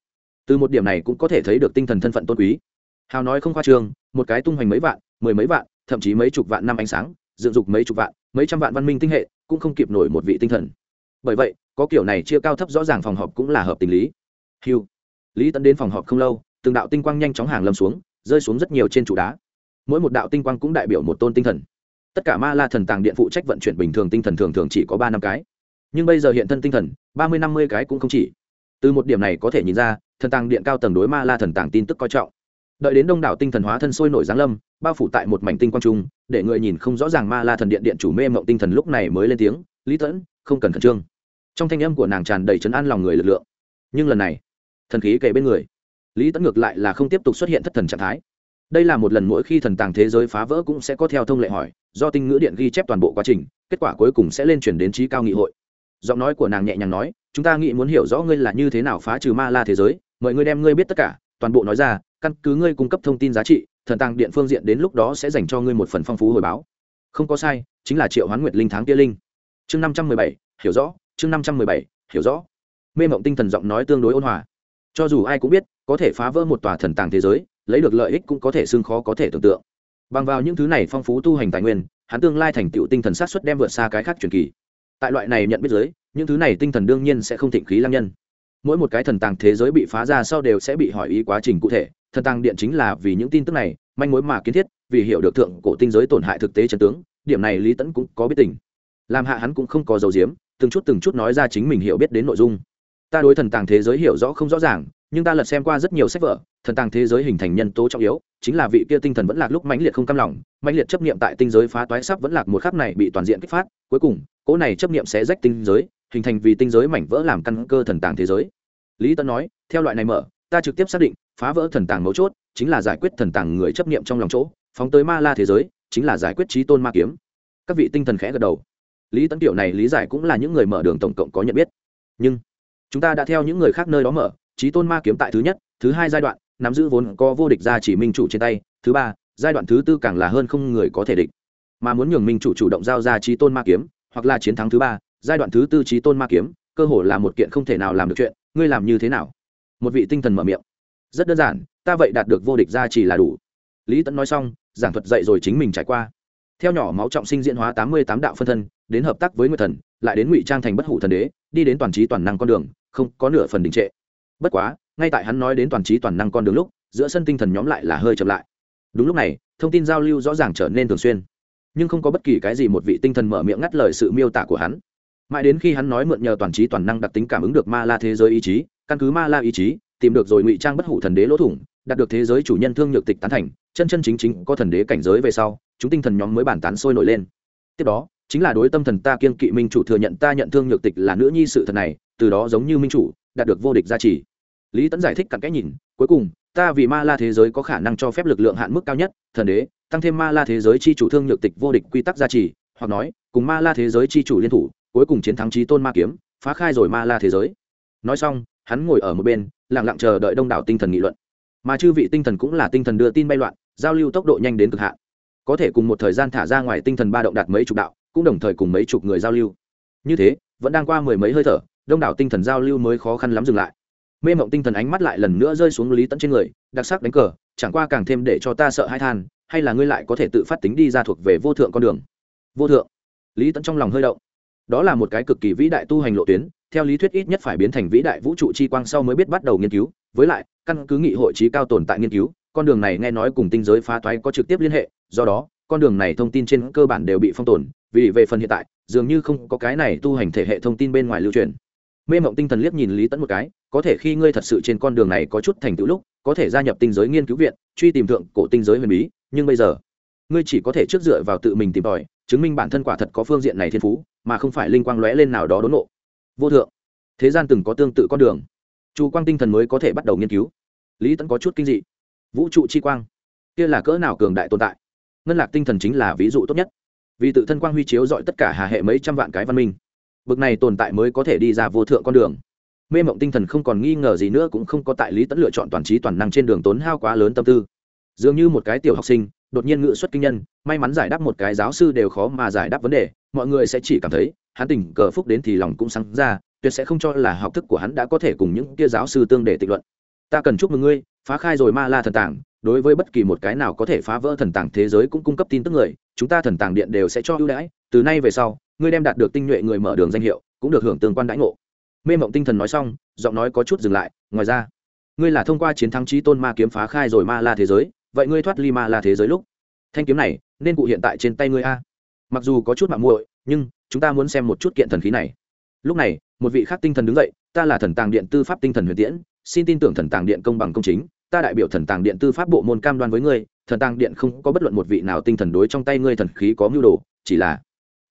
Từ một điểm này cũng có thể thấy được tinh thần thân phận tôn quý. Hào nói không khoa trương, một cái tung hoành mấy vạn, mười mấy vạn, thậm chí mấy chục vạn năm ánh sáng, dựng dục mấy chục vạn, mấy trăm vạn văn minh tinh hệ, cũng không kịp nổi một vị tinh thần. Bởi vậy, có kiểu này chia cao thấp rõ ràng phòng họp cũng là hợp tình lý. Hiu lý tấn đến phòng họp không lâu, từng đạo tinh quang nhanh chóng hàng lâm xuống, rơi xuống rất nhiều trên trụ đá. Mỗi một đạo tinh quang cũng đại biểu một tôn tinh thần tất cả ma la thần tàng điện phụ trách vận chuyển bình thường tinh thần thường thường chỉ có ba năm cái. Nhưng bây giờ hiện thân tinh thần, ba mươi, năm mươi cái cũng không chỉ. Từ một điểm này có thể nhìn ra, thần tàng điện cao tầng đối ma la thần tàng tin tức coi trọng. Đợi đến đông đảo tinh thần hóa thân sôi nổi giáng lâm, bao phủ tại một mảnh tinh quang trung, để người nhìn không rõ ràng ma la thần điện điện chủ mê mộng tinh thần lúc này mới lên tiếng, lý tẫn không cần khẩn trương. Trong thanh âm của nàng tràn đầy chấn an lòng người lực lượng. Nhưng lần này, thần khí kề bên người. Lý tẫn ngược lại là không tiếp tục xuất hiện thất thần trạng thái đây là một lần mỗi khi thần tàng thế giới phá vỡ cũng sẽ có theo thông lệ hỏi, do tinh ngữ điện ghi chép toàn bộ quá trình, kết quả cuối cùng sẽ lên chuyển đến trí cao nghị hội. Giọng nói của nàng nhẹ nhàng nói, chúng ta nghĩ muốn hiểu rõ ngươi là như thế nào phá trừ ma la thế giới, mời ngươi đem ngươi biết tất cả, toàn bộ nói ra, căn cứ ngươi cung cấp thông tin giá trị, thần tàng điện phương diện đến lúc đó sẽ dành cho ngươi một phần phong phú hồi báo. Không có sai, chính là triệu hoán nguyệt linh tháng kia linh. Chương năm trăm mười bảy, hiểu rõ, chương năm trăm mười bảy, hiểu rõ. Mê mộng tinh thần giọng nói tương đối ôn hòa. Cho dù ai cũng biết, có thể phá vỡ một tòa thần tàng thế giới lấy được lợi ích cũng có thể xưng khó có thể tưởng tượng. Bằng vào những thứ này phong phú tu hành tài nguyên, hắn tương lai thành tựu tinh thần sát xuất đem vượt xa cái khác truyền kỳ. Tại loại này nhận biết giới, những thứ này tinh thần đương nhiên sẽ không thịnh khí lang nhân. Mỗi một cái thần tàng thế giới bị phá ra sau đều sẽ bị hỏi ý quá trình cụ thể. Thần tàng điện chính là vì những tin tức này, manh mối mà kiến thiết, vì hiểu được thượng cổ tinh giới tổn hại thực tế chân tướng, điểm này lý tẫn cũng có biết tình. Làm hạ hắn cũng không có dấu diếm, từng chút từng chút nói ra chính mình hiểu biết đến nội dung. Ta đối thần tàng thế giới hiểu rõ không rõ ràng nhưng ta lật xem qua rất nhiều sách vở, thần tàng thế giới hình thành nhân tố trọng yếu, chính là vị kia tinh thần vẫn lạc lúc mãnh liệt không cam lòng, mãnh liệt chấp niệm tại tinh giới phá toái sắp vẫn lạc một khắc này bị toàn diện kích phát, cuối cùng, cỗ này chấp niệm sẽ rách tinh giới, hình thành vì tinh giới mảnh vỡ làm căn cơ thần tàng thế giới. Lý tân nói, theo loại này mở, ta trực tiếp xác định, phá vỡ thần tàng mấu chốt, chính là giải quyết thần tàng người chấp niệm trong lòng chỗ, phóng tới ma la thế giới, chính là giải quyết trí tôn ma kiếm. Các vị tinh thần khẽ gật đầu. Lý tấn tiểu này lý giải cũng là những người mở đường tổng cộng có nhận biết. Nhưng, chúng ta đã theo những người khác nơi đó mở trí tôn ma kiếm tại thứ nhất, thứ hai giai đoạn, nắm giữ vốn có vô địch ra chỉ minh chủ trên tay, thứ ba, giai đoạn thứ tư càng là hơn không người có thể địch. Mà muốn nhường minh chủ chủ động giao ra trí tôn ma kiếm, hoặc là chiến thắng thứ ba, giai đoạn thứ tư trí tôn ma kiếm, cơ hồ là một kiện không thể nào làm được chuyện, ngươi làm như thế nào? Một vị tinh thần mở miệng. Rất đơn giản, ta vậy đạt được vô địch ra chỉ là đủ. Lý tẫn nói xong, giảng thuật dạy rồi chính mình trải qua. Theo nhỏ máu trọng sinh diễn hóa tám mươi tám đạo phân thân, đến hợp tác với nguyệt thần, lại đến ngụy trang thành bất hủ thần đế, đi đến toàn trí toàn năng con đường, không có nửa phần đình trệ bất quá, ngay tại hắn nói đến toàn trí toàn năng con đường lúc, giữa sân tinh thần nhóm lại là hơi chậm lại. Đúng lúc này, thông tin giao lưu rõ ràng trở nên thường xuyên. Nhưng không có bất kỳ cái gì một vị tinh thần mở miệng ngắt lời sự miêu tả của hắn. Mãi đến khi hắn nói mượn nhờ toàn trí toàn năng đặc tính cảm ứng được ma la thế giới ý chí, căn cứ ma la ý chí, tìm được rồi ngụy trang bất hủ thần đế lỗ thủng, đạt được thế giới chủ nhân thương nhược tịch tán thành, chân chân chính chính có thần đế cảnh giới về sau, chúng tinh thần nhóm mới bàn tán sôi nổi lên. Tiếp đó, chính là đối tâm thần ta kiên kỵ minh chủ thừa nhận ta nhận thương nhược tịch là nữ nhi sự thật này, từ đó giống như minh chủ, đạt được vô địch gia trì lý tẫn giải thích cặn cái nhìn, cuối cùng, ta vì ma la thế giới có khả năng cho phép lực lượng hạn mức cao nhất, thần đế, tăng thêm ma la thế giới chi chủ thương nhược tịch vô địch quy tắc gia trì, hoặc nói, cùng ma la thế giới chi chủ liên thủ, cuối cùng chiến thắng trí tôn ma kiếm, phá khai rồi ma la thế giới. Nói xong, hắn ngồi ở một bên, lặng lặng chờ đợi đông đảo tinh thần nghị luận. Mà chư vị tinh thần cũng là tinh thần đưa tin bay loạn, giao lưu tốc độ nhanh đến cực hạn. Có thể cùng một thời gian thả ra ngoài tinh thần ba động đạt mấy chục đạo, cũng đồng thời cùng mấy chục người giao lưu. Như thế, vẫn đang qua mười mấy hơi thở, đông đảo tinh thần giao lưu mới khó khăn lắm dừng lại mê mộng tinh thần ánh mắt lại lần nữa rơi xuống lý tẫn trên người, đặc sắc đánh cờ, chẳng qua càng thêm để cho ta sợ hãi than, hay là ngươi lại có thể tự phát tính đi ra thuộc về vô thượng con đường? Vô thượng. Lý tẫn trong lòng hơi động. Đó là một cái cực kỳ vĩ đại tu hành lộ tuyến, theo lý thuyết ít nhất phải biến thành vĩ đại vũ trụ chi quang sau mới biết bắt đầu nghiên cứu, với lại, căn cứ nghị hội trí cao tồn tại nghiên cứu, con đường này nghe nói cùng tinh giới phá thoái có trực tiếp liên hệ, do đó, con đường này thông tin trên cơ bản đều bị phong tồn, vì về phần hiện tại, dường như không có cái này tu hành thể hệ thông tin bên ngoài lưu truyền mê mộng tinh thần liếc nhìn lý tẫn một cái, có thể khi ngươi thật sự trên con đường này có chút thành tựu lúc, có thể gia nhập tinh giới nghiên cứu viện, truy tìm thượng cổ tinh giới huyền bí, nhưng bây giờ, ngươi chỉ có thể trước dựa vào tự mình tìm tòi, chứng minh bản thân quả thật có phương diện này thiên phú, mà không phải linh quang lóe lên nào đó đốn nộ vô thượng, thế gian từng có tương tự con đường. Chu quang tinh thần mới có thể bắt đầu nghiên cứu. Lý tẫn có chút kinh dị. Vũ trụ chi quang, kia là cỡ nào cường đại tồn tại? Ngân lạc tinh thần chính là ví dụ tốt nhất. Vì tự thân quang huy chiếu dọi tất cả hà hệ mấy trăm vạn cái văn minh bực này tồn tại mới có thể đi ra vô thượng con đường. Mê mộng tinh thần không còn nghi ngờ gì nữa cũng không có tại lý tẫn lựa chọn toàn trí toàn năng trên đường tốn hao quá lớn tâm tư. Dường như một cái tiểu học sinh, đột nhiên ngự xuất kinh nhân, may mắn giải đáp một cái giáo sư đều khó mà giải đáp vấn đề, mọi người sẽ chỉ cảm thấy, hắn tình cờ phúc đến thì lòng cũng sáng ra, tuyệt sẽ không cho là học thức của hắn đã có thể cùng những kia giáo sư tương để tịch luận. Ta cần chúc mừng ngươi, phá khai rồi ma la thần tàng, đối với bất kỳ một cái nào có thể phá vỡ thần tàng thế giới cũng cung cấp tin tức người, chúng ta thần tàng điện đều sẽ cho ưu đãi, từ nay về sau ngươi đem đạt được tinh nhuệ người mở đường danh hiệu, cũng được hưởng tương quan đãi ngộ. Mê mộng tinh thần nói xong, giọng nói có chút dừng lại, ngoài ra, ngươi là thông qua chiến thắng trí tôn ma kiếm phá khai rồi ma la thế giới, vậy ngươi thoát ly ma la thế giới lúc? Thanh kiếm này, nên cụ hiện tại trên tay ngươi a. Mặc dù có chút mạng muội, nhưng chúng ta muốn xem một chút kiện thần khí này. Lúc này, một vị khác tinh thần đứng dậy, ta là thần tàng điện tư pháp tinh thần huyền tiễn, xin tin tưởng thần tàng điện công bằng công chính, ta đại biểu thần tàng điện tư pháp bộ môn cam đoan với ngươi, thần tàng điện không có bất luận một vị nào tinh thần đối trong tay ngươi thần khí có mưu đồ, chỉ là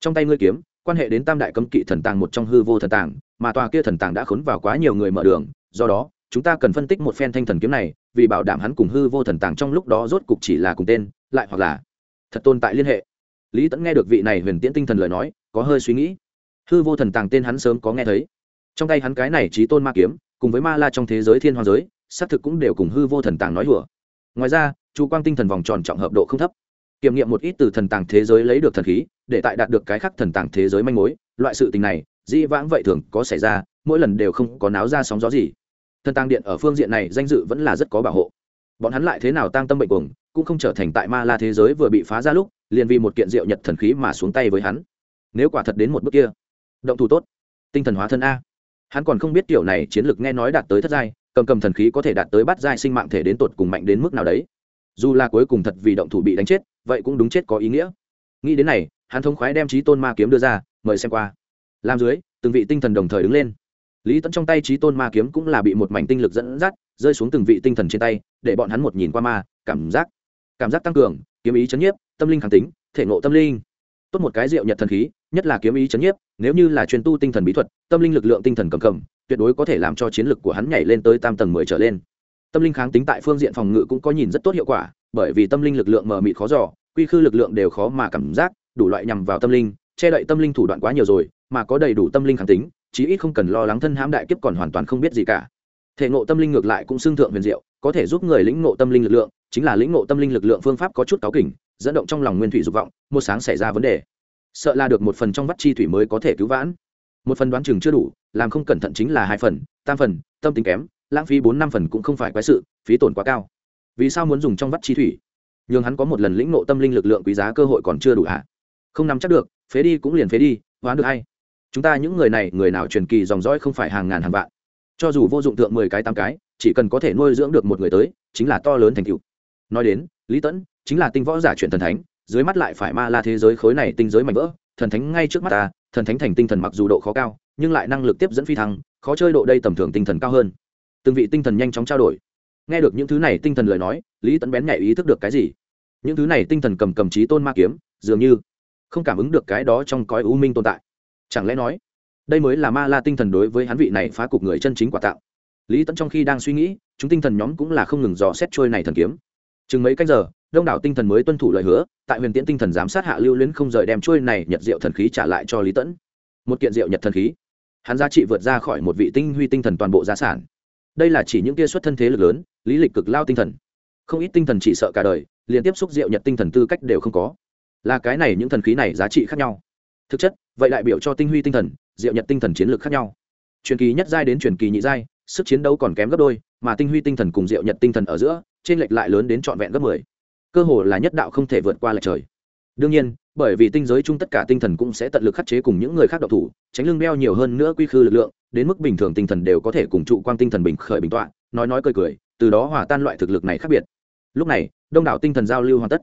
trong tay ngươi kiếm, quan hệ đến tam đại cấm kỵ thần tàng một trong hư vô thần tàng, mà tòa kia thần tàng đã khốn vào quá nhiều người mở đường, do đó, chúng ta cần phân tích một phen thanh thần kiếm này, vì bảo đảm hắn cùng hư vô thần tàng trong lúc đó rốt cục chỉ là cùng tên, lại hoặc là thật tồn tại liên hệ. Lý tẫn nghe được vị này huyền tiễn tinh thần lời nói, có hơi suy nghĩ. Hư vô thần tàng tên hắn sớm có nghe thấy. Trong tay hắn cái này trí tôn ma kiếm, cùng với ma la trong thế giới thiên hoàng giới, xác thực cũng đều cùng hư vô thần tàng nói hùa ngoài ra, chu quang tinh thần vòng tròn trọng hợp độ không thấp kiểm nghiệm một ít từ thần tàng thế giới lấy được thần khí, để tại đạt được cái khác thần tàng thế giới manh mối, loại sự tình này, dĩ vãng vậy thường có xảy ra, mỗi lần đều không có náo ra sóng gió gì. Thần tàng điện ở phương diện này danh dự vẫn là rất có bảo hộ. Bọn hắn lại thế nào tăng tâm bệnh cuồng, cũng không trở thành tại ma la thế giới vừa bị phá ra lúc, liền vì một kiện diệu nhật thần khí mà xuống tay với hắn. Nếu quả thật đến một bước kia, động thủ tốt. Tinh thần hóa thân a. Hắn còn không biết kiểu này chiến lược nghe nói đạt tới thất giai, cầm cầm thần khí có thể đạt tới bắt giai sinh mạng thể đến tột cùng mạnh đến mức nào đấy. Dù là cuối cùng thật vì động thủ bị đánh chết vậy cũng đúng chết có ý nghĩa. Nghĩ đến này, hắn thông khoái đem trí tôn ma kiếm đưa ra, mời xem qua. Làm dưới, từng vị tinh thần đồng thời đứng lên. Lý tẫn trong tay trí tôn ma kiếm cũng là bị một mảnh tinh lực dẫn dắt, rơi xuống từng vị tinh thần trên tay, để bọn hắn một nhìn qua ma, cảm giác cảm giác tăng cường, kiếm ý chấn nhiếp, tâm linh kháng tính, thể ngộ tâm linh. Tốt một cái rượu nhật thần khí, nhất là kiếm ý chấn nhiếp, nếu như là chuyên tu tinh thần bí thuật, tâm linh lực lượng tinh thần cầm cầm, tuyệt đối có thể làm cho chiến lực của hắn nhảy lên tới tam tầng mười trở lên. Tâm linh kháng tính tại phương diện phòng ngự cũng có nhìn rất tốt hiệu quả bởi vì tâm linh lực lượng mờ mịt khó dò, quy khư lực lượng đều khó mà cảm giác, đủ loại nhằm vào tâm linh, che đậy tâm linh thủ đoạn quá nhiều rồi, mà có đầy đủ tâm linh kháng tính, chí ít không cần lo lắng thân hãm đại kiếp còn hoàn toàn không biết gì cả. Thể ngộ tâm linh ngược lại cũng xương thượng huyền diệu, có thể giúp người lĩnh ngộ tâm linh lực lượng, chính là lĩnh ngộ tâm linh lực lượng phương pháp có chút cáo kỉnh, dẫn động trong lòng nguyên thủy dục vọng một sáng xảy ra vấn đề. Sợ là được một phần trong vắt chi thủy mới có thể cứu vãn. Một phần đoán chừng chưa đủ, làm không cẩn thận chính là hai phần, tam phần, tâm tính kém, lãng phí bốn năm phần cũng không phải quái sự, phí tổn quá cao vì sao muốn dùng trong vắt chi thủy? Nhưng hắn có một lần lĩnh nộ tâm linh lực lượng quý giá cơ hội còn chưa đủ hạ không nắm chắc được, phế đi cũng liền phế đi hoán được hay? Chúng ta những người này, người nào truyền kỳ dòng dõi không phải hàng ngàn hàng vạn. Cho dù vô dụng tượng mười cái tám cái, chỉ cần có thể nuôi dưỡng được một người tới, chính là to lớn thành tựu. Nói đến, lý tẫn chính là tinh võ giả chuyện thần thánh, dưới mắt lại phải ma la thế giới khối này tinh giới mạnh vỡ, thần thánh ngay trước mắt ta, thần thánh thành tinh thần mặc dù độ khó cao, nhưng lại năng lực tiếp dẫn phi thăng, khó chơi độ đây tầm thường tinh thần cao hơn. Từng vị tinh thần nhanh chóng trao đổi nghe được những thứ này tinh thần lời nói, lý tẫn bén nhạy ý thức được cái gì? Những thứ này tinh thần cầm cầm trí tôn ma kiếm, dường như không cảm ứng được cái đó trong cõi u minh tồn tại. Chẳng lẽ nói, đây mới là ma la tinh thần đối với hắn vị này phá cục người chân chính quả tạo? Lý tẫn trong khi đang suy nghĩ, chúng tinh thần nhóm cũng là không ngừng dò xét trôi này thần kiếm. Chừng mấy canh giờ, đông đảo tinh thần mới tuân thủ lời hứa, tại huyền tiễn tinh thần giám sát hạ lưu luyến không rời đem trôi này nhật diệu thần khí trả lại cho lý tẫn một kiện diệu nhật thần khí. Hắn giá trị vượt ra khỏi một vị tinh huy tinh thần toàn bộ gia sản. Đây là chỉ những kia xuất thân thế lực lớn lý lịch cực lao tinh thần. Không ít tinh thần chỉ sợ cả đời liền tiếp xúc diệu nhật tinh thần tư cách đều không có. Là cái này những thần khí này giá trị khác nhau. Thực chất, vậy đại biểu cho tinh huy tinh thần diệu nhật tinh thần chiến lược khác nhau. Truyền kỳ nhất giai đến truyền kỳ nhị giai, sức chiến đấu còn kém gấp đôi, mà tinh huy tinh thần cùng diệu nhật tinh thần ở giữa, trên lệch lại lớn đến trọn vẹn gấp mười. Cơ hồ là nhất đạo không thể vượt qua lệch trời. Đương nhiên, bởi vì tinh giới chung tất cả tinh thần cũng sẽ tận lực khắc chế cùng những người khác độc thủ, tránh lưng đeo nhiều hơn nữa quy khư lực lượng, đến mức bình thường tinh thần đều có thể cùng trụ quang tinh thần bình khởi bình tọa, nói nói cười cười từ đó hòa tan loại thực lực này khác biệt. Lúc này, đông đảo tinh thần giao lưu hoàn tất.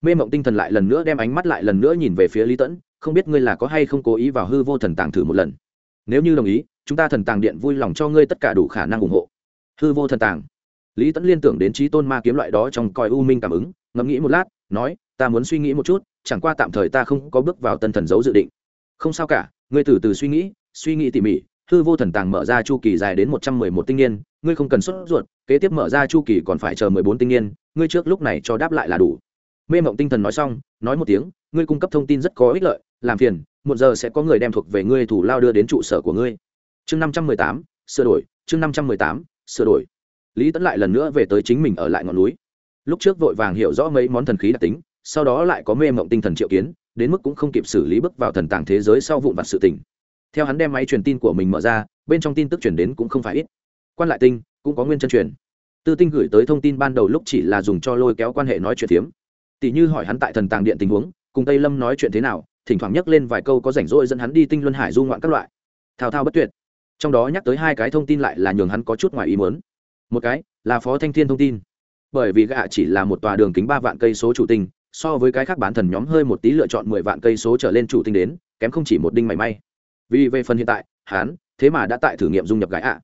Mê mộng tinh thần lại lần nữa đem ánh mắt lại lần nữa nhìn về phía lý tẫn, không biết ngươi là có hay không cố ý vào hư vô thần tàng thử một lần. Nếu như đồng ý, chúng ta thần tàng điện vui lòng cho ngươi tất cả đủ khả năng ủng hộ. Hư vô thần tàng. Lý tẫn liên tưởng đến trí tôn ma kiếm loại đó trong coi u minh cảm ứng, ngẫm nghĩ một lát, nói, ta muốn suy nghĩ một chút, chẳng qua tạm thời ta không có bước vào tân thần giấu dự định. Không sao cả, ngươi từ từ suy nghĩ suy nghĩ tỉ mỉ. Hư vô thần tàng mở ra chu kỳ dài đến một trăm mười một tinh niên, ngươi không cần xuất ruột kế tiếp mở ra chu kỳ còn phải chờ mười bốn tinh niên, ngươi trước lúc này cho đáp lại là đủ. Mê mộng tinh thần nói xong, nói một tiếng, ngươi cung cấp thông tin rất có ích lợi, làm phiền một giờ sẽ có người đem thuộc về ngươi thủ lao đưa đến trụ sở của ngươi. Chương năm trăm mười tám, sửa đổi, chương năm trăm mười tám, sửa đổi. Lý tẫn lại lần nữa về tới chính mình ở lại ngọn núi. Lúc trước vội vàng hiểu rõ mấy món thần khí đặc tính, sau đó lại có mê mộng tinh thần triệu kiến, đến mức cũng không kịp xử lý bước vào thần tàng thế giới sau vụn vặt sự tình. Theo hắn đem máy truyền tin của mình mở ra, bên trong tin tức chuyển đến cũng không phải ít. Quan lại tinh cũng có nguyên chân truyền. Tư tinh gửi tới thông tin ban đầu lúc chỉ là dùng cho lôi kéo quan hệ nói chuyện phiếm. Tỷ như hỏi hắn tại thần tàng điện tình huống, cùng tây lâm nói chuyện thế nào, thỉnh thoảng nhắc lên vài câu có rảnh rỗi dẫn hắn đi tinh luân hải du ngoạn các loại. Thao thao bất tuyệt. Trong đó nhắc tới hai cái thông tin lại là nhường hắn có chút ngoài ý muốn. Một cái là phó thanh thiên thông tin. Bởi vì gạ chỉ là một tòa đường kính ba vạn cây số chủ tinh, so với cái khác bán thần nhóm hơi một tí lựa chọn mười vạn cây số trở lên chủ tinh đến, kém không chỉ một đinh mảy may. Vì về phần hiện tại, hắn thế mà đã tại thử nghiệm dung nhập gái ạ.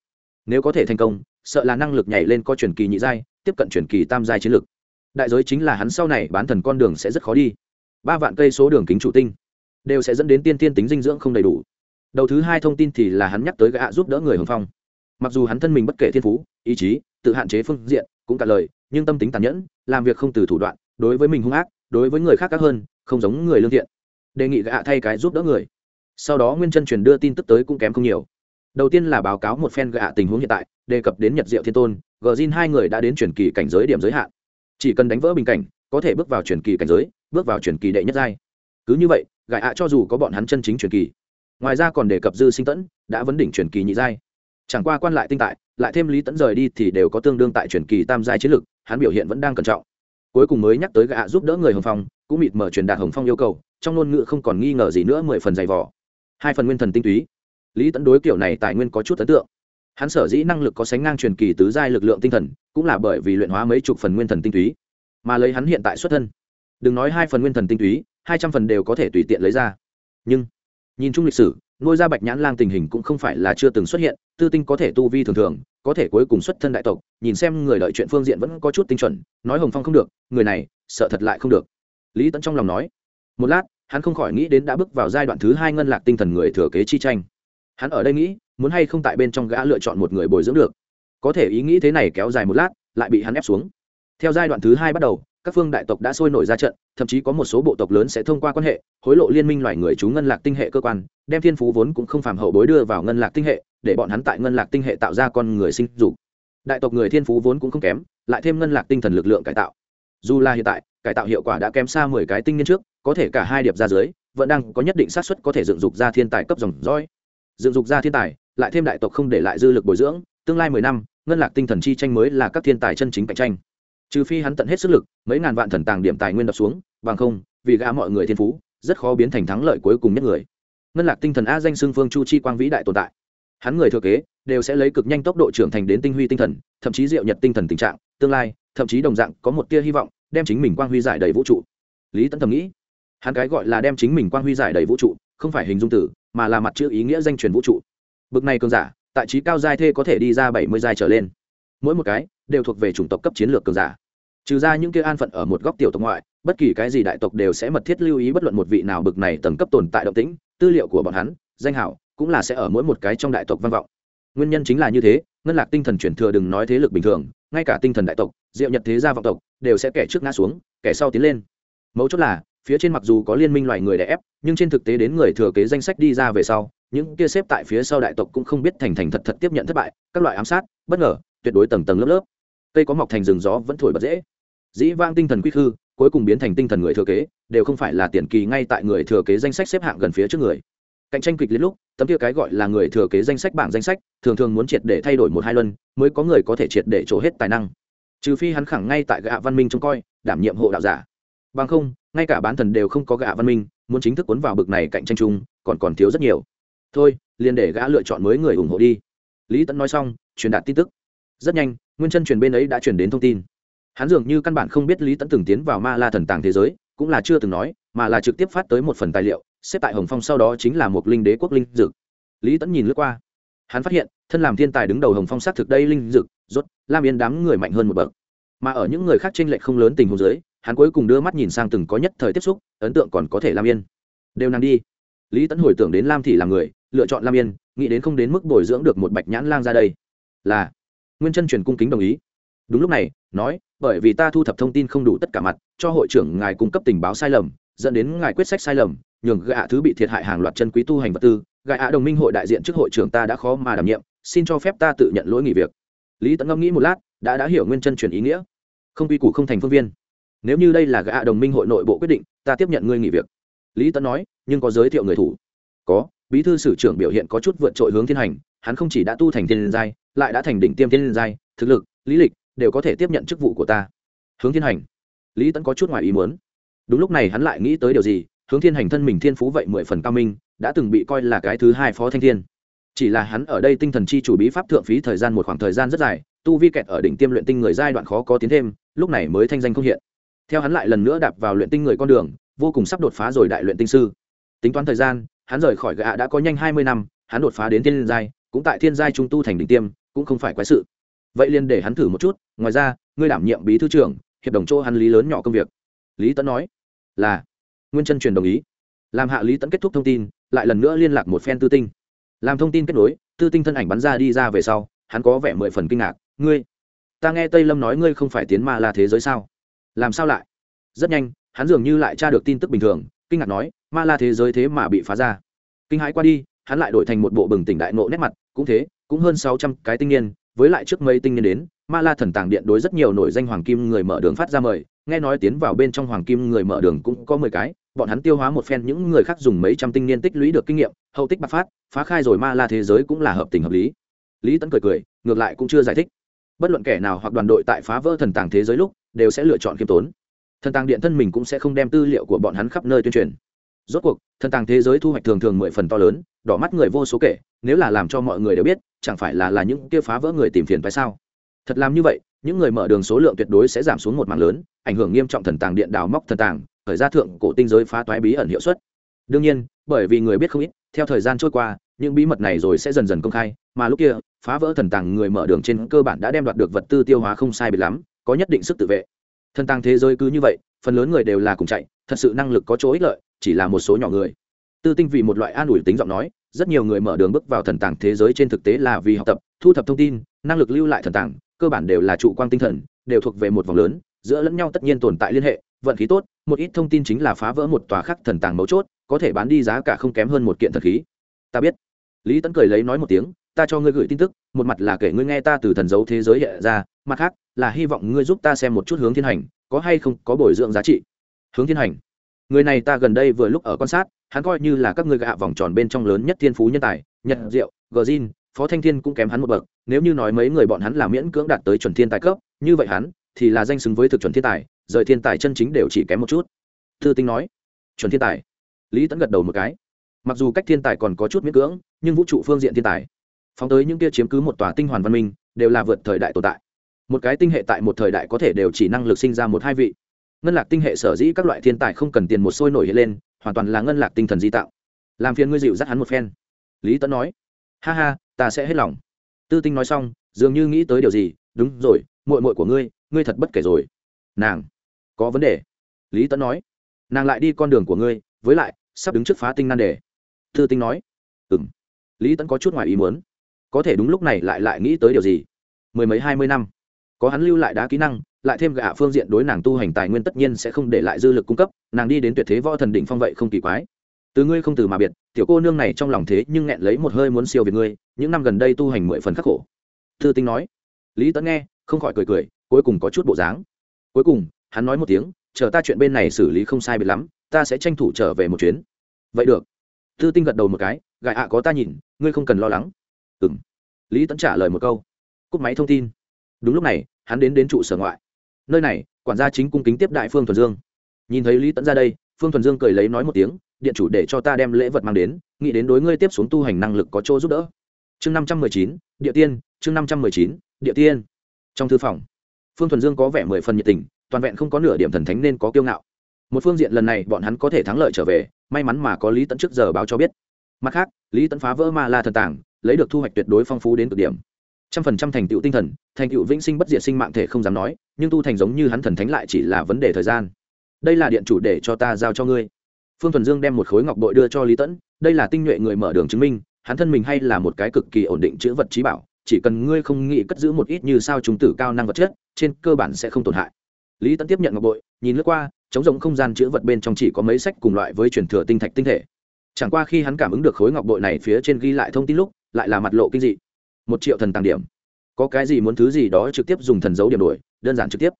Nếu có thể thành công sợ là năng lực nhảy lên có truyền kỳ nhị giai, tiếp cận truyền kỳ tam giai chiến lực. Đại giới chính là hắn sau này bán thần con đường sẽ rất khó đi. Ba vạn cây số đường kính chủ tinh đều sẽ dẫn đến tiên tiên tính dinh dưỡng không đầy đủ. Đầu thứ hai thông tin thì là hắn nhắc tới gã giúp đỡ người hồng phong. Mặc dù hắn thân mình bất kể thiên phú, ý chí, tự hạn chế phương diện, cũng cả lời, nhưng tâm tính tàn nhẫn, làm việc không từ thủ đoạn, đối với mình hung ác, đối với người khác khác hơn, không giống người lương thiện. Đề nghị gã thay cái giúp đỡ người. Sau đó nguyên chân truyền đưa tin tức tới cũng kém không nhiều đầu tiên là báo cáo một phen gạ tình huống hiện tại, đề cập đến nhật diệu thiên tôn gờ zin hai người đã đến truyền kỳ cảnh giới điểm giới hạn. Chỉ cần đánh vỡ bình cảnh, có thể bước vào truyền kỳ cảnh giới, bước vào truyền kỳ đệ nhất giai. Cứ như vậy, gạ ạ cho dù có bọn hắn chân chính truyền kỳ, ngoài ra còn đề cập dư sinh tẫn, đã vấn đỉnh truyền kỳ nhị giai. Chẳng qua quan lại tinh tại, lại thêm lý tẫn rời đi thì đều có tương đương tại truyền kỳ tam giai chiến lực, hắn biểu hiện vẫn đang cẩn trọng. Cuối cùng mới nhắc tới gạ giúp đỡ người hồng phong, cũng mịt mở truyền đạt hồng phong yêu cầu, trong ngôn ngữ không còn nghi ngờ gì nữa mười phần dày vỏ hai phần nguyên thần tinh túy lý tẫn đối kiểu này tài nguyên có chút ấn tượng. Hắn sở dĩ năng lực có sánh ngang truyền kỳ tứ giai lực lượng tinh thần, cũng là bởi vì luyện hóa mấy chục phần nguyên thần tinh túy. Mà lấy hắn hiện tại xuất thân, đừng nói hai phần nguyên thần tinh túy, hai trăm phần đều có thể tùy tiện lấy ra. Nhưng, nhìn chung lịch sử, nuôi ra bạch nhãn lang tình hình cũng không phải là chưa từng xuất hiện, tư tinh có thể tu vi thường thường, có thể cuối cùng xuất thân đại tộc, nhìn xem người đợi chuyện phương diện vẫn có chút tinh chuẩn, nói hồng phong không được, người này, sợ thật lại không được. Lý tẫn trong lòng nói, một lát, hắn không khỏi nghĩ đến đã bước vào giai đoạn thứ hai ngân lạc tinh thần người thừa kế chi tranh hắn ở đây nghĩ, muốn hay không tại bên trong gã lựa chọn một người bồi dưỡng được. Có thể ý nghĩ thế này kéo dài một lát, lại bị hắn ép xuống. Theo giai đoạn thứ hai bắt đầu, các phương đại tộc đã sôi nổi ra trận, thậm chí có một số bộ tộc lớn sẽ thông qua quan hệ, hối lộ liên minh loài người chú ngân lạc tinh hệ cơ quan, đem thiên phú vốn cũng không phàm hậu bối đưa vào ngân lạc tinh hệ, để bọn hắn tại ngân lạc tinh hệ tạo ra con người sinh dục. Đại tộc người thiên phú vốn cũng không kém, lại thêm ngân lạc tinh thần lực lượng cải tạo. Dù là hiện tại, cải tạo hiệu quả đã kém xa mười cái tinh niên trước, có thể cả hai điệp ra dưới, vẫn đang có nhất định xác suất có thể dựng dục ra thiên tài cấp dòng dõi dựng dục ra thiên tài, lại thêm đại tộc không để lại dư lực bồi dưỡng, tương lai mười năm, ngân lạc tinh thần chi tranh mới là các thiên tài chân chính cạnh tranh. Trừ phi hắn tận hết sức lực, mấy ngàn vạn thần tàng điểm tài nguyên đập xuống, bằng không, vì gã mọi người thiên phú, rất khó biến thành thắng lợi cuối cùng nhất người. Ngân lạc tinh thần a danh xưng phương chu chi quang vĩ đại tồn tại. Hắn người thừa kế, đều sẽ lấy cực nhanh tốc độ trưởng thành đến tinh huy tinh thần, thậm chí diệu nhật tinh thần tình trạng, tương lai, thậm chí đồng dạng có một tia hy vọng, đem chính mình quang huy giải đầy vũ trụ. Lý tấn thầm nghĩ, hắn cái gọi là đem chính mình quang huy giải đầy vũ trụ, không phải hình dung tử mà là mặt chữ ý nghĩa danh truyền vũ trụ. Bực này cường giả, tại trí cao giai thê có thể đi ra bảy mươi giai trở lên. Mỗi một cái đều thuộc về chủng tộc cấp chiến lược cường giả. Trừ ra những kia an phận ở một góc tiểu tộc ngoại, bất kỳ cái gì đại tộc đều sẽ mật thiết lưu ý bất luận một vị nào bực này tầng cấp tồn tại động tĩnh, tư liệu của bọn hắn, danh hảo cũng là sẽ ở mỗi một cái trong đại tộc văn vọng. Nguyên nhân chính là như thế, ngân lạc tinh thần chuyển thừa đừng nói thế lực bình thường, ngay cả tinh thần đại tộc, diệu nhật thế gia vọng tộc, đều sẽ kẻ trước ngã xuống, kẻ sau tiến lên. Mấu chốt là phía trên mặc dù có liên minh loài người đè ép, nhưng trên thực tế đến người thừa kế danh sách đi ra về sau, những kia xếp tại phía sau đại tộc cũng không biết thành thành thật thật tiếp nhận thất bại, các loại ám sát, bất ngờ, tuyệt đối tầng tầng lớp lớp. Cây có mọc thành rừng gió vẫn thổi bật dễ. Dĩ vang tinh thần quy khư, cuối cùng biến thành tinh thần người thừa kế, đều không phải là tiền kỳ ngay tại người thừa kế danh sách xếp hạng gần phía trước người. Cạnh tranh kịch liệt lúc, tấm kia cái gọi là người thừa kế danh sách bảng danh sách, thường thường muốn triệt để thay đổi một hai lần mới có người có thể triệt để trổ hết tài năng. Trừ phi hắn khẳng ngay tại gạ văn minh trông coi, đảm nhiệm hộ đạo giả bằng không, ngay cả bán thần đều không có gã văn minh, muốn chính thức cuốn vào bực này cạnh tranh chung, còn còn thiếu rất nhiều. Thôi, liền để gã lựa chọn mới người ủng hộ đi. Lý tẫn nói xong, truyền đạt tin tức. Rất nhanh, nguyên chân truyền bên ấy đã truyền đến thông tin. Hắn dường như căn bản không biết lý tẫn từng tiến vào ma la thần tàng thế giới, cũng là chưa từng nói, mà là trực tiếp phát tới một phần tài liệu, xếp tại hồng phong sau đó chính là một linh đế quốc linh dực lý tẫn nhìn lướt qua. Hắn phát hiện, thân làm thiên tài đứng đầu hồng phong xác thực đây linh dực rốt, lam yên đám người mạnh hơn một bậc. Mà ở những người khác tranh lệch không lớn tình huống dưới hắn cuối cùng đưa mắt nhìn sang từng có nhất thời tiếp xúc, ấn tượng còn có thể lam yên. Đều nàng đi. Lý tẫn hồi tưởng đến lam thị là người, lựa chọn lam yên, nghĩ đến không đến mức bồi dưỡng được một bạch nhãn lang ra đây. Là, nguyên chân truyền cung kính đồng ý. Đúng lúc này, nói, bởi vì ta thu thập thông tin không đủ tất cả mặt, cho hội trưởng ngài cung cấp tình báo sai lầm, dẫn đến ngài quyết sách sai lầm, nhường gạ thứ bị thiệt hại hàng loạt chân quý tu hành vật tư gạ đồng minh hội đại diện trước hội trưởng ta đã khó mà đảm nhiệm, xin cho phép ta tự nhận lỗi nghỉ việc. Lý tẫn ngẫm nghĩ một lát, đã đã hiểu nguyên chân truyền ý nghĩa. Không quy củ không thành phương viên nếu như đây là gã đồng minh hội nội bộ quyết định, ta tiếp nhận ngươi nghỉ việc. Lý Tấn nói, nhưng có giới thiệu người thủ. Có, bí thư sử trưởng biểu hiện có chút vượt trội hướng thiên hành, hắn không chỉ đã tu thành thiên giai, lại đã thành đỉnh tiêm thiên giai, thực lực, lý lịch đều có thể tiếp nhận chức vụ của ta. Hướng thiên hành. Lý Tấn có chút ngoài ý muốn. Đúng lúc này hắn lại nghĩ tới điều gì, hướng thiên hành thân mình thiên phú vậy mười phần cao minh, đã từng bị coi là cái thứ hai phó thanh thiên. Chỉ là hắn ở đây tinh thần chi chủ bí pháp thượng phí thời gian một khoảng thời gian rất dài, tu vi kẹt ở đỉnh tiêm luyện tinh người giai đoạn khó có tiến thêm, lúc này mới thanh danh không hiện theo hắn lại lần nữa đạp vào luyện tinh người con đường, vô cùng sắp đột phá rồi đại luyện tinh sư. Tính toán thời gian, hắn rời khỏi gạ đã có nhanh hai mươi năm, hắn đột phá đến thiên giai, cũng tại thiên giai trung tu thành đỉnh tiêm, cũng không phải quái sự. Vậy liền để hắn thử một chút, ngoài ra, ngươi đảm nhiệm bí thư trưởng, hiệp đồng chỗ hắn lý lớn nhỏ công việc. Lý tấn nói, là. Nguyên chân truyền đồng ý. Làm hạ lý tấn kết thúc thông tin, lại lần nữa liên lạc một phen tư tinh. Làm thông tin kết nối, tư tinh thân ảnh bắn ra đi ra về sau, hắn có vẻ mười phần kinh ngạc. Ngươi, ta nghe tây lâm nói ngươi không phải tiến ma là thế giới sao? Làm sao lại? Rất nhanh, hắn dường như lại tra được tin tức bình thường, kinh ngạc nói, ma la thế giới thế mà bị phá ra. Kinh hãi qua đi, hắn lại đổi thành một bộ bừng tỉnh đại nộ nét mặt, cũng thế, cũng hơn sáu trăm cái tinh niên, với lại trước mấy tinh niên đến, ma la thần tàng điện đối rất nhiều nổi danh hoàng kim người mở đường phát ra mời, nghe nói tiến vào bên trong hoàng kim người mở đường cũng có mười cái, bọn hắn tiêu hóa một phen những người khác dùng mấy trăm tinh niên tích lũy được kinh nghiệm, hậu tích bạc phát, phá khai rồi ma la thế giới cũng là hợp tình hợp lý. Lý tấn cười cười, ngược lại cũng chưa giải thích. Bất luận kẻ nào hoặc đoàn đội tại phá vỡ thần tàng thế giới lúc đều sẽ lựa chọn khiêm tốn. Thần tàng điện thân mình cũng sẽ không đem tư liệu của bọn hắn khắp nơi tuyên truyền. Rốt cuộc, thần tàng thế giới thu hoạch thường thường mười phần to lớn, đỏ mắt người vô số kể, nếu là làm cho mọi người đều biết, chẳng phải là là những kia phá vỡ người tìm phiền phải sao? Thật làm như vậy, những người mở đường số lượng tuyệt đối sẽ giảm xuống một mảng lớn, ảnh hưởng nghiêm trọng thần tàng điện đào móc thần tàng, thời ra thượng cổ tinh giới phá toái bí ẩn hiệu suất. Đương nhiên, bởi vì người biết không ít, theo thời gian trôi qua, những bí mật này rồi sẽ dần dần công khai, mà lúc kia, phá vỡ thần tàng người mở đường trên cơ bản đã đem đoạt được vật tư tiêu hóa không sai biệt lắm có nhất định sức tự vệ. Thần tàng thế giới cứ như vậy, phần lớn người đều là cùng chạy, thật sự năng lực có chỗ ích lợi, chỉ là một số nhỏ người. Tư tinh vì một loại an ủi tính giọng nói, rất nhiều người mở đường bước vào thần tàng thế giới trên thực tế là vì học tập, thu thập thông tin, năng lực lưu lại thần tàng, cơ bản đều là trụ quang tinh thần, đều thuộc về một vòng lớn, giữa lẫn nhau tất nhiên tồn tại liên hệ, vận khí tốt, một ít thông tin chính là phá vỡ một tòa khắc thần tàng mấu chốt, có thể bán đi giá cả không kém hơn một kiện thần khí. Ta biết. Lý tấn cười lấy nói một tiếng, ta cho ngươi gửi tin tức, một mặt là kể ngươi nghe ta từ thần dấu thế giới hiện ra, mặt khác là hy vọng ngươi giúp ta xem một chút hướng thiên hành, có hay không có bồi dưỡng giá trị. Hướng thiên hành, người này ta gần đây vừa lúc ở quan sát, hắn coi như là các ngươi gạ vòng tròn bên trong lớn nhất thiên phú nhân tài, nhật diệu gờ zin phó thanh thiên cũng kém hắn một bậc, nếu như nói mấy người bọn hắn là miễn cưỡng đạt tới chuẩn thiên tài cấp, như vậy hắn thì là danh xứng với thực chuẩn thiên tài, rời thiên tài chân chính đều chỉ kém một chút. Thư tinh nói, chuẩn thiên tài. Lý tẫn gật đầu một cái. Mặc dù cách thiên tài còn có chút miễn cưỡng, nhưng vũ trụ phương diện thiên tài, phóng tới những kia chiếm cứ một tòa tinh hoàn văn minh, đều là vượt thời đại tồn tại một cái tinh hệ tại một thời đại có thể đều chỉ năng lực sinh ra một hai vị. Ngân lạc tinh hệ sở dĩ các loại thiên tài không cần tiền một sôi nổi hiện lên, hoàn toàn là ngân lạc tinh thần di tạo. Làm phiền ngươi dịu dắt hắn một phen. Lý tấn nói. Ha ha, ta sẽ hết lòng. Tư tinh nói xong, dường như nghĩ tới điều gì, đúng rồi, muội muội của ngươi ngươi thật bất kể rồi. Nàng, có vấn đề. Lý tấn nói. Nàng lại đi con đường của ngươi, với lại, sắp đứng trước phá tinh nan đề. Tư tinh nói. Ừ lý tấn có chút ngoài ý muốn. Có thể đúng lúc này lại lại nghĩ tới điều gì? Mười mấy, hai mươi năm có hắn lưu lại đá kỹ năng, lại thêm gạ phương diện đối nàng tu hành tài nguyên tất nhiên sẽ không để lại dư lực cung cấp, nàng đi đến tuyệt thế võ thần đỉnh phong vậy không kỳ quái. Từ ngươi không từ mà biệt, tiểu cô nương này trong lòng thế nhưng nghẹn lấy một hơi muốn siêu việt ngươi, những năm gần đây tu hành mười phần khắc khổ. Thư tinh nói. Lý tấn nghe, không khỏi cười cười, cuối cùng có chút bộ dáng. Cuối cùng, hắn nói một tiếng, chờ ta chuyện bên này xử lý không sai biệt lắm, ta sẽ tranh thủ trở về một chuyến. Vậy được. Tư tinh gật đầu một cái gại ạ có ta nhìn, ngươi không cần lo lắng. Ừ lý Tấn trả lời một câu. Cúp máy thông tin đúng lúc này, hắn đến đến trụ sở ngoại. Nơi này, quản gia chính cung kính tiếp đại phương thuần dương. Nhìn thấy lý tẫn ra đây, phương thuần dương cười lấy nói một tiếng, điện chủ để cho ta đem lễ vật mang đến, nghĩ đến đối ngươi tiếp xuống tu hành năng lực có chỗ giúp đỡ. Chương năm trăm mười chín, địa tiên, chương năm trăm mười chín, địa tiên. Trong thư phòng, phương thuần dương có vẻ mười phần nhiệt tình, toàn vẹn không có nửa điểm thần thánh nên có kiêu ngạo. Một phương diện lần này bọn hắn có thể thắng lợi trở về, may mắn mà có lý tẫn trước giờ báo cho biết. Mặt khác, lý tẫn phá vỡ ma la thần tàng, lấy được thu hoạch tuyệt đối phong phú đến cực điểm trăm phần trăm thành tựu tinh thần, thành tựu vĩnh sinh bất diệt sinh mạng thể không dám nói, nhưng tu thành giống như hắn thần thánh lại chỉ là vấn đề thời gian. Đây là điện chủ để cho ta giao cho ngươi. Phương thuần dương đem một khối ngọc bội đưa cho lý tẫn, đây là tinh nhuệ người mở đường chứng minh, hắn thân mình hay là một cái cực kỳ ổn định chữ vật trí bảo, chỉ cần ngươi không nghĩ cất giữ một ít như sao chúng tử cao năng vật chất, trên cơ bản sẽ không tổn hại. Lý tẫn tiếp nhận ngọc bội, nhìn lướt qua chống rộng không gian chữ vật bên trong chỉ có mấy sách cùng loại với truyền thừa tinh thạch tinh thể. Chẳng qua khi hắn cảm ứng được khối ngọc bội này phía trên ghi lại thông tin lúc, lại là mặt lộ kinh dị một triệu thần tàng điểm. Có cái gì muốn thứ gì đó trực tiếp dùng thần dấu điểm đổi, đơn giản trực tiếp.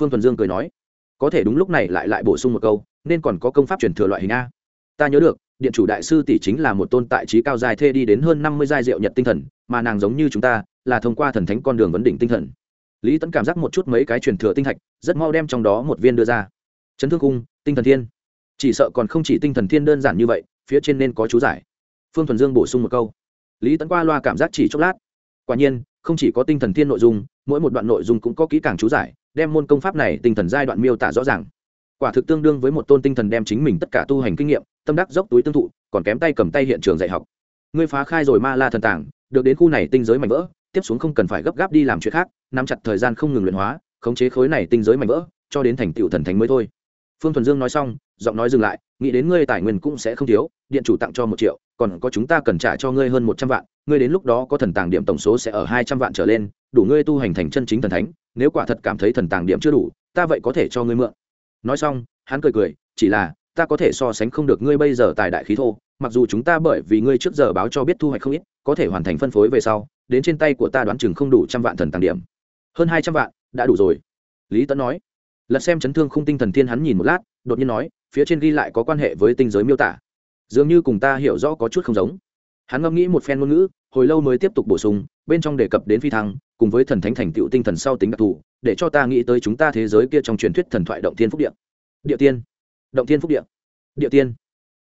Phương thuần dương cười nói, có thể đúng lúc này lại lại bổ sung một câu, nên còn có công pháp truyền thừa loại hình a. Ta nhớ được, điện chủ đại sư tỷ chính là một tôn tại trí cao dài thê đi đến hơn năm mươi giai diệu nhật tinh thần, mà nàng giống như chúng ta, là thông qua thần thánh con đường vấn đỉnh tinh thần. Lý tẫn cảm giác một chút mấy cái truyền thừa tinh thạch, rất mau đem trong đó một viên đưa ra. Chấn thương cung, tinh thần thiên. Chỉ sợ còn không chỉ tinh thần thiên đơn giản như vậy, phía trên nên có chú giải. Phương thuần dương bổ sung một câu. Lý tẫn qua loa cảm giác chỉ chốc lát quả nhiên, không chỉ có tinh thần thiên nội dung, mỗi một đoạn nội dung cũng có kỹ càng chú giải, đem môn công pháp này tinh thần giai đoạn miêu tả rõ ràng. Quả thực tương đương với một tôn tinh thần đem chính mình tất cả tu hành kinh nghiệm, tâm đắc dốc túi tương thụ, còn kém tay cầm tay hiện trường dạy học. Ngươi phá khai rồi ma la thần tảng được đến khu này tinh giới mạnh vỡ, tiếp xuống không cần phải gấp gáp đi làm chuyện khác, nắm chặt thời gian không ngừng luyện hóa, khống chế khối này tinh giới mạnh vỡ, cho đến thành tựu thần thánh mới thôi. Phương thuần dương nói xong, giọng nói dừng lại, nghĩ đến ngươi tài nguyên cũng sẽ không thiếu, điện chủ tặng cho một triệu còn có chúng ta cần trả cho ngươi hơn một trăm vạn, ngươi đến lúc đó có thần tàng điểm tổng số sẽ ở hai trăm vạn trở lên, đủ ngươi tu hành thành chân chính thần thánh, nếu quả thật cảm thấy thần tàng điểm chưa đủ, ta vậy có thể cho ngươi mượn. Nói xong, hắn cười cười, chỉ là, ta có thể so sánh không được ngươi bây giờ tài đại khí thô, mặc dù chúng ta bởi vì ngươi trước giờ báo cho biết thu hoạch không ít, có thể hoàn thành phân phối về sau, đến trên tay của ta đoán chừng không đủ trăm vạn thần tàng điểm. Hơn hai trăm vạn, đã đủ rồi. Lý tấn nói. Lật xem chấn thương không tinh thần thiên hắn nhìn một lát, đột nhiên nói, phía trên ghi lại có quan hệ với tinh giới miêu tả dường như cùng ta hiểu rõ có chút không giống. Hắn ngẫm nghĩ một phen ngôn ngữ, hồi lâu mới tiếp tục bổ sung, bên trong đề cập đến phi thăng, cùng với thần thánh thành tựu tinh thần sau tính đặc thù, để cho ta nghĩ tới chúng ta thế giới kia trong truyền thuyết thần thoại động thiên phúc điện địa tiên. Động thiên phúc điện địa tiên.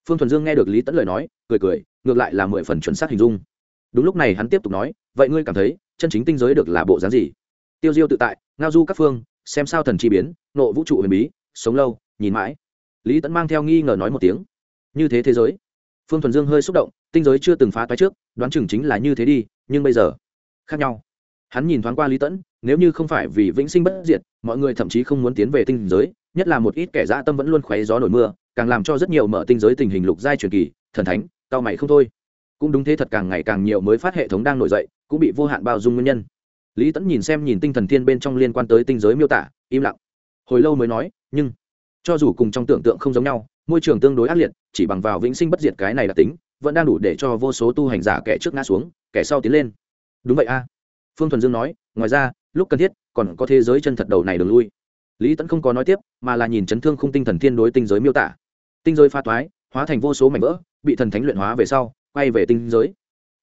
Phương thuần dương nghe được lý tẫn lời nói, cười cười, ngược lại là mười phần chuẩn xác hình dung. Đúng lúc này hắn tiếp tục nói, vậy ngươi cảm thấy, chân chính tinh giới được là bộ dáng gì? Tiêu diêu tự tại, ngao du các phương, xem sao thần chi biến, nộ vũ trụ huyền bí, sống lâu, nhìn mãi. Lý tẫn mang theo nghi ngờ nói một tiếng như thế thế giới. Phương thuần dương hơi xúc động, tinh giới chưa từng phá toái trước, đoán chừng chính là như thế đi, nhưng bây giờ, khác nhau. Hắn nhìn thoáng qua lý tẫn, nếu như không phải vì vĩnh sinh bất diệt, mọi người thậm chí không muốn tiến về tinh giới, nhất là một ít kẻ dã tâm vẫn luôn khoé gió nổi mưa, càng làm cho rất nhiều mở tinh giới tình hình lục giai truyền kỳ, thần thánh, cao mày không thôi. Cũng đúng thế thật càng ngày càng nhiều mới phát hệ thống đang nổi dậy, cũng bị vô hạn bao dung nguyên nhân. Lý tẫn nhìn xem nhìn tinh thần thiên bên trong liên quan tới tinh giới miêu tả, im lặng. Hồi lâu mới nói, nhưng, cho dù cùng trong tưởng tượng không giống nhau môi trường tương đối ác liệt, chỉ bằng vào vĩnh sinh bất diệt cái này là tính, vẫn đang đủ để cho vô số tu hành giả kẻ trước ngã xuống, kẻ sau tiến lên. Đúng vậy a. Phương thuần dương nói, ngoài ra, lúc cần thiết, còn có thế giới chân thật đầu này đường lui. Lý tẫn không có nói tiếp, mà là nhìn chấn thương khung tinh thần thiên đối tinh giới miêu tả. Tinh giới pha toái, hóa thành vô số mảnh vỡ, bị thần thánh luyện hóa về sau, quay về tinh giới.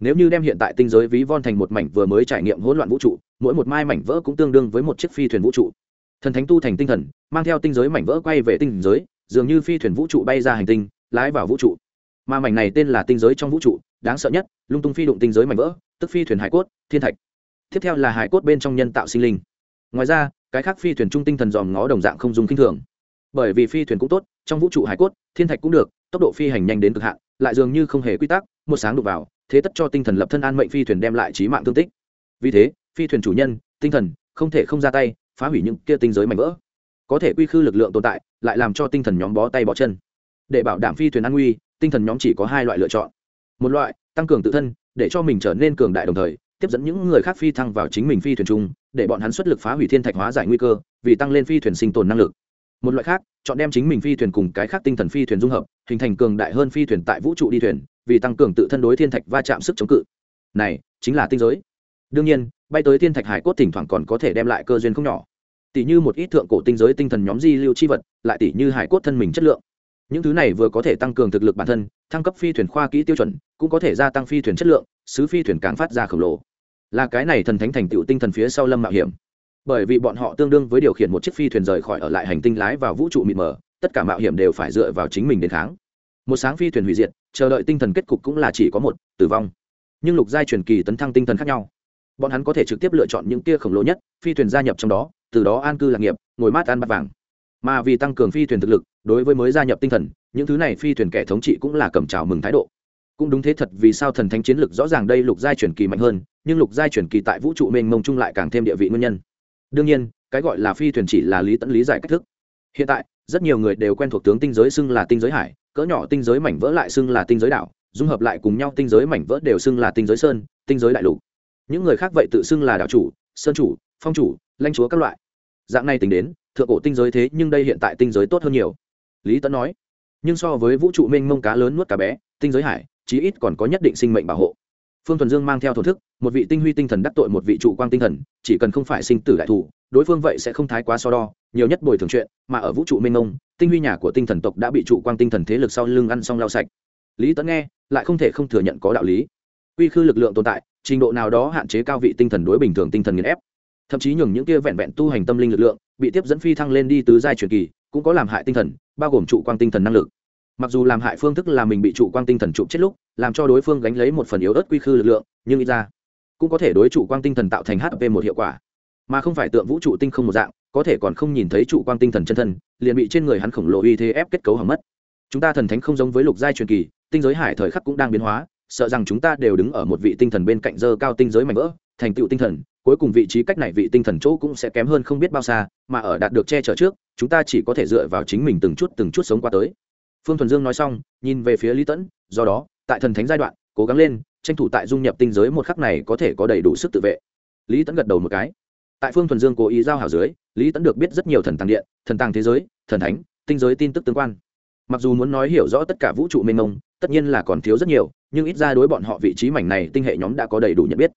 Nếu như đem hiện tại tinh giới ví von thành một mảnh vừa mới trải nghiệm hỗn loạn vũ trụ, mỗi một mai mảnh vỡ cũng tương đương với một chiếc phi thuyền vũ trụ. Thần thánh tu thành tinh thần, mang theo tinh giới mảnh vỡ quay về tinh giới dường như phi thuyền vũ trụ bay ra hành tinh, lái vào vũ trụ. Mà mảnh này tên là tinh giới trong vũ trụ, đáng sợ nhất, lung tung phi đụng tinh giới mảnh vỡ, tức phi thuyền hải cốt, thiên thạch. Tiếp theo là hải cốt bên trong nhân tạo sinh linh. Ngoài ra, cái khác phi thuyền trung tinh thần dòm ngó đồng dạng không dùng kinh thường. Bởi vì phi thuyền cũng tốt, trong vũ trụ hải cốt, thiên thạch cũng được, tốc độ phi hành nhanh đến cực hạn, lại dường như không hề quy tắc, một sáng đục vào, thế tất cho tinh thần lập thân an mệnh phi thuyền đem lại trí mạng thương tích. Vì thế, phi thuyền chủ nhân, tinh thần, không thể không ra tay, phá hủy những kia tinh giới mảnh vỡ có thể quy khư lực lượng tồn tại, lại làm cho tinh thần nhóm bó tay bó chân. Để bảo đảm phi thuyền an nguy, tinh thần nhóm chỉ có hai loại lựa chọn. Một loại, tăng cường tự thân, để cho mình trở nên cường đại đồng thời, tiếp dẫn những người khác phi thăng vào chính mình phi thuyền chung, để bọn hắn xuất lực phá hủy thiên thạch hóa giải nguy cơ, vì tăng lên phi thuyền sinh tồn năng lực. Một loại khác, chọn đem chính mình phi thuyền cùng cái khác tinh thần phi thuyền dung hợp, hình thành cường đại hơn phi thuyền tại vũ trụ đi thuyền, vì tăng cường tự thân đối thiên thạch va chạm sức chống cự. Này, chính là tinh giới. Đương nhiên, bay tới thiên thạch hải cốt thỉnh thoảng còn có thể đem lại cơ duyên không nhỏ tỷ như một ít thượng cổ tinh giới tinh thần nhóm di lưu chi vật, lại tỷ như hải cốt thân mình chất lượng. Những thứ này vừa có thể tăng cường thực lực bản thân, thăng cấp phi thuyền khoa kỹ tiêu chuẩn, cũng có thể gia tăng phi thuyền chất lượng, sứ phi thuyền càng phát ra khổng lồ. Là cái này thần thánh thành tựu tinh thần phía sau lâm mạo hiểm. Bởi vì bọn họ tương đương với điều khiển một chiếc phi thuyền rời khỏi ở lại hành tinh lái vào vũ trụ mịt mờ, tất cả mạo hiểm đều phải dựa vào chính mình đến kháng. Một sáng phi thuyền hủy diệt, chờ đợi tinh thần kết cục cũng là chỉ có một, tử vong. Nhưng lục giai truyền kỳ tấn thăng tinh thần khác nhau. Bọn hắn có thể trực tiếp lựa chọn những tia khổng lồ nhất, phi thuyền gia nhập trong đó từ đó an cư lạc nghiệp, ngồi mát ăn bát vàng. Mà vì tăng cường phi thuyền thực lực, đối với mới gia nhập tinh thần, những thứ này phi thuyền kẻ thống trị cũng là cầm trào mừng thái độ. Cũng đúng thế thật vì sao thần thánh chiến lực rõ ràng đây lục giai truyền kỳ mạnh hơn, nhưng lục giai truyền kỳ tại vũ trụ mênh mông chung lại càng thêm địa vị nguyên nhân. Đương nhiên, cái gọi là phi thuyền chỉ là lý tẫn lý giải cách thức. Hiện tại, rất nhiều người đều quen thuộc tướng tinh giới xưng là tinh giới hải, cỡ nhỏ tinh giới mảnh vỡ lại xưng là tinh giới đảo, dung hợp lại cùng nhau tinh giới mảnh vỡ đều xưng là tinh giới sơn, tinh giới đại lục. Những người khác vậy tự xưng là đảo chủ, sơn chủ, phong chủ lãnh chúa các loại. Dạng này tính đến, thượng cổ tinh giới thế nhưng đây hiện tại tinh giới tốt hơn nhiều. Lý tấn nói, nhưng so với vũ trụ mênh mông cá lớn nuốt cá bé, tinh giới hải, chí ít còn có nhất định sinh mệnh bảo hộ. Phương thuần dương mang theo thổ thức, một vị tinh huy tinh thần đắc tội một vị trụ quang tinh thần, chỉ cần không phải sinh tử đại thủ, đối phương vậy sẽ không thái quá so đo, nhiều nhất bồi thường chuyện, mà ở vũ trụ mênh mông, tinh huy nhà của tinh thần tộc đã bị trụ quang tinh thần thế lực sau lưng ăn xong lau sạch. Lý tấn nghe, lại không thể không thừa nhận có đạo lý. Quy khư lực lượng tồn tại, trình độ nào đó hạn chế cao vị tinh thần đối bình thường tinh thần nghiền ép thậm chí nhường những kia vẹn vẹn tu hành tâm linh lực lượng bị tiếp dẫn phi thăng lên đi tứ giai truyền kỳ, cũng có làm hại tinh thần, bao gồm trụ quang tinh thần năng lực. Mặc dù làm hại phương thức là mình bị trụ quang tinh thần trụ chết lúc, làm cho đối phương gánh lấy một phần yếu ớt quy khư lực lượng, nhưng ít ra, cũng có thể đối trụ quang tinh thần tạo thành hp một hiệu quả. Mà không phải tượng vũ trụ tinh không một dạng, có thể còn không nhìn thấy trụ quang tinh thần chân thân, liền bị trên người hắn khổng lồ uy thế ép kết cấu hỏng mất. Chúng ta thần thánh không giống với lục giai truyền kỳ, tinh giới hải thời khắc cũng đang biến hóa, sợ rằng chúng ta đều đứng ở một vị tinh thần bên cạnh dơ cao tinh giới mạnh vỡ, thành tựu tinh thần cuối cùng vị trí cách này vị tinh thần chỗ cũng sẽ kém hơn không biết bao xa, mà ở đạt được che chở trước, chúng ta chỉ có thể dựa vào chính mình từng chút từng chút sống qua tới. Phương thuần dương nói xong, nhìn về phía lý tẫn, do đó, tại thần thánh giai đoạn, cố gắng lên, tranh thủ tại dung nhập tinh giới một khắc này có thể có đầy đủ sức tự vệ. Lý tẫn gật đầu một cái. Tại phương thuần dương cố ý giao hảo dưới, lý tẫn được biết rất nhiều thần tàng điện, thần tàng thế giới, thần thánh, tinh giới tin tức tương quan. Mặc dù muốn nói hiểu rõ tất cả vũ trụ mênh mông, tất nhiên là còn thiếu rất nhiều, nhưng ít ra đối bọn họ vị trí mảnh này tinh hệ nhóm đã có đầy đủ nhận biết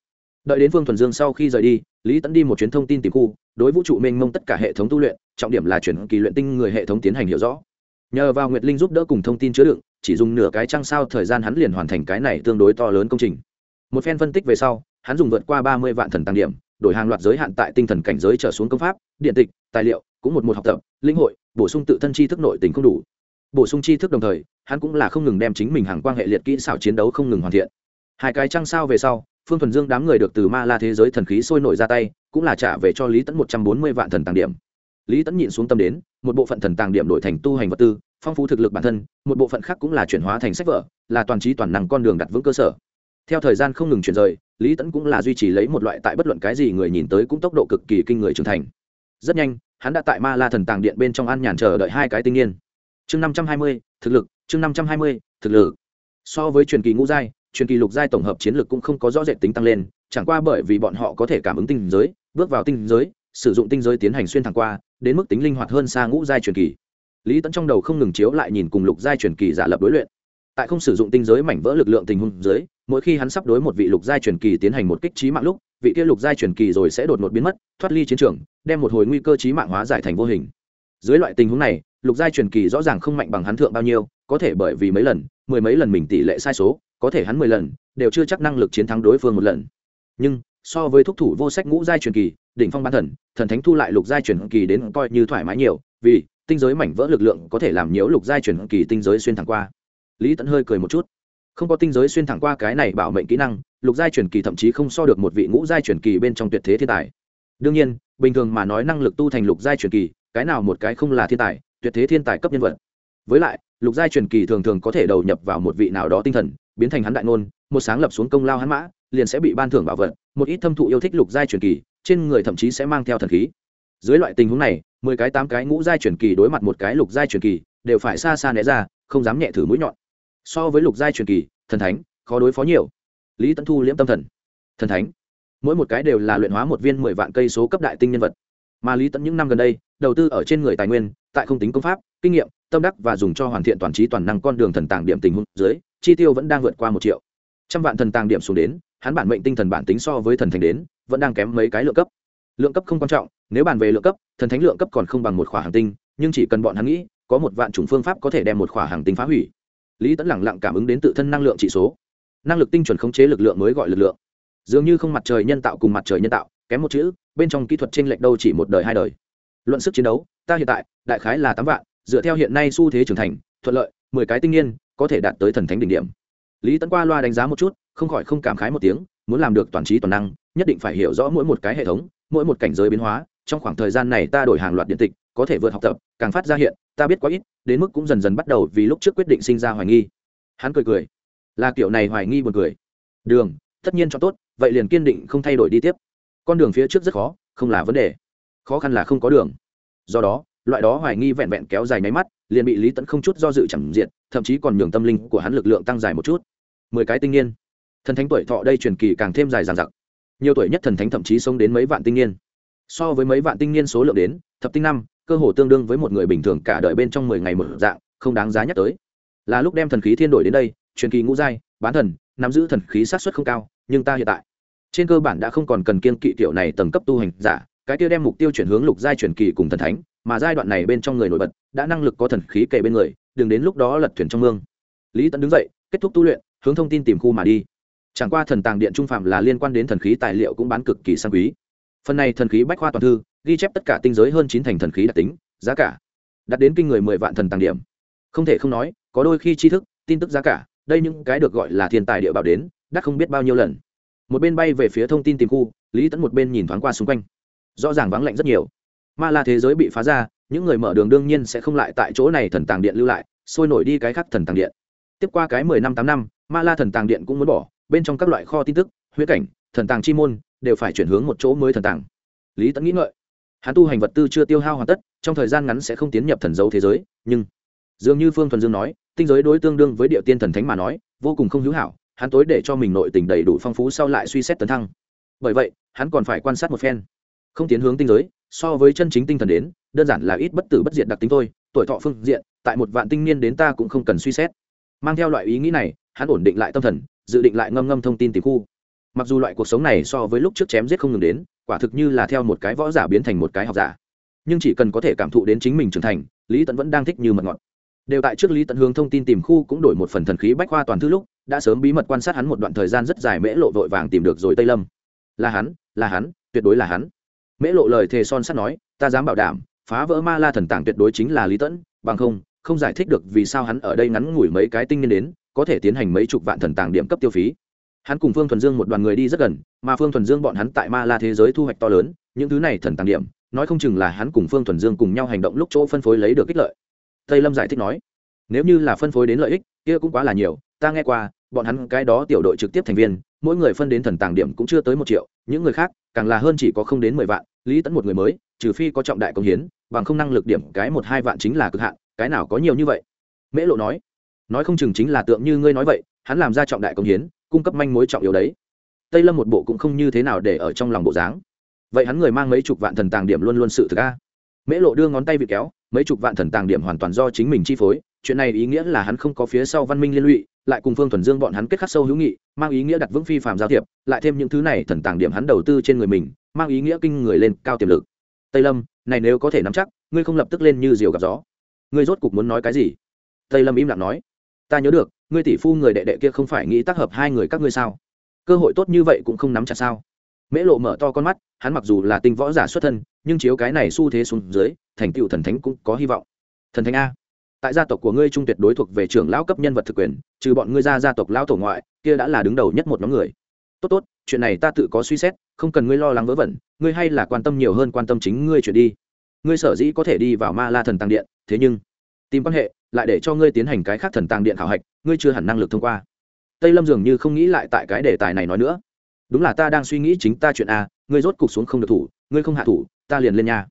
đợi đến phương thuần dương sau khi rời đi, lý tẫn đi một chuyến thông tin tìm khu, đối vũ trụ mênh mông tất cả hệ thống tu luyện, trọng điểm là chuyển kỳ luyện tinh người hệ thống tiến hành hiểu rõ. Nhờ vào nguyệt linh giúp đỡ cùng thông tin chứa đựng, chỉ dùng nửa cái trăng sao thời gian hắn liền hoàn thành cái này tương đối to lớn công trình. Một phen phân tích về sau, hắn dùng vượt qua ba mươi vạn thần tăng điểm, đổi hàng loạt giới hạn tại tinh thần cảnh giới trở xuống công pháp, điện tịch, tài liệu, cũng một một học tập, linh hội, bổ sung tự thân tri thức nội tình không đủ. Bổ sung tri thức đồng thời, hắn cũng là không ngừng đem chính mình hàng quang hệ liệt kỹ xảo chiến đấu không ngừng hoàn thiện. Hai cái trăng sao về sau phương thuần dương đám người được từ ma la thế giới thần khí sôi nổi ra tay, cũng là trả về cho lý tẫn một trăm bốn mươi vạn thần tàng điểm. Lý tẫn nhịn xuống tâm đến, một bộ phận thần tàng điểm đổi thành tu hành vật tư, phong phú thực lực bản thân, một bộ phận khác cũng là chuyển hóa thành sách vở, là toàn trí toàn năng con đường đặt vững cơ sở. Theo thời gian không ngừng chuyển rời, lý tẫn cũng là duy trì lấy một loại tại bất luận cái gì người nhìn tới cũng tốc độ cực kỳ kinh người trưởng thành. Rất nhanh, hắn đã tại ma la thần tàng điện bên trong an nhàn chờ đợi hai cái tinh niên chương năm trăm hai mươi, thực lực, chương năm trăm hai mươi, thực lực. So với truyền kỳ ngũ giai truyền kỳ lục giai tổng hợp chiến lược cũng không có rõ rệt tính tăng lên, chẳng qua bởi vì bọn họ có thể cảm ứng tinh giới, bước vào tinh giới, sử dụng tinh giới tiến hành xuyên thẳng qua, đến mức tính linh hoạt hơn xa ngũ giai truyền kỳ. Lý tẫn trong đầu không ngừng chiếu lại nhìn cùng lục giai truyền kỳ giả lập đối luyện. Tại không sử dụng tinh giới mảnh vỡ lực lượng tình huống dưới, mỗi khi hắn sắp đối một vị lục giai truyền kỳ tiến hành một kích trí mạng lúc, vị kia lục giai truyền kỳ rồi sẽ đột ngột biến mất, thoát ly chiến trường, đem một hồi nguy cơ trí mạng hóa giải thành vô hình. Dưới loại tình huống này, lục giai truyền kỳ rõ ràng không mạnh bằng hắn thượng bao nhiêu, có thể bởi vì mấy lần, mười mấy lần mình tỷ lệ sai số có thể hắn mười lần, đều chưa chắc năng lực chiến thắng đối phương một lần. Nhưng, so với thúc thủ vô sách ngũ giai truyền kỳ, đỉnh phong ban thần thần thánh thu lại lục giai truyền kỳ đến coi như thoải mái nhiều, vì tinh giới mảnh vỡ lực lượng có thể làm nhiễu lục giai truyền kỳ tinh giới xuyên thẳng qua. Lý tẫn hơi cười một chút. Không có tinh giới xuyên thẳng qua cái này bảo mệnh kỹ năng, lục giai truyền kỳ thậm chí không so được một vị ngũ giai truyền kỳ bên trong tuyệt thế thiên tài. Đương nhiên, bình thường mà nói năng lực tu thành lục giai truyền kỳ, cái nào một cái không là thiên tài, tuyệt thế thiên tài cấp nhân vật. Với lại, lục giai truyền kỳ thường thường có thể đầu nhập vào một vị nào đó tinh thần biến thành hắn đại ngôn, một sáng lập xuống công lao hắn mã, liền sẽ bị ban thưởng bảo vật, một ít thâm thụ yêu thích lục giai truyền kỳ, trên người thậm chí sẽ mang theo thần khí. Dưới loại tình huống này, mười cái tám cái ngũ giai truyền kỳ đối mặt một cái lục giai truyền kỳ, đều phải xa xa né ra, không dám nhẹ thử mũi nhọn. So với lục giai truyền kỳ, thần thánh, khó đối phó nhiều. Lý tấn thu liễm tâm thần. Thần thánh, mỗi một cái đều là luyện hóa một viên mười vạn cây số cấp đại tinh nhân vật. Mà lý tẫn những năm gần đây, đầu tư ở trên người tài nguyên, tại không tính công pháp, kinh nghiệm, tâm đắc và dùng cho hoàn thiện toàn trí toàn năng con đường thần tàng điểm tình huống dưới chi tiêu vẫn đang vượt qua một triệu. Trăm vạn thần tàng điểm xuống đến, hắn bản mệnh tinh thần bản tính so với thần thành đến, vẫn đang kém mấy cái lượng cấp. Lượng cấp không quan trọng, nếu bàn về lượng cấp, thần thánh lượng cấp còn không bằng một khỏa hàng tinh, nhưng chỉ cần bọn hắn nghĩ, có một vạn chủng phương pháp có thể đem một khỏa hàng tinh phá hủy. Lý tẫn lẳng lặng cảm ứng đến tự thân năng lượng trị số. Năng lực tinh chuẩn khống chế lực lượng mới gọi lực lượng. Dường như không mặt trời nhân tạo cùng mặt trời nhân tạo, kém một chữ, bên trong kỹ thuật t r ê n lệch đâu chỉ một đời hai đời. Luận sức chiến đấu, ta hiện tại, đại khái là tám vạn, dựa theo hiện nay xu thế trưởng thành, thuận lợi, mười cái tinh niên có thể đạt tới thần thánh đỉnh điểm. Lý tấn qua loa đánh giá một chút, không khỏi không cảm khái một tiếng, muốn làm được toàn trí toàn năng, nhất định phải hiểu rõ mỗi một cái hệ thống, mỗi một cảnh giới biến hóa, trong khoảng thời gian này ta đổi hàng loạt điện tịch, có thể vượt học tập, càng phát ra hiện, ta biết quá ít, đến mức cũng dần dần bắt đầu vì lúc trước quyết định sinh ra hoài nghi. Hắn cười cười. Là kiểu này hoài nghi buồn cười. Đường, tất nhiên cho tốt, vậy liền kiên định không thay đổi đi tiếp. Con đường phía trước rất khó, không là vấn đề. Khó khăn là không có đường. Do đó, loại đó hoài nghi vẹn vẹn kéo dài nháy mắt liền bị lý tẫn không chút do dự chẳng diện, thậm chí còn nhường tâm linh của hắn lực lượng tăng dài một chút. Mười cái tinh niên. Thần thánh tuổi thọ đây truyền kỳ càng thêm dài dàn dặc. nhiều tuổi nhất thần thánh thậm chí sống đến mấy vạn tinh niên. So với mấy vạn tinh niên số lượng đến, thập tinh năm, cơ hồ tương đương với một người bình thường cả đời bên trong mười ngày một dạng, không đáng giá nhắc tới. Là lúc đem thần khí thiên đổi đến đây, truyền kỳ ngũ giai, bán thần, nắm giữ thần khí sát xuất không cao, nhưng ta hiện tại, trên cơ bản đã không còn cần kiên kỵ tiểu này tầng cấp tu hành giả, cái kia đem mục tiêu chuyển hướng lục giai truyền kỳ cùng thần thánh mà giai đoạn này bên trong người nổi bật đã năng lực có thần khí kề bên người, đừng đến lúc đó lật thuyền trong mương. Lý Tẫn đứng dậy, kết thúc tu luyện, hướng thông tin tìm khu mà đi. Chẳng qua thần tàng điện trung phạm là liên quan đến thần khí tài liệu cũng bán cực kỳ sang quý. Phần này thần khí bách khoa toàn thư, ghi chép tất cả tinh giới hơn chín thành thần khí đặc tính, giá cả đạt đến kinh người mười vạn thần tàng điểm. Không thể không nói, có đôi khi tri thức, tin tức giá cả, đây những cái được gọi là thiên tài địa bảo đến đắt không biết bao nhiêu lần. Một bên bay về phía thông tin tìm khu, lý tẫn một bên nhìn thoáng qua xung quanh. Rõ ràng vắng lạnh rất nhiều ma la thế giới bị phá ra, những người mở đường đương nhiên sẽ không lại tại chỗ này thần tàng điện lưu lại, sôi nổi đi cái khác thần tàng điện. Tiếp qua cái mười năm tám năm, ma la thần tàng điện cũng muốn bỏ, bên trong các loại kho tin tức huyết cảnh, thần tàng chi môn, đều phải chuyển hướng một chỗ mới thần tàng. Lý tẫn nghĩ ngợi. Hắn tu hành vật tư chưa tiêu hao hoàn tất, trong thời gian ngắn sẽ không tiến nhập thần dấu thế giới, nhưng dường như phương thuần dương nói, tinh giới đối tương đương với địa tiên thần thánh mà nói, vô cùng không hữu hảo, hắn tối để cho mình nội tình đầy đủ phong phú sau lại suy xét tấn thăng. Bởi vậy, hắn còn phải quan sát một phen. Không tiến hướng tinh giới so với chân chính tinh thần đến, đơn giản là ít bất tử bất diệt đặc tính thôi, tuổi thọ phương diện, tại một vạn tinh niên đến ta cũng không cần suy xét. Mang theo loại ý nghĩ này, hắn ổn định lại tâm thần, dự định lại ngâm ngâm thông tin tìm khu. Mặc dù loại cuộc sống này so với lúc trước chém giết không ngừng đến, quả thực như là theo một cái võ giả biến thành một cái học giả. Nhưng chỉ cần có thể cảm thụ đến chính mình trưởng thành, lý tẫn vẫn đang thích như mật ngọt. Đều tại trước lý tận hướng thông tin tìm khu cũng đổi một phần thần khí bách khoa toàn thư lúc, đã sớm bí mật quan sát hắn một đoạn thời gian rất dài mễ lộ vội vàng tìm được rồi tây lâm. Là hắn là hắn, tuyệt đối là hắn mễ lộ lời thề son sắt nói, ta dám bảo đảm, phá vỡ ma la thần tảng tuyệt đối chính là lý tẫn, bằng không không giải thích được vì sao hắn ở đây ngắn ngủi mấy cái tinh nhân đến, có thể tiến hành mấy chục vạn thần tàng điểm cấp tiêu phí. Hắn cùng phương thuần dương một đoàn người đi rất gần, mà phương thuần dương bọn hắn tại ma la thế giới thu hoạch to lớn, những thứ này thần tàng điểm, nói không chừng là hắn cùng phương thuần dương cùng nhau hành động lúc chỗ phân phối lấy được ích lợi. Tây lâm giải thích nói, nếu như là phân phối đến lợi ích, kia cũng quá là nhiều, ta nghe qua bọn hắn cái đó tiểu đội trực tiếp thành viên, mỗi người phân đến thần tàng điểm cũng chưa tới một triệu, những người khác, càng là hơn chỉ có không đến mười vạn, lý tẫn một người mới, trừ phi có trọng đại công hiến, bằng không năng lực điểm cái một hai vạn chính là cực hạn, cái nào có nhiều như vậy? Mễ lộ nói nói không chừng chính là tượng như ngươi nói vậy, hắn làm ra trọng đại công hiến, cung cấp manh mối trọng yếu đấy. Tây lâm một bộ cũng không như thế nào để ở trong lòng bộ dáng. Vậy hắn người mang mấy chục vạn thần tàng điểm luôn luôn sự thực a? Mễ lộ đưa ngón tay vị kéo, mấy chục vạn thần tàng điểm hoàn toàn do chính mình chi phối, chuyện này ý nghĩa là hắn không có phía sau văn minh liên lụy lại cùng phương thuần dương bọn hắn kết khắc sâu hữu nghị, mang ý nghĩa đặt vững phi phạm giao thiệp, lại thêm những thứ này thần tàng điểm hắn đầu tư trên người mình, mang ý nghĩa kinh người lên, cao tiềm lực. Tây lâm, này nếu có thể nắm chắc, ngươi không lập tức lên như diều gặp gió. Ngươi rốt cục muốn nói cái gì? Tây lâm im lặng nói. Ta nhớ được, ngươi tỷ phu người đệ đệ kia không phải nghĩ tác hợp hai người các ngươi sao? Cơ hội tốt như vậy cũng không nắm chặt sao? Mễ lộ mở to con mắt, hắn mặc dù là tinh võ giả xuất thân, nhưng chiếu cái này xu thế xuống dưới, thành tựu thần thánh cũng có hy vọng. Thần thánh a tại gia tộc của ngươi trung tuyệt đối thuộc về trưởng lão cấp nhân vật thực quyền, trừ bọn ngươi ra gia tộc lão tổ ngoại, kia đã là đứng đầu nhất một nhóm người. Tốt tốt, chuyện này ta tự có suy xét, không cần ngươi lo lắng vớ vẩn, ngươi hay là quan tâm nhiều hơn quan tâm chính ngươi chuyện đi. Ngươi sở dĩ có thể đi vào ma la thần tàng điện, thế nhưng, tìm quan hệ, lại để cho ngươi tiến hành cái khác thần tàng điện khảo hạch, ngươi chưa hẳn năng lực thông qua. Tây lâm dường như không nghĩ lại tại cái đề tài này nói nữa. Đúng là ta đang suy nghĩ chính ta chuyện a, ngươi rốt cục xuống không được thủ, ngươi không hạ thủ, ta liền lên nhà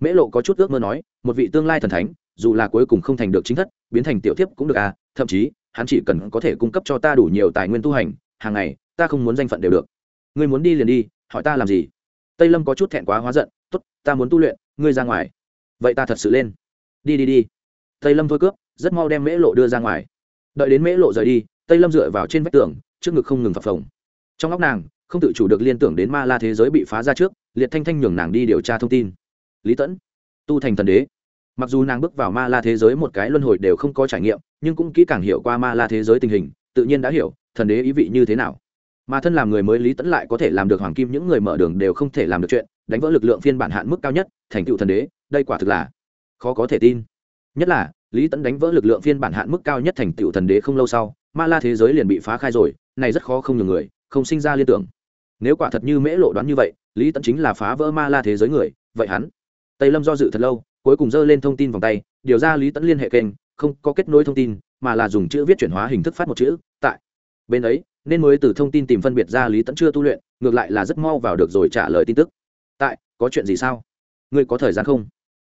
mễ lộ có chút ước mơ nói, một vị tương lai thần thánh dù là cuối cùng không thành được chính thất, biến thành tiểu thiếp cũng được à thậm chí, hắn chỉ cần có thể cung cấp cho ta đủ nhiều tài nguyên tu hành, hàng ngày, ta không muốn danh phận đều được. Ngươi muốn đi liền đi, hỏi ta làm gì? Tây lâm có chút thẹn quá hóa giận t ố t ta muốn tu luyện, ngươi ra ngoài. Vậy ta thật sự lên. Đi đi đi. Tây lâm thôi cướp, rất mau đem mễ lộ đưa ra ngoài. Đợi đến mễ lộ rời đi, tây lâm dựa vào trên vách tường, trước ngực không ngừng phập phồng. Trong óc nàng, không tự chủ được liên tưởng đến ma la thế giới bị phá ra trước, liệt thanh thanh nhường nàng đi điều tra thông tin. Lý tẫn, tu thành thần đế mặc dù nàng bước vào ma la thế giới một cái luân hồi đều không có trải nghiệm, nhưng cũng kỹ càng hiểu qua ma la thế giới tình hình, tự nhiên đã hiểu, thần đế ý vị như thế nào. Mà thân làm người mới lý tẫn lại có thể làm được hoàng kim, những người mở đường đều không thể làm được chuyện, đánh vỡ lực lượng phiên bản hạn mức cao nhất, thành tựu thần đế, đây quả thực là khó có thể tin. Nhất là, lý tẫn đánh vỡ lực lượng phiên bản hạn mức cao nhất thành tựu thần đế không lâu sau, ma la thế giới liền bị phá khai rồi, này rất khó không nhiều người, không sinh ra liên tưởng. Nếu quả thật như mễ lộ đoán như vậy, lý tẫn chính là phá vỡ ma la thế giới người, vậy hắn, tây lâm do dự thật lâu cuối cùng dơ lên thông tin vòng tay, điều ra lý tẫn liên hệ kênh, không có kết nối thông tin, mà là dùng chữ viết chuyển hóa hình thức phát một chữ, tại. Bên ấy, nên mới từ thông tin tìm phân biệt ra lý tẫn chưa tu luyện, ngược lại là rất mau vào được rồi trả lời tin tức. Tại, có chuyện gì sao? Ngươi có thời gian không?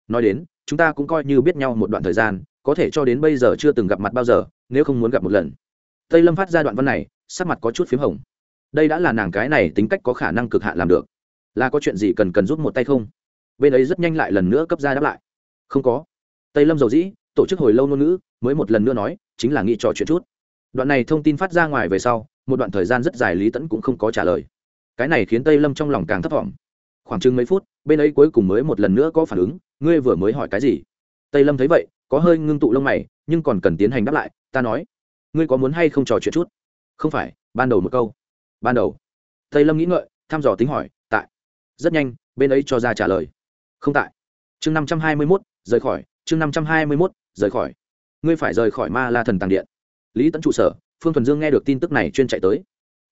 Nói đến, chúng ta cũng coi như biết nhau một đoạn thời gian, có thể cho đến bây giờ chưa từng gặp mặt bao giờ, nếu không muốn gặp một lần. Tây lâm phát ra đoạn văn này, sắc mặt có chút p h í m hồng. Đây đã là nàng cái này tính cách có khả năng cực hạn làm được. Là có chuyện gì cần cần giúp một tay không? Bên ấy rất nhanh lại lần nữa cấp ra đáp lại. Không có. Tây lâm dầu dĩ, tổ chức hồi lâu ngôn ngữ, mới một lần nữa nói, chính là nghĩ trò chuyện chút. Đoạn này thông tin phát ra ngoài về sau, một đoạn thời gian rất dài lý tẫn cũng không có trả lời. Cái này khiến tây lâm trong lòng càng thấp t khoảng chừng mấy phút, bên ấy cuối cùng mới một lần nữa có phản ứng, ngươi vừa mới hỏi cái gì? Tây lâm thấy vậy, có hơi ngưng tụ lông mày, nhưng còn cần tiến hành đáp lại, ta nói, ngươi có muốn hay không trò chuyện chút? Không phải, ban đầu một câu. Ban đầu. Tây lâm nghĩ ngợi, thăm dò tính hỏi, tại. Rất nhanh, bên ấy cho ra trả lời không tại. Chương năm trăm hai mươi mốt, rời khỏi. Chương năm trăm hai mươi mốt, rời khỏi. Ngươi phải rời khỏi ma la thần tàng điện. Lý tẫn trụ sở, phương thuần dương nghe được tin tức này chuyên chạy tới.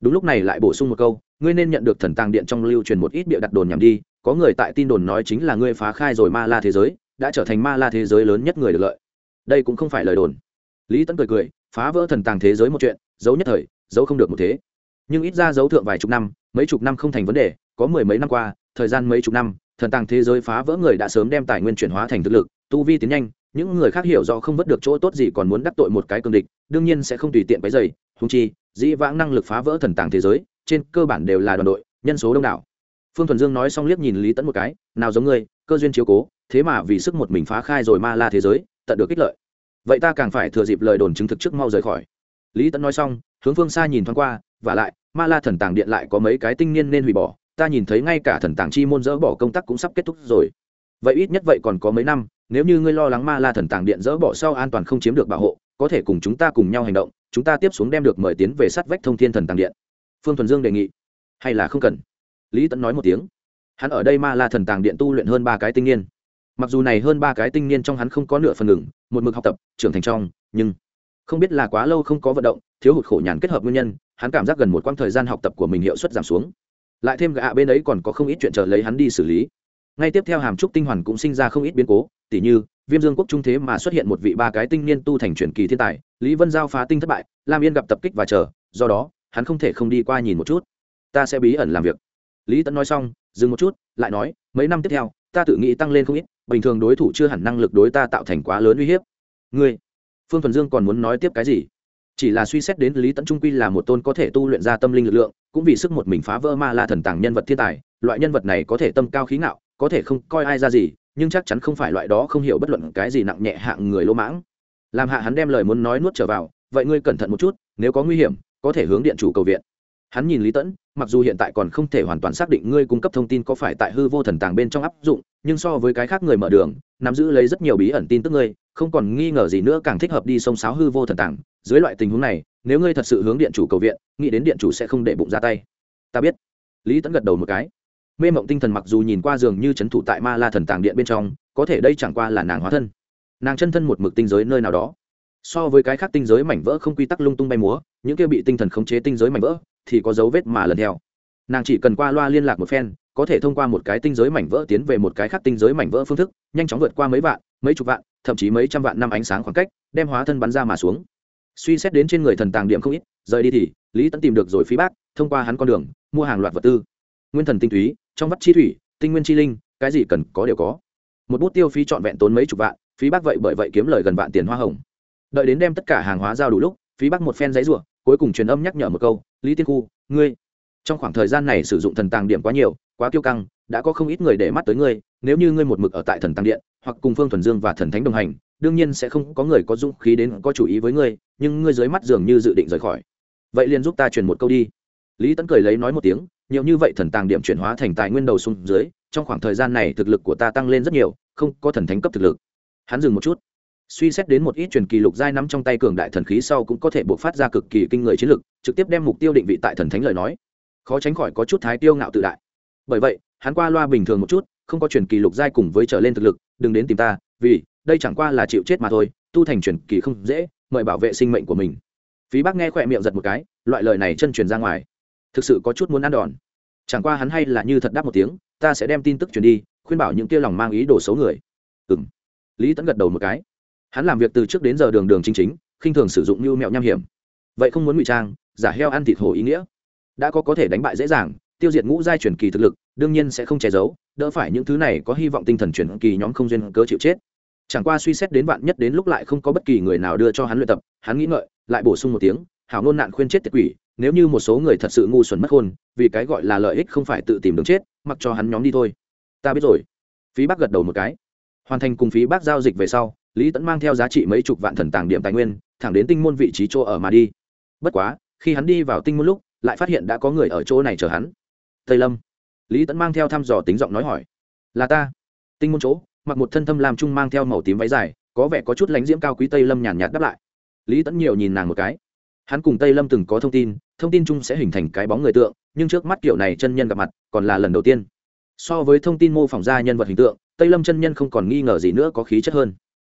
Đúng lúc này lại bổ sung một câu, ngươi nên nhận được thần tàng điện trong lưu truyền một ít bịa đặt đồn nhảm đi, có người tại tin đồn nói chính là ngươi phá khai rồi ma la thế giới, đã trở thành ma la thế giới lớn nhất người được lợi. Đây cũng không phải lời đồn. Lý tấn cười cười, phá vỡ thần tàng thế giới một chuyện, giấu nhất thời, giấu không được một thế. Nhưng ít ra giấu thượng vài chục năm, mấy chục năm không thành vấn đề, có mười mấy năm qua, thời gian mấy chục năm thần tàng thế giới phá vỡ người đã sớm đem tài nguyên chuyển hóa thành thực lực, tu vi tiến nhanh, những người khác hiểu do không vớt được chỗ tốt gì còn muốn đắc tội một cái cương địch, đương nhiên sẽ không tùy tiện cái dày húng chi, dĩ vãng năng lực phá vỡ thần tàng thế giới, trên cơ bản đều là đoàn đội, nhân số đông đảo. Phương thuần dương nói xong liếc nhìn lý tẫn một cái, nào giống ngươi, cơ duyên chiếu cố, thế mà vì sức một mình phá khai rồi ma la thế giới, tận được ích lợi. Vậy ta càng phải thừa dịp lời đồn chứng thực trước mau rời khỏi. Lý tẫn nói xong, hướng phương xa nhìn thoáng qua và lại, ma la thần tàng điện lại có mấy cái tinh niên nên hủy bỏ ta nhìn thấy ngay cả thần tàng chi môn dỡ bỏ công tác cũng sắp kết thúc rồi. Vậy ít nhất vậy còn có mấy năm, nếu như ngươi lo lắng ma la thần tàng điện dỡ bỏ sau an toàn không chiếm được bảo hộ, có thể cùng chúng ta cùng nhau hành động, chúng ta tiếp xuống đem được mời tiến về sát vách thông thiên thần tàng điện. Phương thuần dương đề nghị. Hay là không cần? Lý tẫn nói một tiếng. Hắn ở đây ma la thần tàng điện tu luyện hơn ba cái tinh niên. Mặc dù này hơn ba cái tinh niên trong hắn không có nửa phần ngừng, một mực học tập, trưởng thành trong, nhưng không biết là quá lâu không có vận động, thiếu hụt khổ nhàn kết hợp nguyên nhân, hắn cảm giác gần một quãng thời gian học tập của mình hiệu suất giảm xuống lại thêm gạ bên ấy còn có không ít chuyện chờ lấy hắn đi xử lý. Ngay tiếp theo hàm trúc tinh hoàn cũng sinh ra không ít biến cố, tỉ như, viêm dương quốc trung thế mà xuất hiện một vị ba cái tinh niên tu thành truyền kỳ thiên tài, lý vân giao phá tinh thất bại, lam yên gặp tập kích và chờ, do đó, hắn không thể không đi qua nhìn một chút. Ta sẽ bí ẩn làm việc. Lý tẫn nói xong, dừng một chút, lại nói, mấy năm tiếp theo, ta tự nghĩ tăng lên không ít, bình thường đối thủ chưa hẳn năng lực đối ta tạo thành quá lớn uy hiếp. Ngươi, phương thuần dương còn muốn nói tiếp cái gì? Chỉ là suy xét đến lý tẫn trung quy là một tôn có thể tu luyện ra tâm linh lực lượng, cũng vì sức một mình phá vỡ ma la thần tàng nhân vật thiên tài, loại nhân vật này có thể tâm cao khí ngạo, có thể không coi ai ra gì, nhưng chắc chắn không phải loại đó không hiểu bất luận cái gì nặng nhẹ hạng người lỗ mãng. Làm hạ hắn đem lời muốn nói nuốt trở vào, vậy ngươi cẩn thận một chút, nếu có nguy hiểm, có thể hướng điện chủ cầu viện. Hắn nhìn lý tẫn mặc dù hiện tại còn không thể hoàn toàn xác định ngươi cung cấp thông tin có phải tại hư vô thần tàng bên trong áp dụng, nhưng so với cái khác người mở đường, nắm giữ lấy rất nhiều bí ẩn tin tức ngươi không còn nghi ngờ gì nữa càng thích hợp đi sông sáo hư vô thần tàng dưới loại tình huống này, nếu ngươi thật sự hướng điện chủ cầu viện, nghĩ đến điện chủ sẽ không để bụng ra tay. Ta biết. Lý tẫn gật đầu một cái. Mê mộng tinh thần mặc dù nhìn qua giường như c h ấ n thủ tại ma la thần tàng điện bên trong, có thể đây chẳng qua là nàng hóa thân. Nàng chân thân một mực tinh giới nơi nào đó. So với cái khác tinh giới mảnh vỡ không quy tắc lung tung bay múa, những kia bị tinh thần khống chế tinh giới mảnh vỡ, thì có dấu vết mà lần theo. Nàng chỉ cần qua loa liên lạc một phen có thể thông qua một cái tinh giới mảnh vỡ tiến về một cái khác tinh giới mảnh vỡ phương thức, nhanh chóng vượt qua mấy vạn, mấy chục vạn, thậm chí mấy trăm vạn năm ánh sáng khoảng cách, đem hóa thân bắn ra mà xuống. Suy xét đến trên người thần tàng điểm không ít, rời đi thì, lý tẫn tìm được rồi phí bác, thông qua hắn con đường, mua hàng loạt vật tư. Nguyên thần tinh túy, trong vắt chi thủy, tinh nguyên chi linh, cái gì cần có đều có. Một bút tiêu phí trọn vẹn tốn mấy chục vạn phí bác vậy bởi vậy kiếm lời gần vạn tiền hoa hồng. Đợi đến đem tất cả hàng hóa giao đủ lúc phí bác một phen giấy ruộng cuối cùng truyền âm nhắc nhở một câu, lý tiên khu, ngươi. Trong khoảng thời gian này sử dụng thần tàng điểm quá nhiều quá kiêu căng, đã có không ít người để mắt tới ngươi, nếu như ngươi một mực ở tại thần tàng điện, hoặc cùng phương thuần dương và thần thánh đồng hành, đương nhiên sẽ không có người có dũng khí đến có chủ ý với ngươi, nhưng ngươi dưới mắt dường như dự định rời khỏi. Vậy liền giúp ta truyền một câu đi. Lý tấn cười lấy nói một tiếng, nhiều như vậy thần tàng điểm chuyển hóa thành tài nguyên đầu xuống dưới, trong khoảng thời gian này thực lực của ta tăng lên rất nhiều, không có thần thánh cấp thực lực. Hắn dừng một chút, suy xét đến một ít truyền kỳ lục giai nắm trong tay cường đại thần khí sau cũng có thể buộc phát ra cực kỳ kinh người chiến lực, trực tiếp đem mục tiêu định vị tại thần thánh lời nói. Khó tránh khỏi có chút thái tiêu ngạo tự đại bởi vậy, hắn qua loa bình thường một chút, không có truyền kỳ lục giai cùng với trở lên thực lực, đừng đến tìm ta, vì, đây chẳng qua là chịu chết mà thôi, tu thành truyền kỳ không dễ, mời bảo vệ sinh mệnh của mình. Phí bác nghe khỏe miệng giật một cái, loại lời này chân truyền ra ngoài. Thực sự có chút muốn ăn đòn. Chẳng qua hắn hay là như thật đáp một tiếng, ta sẽ đem tin tức truyền đi, khuyên bảo những kia lòng mang ý đồ xấu người. Ừ m lý tẫn gật đầu một cái. Hắn làm việc từ trước đến giờ đường đường chính chính, khinh thường sử dụng mưu mẹo nham hiểm. Vậy không muốn ngụy trang, giả heo ăn thịt hổ ý nghĩa. Đã có có thể đánh bại dễ dàng tiêu diệt ngũ giai truyền kỳ thực lực, đương nhiên sẽ không che giấu, đỡ phải những thứ này có hy vọng tinh thần truyền kỳ nhóm không duyên cớ chịu chết. Chẳng qua suy xét đến vạn nhất đến lúc lại không có bất kỳ người nào đưa cho hắn luyện tập, hắn nghĩ ngợi, lại bổ sung một tiếng, hảo ngôn nạn khuyên chết tiệt quỷ, nếu như một số người thật sự ngu xuẩn mất hồn, vì cái gọi là lợi ích không phải tự tìm đường chết, mặc cho hắn nhóm đi thôi. Ta biết rồi. Phí bác gật đầu một cái. Hoàn thành cùng phí bác giao dịch về sau, lý tẫn mang theo giá trị mấy chục vạn thần tàng điểm tài nguyên, thẳng đến tinh môn vị trí chỗ ở mà đi. Bất quá, khi hắn đi vào tinh môn lúc, lại phát hiện đã có người ở chỗ này chờ hắn tây lâm. Lý tẫn mang theo thăm dò tính giọng nói hỏi. Là ta. Tinh môn chỗ, mặc một thân thâm làm trung mang theo màu tím váy dài, có vẻ có chút lánh diễm cao quý tây lâm nhàn nhạt đáp lại. Lý tẫn nhiều nhìn nàng một cái. Hắn cùng tây lâm từng có thông tin thông tin chung sẽ hình thành cái bóng người tượng, nhưng trước mắt kiểu này chân nhân gặp mặt, còn là lần đầu tiên. So với thông tin mô phỏng ra nhân vật hình tượng, tây lâm chân nhân không còn nghi ngờ gì nữa có khí chất hơn.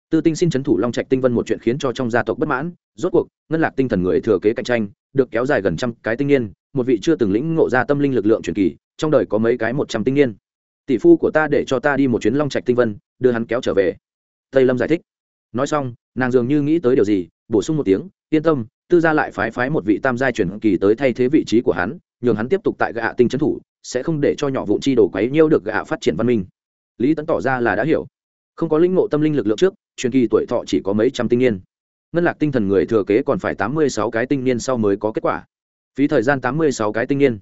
Tư tinh xin c h ấ n thủ long trạch tinh vân một chuyện khiến cho trong gia tộc bất mãn, rốt cuộc, ngân lạc tinh thần người thừa kế cạnh tranh, được kéo dài gần trăm cái tinh niên một vị chưa từng lĩnh ngộ ra tâm linh lực lượng truyền kỳ, trong đời có mấy cái một trăm tinh niên. Tỷ phu của ta để cho ta đi một chuyến long trạch tinh vân, đưa hắn kéo trở về. Tây lâm giải thích. Nói xong, nàng dường như nghĩ tới điều gì, bổ sung một tiếng, yên tâm, tư gia lại phái phái một vị tam giai truyền kỳ tới thay thế vị trí của hắn, nhường hắn tiếp tục tại gạ tinh trấn thủ, sẽ không để cho nhỏ vụn chi đổ quấy nhiêu được gạ phát triển văn minh. Lý tấn tỏ ra là đã hiểu. Không có lĩnh ngộ tâm linh lực lượng trước, truyền kỳ tuổi thọ chỉ có mấy trăm tinh niên. Ngân lạc tinh thần người thừa kế còn phải tám mươi sáu cái tinh niên sau mới có kết quả phí thời gian tám mươi sáu cái tinh niên.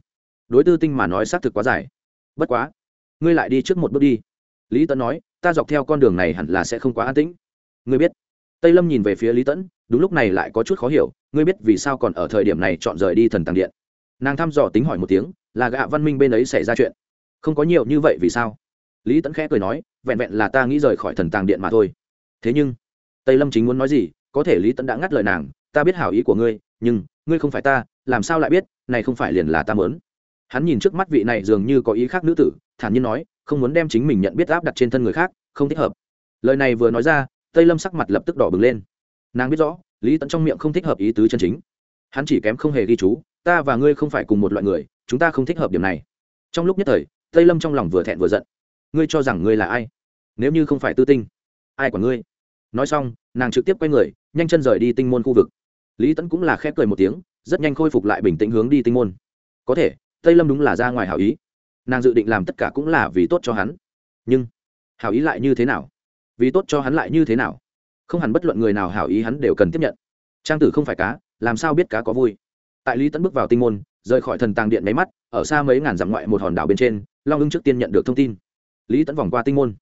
Đối tư tinh mà nói xác thực quá dài. Bất quá, ngươi lại đi trước một bước đi. Lý Tẫn nói, ta dọc theo con đường này hẳn là sẽ không quá an tĩnh. Ngươi biết. Tây lâm nhìn về phía lý tẫn đúng lúc này lại có chút khó hiểu, ngươi biết vì sao còn ở thời điểm này chọn rời đi thần tàng điện. Nàng thăm dò tính hỏi một tiếng, là gạ văn minh bên ấy xảy ra chuyện. Không có nhiều như vậy vì sao? Lý tẫn khẽ cười nói, vẹn vẹn là ta nghĩ rời khỏi thần tàng điện mà thôi. Thế nhưng, tây lâm chính muốn nói gì, có thể lý tẫn đã ngắt lời nàng, ta biết hảo ý của ngươi, nhưng, ngươi không phải ta làm sao lại biết, này không phải liền là ta mớn hắn nhìn trước mắt vị này dường như có ý khác nữ tử, thản nhiên nói, không muốn đem chính mình nhận biết áp đặt trên thân người khác, không thích hợp. Lời này vừa nói ra, tây lâm sắc mặt lập tức đỏ bừng lên. Nàng biết rõ, lý tẫn trong miệng không thích hợp ý tứ chân chính. Hắn chỉ kém không hề ghi chú, ta và ngươi không phải cùng một loại người, chúng ta không thích hợp điểm này. Trong lúc nhất thời, tây lâm trong lòng vừa thẹn vừa giận. Ngươi cho rằng ngươi là ai? Nếu như không phải tư tinh, ai của ngươi? Nói xong, nàng trực tiếp quay người, nhanh chân rời đi tinh môn khu vực. Lý tẫn cũng là khép cười một tiếng rất nhanh khôi phục lại bình tĩnh hướng đi tinh môn. Có thể, tây lâm đúng là ra ngoài hảo ý. Nàng dự định làm tất cả cũng là vì tốt cho hắn. Nhưng, hảo ý lại như thế nào? Vì tốt cho hắn lại như thế nào? Không hẳn bất luận người nào hảo ý hắn đều cần tiếp nhận. Trang tử không phải cá, làm sao biết cá có vui? Tại lý tấn bước vào tinh môn, rời khỏi thần tàng điện máy mắt, ở xa mấy ngàn dặm ngoại một hòn đảo bên trên, long ưng trước tiên nhận được thông tin. Lý tấn vòng qua tinh môn.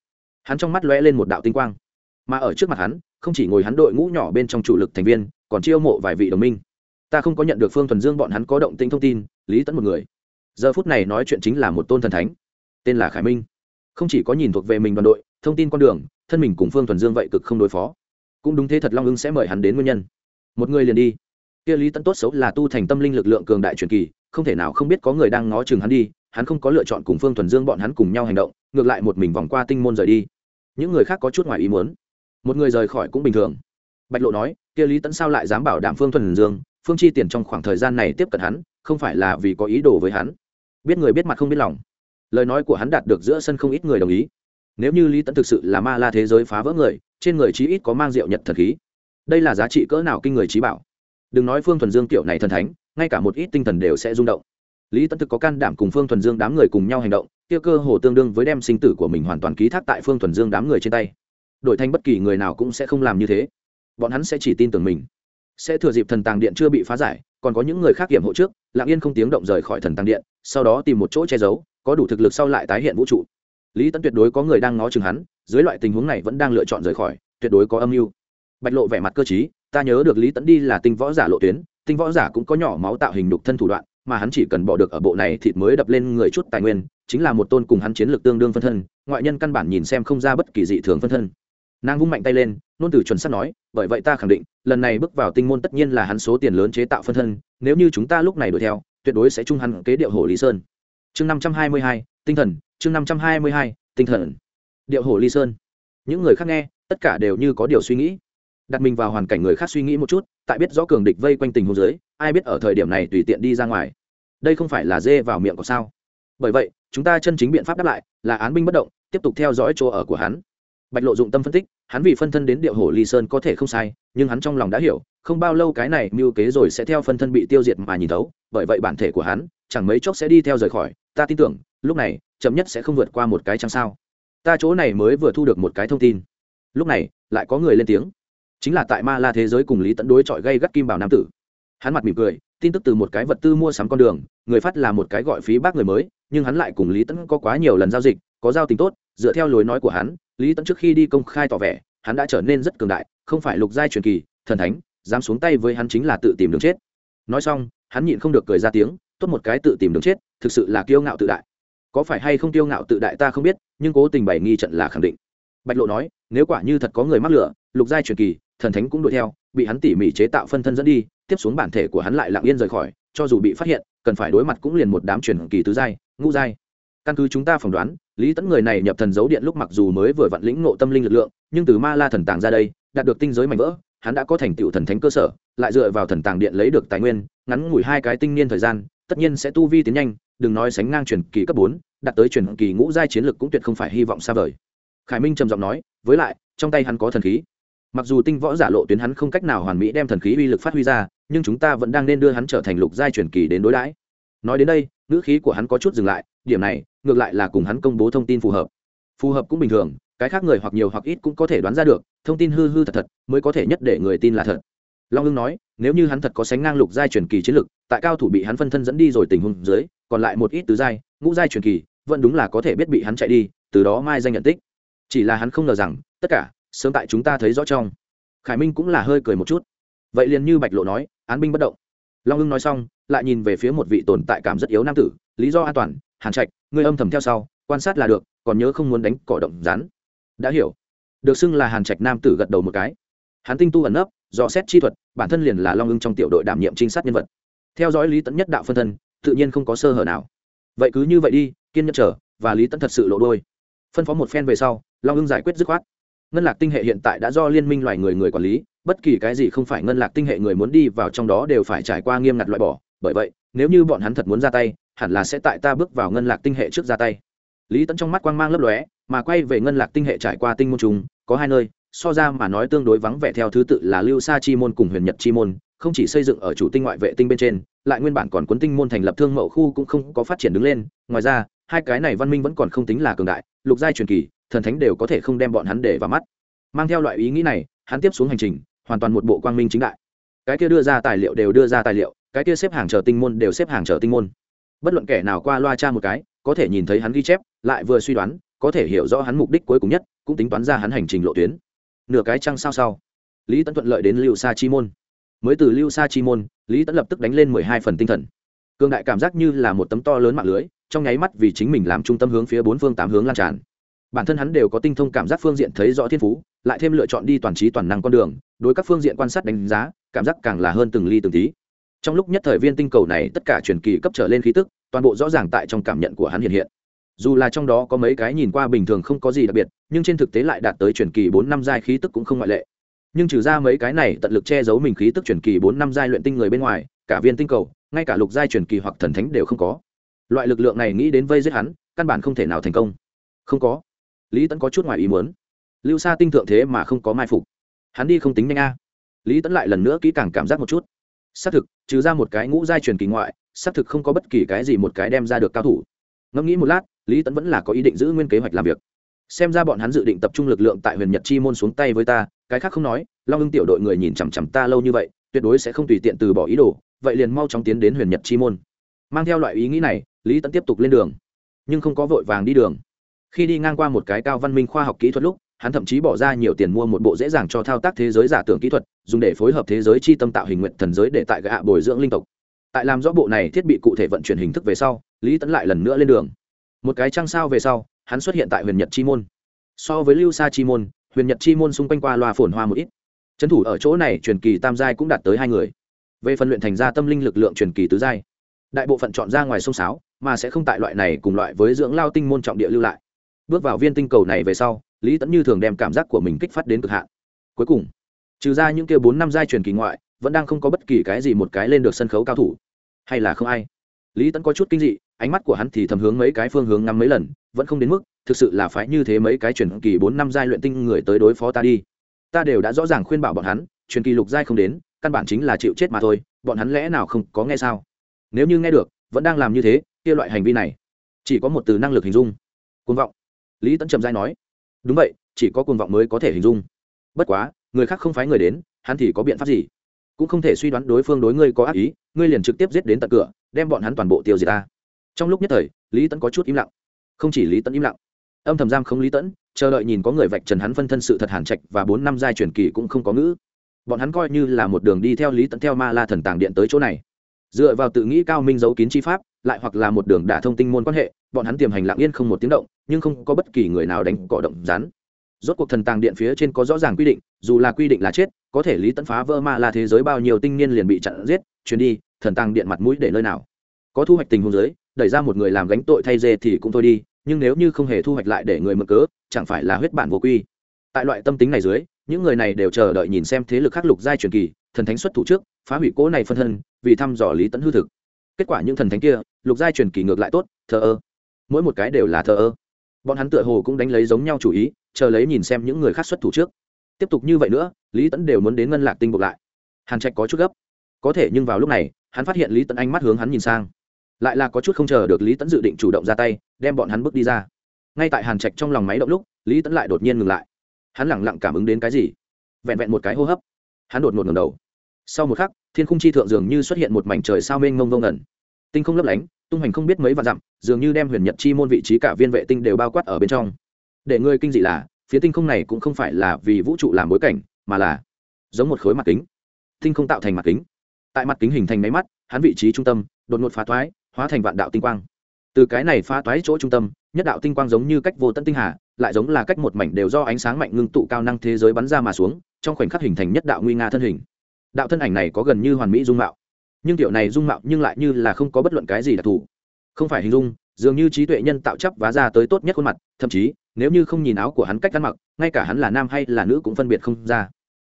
Hắn trong mắt lóe lên một đạo tinh quang. Mà ở trước mặt hắn, không chỉ ngồi hắn đội ngũ nhỏ bên trong chủ lực thành viên, còn chiêu mộ vài vị đồng minh ta không có nhận được phương thuần dương bọn hắn có động tinh thông tin, lý tẫn một người. Giờ phút này nói chuyện chính là một tôn thần thánh, tên là khải minh. Không chỉ có nhìn thuộc về mình đoàn đội, thông tin con đường, thân mình cùng phương thuần dương vậy cực không đối phó. Cũng đúng thế thật long ưng sẽ mời hắn đến nguyên nhân. Một người liền đi. Kia lý tẫn tốt xấu là tu thành tâm linh lực lượng cường đại truyền kỳ, không thể nào không biết có người đang ngó chừng hắn đi, hắn không có lựa chọn cùng phương thuần dương bọn hắn cùng nhau hành động, ngược lại một mình vòng qua tinh môn rời đi. Những người khác có chút ngoài ý muốn. Một người rời khỏi cũng bình thường. Bạch lộ nói, kia lý tẫn sao lại dám bảo đảm phương thuần dương phương chi tiền trong khoảng thời gian này tiếp cận hắn, không phải là vì có ý đồ với hắn. Biết người biết mặt không biết lòng. Lời nói của hắn đạt được giữa sân không ít người đồng ý. Nếu như lý tẫn thực sự là ma la thế giới phá vỡ người, trên người chí ít có mang rượu nhật thần khí. Đây là giá trị cỡ nào kinh người trí bảo? Đừng nói phương thuần dương tiểu này thần thánh, ngay cả một ít tinh thần đều sẽ rung động. Lý tẫn thực có can đảm cùng phương thuần dương đám người cùng nhau hành động tiêu cơ hồ tương đương với đem sinh tử của mình hoàn toàn ký thác tại phương thuần dương đám người trên tay. Đổi thành bất kỳ người nào cũng sẽ không làm như thế. Bọn hắn sẽ chỉ tin tưởng mình sẽ thừa dịp thần tàng điện chưa bị phá giải, còn có những người khác kiểm hộ trước, lặng yên không tiếng động rời khỏi thần tàng điện, sau đó tìm một chỗ che giấu, có đủ thực lực sau lại tái hiện vũ trụ. Lý tẫn tuyệt đối có người đang ngó chừng hắn, dưới loại tình huống này vẫn đang lựa chọn rời khỏi, tuyệt đối có âm mưu. Bạch lộ vẻ mặt cơ t ta nhớ được lý tẫn đi là tinh võ giả lộ tuyến, tinh võ giả cũng có nhỏ máu tạo hình đục thân thủ đoạn, mà hắn chỉ cần bỏ được ở bộ này thịt mới đập lên người chút tài nguyên, chính là một tôn cùng hắn chiến lược tương đương phân thân, ngoại nhân căn bản nhìn xem không ra bất kỳ dị thường phân thân. Nàng vung mạnh tay lên nôn từ chuẩn sắp nói, bởi vậy ta khẳng định, lần này bước vào tinh môn tất nhiên là hắn số tiền lớn chế tạo phân thân, nếu như chúng ta lúc này đuổi theo, tuyệt đối sẽ chung hắn kế điệu hồ lý sơn. Chương năm trăm hai mươi hai, tinh thần, chương năm trăm hai mươi hai, tinh thần. Điệu hồ ly sơn. Những người khác nghe, tất cả đều như có điều suy nghĩ. Đặt mình vào hoàn cảnh người khác suy nghĩ một chút, tại biết rõ cường địch vây quanh tình hồ dưới, ai biết ở thời điểm này tùy tiện đi ra ngoài. Đây không phải là dê vào miệng có sao? Bởi vậy, chúng ta chân chính biện pháp đáp lại là án binh bất động, tiếp tục theo dõi chỗ ở của hắn bạch lộ dụng tâm phân tích, hắn vì phân thân đến điệu hồ ly sơn có thể không sai, nhưng hắn trong lòng đã hiểu, không bao lâu cái này mưu kế rồi sẽ theo phân thân bị tiêu diệt mà nhìn thấu, bởi vậy bản thể của hắn chẳng mấy chốc sẽ đi theo rời khỏi. Ta tin tưởng, lúc này, chậm nhất sẽ không vượt qua một cái chăng sao. Ta chỗ này mới vừa thu được một cái thông tin. Lúc này, lại có người lên tiếng. Chính là tại ma la thế giới cùng lý tẫn đối chọi gây gắt kim bảo nam tử. Hắn mặt mỉm cười, tin tức từ một cái vật tư mua sắm con đường, người phát là một cái gọi phí bác người mới, nhưng hắn lại cùng lý tẫn có quá nhiều lần giao dịch, có giao tình tốt, dựa theo lối nói của hắn lý tẫn trước khi đi công khai tỏ vẻ, hắn đã trở nên rất cường đại, không phải lục giai truyền kỳ, thần thánh, dám xuống tay với hắn chính là tự tìm đường chết. Nói xong, hắn nhịn không được cười ra tiếng, tốt một cái tự tìm đường chết, thực sự là kiêu ngạo tự đại. Có phải hay không kiêu ngạo tự đại ta không biết, nhưng cố tình bày nghi trận là khẳng định. Bạch lộ nói, nếu quả như thật có người mắc lửa, lục giai truyền kỳ, thần thánh cũng đuổi theo, bị hắn tỉ mỉ chế tạo phân thân dẫn đi, tiếp xuống bản thể của hắn lại lặng yên rời khỏi, cho dù bị phát hiện, cần phải đối mặt cũng liền một đám truyền kỳ tứ giai, ngũ giai. Căn cứ chúng ta phỏng đoán lý tẫn người này nhập thần dấu điện lúc mặc dù mới vừa vặn lĩnh ngộ tâm linh lực lượng, nhưng từ ma la thần tàng ra đây, đạt được tinh giới mạnh vỡ, hắn đã có thành tựu thần thánh cơ sở, lại dựa vào thần tàng điện lấy được tài nguyên, ngắn ngủi hai cái tinh niên thời gian, tất nhiên sẽ tu vi tiến nhanh, đừng nói sánh ngang truyền kỳ cấp bốn, đạt tới truyền kỳ ngũ giai chiến lực cũng tuyệt không phải hy vọng xa vời. Khải minh trầm giọng nói, với lại, trong tay hắn có thần khí. Mặc dù tinh võ giả lộ tuyến hắn không cách nào hoàn mỹ đem thần khí uy lực phát huy ra, nhưng chúng ta vẫn đang nên đưa hắn trở thành lục giai truyền kỳ đến đối đãi. Nói đến đây, ngữ khí của hắn có chút dừng lại điểm này, ngược lại là cùng hắn công bố thông tin phù hợp. Phù hợp cũng bình thường, cái khác người hoặc nhiều hoặc ít cũng có thể đoán ra được, thông tin hư hư thật thật mới có thể nhất để người tin là thật. Long hưng nói, nếu như hắn thật có sánh ngang lục giai truyền kỳ chiến lực, tại cao thủ bị hắn phân thân dẫn đi rồi tình huống dưới, còn lại một ít tứ giai, ngũ giai truyền kỳ, vẫn đúng là có thể biết bị hắn chạy đi, từ đó mai danh nhận tích. Chỉ là hắn không ngờ rằng, tất cả, sớm tại chúng ta thấy rõ trong. Khải minh cũng là hơi cười một chút. Vậy liền như bạch lộ nói, án binh bất động. Long hưng nói xong, lại nhìn về phía một vị tồn tại cảm rất yếu nam tử, lý do an toàn hàn trạch, ngươi âm thầm theo sau, quan sát là được, còn nhớ không muốn đánh cỏ động rắn. Đã hiểu. Được xưng là hàn trạch nam tử gật đầu một cái. Hắn tinh tu ẩn nấp, dò xét chi thuật, bản thân liền là long ưng trong tiểu đội đảm nhiệm trinh sát nhân vật. Theo dõi lý tẫn nhất đạo phân thân, tự nhiên không có sơ hở nào. Vậy cứ như vậy đi, kiên nhẫn trở và lý tẫn thật sự lộ đôi. Phân phó một phen về sau, long ưng giải quyết dứt khoát. Ngân lạc tinh hệ hiện tại đã do liên minh loài người người quản lý, bất kỳ cái gì không phải ngân lạc tinh hệ người muốn đi vào trong đó đều phải trải qua nghiêm ngặt loại bỏ. Bởi vậy, nếu như bọn hắn thật muốn ra tay hẳn là sẽ tại ta bước vào ngân lạc tinh hệ trước ra tay. Lý tẫn trong mắt quang mang lấp lóe, mà quay về ngân lạc tinh hệ trải qua tinh môn trùng, có hai nơi, so ra mà nói tương đối vắng vẻ theo thứ tự là lưu sa chi môn cùng huyền nhật chi môn, không chỉ xây dựng ở chủ tinh ngoại vệ tinh bên trên, lại nguyên bản còn cuốn tinh môn thành lập thương mậu khu cũng không có phát triển đứng lên. Ngoài ra, hai cái này văn minh vẫn còn không tính là cường đại, lục giai truyền kỳ, thần thánh đều có thể không đem bọn hắn để vào mắt. Mang theo loại ý nghĩ này, hắn tiếp xuống hành trình, hoàn toàn một bộ quang minh chính đại. Cái kia đưa ra tài liệu đều đưa ra tài liệu, cái kia xếp hàng chờ tinh môn đều xếp hàng chờ tinh môn bất luận kẻ nào qua loa cha một cái, có thể nhìn thấy hắn ghi chép, lại vừa suy đoán, có thể hiểu rõ hắn mục đích cuối cùng nhất, cũng tính toán ra hắn hành trình lộ tuyến. Nửa cái trăng sao sau, lý tấn thuận lợi đến lưu sa chi môn. Mới từ lưu sa chi môn, lý tấn lập tức đánh lên mười hai phần tinh thần. Cương đại cảm giác như là một tấm to lớn mạng lưới, trong nháy mắt vì chính mình làm trung tâm hướng phía bốn phương tám hướng lan tràn. Bản thân hắn đều có tinh thông cảm giác phương diện thấy rõ thiên phú, lại thêm lựa chọn đi toàn trí toàn năng con đường, đối các phương diện quan sát đánh giá, cảm giác càng là hơn từng ly từng tí trong lúc nhất thời viên tinh cầu này tất cả truyền kỳ cấp trở lên khí tức, toàn bộ rõ ràng tại trong cảm nhận của hắn hiện hiện. Dù là trong đó có mấy cái nhìn qua bình thường không có gì đặc biệt, nhưng trên thực tế lại đạt tới truyền kỳ bốn năm giai khí tức cũng không ngoại lệ. Nhưng trừ ra mấy cái này tận lực che giấu mình khí tức truyền kỳ bốn năm giai luyện tinh người bên ngoài, cả viên tinh cầu, ngay cả lục giai truyền kỳ hoặc thần thánh đều không có. Loại lực lượng này nghĩ đến vây giết hắn, căn bản không thể nào thành công. Không có. Lý tẫn có chút ngoài ý muốn. Lưu xa tinh thượng thế mà không có mai phục. Hắn đi không tính nhanh a. Lý tẫn lại lần nữa kỹ càng cảm giác một chút xác thực, trừ ra một cái ngũ giai truyền kỳ ngoại, xác thực không có bất kỳ cái gì một cái đem ra được cao thủ. Ngẫm nghĩ một lát, lý tẫn vẫn là có ý định giữ nguyên kế hoạch làm việc. Xem ra bọn hắn dự định tập trung lực lượng tại huyền nhật chi môn xuống tay với ta, cái khác không nói, long ưng tiểu đội người nhìn chằm chằm ta lâu như vậy, tuyệt đối sẽ không tùy tiện từ bỏ ý đồ, vậy liền mau chóng tiến đến huyền nhật chi môn. Mang theo loại ý nghĩ này, lý tẫn tiếp tục lên đường, nhưng không có vội vàng đi đường. Khi đi ngang qua một cái cao văn minh khoa học kỹ thuật lúc hắn thậm chí bỏ ra nhiều tiền mua một bộ dễ dàng cho thao tác thế giới giả tưởng kỹ thuật, dùng để phối hợp thế giới chi tâm tạo hình nguyện thần giới để tại gạ bồi dưỡng linh tộc. Tại làm rõ bộ này thiết bị cụ thể vận chuyển hình thức về sau, lý tấn lại lần nữa lên đường. Một cái trăng sao về sau, hắn xuất hiện tại huyền nhật chi môn. So với lưu sa chi môn, huyền nhật chi môn xung quanh qua loa phồn hoa một ít. Trấn thủ ở chỗ này truyền kỳ tam giai cũng đạt tới hai người. Về phần luyện thành ra tâm linh lực lượng truyền kỳ tứ giai, đại bộ phận chọn ra ngoài sông sáo, mà sẽ không tại loại này cùng loại với dưỡng lao tinh môn trọng địa lưu lại. Bước vào viên tinh cầu này về sau lý tẫn như thường đem cảm giác của mình kích phát đến cực hạn. Cuối cùng, trừ ra những kia bốn năm giai truyền kỳ ngoại, vẫn đang không có bất kỳ cái gì một cái lên được sân khấu cao thủ. Hay là không ai. Lý tẫn có chút kinh dị, ánh mắt của hắn thì thầm hướng mấy cái phương hướng ngắm mấy lần, vẫn không đến mức, thực sự là phải như thế mấy cái truyền kỳ bốn năm giai luyện tinh người tới đối phó ta đi. Ta đều đã rõ ràng khuyên bảo bọn hắn, truyền kỳ lục giai không đến, căn bản chính là chịu chết mà thôi, bọn hắn lẽ nào không có nghe sao? Nếu như nghe được, vẫn đang làm như thế, kia loại hành vi này, chỉ có một từ năng lực hình dung. Cuồng vọng. Lý tẫn trầm giai nói đúng vậy, chỉ có cuồng vọng mới có thể hình dung. Bất quá, người khác không phái người đến, hắn thì có biện pháp gì? Cũng không thể suy đoán đối phương đối ngươi có ác ý, ngươi liền trực tiếp giết đến tận cửa, đem bọn hắn toàn bộ tiêu diệt ta. Trong lúc nhất thời, lý tẫn có chút im lặng. Không chỉ lý tẫn im lặng, âm thầm giam không lý tẫn chờ đợi nhìn có người vạch trần hắn phân thân sự thật hàn trạch và bốn năm giai truyền kỳ cũng không có ngữ. Bọn hắn coi như là một đường đi theo lý tẫn theo ma la thần tàng điện tới chỗ này. Dựa vào tự nghĩ cao minh giấu kín chi pháp, lại hoặc là một đường đả thông tinh môn quan hệ, bọn hắn tiềm hành lặng yên không một tiếng động nhưng không có bất kỳ người nào đánh cọ động rắn. rốt cuộc thần tàng điện phía trên có rõ ràng quy định, dù là quy định là chết, có thể lý tẫn phá vỡ ma là thế giới bao nhiêu tinh niên liền bị chặn giết, chuyến đi, thần tàng điện mặt mũi để nơi nào. Có thu hoạch tình huống giới đẩy ra một người làm gánh tội thay dê thì cũng thôi đi, nhưng nếu như không hề thu hoạch lại để người mượn cớ, chẳng phải là huyết bản vô quy. Tại loại tâm tính này dưới, những người này đều chờ đợi nhìn xem thế lực khắc lục giai truyền kỳ, thần thánh xuất thủ trước, phá hủy cỗ này phân thân, vì thăm dò lý tẫn hư thực. Kết quả những thần thánh kia, lục giai truyền kỳ ngược lại tốt, thờ ơ. Mỗi một cái đều là thờ ơ bọn hắn tựa hồ cũng đánh lấy giống nhau chủ ý, chờ lấy nhìn xem những người khác xuất thủ trước. Tiếp tục như vậy nữa, lý tẫn đều muốn đến ngân lạc tinh buộc lại. Hàn trạch có chút gấp. Có thể nhưng vào lúc này, hắn phát hiện lý tẫn ánh mắt hướng hắn nhìn sang. Lại là có chút không chờ được lý tẫn dự định chủ động ra tay, đem bọn hắn bước đi ra. Ngay tại hàn trạch trong lòng máy động lúc, lý tẫn lại đột nhiên ngừng lại. Hắn lẳng lặng cảm ứng đến cái gì? Vẹn vẹn một cái hô hấp. Hắn đột ngột ngầm đầu. Sau một khắc, thiên khung chi thượng dường như xuất hiện một mảnh trời sao mênh mông vông ẩn tinh không lấp lánh tung hành không biết mấy vạn dặm, dường như đem huyền nhật chi môn vị trí cả viên vệ tinh đều bao quát ở bên trong. Để ngươi kinh dị là, phía tinh không này cũng không phải là vì vũ trụ làm bối cảnh, mà là giống một khối mặt kính. Tinh không tạo thành mặt kính. Tại mặt kính hình thành máy mắt, hắn vị trí trung tâm, đột ngột phá toái hóa thành vạn đạo tinh quang. Từ cái này phá toái chỗ trung tâm, nhất đạo tinh quang giống như cách vô tận tinh hà, lại giống là cách một mảnh đều do ánh sáng mạnh ngưng tụ cao năng thế giới bắn ra mà xuống, trong khoảnh khắc hình thành nhất đạo nguy nga thân hình. Đạo thân ảnh này có gần như hoàn mỹ dung mạo nhưng tiểu này dung mạo nhưng lại như là không có bất luận cái gì đặc thù. Không phải hình dung, dường như trí tuệ nhân tạo chấp vá ra tới tốt nhất khuôn mặt, thậm chí, nếu như không nhìn áo của hắn cách ăn mặc, ngay cả hắn là nam hay là nữ cũng phân biệt không ra.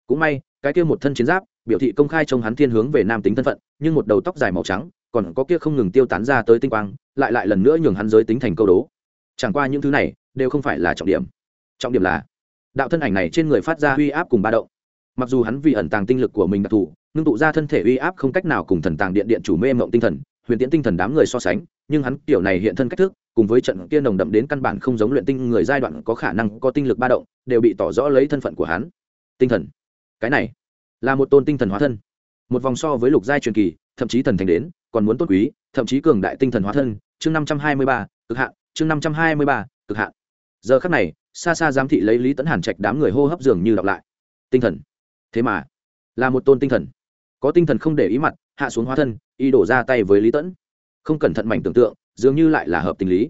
Cũng may, cái kia một thân chiến giáp, biểu thị công khai trông hắn thiên hướng về nam tính thân phận, nhưng một đầu tóc dài màu trắng, còn có kia không ngừng tiêu tán ra tới tinh quang, lại lại lần nữa nhường hắn giới tính thành câu đố. Chẳng qua những thứ này, đều không phải là trọng điểm. Trọng điểm là, đạo thân ảnh này trên người phát ra uy áp cùng ba động. Mặc dù hắn vì ẩn tàng tinh lực của mình đặc thù ngưng tụ ra thân thể uy áp không cách nào cùng thần tàng điện điện chủ mê mộng tinh thần, huyền tiễn tinh thần đám người so sánh, nhưng hắn kiểu này hiện thân cách thức, cùng với trận kia nồng đậm đến căn bản không giống luyện tinh người giai đoạn có khả năng có tinh lực ba động, đều bị tỏ rõ lấy thân phận của hắn. Tinh thần. Cái này là một tôn tinh thần hóa thân. Một vòng so với lục giai truyền kỳ, thậm chí thần thành đến, còn muốn tốt quý, thậm chí cường đại tinh thần hóa thân. Chương năm trăm hai mươi ba, cực hạn. Chương năm trăm hai mươi ba, cực hạn. Giờ khắc này, xa xa giám thị lấy lý tấn hàn trạch đám người hô hấp dường như đọc lại. Tinh thần. Thế mà là một tôn tinh thần có tinh thần không để ý mặt, hạ xuống hóa thân, y đổ ra tay với lý tẫn. Không cẩn thận mảnh tưởng tượng, dường như lại là hợp tình lý.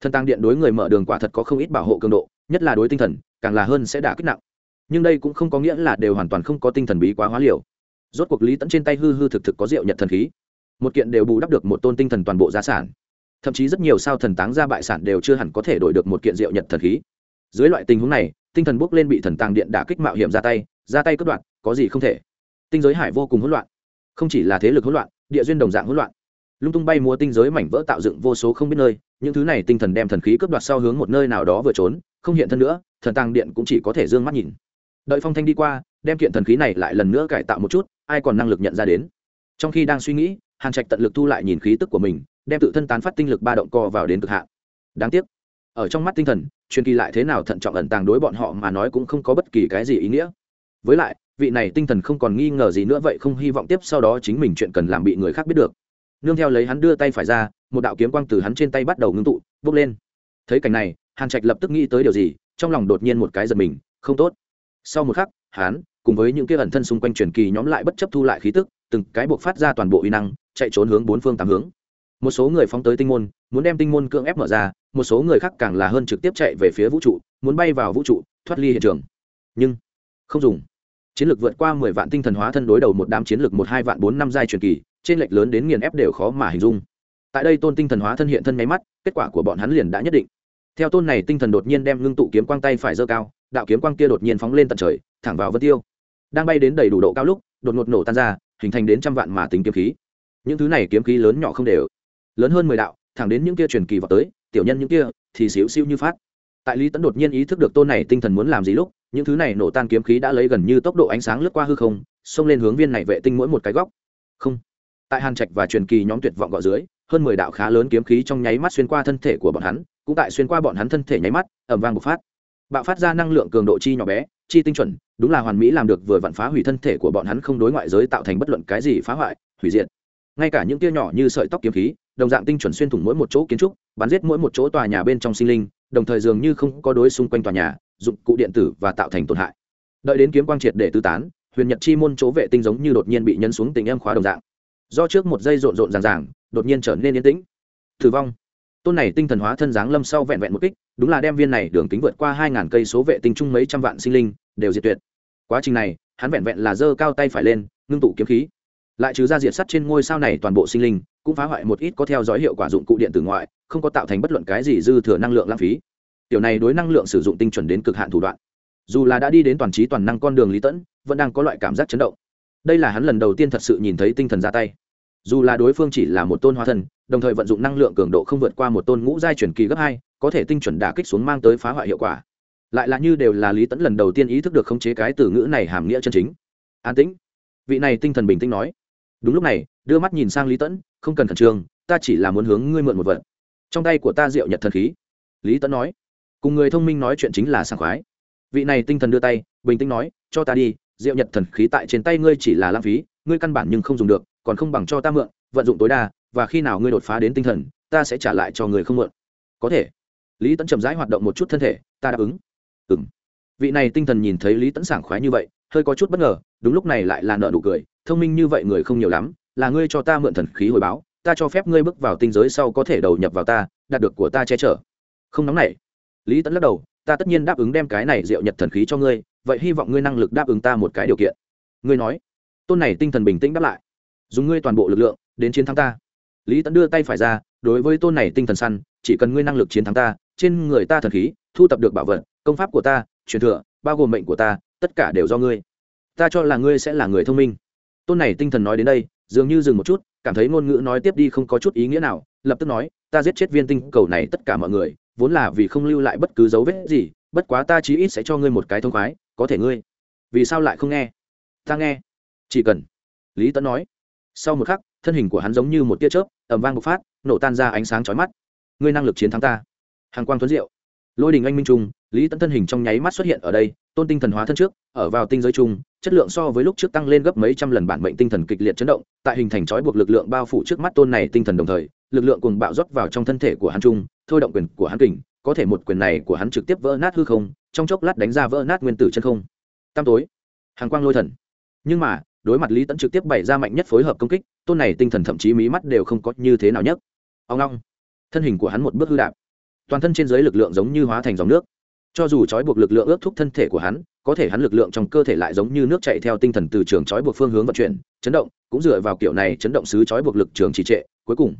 Thần tăng điện đối người mở đường quả thật có không ít bảo hộ cường độ, nhất là đối tinh thần, càng là hơn sẽ đả kích nặng. Nhưng đây cũng không có nghĩa là đều hoàn toàn không có tinh thần bí quá hóa liều. Rốt cuộc lý tẫn trên tay hư hư thực thực có rượu nhật thần khí. Một kiện đều bù đắp được một tôn tinh thần toàn bộ gia sản. Thậm chí rất nhiều sao thần táng ra bại sản đều chưa hẳn có thể đổi được một kiện rượu nhật thần khí. Dưới loại tình huống này, tinh thần bốc lên bị thần tàng điện đả kích mạo hiểm ra tay ra tay cướp đoạt, có gì không thể tinh giới hải vô cùng hỗn loạn. Không chỉ là thế lực hỗn loạn, địa duyên đồng dạng hỗn loạn. Lung tung bay mua tinh giới mảnh vỡ tạo dựng vô số không biết nơi, những thứ này tinh thần đem thần khí cướp đoạt sau hướng một nơi nào đó vừa trốn, không hiện thân nữa, thần tàng điện cũng chỉ có thể d ư ơ n g mắt nhìn. Đợi phong thanh đi qua, đem kiện thần khí này lại lần nữa cải tạo một chút, ai còn năng lực nhận ra đến. Trong khi đang suy nghĩ, hàn trạch tận lực thu lại nhìn khí tức của mình, đem tự thân tán phát tinh lực ba động co vào đến cực hạn. Đáng tiếc, ở trong mắt tinh thần, truyền kỳ lại thế nào thận trọng ẩn tàng đối bọn họ mà nói cũng không có bất kỳ cái gì ý nghĩa. Với lại vị này tinh thần không còn nghi ngờ gì nữa vậy không hy vọng tiếp sau đó chính mình chuyện cần làm bị người khác biết được. Nương theo lấy hắn đưa tay phải ra, một đạo kiếm quang từ hắn trên tay bắt đầu ngưng tụ, bốc lên. Thấy cảnh này, hàn trạch lập tức nghĩ tới điều gì, trong lòng đột nhiên một cái giật mình, không tốt. Sau một khắc, hắn, cùng với những kia ẩn thân xung quanh truyền kỳ nhóm lại bất chấp thu lại khí tức, từng cái buộc phát ra toàn bộ uy năng, chạy trốn hướng bốn phương tám hướng. Một số người phóng tới tinh môn, muốn đem tinh môn cưỡng ép mở ra, một số người khác càng là hơn trực tiếp chạy về phía vũ trụ, muốn bay vào vũ trụ, thoát ly hiện trường. Nhưng, không dùng chiến lược vượt qua mười vạn tinh thần hóa thân đối đầu một đám chiến lược một, hai vạn bốn, năm giai truyền kỳ, trên lệch lớn đến nghiền ép đều khó mà hình dung. Tại đây tôn tinh thần hóa thân hiện thân nháy mắt, kết quả của bọn hắn liền đã nhất định. Theo tôn này tinh thần đột nhiên đem ngưng tụ kiếm quang tay phải giơ cao, đạo kiếm quang kia đột nhiên phóng lên tận trời, thẳng vào vân tiêu. Đang bay đến đầy đủ độ cao lúc, đột ngột nổ tan ra, hình thành đến trăm vạn mà tính kiếm khí. Những thứ này kiếm khí lớn nhỏ không đều. Lớn hơn mười đạo, thẳng đến những kia truyền kỳ vào tới, tiểu nhân những kia, thì xíu xiu như phát. Tại lý tấn đột nhiên ý thức được tôn này tinh thần muốn làm gì lúc những thứ này nổ tan kiếm khí đã lấy gần như tốc độ ánh sáng lướt qua hư không, xông lên hướng viên này vệ tinh mỗi một cái góc. Không. Tại hàn trạch và truyền kỳ nhóm tuyệt vọng gọ dưới, hơn mười đạo khá lớn kiếm khí trong nháy mắt xuyên qua thân thể của bọn hắn, cũng tại xuyên qua bọn hắn thân thể nháy mắt ẩm vang bộc phát. Bạo phát ra năng lượng cường độ chi nhỏ bé, chi tinh chuẩn, đúng là hoàn mỹ làm được vừa vặn phá hủy thân thể của bọn hắn không đối ngoại giới tạo thành bất luận cái gì phá hoại, hủy diệt. Ngay cả những tia nhỏ như sợi tóc kiếm khí, đồng dạng tinh chuẩn xuyên thủng mỗi một chỗ kiến trúc, bắn giết mỗi một chỗ tòa nhà bên trong sinh linh, đồng thời dường như không có đối xung quanh tòa nhà dụng cụ điện tử và tạo thành tổn hại. Đợi đến kiếm quang triệt để tư tán, huyền nhật chi môn chỗ vệ tinh giống như đột nhiên bị nhấn xuống tình em khóa đồng dạng. Do trước một giây rộn rộn ràng ràng, đột nhiên trở nên yên tĩnh. Thử vong. Tôn này tinh thần hóa thân dáng lâm sau vẹn vẹn một kích, đúng là đem viên này đường kính vượt qua hai ngàn cây số vệ tinh chung mấy trăm vạn sinh linh, đều diệt tuyệt. Quá trình này, hắn vẹn vẹn là giơ cao tay phải lên, ngưng tụ kiếm khí. Lại trừ ra diệt sắt trên ngôi sao này toàn bộ sinh linh, cũng phá hoại một ít có theo dõi hiệu quả dụng cụ điện tử ngoại, không có tạo thành bất luận cái gì dư thừa năng lượng lãng phí tiểu này đối năng lượng sử dụng tinh chuẩn đến cực hạn thủ đoạn. Dù là đã đi đến toàn trí toàn năng con đường lý tẫn vẫn đang có loại cảm giác chấn động. Đây là hắn lần đầu tiên thật sự nhìn thấy tinh thần ra tay. Dù là đối phương chỉ là một tôn hóa thần, đồng thời vận dụng năng lượng cường độ không vượt qua một tôn ngũ giai truyền kỳ gấp hai có thể tinh chuẩn đả kích xuống mang tới phá hoại hiệu quả. Lại là như đều là lý tẫn lần đầu tiên ý thức được khống chế cái từ ngữ này hàm nghĩa chân chính. An tĩnh. Vị này tinh thần bình tĩnh nói. Đúng lúc này đưa mắt nhìn sang lý tẫn không cần khẩn trương ta chỉ là muốn hướng ngươi mượn một vật. Trong tay của ta diệu nhật thần khí. Lý tẫn nói cùng người thông minh nói chuyện chính là sảng khoái. Vị này tinh thần đưa tay, bình tĩnh nói, cho ta đi diệu nhật thần khí tại trên tay ngươi chỉ là lãng phí, ngươi căn bản nhưng không dùng được, còn không bằng cho ta mượn, vận dụng tối đa, và khi nào ngươi đột phá đến tinh thần, ta sẽ trả lại cho người không mượn. Có thể. Lý tẫn chậm rãi hoạt động một chút thân thể, ta đáp ứng. Ừng vị này tinh thần nhìn thấy lý tẫn sảng khoái như vậy, hơi có chút bất ngờ, đúng lúc này lại là nợ nụ cười, thông minh như vậy người không nhiều lắm, là ngươi cho ta mượn thần khí hồi báo, ta cho phép ngươi bước vào tinh giới sau có thể đầu nhập vào ta, đạt được của ta che chở. Không nóng này lý tẫn lắc đầu, ta tất nhiên đáp ứng đem cái này diệu nhật thần khí cho ngươi, vậy hy vọng ngươi năng lực đáp ứng ta một cái điều kiện. Ngươi nói. Tôn này tinh thần bình tĩnh đáp lại. Dùng ngươi toàn bộ lực lượng đến chiến thắng ta. Lý tẫn đưa tay phải ra, đối với tôn này tinh thần săn, chỉ cần ngươi năng lực chiến thắng ta, trên người ta thần khí, thu tập được bảo vật, công pháp của ta, truyền thừa, bao gồm mệnh của ta, tất cả đều do ngươi. Ta cho là ngươi sẽ là người thông minh. Tôn này tinh thần nói đến đây, dường như dừng một chút, cảm thấy ngôn ngữ nói tiếp đi không có chút ý nghĩa nào, lập tức nói, ta giết chết viên tinh cầu này tất cả mọi người vốn là vì không lưu lại bất cứ dấu vết gì, bất quá ta chí ít sẽ cho ngươi một cái thông khoái, có thể ngươi. Vì sao lại không nghe? Ta nghe. Chỉ cần. Lý tấn nói. Sau một khắc, thân hình của hắn giống như một tia chớp ẩm vang bộc phát, nổ tan ra ánh sáng chói mắt. Ngươi năng lực chiến thắng ta. Hàng quang tuấn diệu. Lôi đình anh minh trung, lý tấn thân hình trong nháy mắt xuất hiện ở đây, tôn tinh thần hóa thân trước, ở vào tinh giới chung chất lượng so với lúc trước tăng lên gấp mấy trăm lần bản mệnh tinh thần kịch liệt chấn động, tại hình thành trói buộc lực lượng bao phủ trước mắt tôn này tinh thần đồng thời, lực lượng cùng bạo rót vào trong thân thể của hắn trung thôi động quyền của hắn kình, có thể một quyền này của hắn trực tiếp vỡ nát hư không, trong chốc lát đánh ra vỡ nát nguyên tử chân không. Tam tối, hàng quang lôi thần. Nhưng mà, đối mặt lý tẫn trực tiếp bày ra mạnh nhất phối hợp công kích, tôn này tinh thần thậm chí mí mắt đều không có như thế nào nhất ông long thân hình của hắn một bước hư đạp. Toàn thân trên dưới lực lượng giống như hóa thành dòng nước. Cho dù trói buộc lực lượng ước thúc thân thể của hắn, có thể hắn lực lượng trong cơ thể lại giống như nước chạy theo tinh thần từ trường trói buộc phương hướng vận chuyển, chấn động, cũng dựa vào kiểu này chấn động xứ trói buộc lực trường trì trệ, cuối cùng,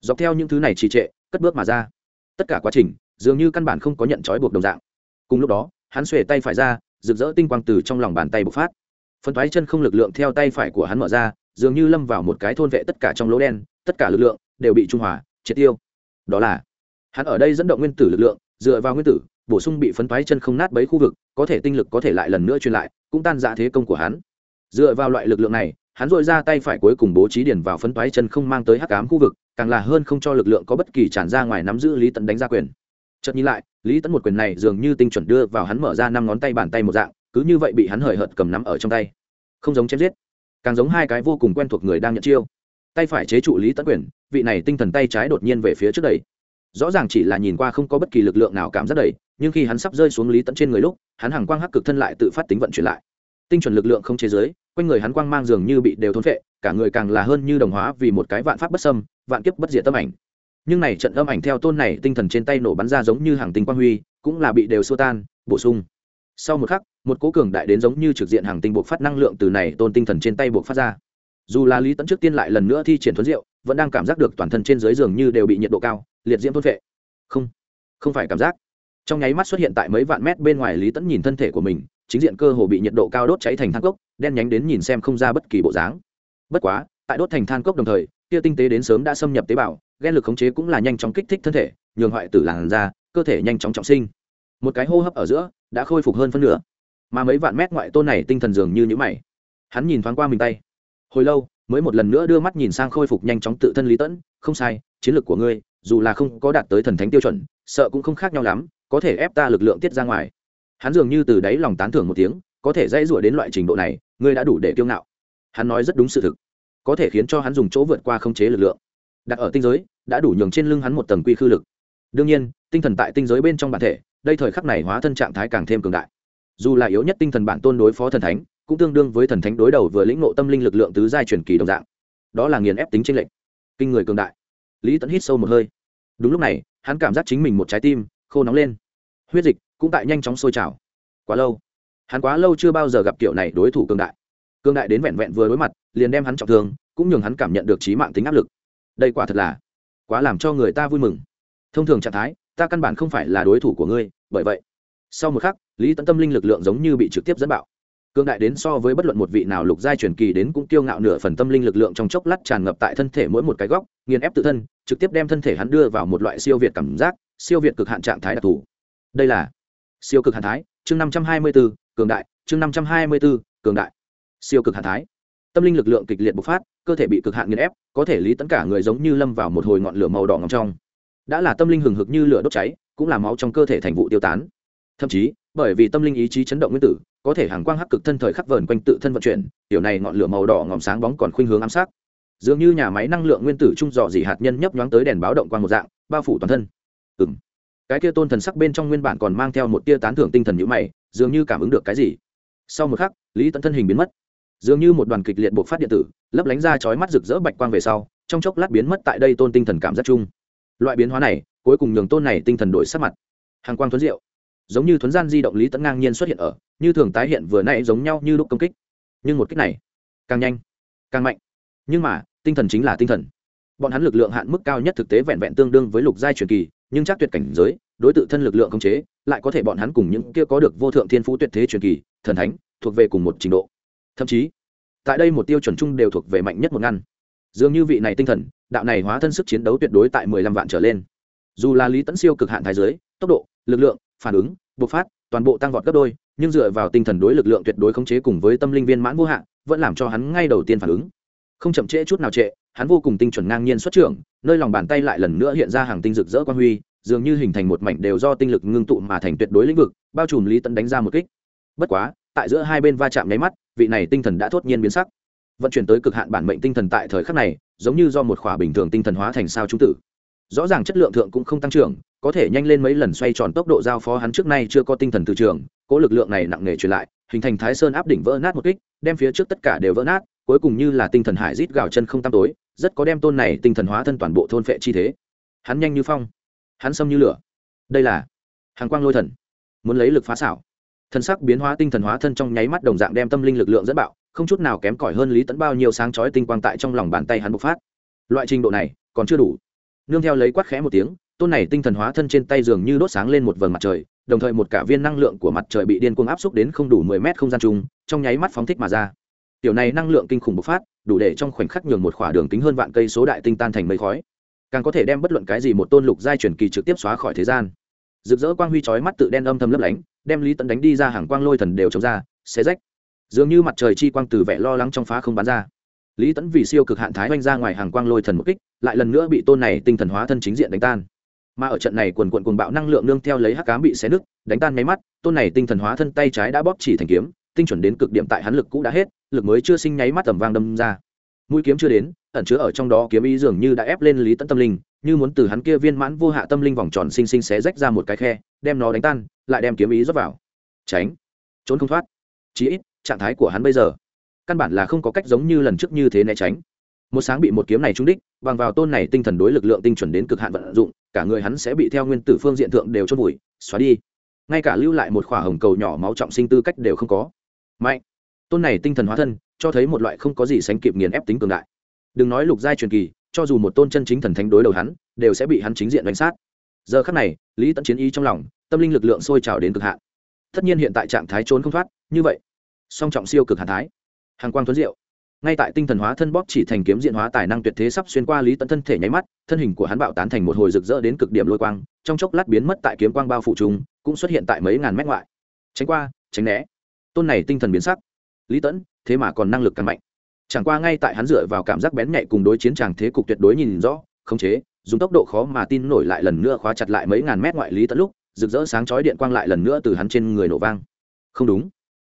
dọc theo những thứ này trì trệ, cất bước mà ra tất cả quá trình, dường như căn bản không có nhận trói buộc đồng dạng. Cùng lúc đó, hắn xuề tay phải ra, rực rỡ tinh quang từ trong lòng bàn tay bộc phát. Phân thoái chân không lực lượng theo tay phải của hắn mở ra, dường như lâm vào một cái thôn vệ tất cả trong lỗ đen, tất cả lực lượng đều bị trung hòa, triệt tiêu. Đó là, hắn ở đây dẫn động nguyên tử lực lượng, dựa vào nguyên tử, bổ sung bị phấn thoái chân không nát bấy khu vực, có thể tinh lực có thể lại lần nữa truyền lại, cũng tan dạ thế công của hắn. Dựa vào loại lực lượng này hắn dội ra tay phải cuối cùng bố trí điển vào phấn toái chân không mang tới hắc ám khu vực, càng là hơn không cho lực lượng có bất kỳ tràn ra ngoài nắm giữ lý tận đánh ra quyền. Chợt nhìn lại, lý tẫn một quyền này dường như tinh chuẩn đưa vào hắn mở ra năm ngón tay bàn tay một dạng, cứ như vậy bị hắn hời hợt cầm nắm ở trong tay. Không giống chém giết, càng giống hai cái vô cùng quen thuộc người đang nhận chiêu. Tay phải chế trụ lý tẫn quyền, vị này tinh thần tay trái đột nhiên về phía trước đầy rõ ràng chỉ là nhìn qua không có bất kỳ lực lượng nào cảm giác đầy nhưng khi hắn sắp rơi xuống lý tẫn trên người lúc, hắn hàng quang hắc cực thân lại tự phát tính vận chuyển lại. Tinh chuẩn lực lượng không chế giới quanh người hắn quang mang dường như bị đều thốn phệ, cả người càng là hơn như đồng hóa vì một cái vạn pháp bất xâm vạn kiếp bất diệt tâm ảnh. Nhưng này trận âm ảnh theo tôn này tinh thần trên tay nổ bắn ra giống như hàng tinh quang huy cũng là bị đều xua tan bổ sung. Sau một khắc một cố cường đại đến giống như trực diện hàng tinh buộc phát năng lượng từ này tôn tinh thần trên tay buộc phát ra. Dù là lý tẫn trước tiên lại lần nữa thi triển thuấn diệu vẫn đang cảm giác được toàn thân trên dưới giường như đều bị nhiệt độ cao liệt diễm thôn vệ không không phải cảm giác. Trong nháy mắt xuất hiện tại mấy vạn mét bên ngoài lý tẫn nhìn thân thể của mình chính diện cơ hồ bị nhiệt độ cao đốt cháy thành than cốc, đen nhánh đến nhìn xem không ra bất kỳ bộ dáng. Bất quá, tại đốt thành than cốc đồng thời kia tinh tế đến sớm đã xâm nhập tế bào, ghen lực khống chế cũng là nhanh chóng kích thích thân thể, nhường hoại tử làn da, cơ thể nhanh chóng trọng sinh. Một cái hô hấp ở giữa, đã khôi phục hơn phân nửa. Mà mấy vạn mét ngoại tôn này tinh thần dường như nhữ mày. Hắn nhìn thoáng qua mình tay. Hồi lâu, mới một lần nữa đưa mắt nhìn sang khôi phục nhanh chóng tự thân lý tẫn. Không sai, chiến lược của ngươi, dù là không có đạt tới thần thánh tiêu chuẩn, sợ cũng không khác nhau lắm, có thể ép ta lực lượng tiết ra ngoài hắn dường như từ đáy lòng tán thưởng một tiếng, có thể dãy rủa đến loại trình độ này, ngươi đã đủ để kiêu ngạo. Hắn nói rất đúng sự thực, có thể khiến cho hắn dùng chỗ vượt qua không chế lực lượng. Đặt ở tinh giới, đã đủ nhường trên lưng hắn một tầng quy khư lực. Đương nhiên, tinh thần tại tinh giới bên trong bản thể, đây thời khắc này hóa thân trạng thái càng thêm cường đại. Dù là yếu nhất tinh thần bản tôn đối phó thần thánh, cũng tương đương với thần thánh đối đầu vừa lĩnh ngộ tâm linh lực lượng tứ giai truyền kỳ đồng dạng. Đó là nghiền ép tính tranh lệch. Kinh người cường đại. Lý tẫn hít sâu một hơi. Đúng lúc này, hắn cảm giác chính mình một trái tim khô nóng lên. Huyết dịch cũng tại nhanh chóng sôi trào. Quá lâu. Hắn quá lâu chưa bao giờ gặp kiểu này đối thủ cường đại. Cường đại đến vẹn vẹn vừa đối mặt, liền đem hắn trọng thương, cũng nhường hắn cảm nhận được trí mạng tính áp lực. Đây quả thật là quá làm cho người ta vui mừng. Thông thường trạng thái, ta căn bản không phải là đối thủ của ngươi, bởi vậy, sau một khắc, lý tấn tâm linh lực lượng giống như bị trực tiếp dẫn bạo. Cương đại đến so với bất luận một vị nào lục giai truyền kỳ đến cũng kiêu ngạo nửa phần tâm linh lực lượng trong chốc lát tràn ngập tại thân thể mỗi một cái góc, nghiền ép tự thân, trực tiếp đem thân thể hắn đưa vào một loại siêu việt cảm giác, siêu việt cực hạn trạng thái đặc thù. Đây là siêu cực hàn thái, chương năm trăm hai mươi b ố cường đại, chương năm trăm hai mươi b ố cường đại. Siêu cực hàn thái. Tâm linh lực lượng kịch liệt bộc phát, cơ thể bị cực hạn nghiền ép, có thể lý tấn cả người giống như lâm vào một hồi ngọn lửa màu đỏ ngọc trong. Đã là tâm linh hừng hực như lửa đốt cháy, cũng là máu trong cơ thể thành vụ tiêu tán. Thậm chí, bởi vì tâm linh ý chí chấn động nguyên tử, có thể hàng quang hắc cực thân thời khắc vờn quanh tự thân vận chuyển, tiểu này ngọn lửa màu đỏ ngòm sáng bóng còn khuynh hướng ám sát. Dường như nhà máy năng lượng nguyên tử trung dò dỉ hạt nhân nhấp nhoáng tới đèn báo động quang một dạng, bao phủ toàn thân. Ừ m cái kia tôn thần sắc bên trong nguyên bản còn mang theo một tia tán thưởng tinh thần nhữ mày, dường như cảm ứng được cái gì. Sau một khắc, lý tận thân hình biến mất. Dường như một đoàn kịch liệt bộc phát điện tử, lấp lánh ra chói mắt rực rỡ bạch quang về sau, trong chốc lát biến mất tại đây tôn tinh thần cảm giác chung. Loại biến hóa này, cuối cùng nhường tôn này tinh thần đổi sắc mặt. Hàng quang thuấn diệu, giống như thuấn gian di động lý tẫn ngang nhiên xuất hiện ở, như thường tái hiện vừa nãy giống nhau như lúc công kích. Nhưng một kích này, càng nhanh, càng mạnh. Nhưng mà, tinh thần chính là tinh thần. Bọn hắn lực lượng hạn mức cao nhất thực tế vẹn vẹn tương đương với lục giai truyền kỳ, nhưng chắc tuyệt cảnh giới đối tự thân lực lượng khống chế, lại có thể bọn hắn cùng những kia có được vô thượng thiên phú tuyệt thế truyền kỳ, thần thánh, thuộc về cùng một trình độ. Thậm chí, tại đây một tiêu chuẩn chung đều thuộc về mạnh nhất một ngăn. Dường như vị này tinh thần, đạo này hóa thân sức chiến đấu tuyệt đối tại mười lăm vạn trở lên. Dù là lý tẫn siêu cực hạn thái giới, tốc độ, lực lượng, phản ứng, bộc phát, toàn bộ tăng vọt gấp đôi, nhưng dựa vào tinh thần đối lực lượng tuyệt đối khống chế cùng với tâm linh viên mãn vô hạn, vẫn làm cho hắn ngay đầu tiên phản ứng. Không chậm trễ chút nào trệ hắn vô cùng tinh chuẩn ngang nhiên xuất trưởng, nơi lòng bàn tay lại lần nữa hiện ra hàng tinh rực rỡ quan huy dường như hình thành một mảnh đều do tinh lực ngưng tụ mà thành tuyệt đối lĩnh vực, bao trùm lý tẫn đánh ra một kích. Bất quá, tại giữa hai bên va chạm nháy mắt, vị này tinh thần đã thốt nhiên biến sắc. Vận chuyển tới cực hạn bản mệnh tinh thần tại thời khắc này, giống như do một khỏa bình thường tinh thần hóa thành sao trung tử. Rõ ràng chất lượng thượng cũng không tăng trưởng, có thể nhanh lên mấy lần xoay tròn tốc độ giao phó hắn trước nay chưa có tinh thần từ trường, cố lực lượng này nặng nề truyền lại, hình thành thái sơn áp đỉnh vỡ nát một kích, đem phía trước tất cả đều vỡ nát, cuối cùng như là tinh thần hải rít gào chân không tăm tối, rất có đem tôn này tinh thần hóa thân toàn bộ thôn phệ chi thế. Hắn nhanh như phong hắn xâm như lửa. Đây là hàng quang lôi thần. Muốn lấy lực phá xảo. Thân sắc biến hóa, tinh thần hóa thân trong nháy mắt đồng dạng đem tâm linh lực lượng dẫn bạo, không chút nào kém cỏi hơn lý tẫn bao nhiêu sáng chói tinh quang tại trong lòng bàn tay hắn bộc phát. Loại trình độ này, còn chưa đủ. Nương theo lấy quát khẽ một tiếng, tôn này tinh thần hóa thân trên tay dường như đốt sáng lên một vầng mặt trời, đồng thời một cả viên năng lượng của mặt trời bị điên cuồng áp xúc đến không đủ mười mét không gian chung, trong nháy mắt phóng thích mà ra. Tiểu này năng lượng kinh khủng bộc phát, đủ để trong khoảnh khắc nhường một khỏa đường kính hơn vạn cây số đại tinh tan thành mây khói càng có thể đem bất luận cái gì một tôn lục giai truyền kỳ trực tiếp xóa khỏi thế gian. Rực rỡ quang huy chói mắt tự đen âm thầm lấp lánh, đem lý tận đánh đi ra hàng quang lôi thần đều chống ra, xé rách. Dường như mặt trời chi quang từ vẻ lo lắng trong phá không bắn ra. Lý tẫn vì siêu cực hạn thái oanh ra ngoài hàng quang lôi thần một kích, lại lần nữa bị tôn này tinh thần hóa thân chính diện đánh tan. Mà ở trận này quần quận cuồng bạo năng lượng nương theo lấy hắc cám bị xé nứt, đánh tan máy mắt, tôn này tinh thần hóa thân tay trái đã bóp chỉ thành kiếm, tinh chuẩn đến cực điểm tại hắn lực cũ đã hết, lực mới chưa sinh nháy mắt tầm vang đâm ra. Mũi kiếm chưa đến ẩn chứa ở trong đó kiếm ý dường như đã ép lên lý tẫn tâm linh, như muốn từ hắn kia viên mãn vô hạ tâm linh vòng tròn xinh xinh xé rách ra một cái khe, đem nó đánh tan, lại đem kiếm ý rót vào. Tránh. Trốn không thoát. Chí ít, trạng thái của hắn bây giờ, căn bản là không có cách giống như lần trước như thế né tránh. Một sáng bị một kiếm này trúng đích, bằng vào tôn này tinh thần đối lực lượng tinh chuẩn đến cực hạn vận dụng, cả người hắn sẽ bị theo nguyên tử phương diện thượng đều chôn vùi, xóa đi. Ngay cả lưu lại một khỏa hồng cầu nhỏ máu trọng sinh tư cách đều không có. Mạnh. Tôn này tinh thần hóa thân, cho thấy một loại không có gì sánh kịp nghiền ép tính cường đại đừng nói lục giai truyền kỳ, cho dù một tôn chân chính thần thánh đối đầu hắn, đều sẽ bị hắn chính diện đánh sát. Giờ khắc này, lý tẫn chiến ý trong lòng, tâm linh lực lượng sôi trào đến cực hạn. Tất nhiên hiện tại trạng thái trốn không thoát, như vậy, song trọng siêu cực hạn thái. Hàng quang tuấn diệu. Ngay tại tinh thần hóa thân bóp chỉ thành kiếm diện hóa tài năng tuyệt thế sắp xuyên qua lý tận thân thể nháy mắt, thân hình của hắn bạo tán thành một hồi rực rỡ đến cực điểm lôi quang, trong chốc lát biến mất tại kiếm quang bao phủ chúng cũng xuất hiện tại mấy ngàn mét ngoại. Tránh qua, tránh né. Tôn này tinh thần biến sắc. Lý tẫn thế mà còn năng lực càng mạnh chẳng qua ngay tại hắn dựa vào cảm giác bén nhạy cùng đối chiến tràng thế cục tuyệt đối nhìn rõ khống chế, dùng tốc độ khó mà tin nổi lại lần nữa khóa chặt lại mấy ngàn mét ngoại lý tận lúc, rực rỡ sáng chói điện quang lại lần nữa từ hắn trên người nổ vang. Không đúng.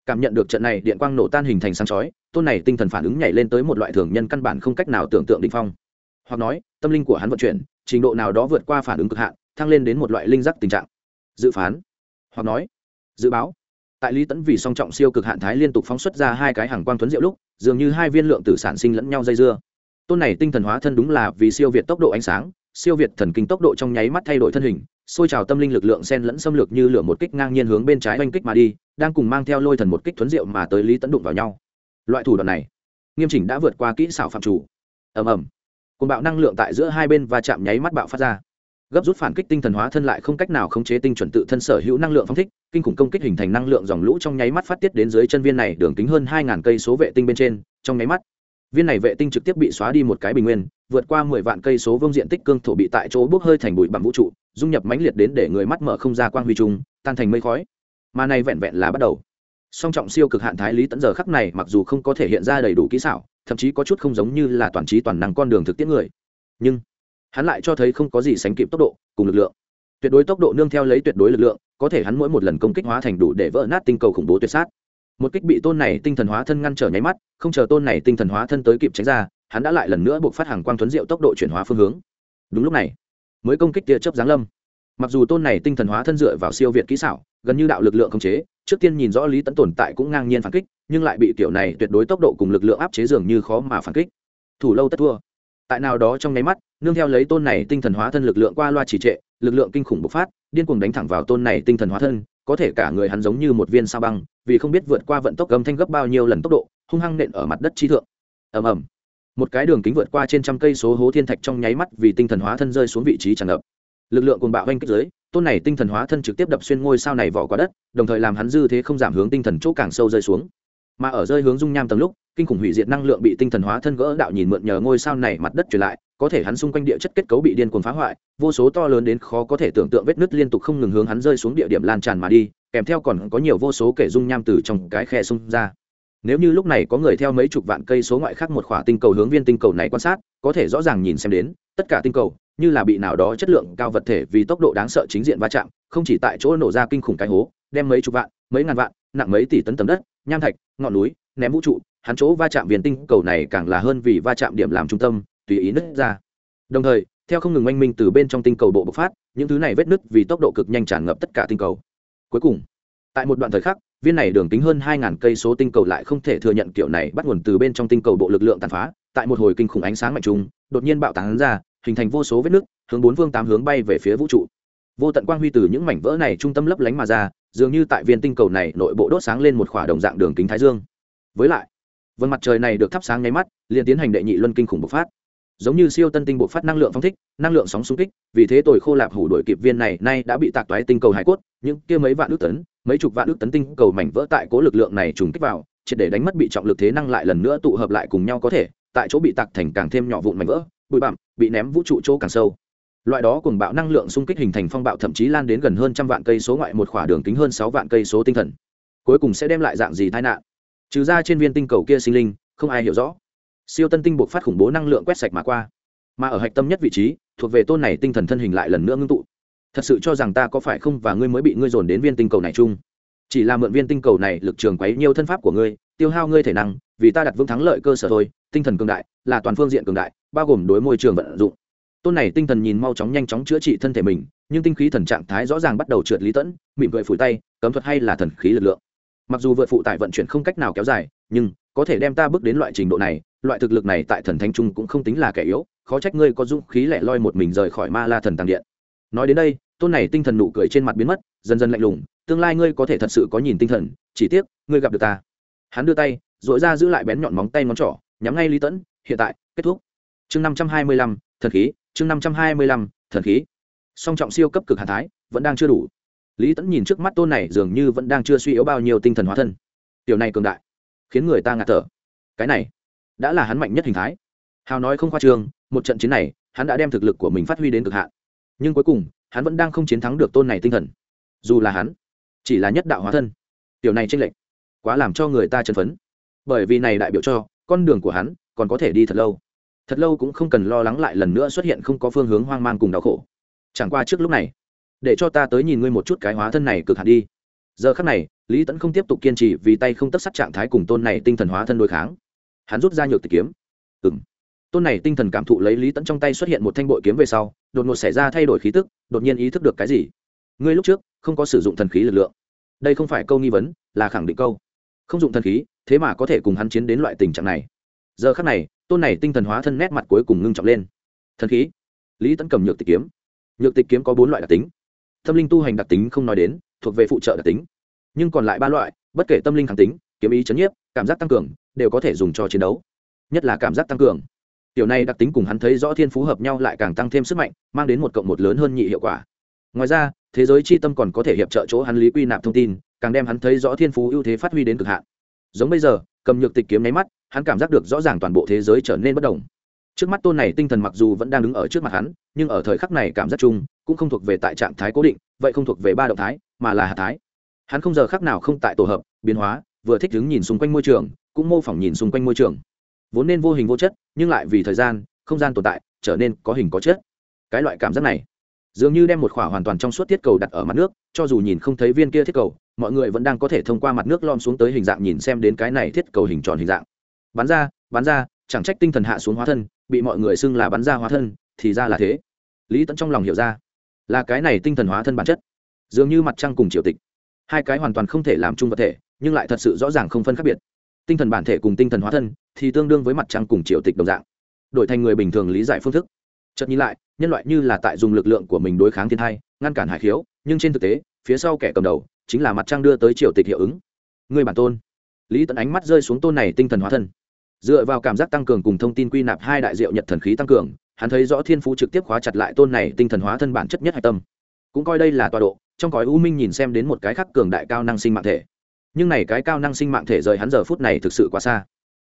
Cảm nhận được trận này điện quang nổ tan hình thành sáng chói, tôn này tinh thần phản ứng nhảy lên tới một loại thường nhân căn bản không cách nào tưởng tượng định phong. Hoặc nói, tâm linh của hắn vận chuyển, trình độ nào đó vượt qua phản ứng cực hạn, thăng lên đến một loại linh giác tình trạng. Dự phán. Hoặc nói, dự báo. Tại lý tẫn vì song trọng siêu cực hạn thái liên tục phóng xuất ra hai cái hàng quang tuấn diệu lúc dường như hai viên lượng tử sản sinh lẫn nhau dây dưa. Tôn này tinh thần hóa thân đúng là vì siêu việt tốc độ ánh sáng, siêu việt thần kinh tốc độ trong nháy mắt thay đổi thân hình, xôi trào tâm linh lực lượng sen lẫn xâm lược như lửa một kích ngang nhiên hướng bên trái oanh kích mà đi, đang cùng mang theo lôi thần một kích thuấn diệu mà tới lý tấn đụng vào nhau. Loại thủ đoạn này, nghiêm chỉnh đã vượt qua kỹ xảo phạm chủ. Ầm ầm. Côn bạo năng lượng tại giữa hai bên và chạm nháy mắt bạo phát ra gấp rút phản kích tinh thần hóa thân lại không cách nào khống chế tinh chuẩn tự thân sở hữu năng lượng phong thích, kinh khủng công kích hình thành năng lượng dòng lũ trong nháy mắt phát tiết đến dưới chân viên này đường kính hơn hai ngàn cây số vệ tinh bên trên, trong nháy mắt, viên này vệ tinh trực tiếp bị xóa đi một cái bình nguyên, vượt qua mười vạn cây số vương diện tích cương thổ bị tại chỗ bốc hơi thành bụi bằng vũ trụ, dung nhập mãnh liệt đến để người mắt mở không ra quang huy trung tan thành mây khói. Mà này vẹn vẹn là bắt đầu. Song trọng siêu cực hạn thái lý tận giờ khắc này mặc dù không có thể hiện ra đầy đủ kỹ xảo, thậm chí có chút không giống như là toàn trí toàn năng con đường thực tiễn người. Nhưng hắn lại cho thấy không có gì sánh kịp tốc độ cùng lực lượng. Tuyệt đối tốc độ nương theo lấy tuyệt đối lực lượng, có thể hắn mỗi một lần công kích hóa thành đủ để vỡ nát tinh cầu khủng bố tuyệt sát. Một kích bị tôn này tinh thần hóa thân ngăn trở nháy mắt, không chờ tôn này tinh thần hóa thân tới kịp tránh ra, hắn đã lại lần nữa buộc phát hàng quang tuấn diệu tốc độ chuyển hóa phương hướng. Đúng lúc này, mới công kích tia chớp giáng lâm. Mặc dù tôn này tinh thần hóa thân dựa vào siêu việt kỹ xảo, gần như đạo lực lượng khống chế, trước tiên nhìn rõ lý tấn tồn tại cũng ngang nhiên phản kích, nhưng lại bị kiểu này tuyệt đối tốc độ cùng lực lượng áp chế dường như khó mà phản kích. Thủ lâu tất thua tại nào đó trong nháy mắt, nương theo lấy tôn này tinh thần hóa thân lực lượng qua loa chỉ trệ, lực lượng kinh khủng bộc phát, điên cuồng đánh thẳng vào tôn này tinh thần hóa thân, có thể cả người hắn giống như một viên sao băng, vì không biết vượt qua vận tốc gầm thanh gấp bao nhiêu lần tốc độ, hung hăng nện ở mặt đất chi thượng. Ầm ầm. Một cái đường kính vượt qua trên trăm cây số hố thiên thạch trong nháy mắt vì tinh thần hóa thân rơi xuống vị trí tràn ngập. Lực lượng cùng bạo oanh kích giới tôn này tinh thần hóa thân trực tiếp đập xuyên ngôi sao này vỏ qua đất, đồng thời làm hắn dư thế không giảm hướng tinh thần chỗ càng sâu rơi xuống mà ở rơi hướng dung nham tầng lúc, kinh khủng hủy diệt năng lượng bị tinh thần hóa thân gỡ đạo nhìn mượn nhờ ngôi sao này mặt đất truyền lại, có thể hắn xung quanh địa chất kết cấu bị điên cuồng phá hoại, vô số to lớn đến khó có thể tưởng tượng vết nứt liên tục không ngừng hướng hắn rơi xuống địa điểm lan tràn mà đi, kèm theo còn có nhiều vô số kể dung nham từ trong cái khe xung ra. Nếu như lúc này có người theo mấy chục vạn cây số ngoại khác một khỏa tinh cầu hướng viên tinh cầu này quan sát, có thể rõ ràng nhìn xem đến, tất cả tinh cầu, như là bị nào đó chất lượng cao vật thể vì tốc độ đáng sợ chính diện va chạm, không chỉ tại chỗ nổ ra kinh khủng cái hố, đem mấy chục vạn, mấy ngàn vạn, nặng mấy tỷ tấn tấm đất nham thạch, ngọn núi, ném vũ trụ, hắn chỗ va chạm viền tinh cầu này càng là hơn vì va chạm điểm làm trung tâm, tùy ý nứt ra. Đồng thời, theo không ngừng oanh minh từ bên trong tinh cầu bộ bộc phát, những thứ này vết nứt vì tốc độ cực nhanh tràn ngập tất cả tinh cầu. Cuối cùng, tại một đoạn thời khắc, viên này đường kính hơn hai ngàn cây số tinh cầu lại không thể thừa nhận kiểu này bắt nguồn từ bên trong tinh cầu bộ lực lượng tàn phá, tại một hồi kinh khủng ánh sáng mạnh trùng, đột nhiên bạo tán ra, hình thành vô số vết nứt, hướng bốn phương tám hướng bay về phía vũ trụ. Vô tận quang huy từ những mảnh vỡ này trung tâm lấp lánh mà ra dường như tại viên tinh cầu này nội bộ đốt sáng lên một khỏa đồng dạng đường kính thái dương. Với lại, vân mặt trời này được thắp sáng nháy mắt, liền tiến hành đệ nhị luân kinh khủng bộc phát. Giống như siêu tân tinh bộc phát năng lượng phong thích, năng lượng sóng xung kích, vì thế tồi khô lạp hủ đổi kịp viên này, nay đã bị tạc toái tinh cầu hải cốt, những kia mấy vạn ước tấn, mấy chục vạn ước tấn tinh cầu mảnh vỡ tại cố lực lượng này trùng kích vào, triệt để đánh mất bị trọng lực thế năng lại lần nữa tụ hợp lại cùng nhau có thể, tại chỗ bị tạc thành càng thêm nhỏ vụn mảnh vỡ, bụi bặm, bị ném vũ trụ chỗ càng sâu loại đó cùng bạo năng lượng xung kích hình thành phong bạo thậm chí lan đến gần hơn trăm vạn cây số ngoại, một khỏa đường kính hơn sáu vạn cây số tinh thần. Cuối cùng sẽ đem lại dạng gì tai nạn? Trừ ra trên viên tinh cầu kia sinh linh, không ai hiểu rõ. Siêu tân tinh buộc phát khủng bố năng lượng quét sạch mà qua. Mà ở hạch tâm nhất vị trí, thuộc về tôn này tinh thần thân hình lại lần nữa ngưng tụ. Thật sự cho rằng ta có phải không và ngươi mới bị ngươi dồn đến viên tinh cầu này chung? Chỉ là mượn viên tinh cầu này lực trường quấy nhiều thân pháp của ngươi, tiêu hao ngươi thể năng, vì ta đặt vững thắng lợi cơ sở thôi. Tinh thần cường đại là toàn phương diện cường đại, bao gồm đối môi trường vận dụng tôn này tinh thần nhìn mau chóng nhanh chóng chữa trị thân thể mình, nhưng tinh khí thần trạng thái rõ ràng bắt đầu trượt lý tẫn, mỉm cười phủi tay, cấm thuật hay là thần khí lực lượng. Mặc dù vượt phụ tải vận chuyển không cách nào kéo dài, nhưng có thể đem ta bước đến loại trình độ này, loại thực lực này tại thần thanh trung cũng không tính là kẻ yếu, khó trách ngươi có dũng khí lẻ loi một mình rời khỏi ma la thần tàng điện. Nói đến đây, tôn này tinh thần nụ cười trên mặt biến mất, dần dần lạnh lùng, tương lai ngươi có thể thật sự có nhìn tinh thần, chỉ tiếc, ngươi gặp được ta. Hắn đưa tay dội ra giữ lại bén nhọn móng tay ngón trỏ, nhắm ngay lý tẫn, hiện tại, kết thúc. Chương năm trăm hai mươi lăm, thần khí chương năm trăm hai mươi lăm, thần khí. Song trọng siêu cấp cực hạ thái, vẫn đang chưa đủ. Lý tẫn nhìn trước mắt tôn này dường như vẫn đang chưa suy yếu bao nhiêu tinh thần hóa thân. Điều này cường đại, khiến người ta ngạt thở. Cái này, đã là hắn mạnh nhất hình thái. Hào nói không khoa trương, một trận chiến này, hắn đã đem thực lực của mình phát huy đến cực hạn. Nhưng cuối cùng, hắn vẫn đang không chiến thắng được tôn này tinh thần. Dù là hắn, chỉ là nhất đạo hóa thân. Điều này tranh lệch, quá làm cho người ta chấn phấn. Bởi vì này đại biểu cho, con đường của hắn còn có thể đi thật lâu thật lâu cũng không cần lo lắng lại lần nữa xuất hiện không có phương hướng hoang mang cùng đau khổ. Chẳng qua trước lúc này, để cho ta tới nhìn ngươi một chút cái hóa thân này cực hạn đi. Giờ khắc này, lý tẫn không tiếp tục kiên trì vì tay không tất sát trạng thái cùng tôn này tinh thần hóa thân đối kháng. Hắn rút ra nhược tịch kiếm. Ừ m tôn này tinh thần cảm thụ lấy lý tẫn trong tay xuất hiện một thanh bội kiếm về sau, đột ngột xảy ra thay đổi khí tức, đột nhiên ý thức được cái gì? Ngươi lúc trước không có sử dụng thần khí lực lượng. Đây không phải câu nghi vấn, là khẳng định câu. Không dụng thần khí, thế mà có thể cùng hắn chiến đến loại tình trạng này. Giờ khắc này tôn này tinh thần hóa thân nét mặt cuối cùng ngưng trọng lên. Thần khí. Lý tấn cầm nhược tịch kiếm. Nhược tịch kiếm có bốn loại đặc tính. Tâm linh tu hành đặc tính không nói đến, thuộc về phụ trợ đặc tính. Nhưng còn lại ba loại, bất kể tâm linh kháng tính, kiếm ý chấn nhiếp, cảm giác tăng cường, đều có thể dùng cho chiến đấu. Nhất là cảm giác tăng cường. Tiểu này đặc tính cùng hắn thấy rõ thiên phú hợp nhau lại càng tăng thêm sức mạnh, mang đến một cộng một lớn hơn nhị hiệu quả. Ngoài ra, thế giới c h i tâm còn có thể hiệp trợ chỗ hắn lý quy nạp thông tin, càng đem hắn thấy rõ thiên phú ưu thế phát huy đến cực hạn giống bây giờ, cầm nhược tịch kiếm nháy mắt, hắn cảm giác được rõ ràng toàn bộ thế giới trở nên bất đồng. Trước mắt tôn này tinh thần mặc dù vẫn đang đứng ở trước mặt hắn, nhưng ở thời khắc này cảm giác chung, cũng không thuộc về tại trạng thái cố định, vậy không thuộc về ba động thái, mà là hạ thái. Hắn không giờ khác nào không tại tổ hợp, biến hóa, vừa thích đứng nhìn xung quanh môi trường, cũng mô phỏng nhìn xung quanh môi trường. Vốn nên vô hình vô chất, nhưng lại vì thời gian, không gian tồn tại, trở nên có hình có chất. Cái loại cảm giác này, dường như đem một khỏa hoàn toàn trong suốt thiết cầu đặt ở mặt nước, cho dù nhìn không thấy viên kia thiết cầu mọi người vẫn đang có thể thông qua mặt nước lom xuống tới hình dạng nhìn xem đến cái này thiết cầu hình tròn hình dạng. Bắn ra bắn ra, chẳng trách tinh thần hạ xuống hóa thân, bị mọi người xưng là bắn ra hóa thân, thì ra là thế. Lý tẫn trong lòng hiểu ra, là cái này tinh thần hóa thân bản chất. Dường như mặt trăng cùng triều tịch, hai cái hoàn toàn không thể làm chung vật thể, nhưng lại thật sự rõ ràng không phân khác biệt. Tinh thần bản thể cùng tinh thần hóa thân thì tương đương với mặt trăng cùng triều tịch đồng dạng, đổi thành người bình thường lý giải phương thức. Chợt nhìn lại, nhân loại như là tại dùng lực lượng của mình đối kháng thiên thai, ngăn cản hải khiếu, nhưng trên thực tế, phía sau kẻ cầm đầu chính là mặt trăng đưa tới triều tịch hiệu ứng. Người bản tôn. Lý tận ánh mắt rơi xuống tôn này tinh thần hóa thân. Dựa vào cảm giác tăng cường cùng thông tin quy nạp hai đại diệu nhật thần khí tăng cường, hắn thấy rõ thiên phú trực tiếp khóa chặt lại tôn này tinh thần hóa thân bản chất nhất hạch tâm. Cũng coi đây là tọa độ, trong cõi u minh nhìn xem đến một cái khắc cường đại cao năng sinh mạng thể. Nhưng này cái cao năng sinh mạng thể rời hắn giờ phút này thực sự quá xa.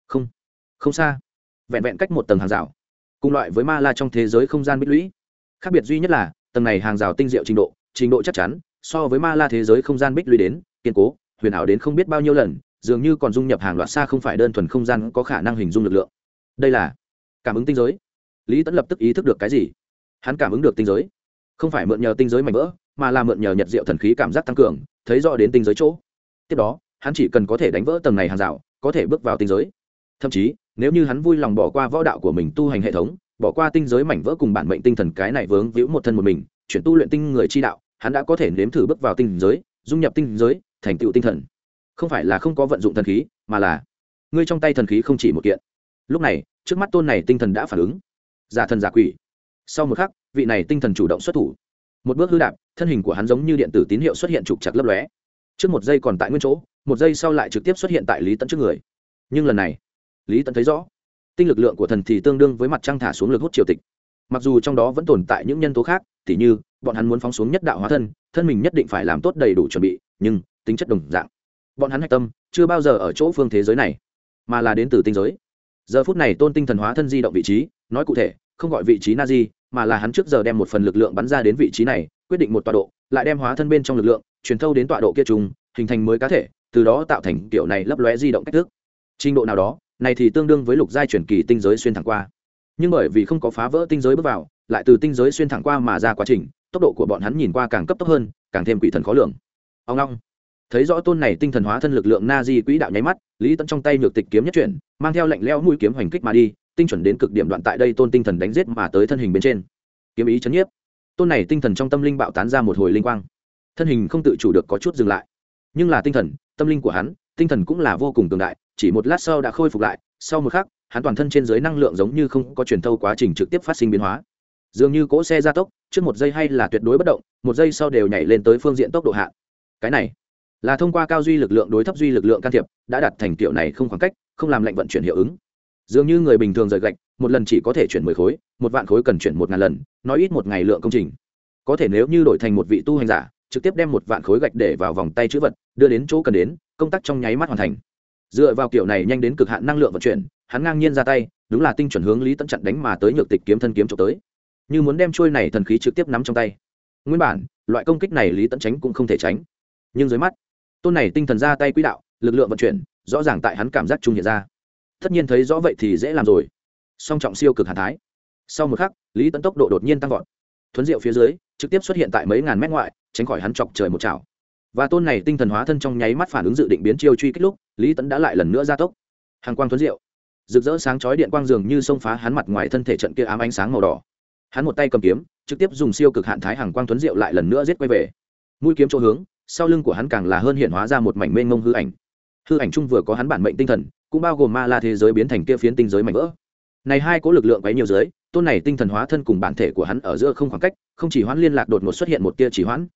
Không không xa. Vẹn vẹn cách một tầng hàng rào. Cùng loại với ma la trong thế giới không gian bích lũy. Khác biệt duy nhất là, tầng này hàng rào tinh diệu trình độ trình độ chắc chắn so với ma la thế giới không gian bích lũy đến, kiên cố, huyền ảo đến không biết bao nhiêu lần, dường như còn dung nhập hàng loạt xa không phải đơn thuần không gian có khả năng hình dung lực lượng. Đây là cảm ứng tinh giới. Lý tẫn lập tức ý thức được cái gì? Hắn cảm ứng được tinh giới. Không phải mượn nhờ tinh giới mạnh vỡ, mà là mượn nhờ nhật diệu thần khí cảm giác tăng cường, thấy rõ đến tinh giới chỗ. Tiếp đó, hắn chỉ cần có thể đánh vỡ tầng này hàng rào, có thể bước vào tinh giới. Thậm chí, nếu như hắn vui lòng bỏ qua võ đạo của mình tu hành hệ thống, bỏ qua tinh giới mảnh vỡ cùng bản mệnh tinh thần cái này vướng víu một thân một mình, chuyển tu luyện tinh người chi đạo hắn đã có thể nếm thử bước vào tinh giới, dung nhập tinh giới, thành tựu tinh thần. Không phải là không có vận dụng thần khí, mà là ngươi trong tay thần khí không chỉ một kiện. Lúc này, trước mắt tôn này tinh thần đã phản ứng. Giả thần giả quỷ. Sau một khắc, vị này tinh thần chủ động xuất thủ. Một bước hư đạp, thân hình của hắn giống như điện tử tín hiệu xuất hiện trục chặt lấp lóe. Trước một giây còn tại nguyên chỗ, một giây sau lại trực tiếp xuất hiện tại lý tẫn trước người. Nhưng lần này, lý tẫn thấy rõ, tinh lực lượng của thần thì tương đương với mặt trăng thả xuống lực hút triều tịch. Mặc dù trong đó vẫn tồn tại những nhân tố khác t h như bọn hắn muốn phóng xuống nhất đạo hóa thân thân mình nhất định phải làm tốt đầy đủ chuẩn bị, nhưng tính chất đồng dạng. Bọn hắn hạch tâm chưa bao giờ ở chỗ phương thế giới này, mà là đến từ tinh giới. Giờ phút này tôn tinh thần hóa thân di động vị trí, nói cụ thể, không gọi vị trí na di mà là hắn trước giờ đem một phần lực lượng bắn ra đến vị trí này, quyết định một tọa độ, lại đem hóa thân bên trong lực lượng truyền thâu đến tọa độ kia trùng, hình thành mới cá thể, từ đó tạo thành kiểu này lấp lóe di động cách thức. Trình độ nào đó, này thì tương đương với lục giai truyền kỳ tinh giới xuyên thẳng qua. Nhưng bởi vì không có phá vỡ tinh giới bước vào, lại từ tinh giới xuyên thẳng qua mà ra quá trình tốc độ của bọn hắn nhìn qua càng cấp tốc hơn, càng thêm quỷ thần khó lường. Ông long thấy rõ tôn này tinh thần hóa thân lực lượng na di quỹ đạo nháy mắt, lý tẫn trong tay nhược tịch kiếm nhất chuyển, mang theo lệnh leo mũi kiếm hoành kích mà đi, tinh chuẩn đến cực điểm đoạn tại đây tôn tinh thần đánh giết mà tới thân hình bên trên. Kiếm ý chấn nhiếp. Tôn này tinh thần trong tâm linh bạo tán ra một hồi linh quang. Thân hình không tự chủ được có chút dừng lại. Nhưng là tinh thần, tâm linh của hắn, tinh thần cũng là vô cùng cường đại, chỉ một lát sau đã khôi phục lại, sau một khắc, hắn toàn thân trên dưới năng lượng giống như không có truyền thâu quá trình trực tiếp phát sinh biến hóa dường như cỗ xe gia tốc, trước một giây hay là tuyệt đối bất động, một giây sau đều nhảy lên tới phương diện tốc độ hạ. Cái này là thông qua cao duy lực lượng đối thấp duy lực lượng can thiệp, đã đặt thành kiểu này không khoảng cách, không làm lệnh vận chuyển hiệu ứng. Dường như người bình thường rời gạch, một lần chỉ có thể chuyển mười khối, một vạn khối cần chuyển một ngàn lần, nói ít một ngày lượng công trình. Có thể nếu như đổi thành một vị tu hành giả, trực tiếp đem một vạn khối gạch để vào vòng tay chữ vật, đưa đến chỗ cần đến, công tác trong nháy mắt hoàn thành. Dựa vào kiểu này nhanh đến cực hạn năng lượng vận chuyển, hắn ngang nhiên ra tay, đúng là tinh chuẩn hướng lý tận chặn đánh mà tới nhược tịch kiếm thân kiếm trộm tới như muốn đem trôi này thần khí trực tiếp nắm trong tay. Nguyên bản, loại công kích này lý Tẫn tránh cũng không thể tránh. Nhưng dưới mắt, tôn này tinh thần ra tay quỹ đạo, lực lượng vận chuyển, rõ ràng tại hắn cảm giác trung hiện ra. Tất nhiên thấy rõ vậy thì dễ làm rồi. Song trọng siêu cực hàn thái. Sau một khắc, lý Tẫn tốc độ đột nhiên tăng vọt. Thuấn diệu phía dưới, trực tiếp xuất hiện tại mấy ngàn mét ngoại, tránh khỏi hắn chọc trời một chảo. Và tôn này tinh thần hóa thân trong nháy mắt phản ứng dự định biến chiêu truy kích lúc, lý Tẫn đã lại lần nữa ra tốc. Hàng quang thuấn diệu. Rực rỡ sáng chói điện quang dường như xông phá hắn mặt ngoài thân thể trận kia ám ánh sáng màu đỏ hắn một tay cầm kiếm, trực tiếp dùng siêu cực hạn thái hàng quang tuấn diệu lại lần nữa giết quay về. Mũi kiếm chỗ hướng, sau lưng của hắn càng là hơn hiện hóa ra một mảnh mênh mông hư ảnh. Hư ảnh chung vừa có hắn bản mệnh tinh thần, cũng bao gồm ma la thế giới biến thành kia phiến tinh giới mảnh vỡ. Này hai có lực lượng quấy nhiều giới, tôn này tinh thần hóa thân cùng bản thể của hắn ở giữa không khoảng cách, không chỉ hoãn liên lạc đột ngột xuất hiện một tia chỉ hoãn.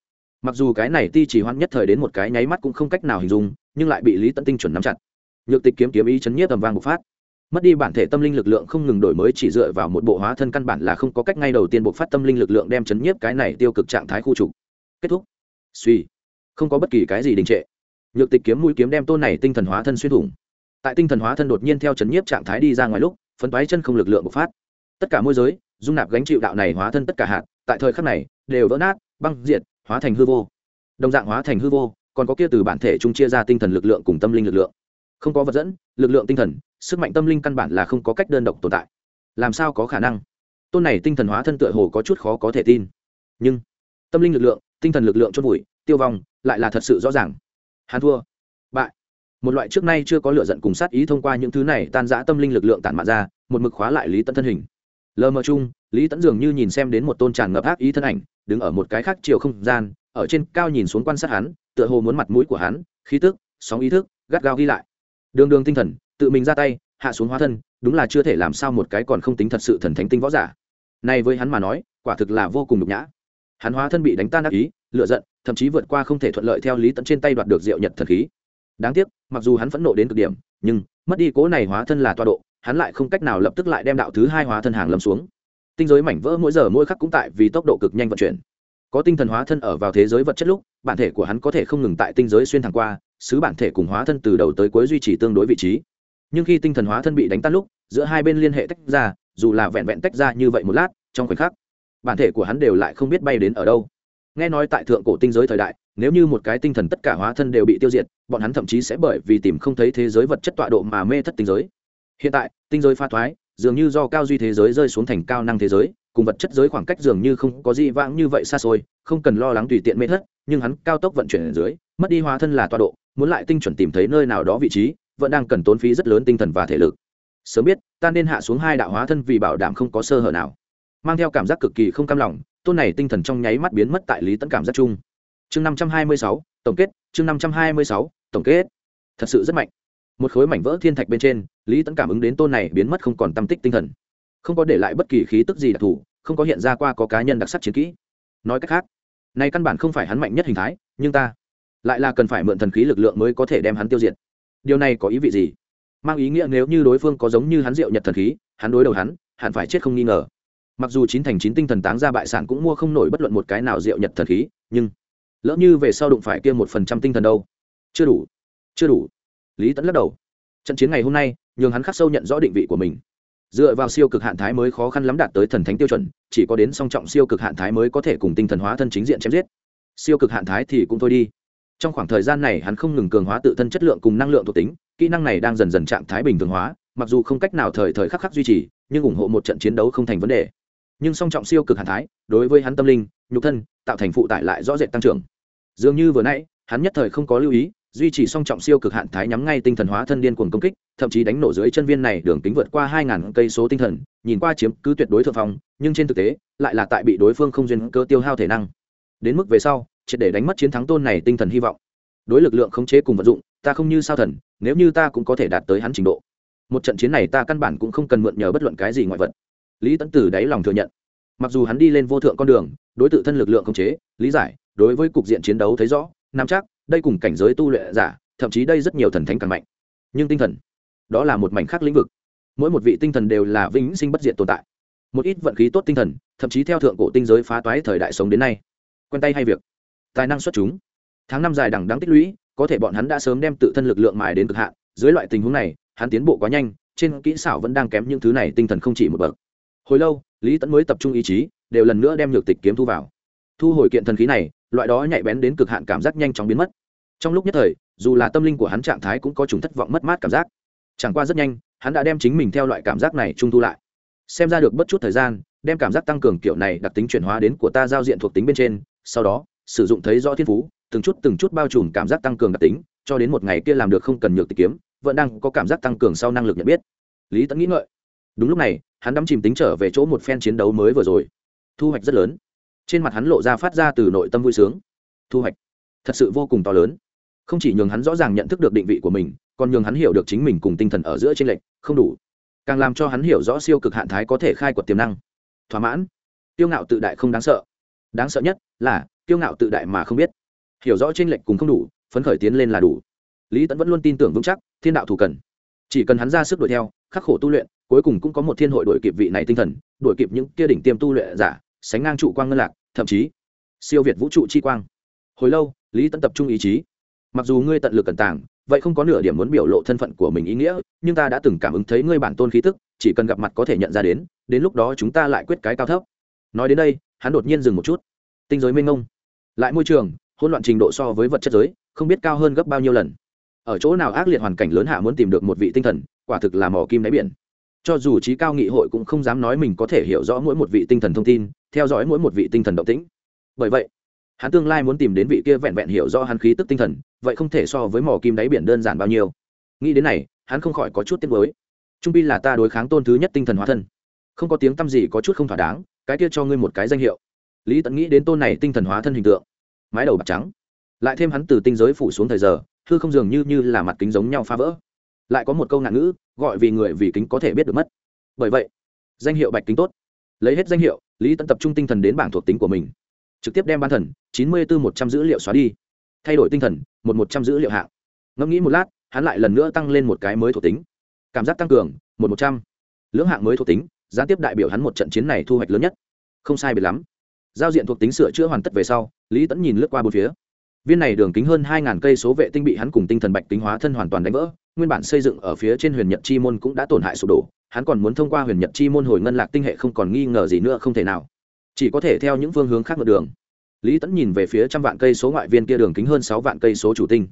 Mặc dù cái này ti chỉ hoãn nhất thời đến một cái nháy mắt cũng không cách nào hình dung, nhưng lại bị lý tận tinh chuẩn nắm chặt. Nhược tịch kiếm kiếm ý chấn nhiếp tầm vang bộc phát mất đi bản thể tâm linh lực lượng không ngừng đổi mới chỉ dựa vào một bộ hóa thân căn bản là không có cách ngay đầu tiên bộc phát tâm linh lực lượng đem chấn nhiếp cái này tiêu cực trạng thái khu trục. Kết thúc. Suy. Không có bất kỳ cái gì đình trệ. Nhược tịch kiếm mũi kiếm đem tôn này tinh thần hóa thân xuyên thủng. Tại tinh thần hóa thân đột nhiên theo chấn nhiếp trạng thái đi ra ngoài lúc, phấn toái chân không lực lượng bộc phát. Tất cả môi giới, dung nạp gánh chịu đạo này hóa thân tất cả hạt, tại thời khắc này, đều vỡ nát, băng diệt, hóa thành hư vô. Đồng dạng hóa thành hư vô, còn có kia từ bản thể chung chia ra tinh thần lực lượng cùng tâm linh lực lượng. Không có vật dẫn, lực lượng tinh thần sức mạnh tâm linh căn bản là không có cách đơn độc tồn tại. Làm sao có khả năng? Tôn này tinh thần hóa thân tựa hồ có chút khó có thể tin. Nhưng, tâm linh lực lượng, tinh thần lực lượng chốt vùi, tiêu vong, lại là thật sự rõ ràng. Hắn thua, bại. Một loại trước nay chưa có lựa giận cùng sát ý thông qua những thứ này tan giã tâm linh lực lượng tản mạn ra, một mực khóa lại lý tận thân hình. Lờ mờ chung, lý tẫn dường như nhìn xem đến một tôn tràn ngập ác ý thân ảnh, đứng ở một cái khác chiều không gian, ở trên cao nhìn xuống quan sát hắn, tựa hồ muốn mặt mũi của hắn, khí tức, sóng ý thức, gắt gao ghi lại. Đường đường tinh thần tự mình ra tay, hạ xuống hóa thân, đúng là chưa thể làm sao một cái còn không tính thật sự thần thánh tinh võ giả. Này với hắn mà nói, quả thực là vô cùng nhục nhã. Hắn hóa thân bị đánh tan ác ý lựa giận, thậm chí vượt qua không thể thuận lợi theo lý tẫn trên tay đoạt được diệu nhật thần khí. Đáng tiếc, mặc dù hắn phẫn nộ đến cực điểm, nhưng, mất đi cố này hóa thân là toa độ, hắn lại không cách nào lập tức lại đem đạo thứ hai hóa thân hàng lâm xuống. Tinh giới mảnh vỡ mỗi giờ mỗi khắc cũng tại vì tốc độ cực nhanh vận chuyển. Có tinh thần hóa thân ở vào thế giới vật chất lúc, bản thể của hắn có thể không ngừng tại tinh giới xuyên thẳng qua xứ bản thể cùng hóa thân từ đầu tới cuối duy trì tương đối vị trí nhưng khi tinh thần hóa thân bị đánh tan lúc, giữa hai bên liên hệ tách ra, dù là vẹn vẹn tách ra như vậy một lát, trong khoảnh khắc, bản thể của hắn đều lại không biết bay đến ở đâu. Nghe nói tại thượng cổ tinh giới thời đại, nếu như một cái tinh thần tất cả hóa thân đều bị tiêu diệt, bọn hắn thậm chí sẽ bởi vì tìm không thấy thế giới vật chất tọa độ mà mê thất tinh giới. Hiện tại, tinh giới pha thoái, dường như do cao duy thế giới rơi xuống thành cao năng thế giới, cùng vật chất giới khoảng cách dường như không có gì vãng như vậy xa xôi, không cần lo lắng tùy tiện mê thất, nhưng hắn cao tốc vận chuyển ở dưới, mất đi hóa thân là tọa độ, muốn lại tinh chuẩn tìm thấy nơi nào đó vị trí vẫn đang cần tốn phí rất lớn tinh thần và thể lực. Sớm biết, ta nên hạ xuống hai đạo hóa thân vì bảo đảm không có sơ hở nào. Mang theo cảm giác cực kỳ không cam lòng, tôn này tinh thần trong nháy mắt biến mất tại lý tấn cảm giác chung. Chương năm trăm hai mươi sáu, tổng kết, chương năm trăm hai mươi sáu, tổng kết. Thật sự rất mạnh. Một khối mảnh vỡ thiên thạch bên trên, lý tấn cảm ứng đến tôn này biến mất không còn tâm tích tinh thần. Không có để lại bất kỳ khí tức gì đặc thù, không có hiện ra qua có cá nhân đặc sắc chiến kỹ. Nói cách khác, này căn bản không phải hắn mạnh nhất hình thái, nhưng ta lại là cần phải mượn thần khí lực lượng mới có thể đem hắn tiêu diệt điều này có ý vị gì? Mang ý nghĩa nếu như đối phương có giống như hắn diệu nhật thần khí, hắn đối đầu hắn, hẳn phải chết không nghi ngờ. Mặc dù chín thành chín tinh thần táng ra bại sản cũng mua không nổi bất luận một cái nào diệu nhật thần khí, nhưng lỡ như về sau đụng phải kia một phần trăm tinh thần đâu? Chưa đủ chưa đủ. Lý tẫn lắc đầu. Trận chiến ngày hôm nay, nhường hắn khắc sâu nhận rõ định vị của mình. Dựa vào siêu cực hạn thái mới khó khăn lắm đạt tới thần thánh tiêu chuẩn, chỉ có đến song trọng siêu cực hạn thái mới có thể cùng tinh thần hóa thân chính diện chém giết. Siêu cực hạn thái thì cũng thôi đi trong khoảng thời gian này hắn không ngừng cường hóa tự thân chất lượng cùng năng lượng thuộc tính, kỹ năng này đang dần dần trạng thái bình thường hóa, mặc dù không cách nào thời thời khắc khắc duy trì, nhưng ủng hộ một trận chiến đấu không thành vấn đề. Nhưng song trọng siêu cực hạn thái, đối với hắn tâm linh, nhục thân, tạo thành phụ tải lại rõ rệt tăng trưởng. Dường như vừa nãy, hắn nhất thời không có lưu ý, duy trì song trọng siêu cực hạn thái nhắm ngay tinh thần hóa thân điên cuồng công kích, thậm chí đánh nổ dưới chân viên này đường kính vượt qua hai ngàn cây số tinh thần, nhìn qua chiếm cứ tuyệt đối thượng phong, nhưng trên thực tế, lại là tại bị đối phương không duyên cơ tiêu hao thể năng. Đến mức về sau triệt để đánh mất chiến thắng tôn này tinh thần hy vọng. Đối lực lượng khống chế cùng vận dụng, ta không như sao thần, nếu như ta cũng có thể đạt tới hắn trình độ. Một trận chiến này ta căn bản cũng không cần mượn nhờ bất luận cái gì ngoại vật. Lý tẫn Tử đáy lòng thừa nhận. Mặc dù hắn đi lên vô thượng con đường, đối tự thân lực lượng khống chế, lý giải, đối với cục diện chiến đấu thấy rõ, nắm chắc, đây cùng cảnh giới tu luyện giả, thậm chí đây rất nhiều thần thánh càng mạnh. Nhưng tinh thần, đó là một mảnh khác lĩnh vực. Mỗi một vị tinh thần đều là vĩnh sinh bất diệt tồn tại. Một ít vận khí tốt tinh thần, thậm chí theo thượng cổ tinh giới phá toái thời đại sống đến nay. Quen tay hay việc tài năng xuất chúng. Tháng năm dài đằng đáng tích lũy, có thể bọn hắn đã sớm đem tự thân lực lượng mài đến cực hạn. Dưới loại tình huống này, hắn tiến bộ quá nhanh, trên kỹ xảo vẫn đang kém những thứ này, tinh thần không chỉ một bậc. Hồi lâu, lý tẫn mới tập trung ý chí, đều lần nữa đem nhược tịch kiếm thu vào. Thu hồi kiện thần khí này, loại đó nhạy bén đến cực hạn cảm giác nhanh chóng biến mất. Trong lúc nhất thời, dù là tâm linh của hắn trạng thái cũng có chúng thất vọng mất mát cảm giác. Chẳng qua rất nhanh, hắn đã đem chính mình theo loại cảm giác này trung thu lại. Xem ra được bất chút thời gian, đem cảm giác tăng cường kiểu này đặc tính chuyển hóa đến của ta giao diện thuộc tính bên trên, sau đó sử dụng thấy rõ thiên phú, từng chút từng chút bao trùm cảm giác tăng cường đặc tính, cho đến một ngày kia làm được không cần nhược tịch kiếm, vẫn đang có cảm giác tăng cường sau năng lực nhận biết. Lý tẫn nghĩ ngợi. Đúng lúc này, hắn đắm chìm tính trở về chỗ một phen chiến đấu mới vừa rồi. Thu hoạch rất lớn. Trên mặt hắn lộ ra phát ra từ nội tâm vui sướng. Thu hoạch. Thật sự vô cùng to lớn. Không chỉ nhường hắn rõ ràng nhận thức được định vị của mình, còn nhường hắn hiểu được chính mình cùng tinh thần ở giữa tranh lệch, không đủ. Càng làm cho hắn hiểu rõ siêu cực hạn thái có thể khai quật tiềm năng. Thỏa mãn. Tiêu ngạo tự đại không đáng sợ đáng sợ nhất là kiêu ngạo tự đại mà không biết. Hiểu rõ tranh lệch cùng không đủ, phấn khởi tiến lên là đủ. Lý tẫn vẫn luôn tin tưởng vững chắc, thiên đạo thủ cần. Chỉ cần hắn ra sức đuổi theo, khắc khổ tu luyện, cuối cùng cũng có một thiên hội đuổi kịp vị này tinh thần, đuổi kịp những kia đỉnh tiêm tu luyện giả, sánh ngang trụ quang ngân lạc, thậm chí siêu việt vũ trụ chi quang. Hồi lâu, lý tẫn tập trung ý chí. Mặc dù ngươi tận lực cẩn tàng, vậy không có nửa điểm muốn biểu lộ thân phận của mình ý nghĩa, nhưng ta đã từng cảm ứng thấy ngươi bản tôn khí tức, chỉ cần gặp mặt có thể nhận ra đến đến lúc đó chúng ta lại quyết cái cao thấp nói đến đây, hắn đột nhiên dừng một chút. Tinh giới mênh mông. Lại môi trường, hỗn loạn trình độ so với vật chất giới, không biết cao hơn gấp bao nhiêu lần. Ở chỗ nào ác liệt hoàn cảnh lớn hạ muốn tìm được một vị tinh thần, quả thực là mỏ kim đáy biển. Cho dù trí cao nghị hội cũng không dám nói mình có thể hiểu rõ mỗi một vị tinh thần thông tin, theo dõi mỗi một vị tinh thần động tĩnh. Bởi vậy, hắn tương lai muốn tìm đến vị kia vẹn vẹn hiểu rõ hắn khí tức tinh thần, vậy không thể so với mỏ kim đáy biển đơn giản bao nhiêu. Nghĩ đến này, hắn không khỏi có chút tiếc với trung pi là ta đối kháng tôn thứ nhất tinh thần hóa thân. Không có tiếng t gì có chút không thỏa đáng cái kia cho ngươi một cái danh hiệu. Lý tận nghĩ đến tôn này tinh thần hóa thân hình tượng, mái đầu bạc trắng. Lại thêm hắn từ tinh giới phủ xuống thời giờ thư không dường như như là mặt kính giống nhau phá vỡ. Lại có một câu ngạn ngữ, gọi vì người vì kính có thể biết được mất. Bởi vậy, danh hiệu bạch kính tốt. Lấy hết danh hiệu, lý tận tập trung tinh thần đến bảng thuộc tính của mình. Trực tiếp đem ban thần, chín mươi bốn một trăm dữ liệu xóa đi. Thay đổi tinh thần, một một trăm dữ liệu hạng. Ngẫm nghĩ một lát, hắn lại lần nữa tăng lên một cái mới thuộc tính. Cảm giác tăng cường, một một trăm. Lưỡng hạng mới thuộc tính gián tiếp đại biểu hắn một trận chiến này thu hoạch lớn nhất. Không sai biệt lắm. Giao diện thuộc tính sửa chữa hoàn tất về sau, lý tẫn nhìn lướt qua bốn phía. Viên này đường kính hơn hai ngàn cây số vệ tinh bị hắn cùng tinh thần bạch tính hóa thân hoàn toàn đánh vỡ, nguyên bản xây dựng ở phía trên huyền nhật chi môn cũng đã tổn hại sụp đổ, hắn còn muốn thông qua huyền nhật chi môn hồi ngân lạc tinh hệ không còn nghi ngờ gì nữa không thể nào. Chỉ có thể theo những phương hướng khác ngược đường. Lý tẫn nhìn về phía trăm vạn cây số ngoại viên kia đường kính hơn sáu vạn cây số chủ tinh.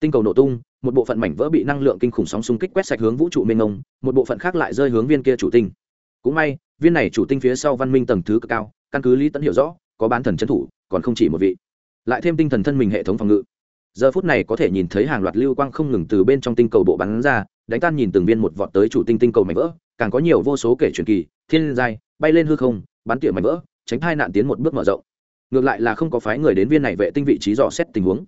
Tinh cầu nổ tung, một bộ phận mảnh vỡ bị năng lượng kinh khủng sóng xung kích quét sạch hướng vũ trụ mênh mông, một bộ phận khác lại rơi hướng viên kia chủ tinh cũng may, viên này chủ tinh phía sau văn minh tầng thứ cực cao, căn cứ lý tẫn hiểu rõ, có bán thần trấn thủ, còn không chỉ một vị. Lại thêm tinh thần thân mình hệ thống phòng ngự. Giờ phút này có thể nhìn thấy hàng loạt lưu quang không ngừng từ bên trong tinh cầu bộ bắn ra, đánh tan nhìn từng viên một vọt tới chủ tinh tinh cầu mảnh vỡ, càng có nhiều vô số kể truyền kỳ, thiên giai, bay lên hư không, bắn tỉa mảnh vỡ, tránh hai nạn tiến một bước mở rộng. Ngược lại là không có phái người đến viên này vệ tinh vị trí dò xét tình huống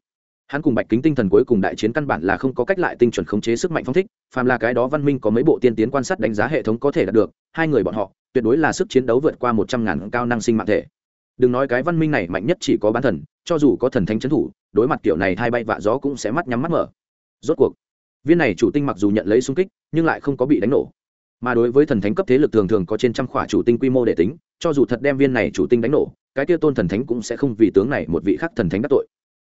hắn cùng bạch kính tinh thần cuối cùng đại chiến căn bản là không có cách lại tinh chuẩn khống chế sức mạnh phong thích, phàm là cái đó văn minh có mấy bộ tiên tiến quan sát đánh giá hệ thống có thể đạt được, hai người bọn họ, tuyệt đối là sức chiến đấu vượt qua một trăm ngàn cao năng sinh mạng thể. Đừng nói cái văn minh này mạnh nhất chỉ có bán thần, cho dù có thần thánh trấn thủ, đối mặt kiểu này hai bay vạ gió cũng sẽ mắt nhắm mắt mở. Rốt cuộc, viên này chủ tinh mặc dù nhận lấy xung kích, nhưng lại không có bị đánh nổ. Mà đối với thần thánh cấp thế lực thường thường có trên trăm khỏa chủ tinh quy mô để tính, cho dù thật đem viên này chủ tinh đánh nổ, cái kia tôn thần thánh cũng sẽ không vì tướng này một vị khắc thần thánh đắc tội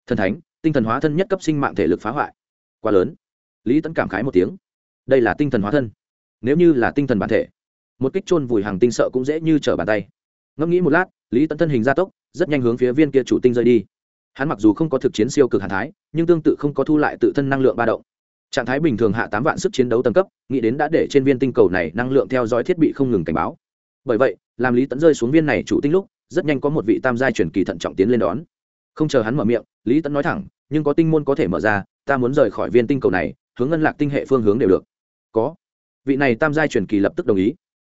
thần thánh, tinh thần hóa thân nhất cấp sinh mạng thể lực phá hoại. Quá lớn. Lý tẫn cảm khái một tiếng. Đây là tinh thần hóa thân. Nếu như là tinh thần bản thể, một kích chôn vùi hàng tinh sợ cũng dễ như trở bàn tay. Ngẫm nghĩ một lát, lý tẫn thân hình gia tốc, rất nhanh hướng phía viên kia chủ tinh rơi đi. Hắn mặc dù không có thực chiến siêu cực hàn thái, nhưng tương tự không có thu lại tự thân năng lượng ba động. Trạng thái bình thường hạ tám vạn sức chiến đấu tầng cấp, nghĩ đến đã để trên viên tinh cầu này năng lượng theo dõi thiết bị không ngừng cảnh báo. Bởi vậy, làm lý tẫn rơi xuống viên này chủ tinh lúc, rất nhanh có một vị tam giai truyền kỳ thận trọng tiến lên đón. Không chờ hắn mở miệng lý tẫn nói thẳng, nhưng có tinh môn có thể mở ra, ta muốn rời khỏi viên tinh cầu này, hướng ngân lạc tinh hệ phương hướng đều được. Có. Vị này tam giai truyền kỳ lập tức đồng ý.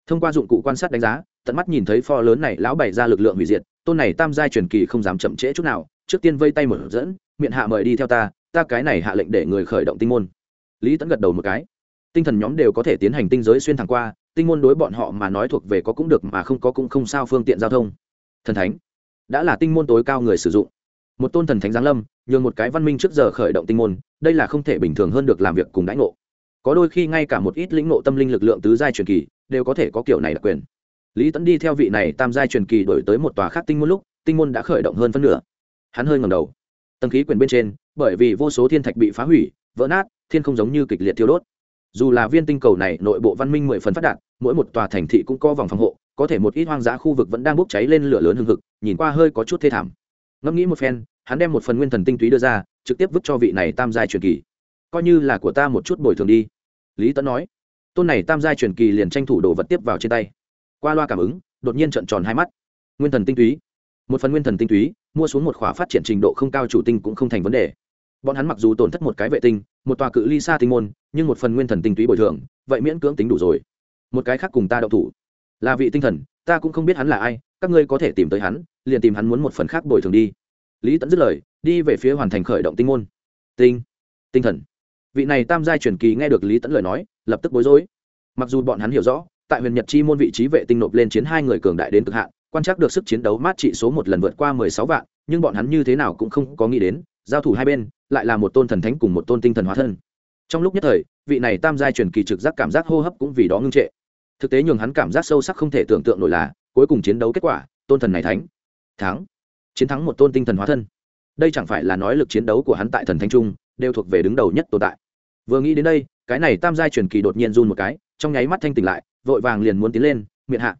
Thông qua dụng cụ quan sát đánh giá, tận mắt nhìn thấy pho lớn này lão bày ra lực lượng hủy diệt, tôn này tam giai truyền kỳ không dám chậm trễ chút nào, trước tiên vây tay mở dẫn, miệng hạ mời đi theo ta ta cái này hạ lệnh để người khởi động tinh môn. Lý tẫn gật đầu một cái. Tinh thần nhóm đều có thể tiến hành tinh giới xuyên thẳng qua, tinh môn đối bọn họ mà nói thuộc về có cũng được mà không có cũng không sao phương tiện giao thông. Thần thánh, đã là tinh môn tối cao người sử dụng một tôn thần thánh giáng lâm, nhường một cái văn minh trước giờ khởi động tinh môn, đây là không thể bình thường hơn được làm việc cùng đãi ngộ. Có đôi khi ngay cả một ít lĩnh ngộ tâm linh lực lượng tứ giai truyền kỳ đều có thể có kiểu này đặc quyền. Lý tẫn đi theo vị này tam giai truyền kỳ đổi tới một tòa khác tinh môn lúc, tinh môn đã khởi động hơn phân nửa. Hắn hơi ngầm đầu. Tầng khí quyển bên trên, bởi vì vô số thiên thạch bị phá hủy, vỡ nát, thiên không giống như kịch liệt thiêu đốt. Dù là viên tinh cầu này nội bộ văn minh mười phần phát đạt, mỗi một tòa thành thị cũng có vòng phòng hộ, có thể một ít hoang dã khu vực vẫn đang bốc cháy lên lửa lớn hừng hực, nhìn qua hơi có chút thê thảm. Ngẫm nghĩ một phen hắn đem một phần nguyên thần tinh túy đưa ra, trực tiếp vứt cho vị này tam giai truyền kỳ. Coi như là của ta một chút bồi thường đi. Lý tấn nói. Tôn này tam giai truyền kỳ liền tranh thủ đồ vật tiếp vào trên tay. Qua loa cảm ứng, đột nhiên trợn tròn hai mắt. Nguyên thần tinh túy. Một phần nguyên thần tinh túy, mua xuống một khóa phát triển trình độ không cao chủ tinh cũng không thành vấn đề. Bọn hắn mặc dù tổn thất một cái vệ tinh, một tòa cự ly xa tinh môn, nhưng một phần nguyên thần tinh túy bồi thường, vậy miễn cưỡng tính đủ rồi. Một cái khác cùng ta đậu thủ. Là vị tinh thần, ta cũng không biết hắn là ai, các ngươi có thể tìm tới hắn, liền tìm hắn muốn một phần khác bồi thường đi lý tẫn dứt lời, đi về phía hoàn thành khởi động tinh môn. Tinh tinh thần. Vị này tam giai truyền kỳ nghe được lý tẫn lời nói, lập tức bối rối. Mặc dù bọn hắn hiểu rõ, tại huyền nhật chi môn vị trí vệ tinh nộp lên chiến hai người cường đại đến cực hạn, quan trắc được sức chiến đấu mát trị số một lần vượt qua mười sáu vạn, nhưng bọn hắn như thế nào cũng không có nghĩ đến, giao thủ hai bên, lại là một tôn thần thánh cùng một tôn tinh thần hóa thân. Trong lúc nhất thời, vị này tam giai truyền kỳ trực giác cảm giác hô hấp cũng vì đó ngưng trệ. Thực tế nhường hắn cảm giác sâu sắc không thể tưởng tượng nổi là, cuối cùng chiến đấu kết quả, tôn thần này thánh. Thắng chiến thắng một tôn tinh thần hóa thân. Đây chẳng phải là nói lực chiến đấu của hắn tại thần thánh trung đều thuộc về đứng đầu nhất tồn tại. Vừa nghĩ đến đây, cái này tam giai truyền kỳ đột nhiên run một cái, trong nháy mắt thanh tỉnh lại, vội vàng liền muốn tiến lên miệng hạ,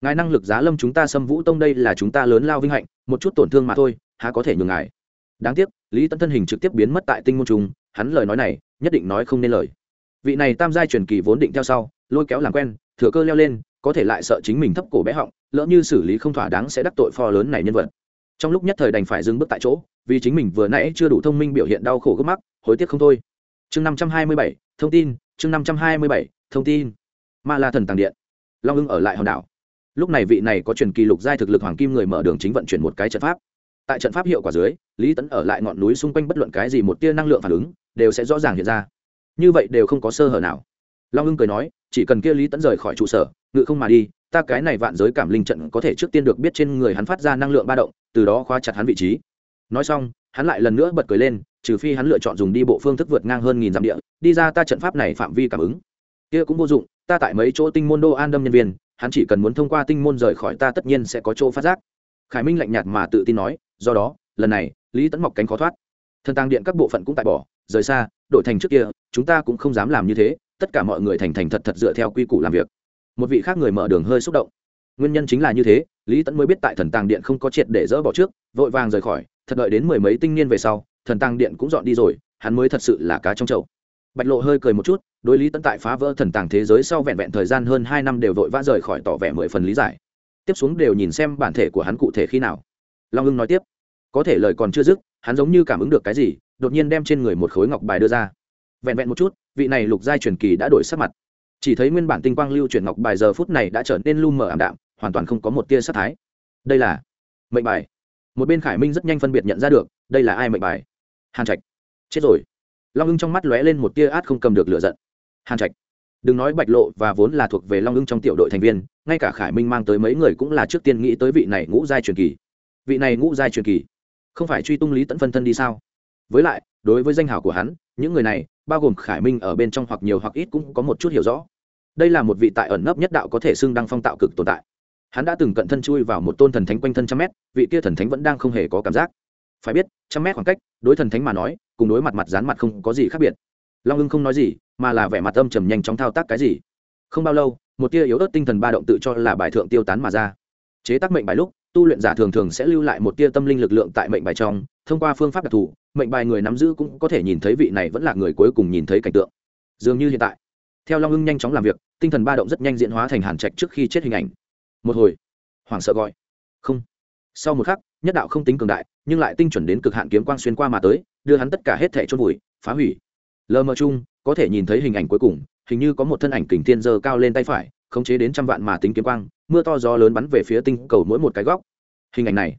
ngài năng lực giá lâm chúng ta xâm vũ tông đây là chúng ta lớn lao vinh hạnh, một chút tổn thương mà thôi, há có thể nhường ngài. Đáng tiếc, lý tấn thân hình trực tiếp biến mất tại tinh môn trung, hắn lời nói này nhất định nói không nên lời. Vị này tam giai truyền kỳ vốn định theo sau, lôi kéo làm quen, thừa cơ leo lên, có thể lại sợ chính mình thấp cổ bé họng, lỡ như xử lý không thỏa đáng sẽ đắc tội pho lớn này nhân vật trong lúc nhất thời đành phải dừng bước tại chỗ, vì chính mình vừa nãy chưa đủ thông minh biểu hiện đau khổ gấp mắc, hối tiếc không thôi. Chương năm trăm hai mươi bảy, thông tin, chương năm trăm hai mươi bảy, thông tin. Ma la thần tàng điện. Long ưng ở lại hòn đảo. Lúc này vị này có truyền kỳ lục giai thực lực hoàng kim người mở đường chính vận chuyển một cái trận pháp. Tại trận pháp hiệu quả dưới, lý tấn ở lại ngọn núi xung quanh bất luận cái gì một tia năng lượng phản ứng, đều sẽ rõ ràng hiện ra. Như vậy đều không có sơ hở nào. Long ưng cười nói, chỉ cần kia lý tấn rời khỏi trụ sở, ngự không mà đi ta cái này vạn giới cảm linh trận có thể trước tiên được biết trên người hắn phát ra năng lượng ba động, từ đó khóa chặt hắn vị trí. Nói xong, hắn lại lần nữa bật cười lên, trừ phi hắn lựa chọn dùng đi bộ phương thức vượt ngang hơn nghìn dặm địa, đi ra ta trận pháp này phạm vi cảm ứng. Kia cũng vô dụng, ta tại mấy chỗ tinh môn đô an đâm nhân viên, hắn chỉ cần muốn thông qua tinh môn rời khỏi ta tất nhiên sẽ có chỗ phát giác. Khải minh lạnh nhạt mà tự tin nói, do đó, lần này, lý Tấn mọc cánh khó thoát. Thần tàng điện các bộ phận cũng tại bỏ, rời xa, đổi thành trước kia, chúng ta cũng không dám làm như thế, tất cả mọi người thành thành thật thật dựa theo quy củ làm việc một vị khác người mở đường hơi xúc động. Nguyên nhân chính là như thế, lý tẫn mới biết tại thần tàng điện không có triệt để dỡ bỏ trước, vội vàng rời khỏi, thật đợi đến mười mấy tinh niên về sau, thần tàng điện cũng dọn đi rồi, hắn mới thật sự là cá trong chậu. Bạch lộ hơi cười một chút, đối lý tẫn tại phá vỡ thần tàng thế giới sau vẹn vẹn thời gian hơn hai năm đều vội vã rời khỏi tỏ vẻ mười phần lý giải. Tiếp xuống đều nhìn xem bản thể của hắn cụ thể khi nào. Long ưng nói tiếp, có thể lời còn chưa dứt, hắn giống như cảm ứng được cái gì, đột nhiên đem trên người một khối ngọc bài đưa ra. Vẹn vẹn một chút, vị này lục giai truyền kỳ đã đổi sắc mặt chỉ thấy nguyên bản tinh quang lưu chuyển ngọc bài giờ phút này đã trở nên lu mờ ảm đạm, hoàn toàn không có một tia sắc thái. Đây là mệnh bài. Một bên khải minh rất nhanh phân biệt nhận ra được, đây là ai mệnh bài? Hàn trạch. Chết rồi. Long ưng trong mắt lóe lên một tia át không cầm được lửa giận. Hàn trạch. Đừng nói bạch lộ và vốn là thuộc về long ưng trong tiểu đội thành viên, ngay cả khải minh mang tới mấy người cũng là trước tiên nghĩ tới vị này ngũ giai truyền kỳ. Vị này ngũ giai truyền kỳ, không phải truy tung lý tẫn phân thân đi sao? Với lại, đối với danh hào của hắn, những người này bao gồm khải minh ở bên trong hoặc nhiều hoặc ít cũng có một chút hiểu rõ. Đây là một vị tại ẩn nấp nhất đạo có thể xưng đăng phong tạo cực tồn tại. Hắn đã từng cận thân chui vào một tôn thần thánh quanh thân trăm mét, vị kia thần thánh vẫn đang không hề có cảm giác. Phải biết, trăm mét khoảng cách, đối thần thánh mà nói, cùng đối mặt mặt dán mặt không có gì khác biệt. Long ưng không nói gì, mà là vẻ mặt âm trầm nhanh chóng thao tác cái gì. Không bao lâu, một tia yếu ớt tinh thần ba động tự cho là bài thượng tiêu tán mà ra. Chế tác mệnh bài lúc tu luyện giả thường thường sẽ lưu lại một tia tâm linh lực lượng tại mệnh bài trong, thông qua phương pháp đặc thù, mệnh bài người nắm giữ cũng có thể nhìn thấy vị này vẫn là người cuối cùng nhìn thấy cảnh tượng. Dường như hiện tại, theo long hưng nhanh chóng làm việc, tinh thần ba động rất nhanh diễn hóa thành hàn trạch trước khi chết hình ảnh. Một hồi, hoảng sợ gọi. Không. Sau một khắc, nhất đạo không tính cường đại, nhưng lại tinh chuẩn đến cực hạn kiếm quang xuyên qua mà tới, đưa hắn tất cả hết thẻ chôn vùi, phá hủy. Lờ mờ chung, có thể nhìn thấy hình ảnh cuối cùng, hình như có một thân ảnh kình thiên dơ cao lên tay phải khống chế đến trăm vạn mà tính kiếm quang, mưa to gió lớn bắn về phía tinh cầu mỗi một cái góc. Hình ảnh này,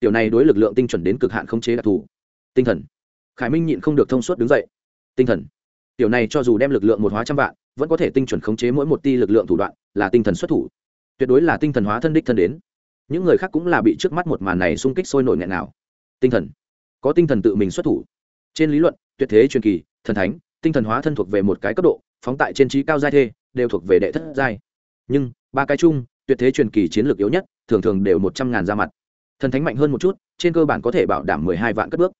tiểu này đối lực lượng tinh chuẩn đến cực hạn khống chế đặc thù. Tinh thần. Khải minh nhịn không được thông suốt đứng dậy. Tinh thần. Tiểu này cho dù đem lực lượng một hóa trăm vạn, vẫn có thể tinh chuẩn khống chế mỗi một ti lực lượng thủ đoạn, là tinh thần xuất thủ. Tuyệt đối là tinh thần hóa thân đích thân đến. Những người khác cũng là bị trước mắt một màn này xung kích sôi nổi nghẹn nào. Tinh thần. Có tinh thần tự mình xuất thủ. Trên lý luận, tuyệt thế truyền kỳ, thần thánh, tinh thần hóa thân thuộc về một cái cấp độ, phóng tại trên trí cao giai thê, đều thuộc về đệ thất giai nhưng ba cái chung, tuyệt thế truyền kỳ chiến lược yếu nhất, thường thường đều một trăm ngàn ra mặt. Thần thánh mạnh hơn một chút, trên cơ bản có thể bảo đảm mười hai vạn cất bước.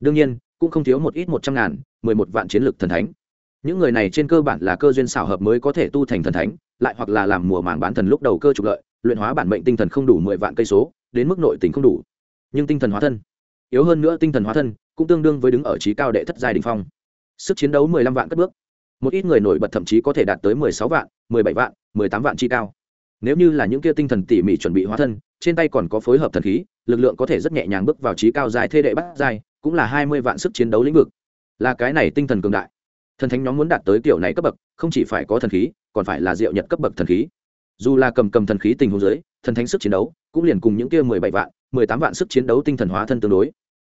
Đương nhiên, cũng không thiếu một ít một trăm ngàn, mười một vạn chiến lược thần thánh. Những người này trên cơ bản là cơ duyên xảo hợp mới có thể tu thành thần thánh, lại hoặc là làm mùa màng bán thần lúc đầu cơ trục lợi, luyện hóa bản mệnh tinh thần không đủ mười vạn cây số, đến mức nội tình không đủ. Nhưng tinh thần hóa thân, yếu hơn nữa tinh thần hóa thân, cũng tương đương với đứng ở trí cao đệ thất giai đình phong. Sức chiến đấu mười lăm vạn cất bước một ít người nổi bật thậm chí có thể đạt tới mười sáu vạn, mười bảy vạn, mười tám vạn chi cao. Nếu như là những kia tinh thần tỉ mỉ chuẩn bị hóa thân, trên tay còn có phối hợp thần khí, lực lượng có thể rất nhẹ nhàng bước vào trí cao dài thê đệ bắt dài cũng là hai mươi vạn sức chiến đấu lĩnh vực. Là cái này tinh thần cường đại. Thần thánh nhóm muốn đạt tới kiểu này cấp bậc, không chỉ phải có thần khí, còn phải là diệu nhật cấp bậc thần khí. Dù là cầm cầm thần khí tình huống dưới, thần thánh sức chiến đấu cũng liền cùng những kia mười bảy vạn, mười tám vạn sức chiến đấu tinh thần hóa thân tương đối.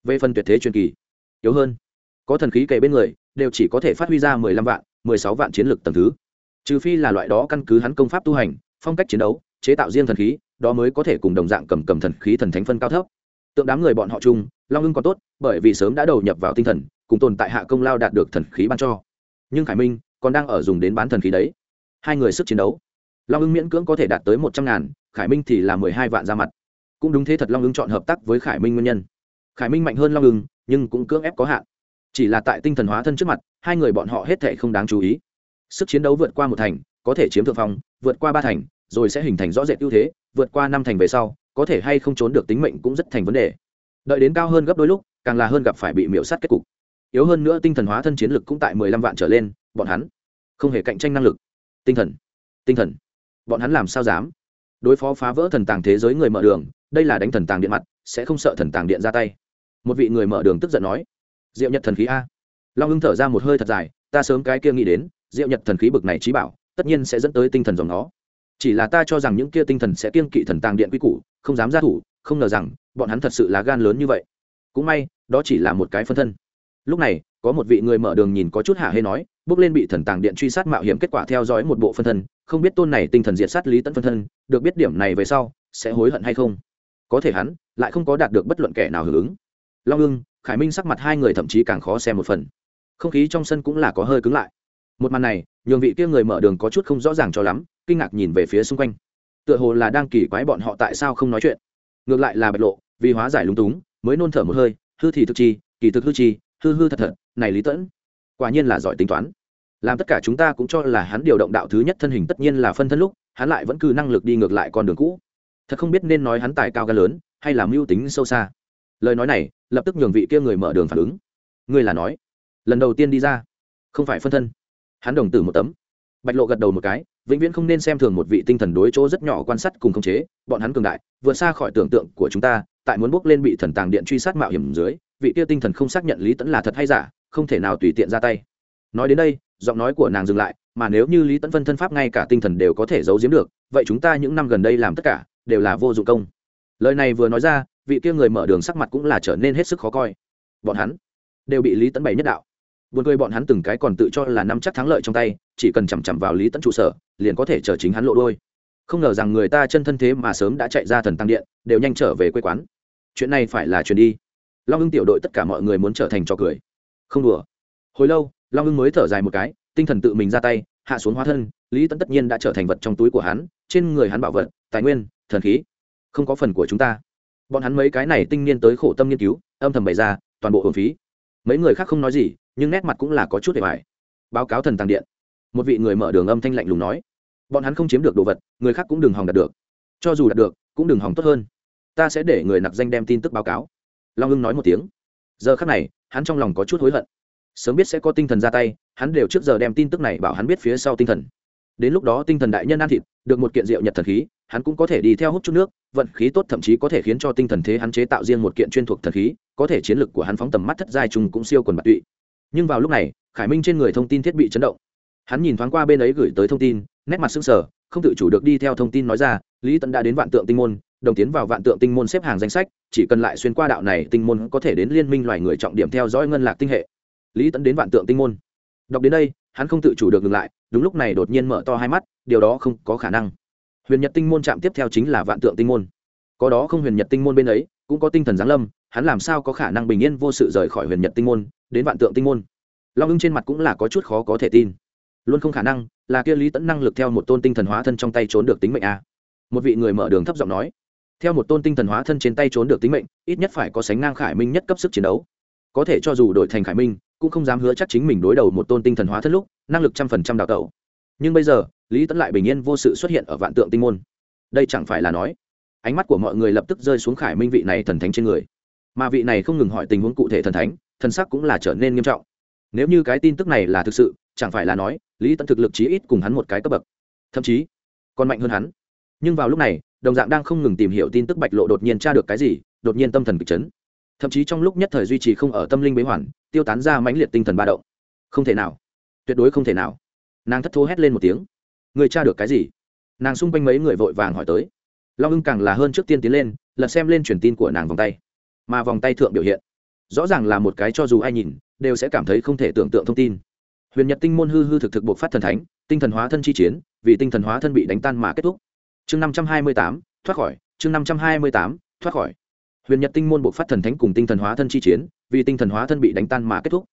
Về phần tuyệt thế truyền kỳ, yếu hơn. Có thần khí kề bên người, đều chỉ có thể phát huy ra mười lăm vạn mười sáu vạn chiến lược tầng thứ. Trừ phi là loại đó căn cứ hắn công pháp tu hành, phong cách chiến đấu, chế tạo riêng thần khí, đó mới có thể cùng đồng dạng cầm cầm thần khí thần thánh phân cao thấp. Tượng đám người bọn họ chung, long ưng còn tốt, bởi vì sớm đã đầu nhập vào tinh thần, cùng tồn tại hạ công lao đạt được thần khí ban cho. Nhưng khải minh còn đang ở dùng đến bán thần khí đấy. Hai người sức chiến đấu. Long ưng miễn cưỡng có thể đạt tới một trăm ngàn, khải minh thì là mười hai vạn ra mặt. Cũng đúng thế thật long ưng chọn hợp tác với khải minh nguyên nhân. Khải minh mạnh hơn long ưng, nhưng cũng cưỡng ép có hạn chỉ là tại tinh thần hóa thân trước mặt, hai người bọn họ hết thệ không đáng chú ý. Sức chiến đấu vượt qua một thành, có thể chiếm thượng phong, vượt qua ba thành, rồi sẽ hình thành rõ rệt ưu thế, vượt qua năm thành về sau, có thể hay không trốn được tính mệnh cũng rất thành vấn đề. Đợi đến cao hơn gấp đôi lúc, càng là hơn gặp phải bị miễu sát kết cục. Yếu hơn nữa tinh thần hóa thân chiến lực cũng tại mười lăm vạn trở lên, bọn hắn không hề cạnh tranh năng lực. Tinh thần tinh thần, bọn hắn làm sao dám? Đối phó phá vỡ thần tàng thế giới người mở đường, đây là đánh thần tàng điện mặt, sẽ không sợ thần tàng điện ra tay. Một vị người mở đường tức giận nói diệu nhật thần khí a. Long hưng thở ra một hơi thật dài, ta sớm cái kia nghĩ đến, diệu nhật thần khí bực này trí bảo, tất nhiên sẽ dẫn tới tinh thần dòng nó. Chỉ là ta cho rằng những kia tinh thần sẽ kiên kỵ thần tàng điện quy củ, không dám ra thủ, không ngờ rằng, bọn hắn thật sự là gan lớn như vậy. Cũng may, đó chỉ là một cái phân thân. Lúc này, có một vị người mở đường nhìn có chút hạ hay nói, bước lên bị thần tàng điện truy sát mạo hiểm kết quả theo dõi một bộ phân thân, không biết tôn này tinh thần diệt sát lý tẫn phân thân, được biết điểm này về sau, sẽ hối hận hay không? Có thể hắn, lại không có đạt được bất luận kẻ nào hưởng ứng. Long ưng khải minh sắc mặt hai người thậm chí càng khó xem một phần. Không khí trong sân cũng là có hơi cứng lại. Một màn này, nhường vị kia người mở đường có chút không rõ ràng cho lắm, kinh ngạc nhìn về phía xung quanh. Tựa hồ là đang kỳ quái bọn họ tại sao không nói chuyện. Ngược lại là bạch lộ, vì hóa giải lúng túng, mới nôn thở một hơi, hư thì thực chi, kỳ thực hư chi, hư hư thật thật, này lý tẫn, quả nhiên là giỏi tính toán. Làm tất cả chúng ta cũng cho là hắn điều động đạo thứ nhất thân hình tất nhiên là phân thân lúc, hắn lại vẫn cứ năng lực đi ngược lại con đường cũ. Thật không biết nên nói hắn tài cao ga lớn, hay là mưu tính sâu xa. Lời nói này lập tức nhường vị kia người mở đường phản ứng. Ngươi là nói, lần đầu tiên đi ra, không phải phân thân. Hắn đồng tử một tấm. Bạch lộ gật đầu một cái, vĩnh viễn không nên xem thường một vị tinh thần đối chỗ rất nhỏ quan sát cùng khống chế, bọn hắn cường đại, vượt xa khỏi tưởng tượng của chúng ta, tại muốn bước lên bị thần tàng điện truy sát mạo hiểm dưới, vị kia tinh thần không xác nhận lý tẫn là thật hay giả, không thể nào tùy tiện ra tay. Nói đến đây, giọng nói của nàng dừng lại, mà nếu như lý tẫn phân thân pháp ngay cả tinh thần đều có thể giấu giếm được, vậy chúng ta những năm gần đây làm tất cả, đều là vô dụng công. Lời này vừa nói ra vị kia người mở đường sắc mặt cũng là trở nên hết sức khó coi. Bọn hắn đều bị lý tẫn bày nhất đạo. Buồn cười bọn hắn từng cái còn tự cho là nắm chắc thắng lợi trong tay, chỉ cần chằm chằm vào lý tẫn trụ sở, liền có thể chờ chính hắn lộ đôi. Không ngờ rằng người ta chân thân thế mà sớm đã chạy ra thần tăng điện, đều nhanh trở về quê quán. Chuyện này phải là chuyện đi. Long ưng tiểu đội tất cả mọi người muốn trở thành trò cười. Không đùa. Hồi lâu, long ưng mới thở dài một cái, tinh thần tự mình ra tay, hạ xuống hóa thân, lý tẫn tất nhiên đã trở thành vật trong túi của hắn, trên người hắn bảo vật, tài nguyên, thần khí. Không có phần của chúng ta bọn hắn mấy cái này tinh niên tới khổ tâm nghiên cứu, âm thầm bày ra, toàn bộ hồn phí. Mấy người khác không nói gì, nhưng nét mặt cũng là có chút để bài báo cáo thần tàng điện. Một vị người mở đường âm thanh lạnh lùng nói. Bọn hắn không chiếm được đồ vật, người khác cũng đừng hòng đạt được. Cho dù đạt được, cũng đừng hòng tốt hơn. Ta sẽ để người nặc danh đem tin tức báo cáo. Long hưng nói một tiếng. Giờ khác này, hắn trong lòng có chút hối hận. Sớm biết sẽ có tinh thần ra tay, hắn đều trước giờ đem tin tức này bảo hắn biết phía sau tinh thần. Đến lúc đó tinh thần đại nhân ăn thịt, được một kiện rượu nhật thần khí hắn cũng có thể đi theo hút chút nước, vận khí tốt thậm chí có thể khiến cho tinh thần thế hắn chế tạo riêng một kiện chuyên thuộc thần khí, có thể chiến lực của hắn phóng tầm mắt thất giai trùng cũng siêu quần bạc tụy. Nhưng vào lúc này, khải minh trên người thông tin thiết bị chấn động. Hắn nhìn thoáng qua bên ấy gửi tới thông tin, nét mặt sưng sờ, không tự chủ được đi theo thông tin nói ra, lý tẫn đã đến vạn tượng tinh môn, đồng tiến vào vạn tượng tinh môn xếp hàng danh sách, chỉ cần lại xuyên qua đạo này tinh môn có thể đến liên minh loài người trọng điểm theo dõi ngân lạc tinh hệ. Lý tẫn đến vạn tượng tinh môn. Đọc đến đây, hắn không tự chủ được ngừng lại, đúng lúc này đột nhiên mở to hai mắt, điều đó không có khả năng huyền nhật tinh môn chạm tiếp theo chính là vạn tượng tinh môn. Có đó không huyền nhật tinh môn bên ấy, cũng có tinh thần giáng lâm, hắn làm sao có khả năng bình yên vô sự rời khỏi huyền nhật tinh môn, đến vạn tượng tinh môn? Long ưng trên mặt cũng là có chút khó có thể tin. Luôn không khả năng, là kia lý tẫn năng lực theo một tôn tinh thần hóa thân trong tay trốn được tính mệnh a một vị người mở đường thấp giọng nói, theo một tôn tinh thần hóa thân trên tay trốn được tính mệnh, ít nhất phải có sánh ngang khải minh nhất cấp sức chiến đấu. Có thể cho dù đổi thành khải minh, cũng không dám hứa chắc chính mình đối đầu một tôn tinh thần hóa thân lúc, năng lực trăm phần trăm đào tẩu nhưng bây giờ, lý tẫn lại bình yên vô sự xuất hiện ở vạn tượng tinh môn. Đây chẳng phải là nói, ánh mắt của mọi người lập tức rơi xuống khải minh vị này thần thánh trên người. Mà vị này không ngừng hỏi tình huống cụ thể thần thánh thần sắc cũng là trở nên nghiêm trọng. Nếu như cái tin tức này là thực sự, chẳng phải là nói, lý tẫn thực lực chí ít cùng hắn một cái cấp bậc. Thậm chí, còn mạnh hơn hắn. Nhưng vào lúc này, đồng dạng đang không ngừng tìm hiểu tin tức bạch lộ đột nhiên tra được cái gì, đột nhiên tâm thần kịch chấn. Thậm chí trong lúc nhất thời duy trì không ở tâm linh bế hoàn, tiêu tán ra mãnh liệt tinh thần ba động. Không thể nào. Tuyệt đối không thể nào nàng thất thố hét lên một tiếng. Người cha được cái gì? Nàng xung quanh mấy người vội vàng hỏi tới. Long ưng càng là hơn trước tiên tiến lên, lật xem lên truyền tin của nàng vòng tay. Mà vòng tay thượng biểu hiện, rõ ràng là một cái cho dù ai nhìn, đều sẽ cảm thấy không thể tưởng tượng thông tin. Huyền nhật tinh môn hư hư thực thực buộc phát thần thánh, tinh thần hóa thân chi chiến, vì tinh thần hóa thân bị đánh tan mà kết thúc. Chương năm trăm hai mươi tám, thoát khỏi, chương năm trăm hai mươi tám, thoát khỏi. Huyền nhật tinh môn buộc phát thần thánh cùng tinh thần hóa thân chi chiến, vì tinh thần hóa thân bị đánh tan mà kết thúc.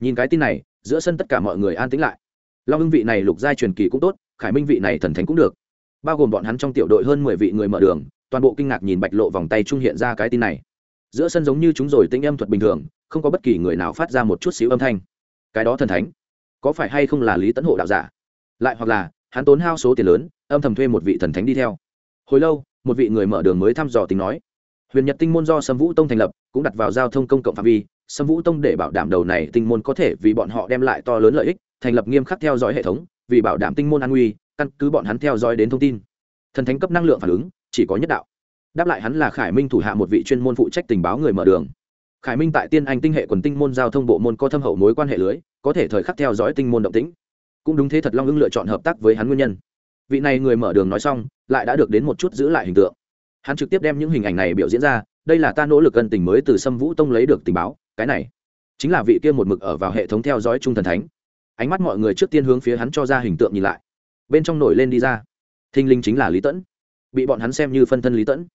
Nhìn cái tin này, giữa sân tất cả mọi người an tĩnh lại long hưng vị này lục giai truyền kỳ cũng tốt, khải minh vị này thần thánh cũng được. Bao gồm bọn hắn trong tiểu đội hơn mười vị người mở đường, toàn bộ kinh ngạc nhìn bạch lộ vòng tay trung hiện ra cái tin này. Giữa sân giống như chúng rồi tinh âm thuật bình thường, không có bất kỳ người nào phát ra một chút xíu âm thanh. Cái đó thần thánh, có phải hay không là lý tấn hộ đạo giả? Lại hoặc là, hắn tốn hao số tiền lớn, âm thầm thuê một vị thần thánh đi theo. Hồi lâu, một vị người mở đường mới thăm dò tình nói, huyền nhật tinh môn do sâm vũ tông thành lập, cũng đặt vào giao thông công cộng phạm vi, sâm vũ tông để bảo đảm đầu này tinh môn có thể vì bọn họ đem lại to lớn lợi ích thành lập nghiêm khắc theo dõi hệ thống, vì bảo đảm tinh môn an nguy, căn cứ bọn hắn theo dõi đến thông tin. Thần thánh cấp năng lượng phản ứng, chỉ có nhất đạo. Đáp lại hắn là khải minh thủ hạ một vị chuyên môn phụ trách tình báo người mở đường. Khải minh tại tiên anh tinh hệ quần tinh môn giao thông bộ môn có thâm hậu mối quan hệ lưới, có thể thời khắc theo dõi tinh môn động tĩnh. Cũng đúng thế thật long ưng lựa chọn hợp tác với hắn nguyên nhân. Vị này người mở đường nói xong, lại đã được đến một chút giữ lại hình tượng. Hắn trực tiếp đem những hình ảnh này biểu diễn ra, đây là ta nỗ lực gần tình mới từ sâm vũ tông lấy được tình báo, cái này chính là vị kia một mực ở vào hệ thống theo dõi trung thần thánh ánh mắt mọi người trước tiên hướng phía hắn cho ra hình tượng nhìn lại. Bên trong nổi lên đi ra. Thinh linh chính là lý tẫn. Bị bọn hắn xem như phân thân lý tẫn.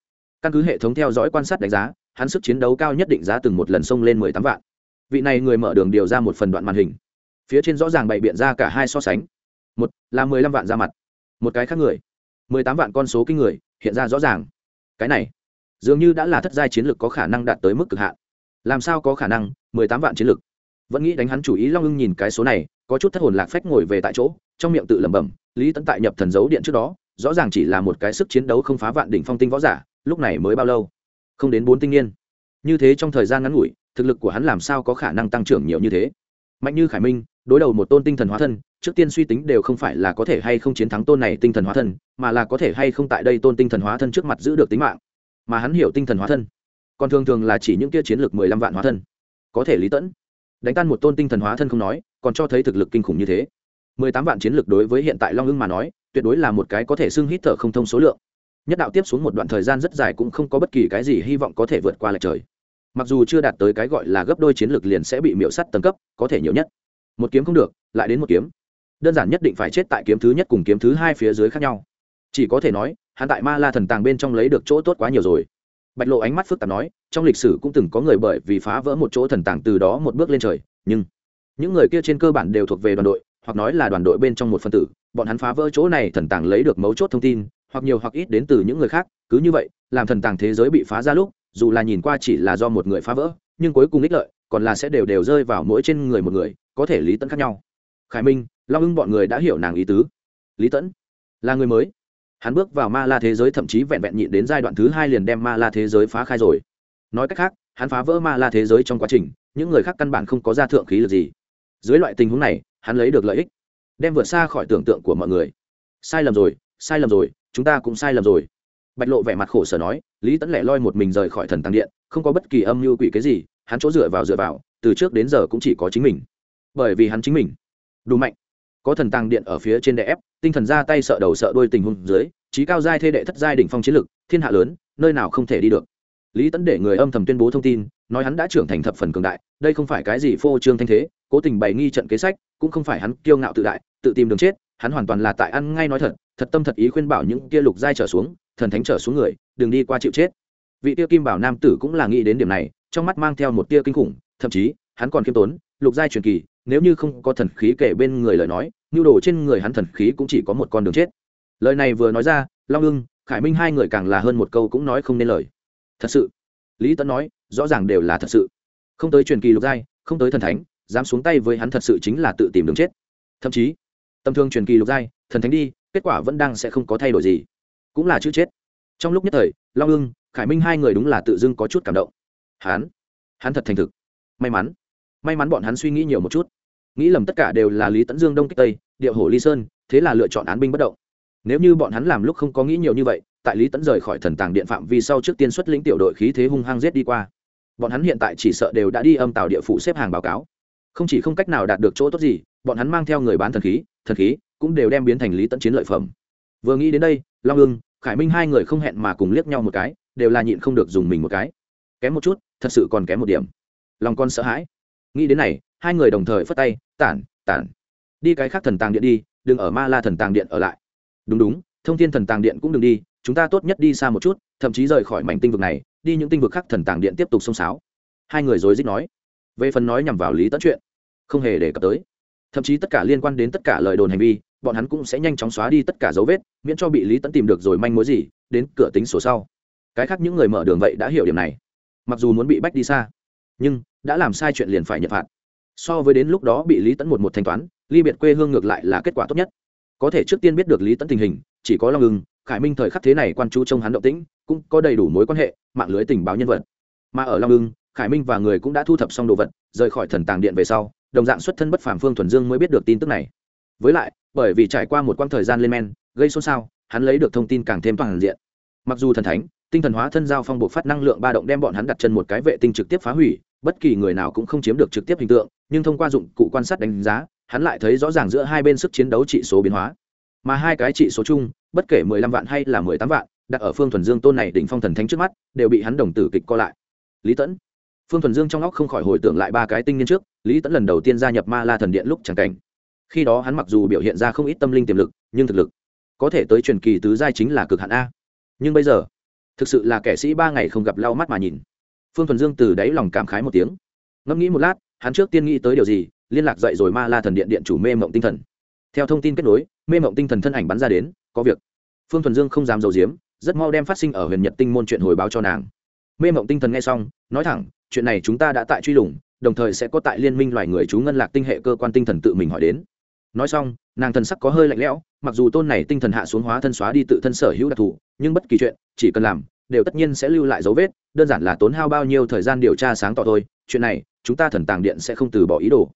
Căn cứ hệ thống theo dõi quan sát đánh giá, hắn sức chiến đấu cao nhất định giá từng một lần xông lên mười tám vạn. Vị này người mở đường điều ra một phần đoạn màn hình. Phía trên rõ ràng bày biện ra cả hai so sánh. Một là mười lăm vạn ra mặt. Một cái khác người. Mười tám vạn con số kinh người, hiện ra rõ ràng. Cái này, dường như đã là thất giai chiến lược có khả năng đạt tới mức cực hạn. Làm sao có khả năng mười tám vạn chiến lược? Vẫn nghĩ đánh hắn chủ ý long ưng nhìn cái số này, có chút thất hồn lạc phách ngồi về tại chỗ, trong miệng tự lẩm bẩm, lý tấn tại nhập thần dấu điện trước đó, rõ ràng chỉ là một cái sức chiến đấu không phá vạn đỉnh phong tinh võ giả, lúc này mới bao lâu? Không đến bốn tinh niên. Như thế trong thời gian ngắn ngủi, thực lực của hắn làm sao có khả năng tăng trưởng nhiều như thế? Mạnh như khải minh, đối đầu một tôn tinh thần hóa thân, trước tiên suy tính đều không phải là có thể hay không chiến thắng tôn này tinh thần hóa thân, mà là có thể hay không tại đây tôn tinh thần hóa thân trước mặt giữ được tính mạng. Mà hắn hiểu tinh thần hóa thân, còn thường thường là chỉ những kia chiến lược mười lăm vạn hóa thân. Có thể lý tẫn đánh tan một tôn tinh thần hóa thân không nói, còn cho thấy thực lực kinh khủng như thế. Mười tám vạn chiến lược đối với hiện tại long ưng mà nói, tuyệt đối là một cái có thể xưng hít thở không thông số lượng. Nhất đạo tiếp xuống một đoạn thời gian rất dài cũng không có bất kỳ cái gì hy vọng có thể vượt qua lệch trời. Mặc dù chưa đạt tới cái gọi là gấp đôi chiến lược liền sẽ bị miễu sắt tầng cấp, có thể nhiều nhất. Một kiếm không được, lại đến một kiếm. Đơn giản nhất định phải chết tại kiếm thứ nhất cùng kiếm thứ hai phía dưới khác nhau. Chỉ có thể nói, hắn tại ma la thần tàng bên trong lấy được chỗ tốt quá nhiều rồi. Bạch lộ ánh mắt phức tạp nói trong lịch sử cũng từng có người bởi vì phá vỡ một chỗ thần tàng từ đó một bước lên trời, nhưng những người kia trên cơ bản đều thuộc về đoàn đội, hoặc nói là đoàn đội bên trong một phân tử. Bọn hắn phá vỡ chỗ này, thần tàng lấy được mấu chốt thông tin, hoặc nhiều hoặc ít đến từ những người khác, cứ như vậy, làm thần tàng thế giới bị phá ra lúc, dù là nhìn qua chỉ là do một người phá vỡ, nhưng cuối cùng ích lợi, còn là sẽ đều đều rơi vào mỗi trên người một người, có thể lý tẫn khác nhau. Khải minh, long ưng bọn người đã hiểu nàng ý tứ. Lý tẫn là người mới. Hắn bước vào ma la thế giới, thậm chí vẹn vẹn nhịn đến giai đoạn thứ hai liền đem ma la thế giới phá khai rồi nói cách khác, hắn phá vỡ ma la thế giới trong quá trình, những người khác căn bản không có ra thượng khí lực gì. Dưới loại tình huống này, hắn lấy được lợi ích, đem vượt xa khỏi tưởng tượng của mọi người. Sai lầm rồi, sai lầm rồi, chúng ta cũng sai lầm rồi. Bạch lộ vẻ mặt khổ sở nói, lý tẫn lẻ loi một mình rời khỏi thần tăng điện, không có bất kỳ âm mưu quỷ cái gì, hắn chỗ dựa vào dựa vào, từ trước đến giờ cũng chỉ có chính mình. Bởi vì hắn chính mình. Đủ mạnh. Có thần tăng điện ở phía trên đè ép, tinh thần ra tay sợ đầu sợ đôi tình huống dưới, trí cao giai thê đệ thất giai đỉnh phong chiến lực, thiên hạ lớn, nơi nào không thể đi được lý tẫn để người âm thầm tuyên bố thông tin, nói hắn đã trưởng thành thập phần cường đại, đây không phải cái gì phô trương thanh thế, cố tình bày nghi trận kế sách, cũng không phải hắn kiêu ngạo tự đại, tự tìm đường chết, hắn hoàn toàn là tại ăn ngay nói thật thật tâm thật ý khuyên bảo những kia lục giai trở xuống, thần thánh trở xuống người, đừng đi qua chịu chết. Vị tiêu kim bảo nam tử cũng là nghĩ đến điểm này, trong mắt mang theo một tia kinh khủng, thậm chí, hắn còn khiêm tốn, lục giai truyền kỳ, nếu như không có thần khí kể bên người lời nói, nhu đồ trên người hắn thần khí cũng chỉ có một con đường chết. Lời này vừa nói ra, long ưng, khải minh hai người càng là hơn một câu cũng nói không nên lời thật sự. Lý tấn nói, rõ ràng đều là thật sự. Không tới truyền kỳ lục giai, không tới thần thánh, dám xuống tay với hắn thật sự chính là tự tìm đường chết. Thậm chí tâm thương truyền kỳ lục giai, thần thánh đi, kết quả vẫn đang sẽ không có thay đổi gì. Cũng là chữ chết. Trong lúc nhất thời, long ưng, khải minh hai người đúng là tự dưng có chút cảm động. Hắn hắn thật thành thực. May mắn may mắn bọn hắn suy nghĩ nhiều một chút. Nghĩ lầm tất cả đều là lý tẫn dương đông kích tây, điệu hổ ly sơn, thế là lựa chọn án binh bất động. Nếu như bọn hắn làm lúc không có nghĩ nhiều như vậy tại lý tẫn rời khỏi thần tàng điện phạm vi sau trước tiên xuất lĩnh tiểu đội khí thế hung hăng giết đi qua. Bọn hắn hiện tại chỉ sợ đều đã đi âm tàu địa phủ xếp hàng báo cáo. Không chỉ không cách nào đạt được chỗ tốt gì, bọn hắn mang theo người bán thần khí thần khí cũng đều đem biến thành lý tẫn chiến lợi phẩm. Vừa nghĩ đến đây, long ương khải minh hai người không hẹn mà cùng liếc nhau một cái, đều là nhịn không được dùng mình một cái. Kém một chút, thật sự còn kém một điểm. Lòng con sợ hãi. Nghĩ đến này, hai người đồng thời phất tay, tản tản. Đi cái khác thần tàng điện đi, đừng ở ma la thần tàng điện ở lại. Đúng đúng thông thiên thần tàng điện cũng đừng đi, chúng ta tốt nhất đi xa một chút, thậm chí rời khỏi mảnh tinh vực này, đi những tinh vực khác thần tàng điện tiếp tục xông xáo. Hai người rồi dích nói. Về phần nói nhằm vào lý tẫn chuyện, không hề đề cập tới. Thậm chí tất cả liên quan đến tất cả lời đồn hành vi, bọn hắn cũng sẽ nhanh chóng xóa đi tất cả dấu vết, miễn cho bị lý tẫn tìm được rồi manh mối gì, đến cửa tính sổ sau. Cái khác những người mở đường vậy đã hiểu điểm này. Mặc dù muốn bị bách đi xa, nhưng đã làm sai chuyện liền phải nhận phạt. So với đến lúc đó bị lý tẫn một một thanh toán, ly biệt quê hương ngược lại là kết quả tốt nhất có thể trước tiên biết được lý tẫn tình hình, chỉ có long ưng, khải minh thời khắc thế này quan chú trông hắn động tĩnh, cũng có đầy đủ mối quan hệ, mạng lưới tình báo nhân vật. Mà ở long ưng, khải minh và người cũng đã thu thập xong đồ vật, rời khỏi thần tàng điện về sau, đồng dạng xuất thân bất phàm phương thuần dương mới biết được tin tức này. Với lại, bởi vì trải qua một quãng thời gian lên men, gây xôn xao, hắn lấy được thông tin càng thêm toàn diện. Mặc dù thần thánh, tinh thần hóa thân giao phong buộc phát năng lượng ba động đem bọn hắn đặt chân một cái vệ tinh trực tiếp phá hủy, bất kỳ người nào cũng không chiếm được trực tiếp hình tượng, nhưng thông qua dụng cụ quan sát đánh giá hắn lại thấy rõ ràng giữa hai bên sức chiến đấu trị số biến hóa. Mà hai cái trị số chung, bất kể mười lăm vạn hay là mười tám vạn, đặt ở phương thuần dương tôn này đỉnh phong thần thánh trước mắt, đều bị hắn đồng tử kịch co lại. Lý tẫn phương thuần dương trong óc không khỏi hồi tưởng lại ba cái tinh niên trước, lý tẫn lần đầu tiên gia nhập ma la thần điện lúc chẳng cảnh. Khi đó hắn mặc dù biểu hiện ra không ít tâm linh tiềm lực, nhưng thực lực có thể tới truyền kỳ tứ giai chính là cực hạn a. Nhưng bây giờ, thực sự là kẻ sĩ ba ngày không gặp lau mắt mà nhìn. Phương thuần dương từ đáy lòng cảm khái một tiếng. Ngẫm nghĩ một lát, hắn trước tiên nghĩ tới điều gì liên lạc dậy rồi ma la thần điện điện chủ mê mộng tinh thần. Theo thông tin kết nối, mê mộng tinh thần thân ảnh bắn ra đến, có việc. Phương thuần dương không dám dầu diếm rất mau đem phát sinh ở huyền nhật tinh môn chuyện hồi báo cho nàng. Mê mộng tinh thần nghe xong, nói thẳng, chuyện này chúng ta đã tại truy lùng, đồng thời sẽ có tại liên minh loài người chú ngân lạc tinh hệ cơ quan tinh thần tự mình hỏi đến. Nói xong, nàng thần sắc có hơi lạnh lẽo, mặc dù tôn này tinh thần hạ xuống hóa thân xóa đi tự thân sở hữu đặc thù, nhưng bất kỳ chuyện chỉ cần làm, đều tất nhiên sẽ lưu lại dấu vết, đơn giản là tốn hao bao nhiêu thời gian điều tra sáng tỏ thôi, chuyện này, chúng ta thần tàng điện sẽ không từ bỏ ý đồ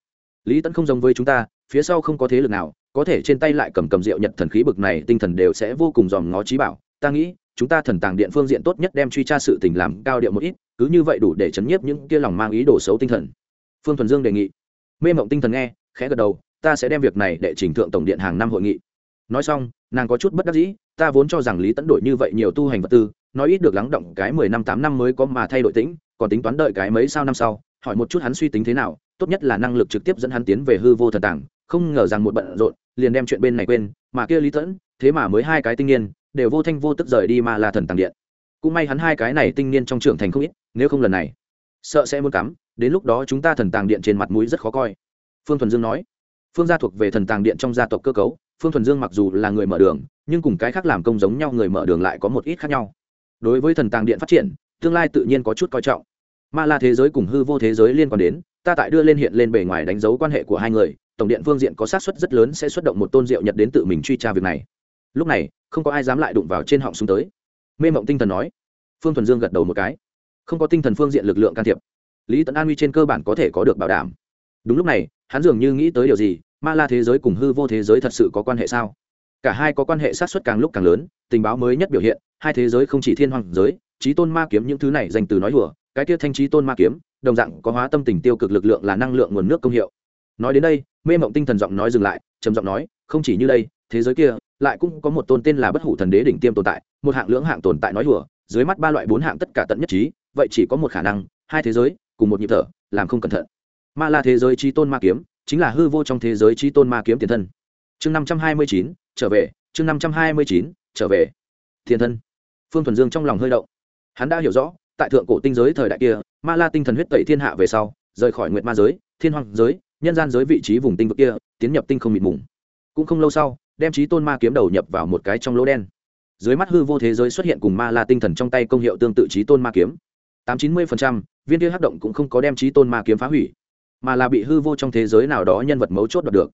lý tẫn không giống với chúng ta, phía sau không có thế lực nào, có thể trên tay lại cầm cầm rượu nhật thần khí bực này, tinh thần đều sẽ vô cùng dòm ngó trí bảo. Ta nghĩ, chúng ta thần tàng điện phương diện tốt nhất đem truy tra sự tình làm cao điệu một ít, cứ như vậy đủ để chấn nhiếp những kia lòng mang ý đồ xấu tinh thần. Phương thuần dương đề nghị. Mê mộng tinh thần nghe, khẽ gật đầu, ta sẽ đem việc này để trình thượng tổng điện hàng năm hội nghị. Nói xong, nàng có chút bất đắc dĩ, ta vốn cho rằng lý tẫn đổi như vậy nhiều tu hành vật tư, nói ít được lắng động cái mười năm tám năm mới có mà thay đổi tính còn tính toán đợi cái mấy sao năm sau, hỏi một chút hắn suy tính thế nào tốt nhất là năng lực trực tiếp dẫn hắn tiến về hư vô thần tàng, không ngờ rằng một bận rộn, liền đem chuyện bên này quên, mà kia lý tẫn, thế mà mới hai cái tinh niên, đều vô thanh vô tức rời đi mà là thần tàng điện. Cũng may hắn hai cái này tinh niên trong trưởng thành không ít, nếu không lần này, sợ sẽ muốn cắm, đến lúc đó chúng ta thần tàng điện trên mặt mũi rất khó coi. Phương thuần dương nói, phương gia thuộc về thần tàng điện trong gia tộc cơ cấu, phương thuần dương mặc dù là người mở đường, nhưng cùng cái khác làm công giống nhau người mở đường lại có một ít khác nhau. Đối với thần tàng điện phát triển, tương lai tự nhiên có chút coi trọng. Ma la thế giới cùng hư vô thế giới liên quan đến ta tại đưa lên hiện lên bề ngoài đánh dấu quan hệ của hai người, tổng điện phương diện có xác suất rất lớn sẽ xuất động một tôn diệu nhật đến tự mình truy tra việc này. Lúc này, không có ai dám lại đụng vào trên họng xuống tới. Mê mộng tinh thần nói. Phương thuần dương gật đầu một cái. Không có tinh thần phương diện lực lượng can thiệp. Lý tấn an uy trên cơ bản có thể có được bảo đảm. Đúng lúc này, hắn dường như nghĩ tới điều gì, ma la thế giới cùng hư vô thế giới thật sự có quan hệ sao? Cả hai có quan hệ sát xuất càng lúc càng lớn, tình báo mới nhất biểu hiện, hai thế giới không chỉ thiên hoàng giới trí tôn ma kiếm những thứ này dành từ nói hùa cái tiết thanh trí tôn ma kiếm đồng dạng có hóa tâm tình tiêu cực lực lượng là năng lượng nguồn nước công hiệu. Nói đến đây, mê mộng tinh thần giọng nói dừng lại, trầm giọng nói, không chỉ như đây, thế giới kia lại cũng có một tôn tên là bất hủ thần đế đỉnh tiêm tồn tại, một hạng lưỡng hạng tồn tại nói hùa dưới mắt ba loại bốn hạng tất cả tận nhất trí, vậy chỉ có một khả năng, hai thế giới, cùng một nhịp thở, làm không cẩn thận. Ma la thế giới trí tôn ma kiếm, chính là hư vô trong thế giới trí tôn ma kiếm tiền thân. Chương năm trăm hai mươi chín, trở về, chương năm trăm hai mươi chín, trở về, tiền thân. Phương thuần dương trong lòng hơi động. Hắn đã hiểu rõ tại thượng cổ tinh giới thời đại kia, ma la tinh thần huyết tẩy thiên hạ về sau, rời khỏi nguyệt ma giới, thiên hoàng giới, nhân gian giới vị trí vùng tinh vực kia, tiến nhập tinh không mịt mùng. Cũng không lâu sau, đem trí tôn ma kiếm đầu nhập vào một cái trong lỗ đen. Dưới mắt hư vô thế giới xuất hiện cùng ma la tinh thần trong tay công hiệu tương tự trí tôn ma kiếm. Tám chín mươi viên kia hắc động cũng không có đem trí tôn ma kiếm phá hủy, mà là bị hư vô trong thế giới nào đó nhân vật mấu chốt đoạt được.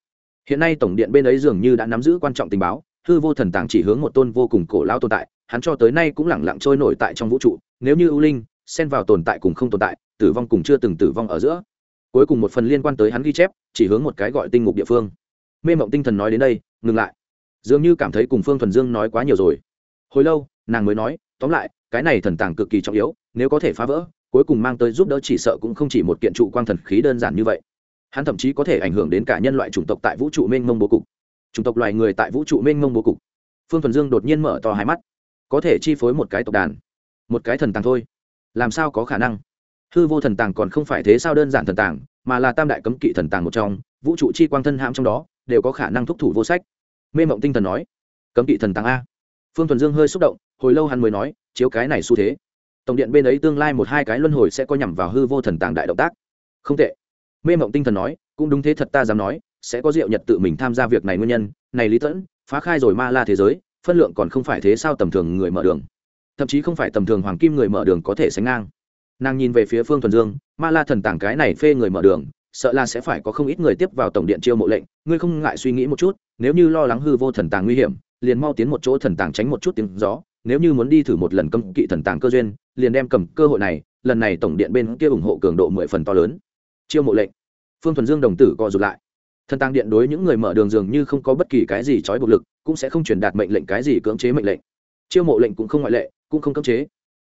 Hiện nay tổng điện bên ấy dường như đã nắm giữ quan trọng tình báo hư vô thần tàng chỉ hướng một tôn vô cùng cổ lao tồn tại, hắn cho tới nay cũng lẳng lặng trôi nổi tại trong vũ trụ, nếu như ưu linh, xen vào tồn tại cùng không tồn tại, tử vong cùng chưa từng tử vong ở giữa. Cuối cùng một phần liên quan tới hắn ghi chép, chỉ hướng một cái gọi tinh ngục địa phương. Mê mộng tinh thần nói đến đây, ngừng lại. Dường như cảm thấy cùng phương thuần dương nói quá nhiều rồi. Hồi lâu, nàng mới nói, tóm lại, cái này thần tàng cực kỳ trọng yếu, nếu có thể phá vỡ, cuối cùng mang tới giúp đỡ chỉ sợ cũng không chỉ một kiện trụ quang thần khí đơn giản như vậy. Hắn thậm chí có thể ảnh hưởng đến cả nhân loại chủng tộc tại vũ trụ mênh mông bố cục chủng tộc loài người tại vũ trụ mênh mông bố cục. Phương thuần dương đột nhiên mở to hai mắt. Có thể chi phối một cái tộc đàn, một cái thần tàng thôi. Làm sao có khả năng? Hư vô thần tàng còn không phải thế sao đơn giản thần tàng, mà là tam đại cấm kỵ thần tàng một trong, vũ trụ chi quang thân hãm trong đó, đều có khả năng thúc thủ vô sách. Mê mộng tinh thần nói, cấm kỵ thần tàng a? Phương thuần dương hơi xúc động, hồi lâu hắn mới nói, chiếu cái này xu thế. Tổng điện bên ấy tương lai một hai cái luân hồi sẽ có nhằm vào hư vô thần tàng đại động tác. Không tệ. Mê mộng tinh thần nói, cũng đúng thế thật ta dám nói sẽ có diệu nhật tự mình tham gia việc này nguyên nhân, này lý tẫn, phá khai rồi ma la thế giới, phân lượng còn không phải thế sao tầm thường người mở đường. Thậm chí không phải tầm thường hoàng kim người mở đường có thể sánh ngang. Nàng nhìn về phía phương thuần dương, ma la thần tàng cái này phê người mở đường, sợ là sẽ phải có không ít người tiếp vào tổng điện chiêu mộ lệnh, ngươi không ngại suy nghĩ một chút, nếu như lo lắng hư vô thần tàng nguy hiểm, liền mau tiến một chỗ thần tàng tránh một chút tiếng gió, nếu như muốn đi thử một lần cấm kỵ thần tàng cơ duyên, liền đem cầm cơ hội này, lần này tổng điện bên kia ủng hộ cường độ mười phần to lớn. Chiêu mộ lệnh. Phương thuần dương đồng tử co rụt lại thần tàng điện đối những người mở đường dường như không có bất kỳ cái gì trói buộc lực, cũng sẽ không truyền đạt mệnh lệnh cái gì cưỡng chế mệnh lệnh. Chiêu mộ lệnh cũng không ngoại lệ, cũng không cưỡng chế.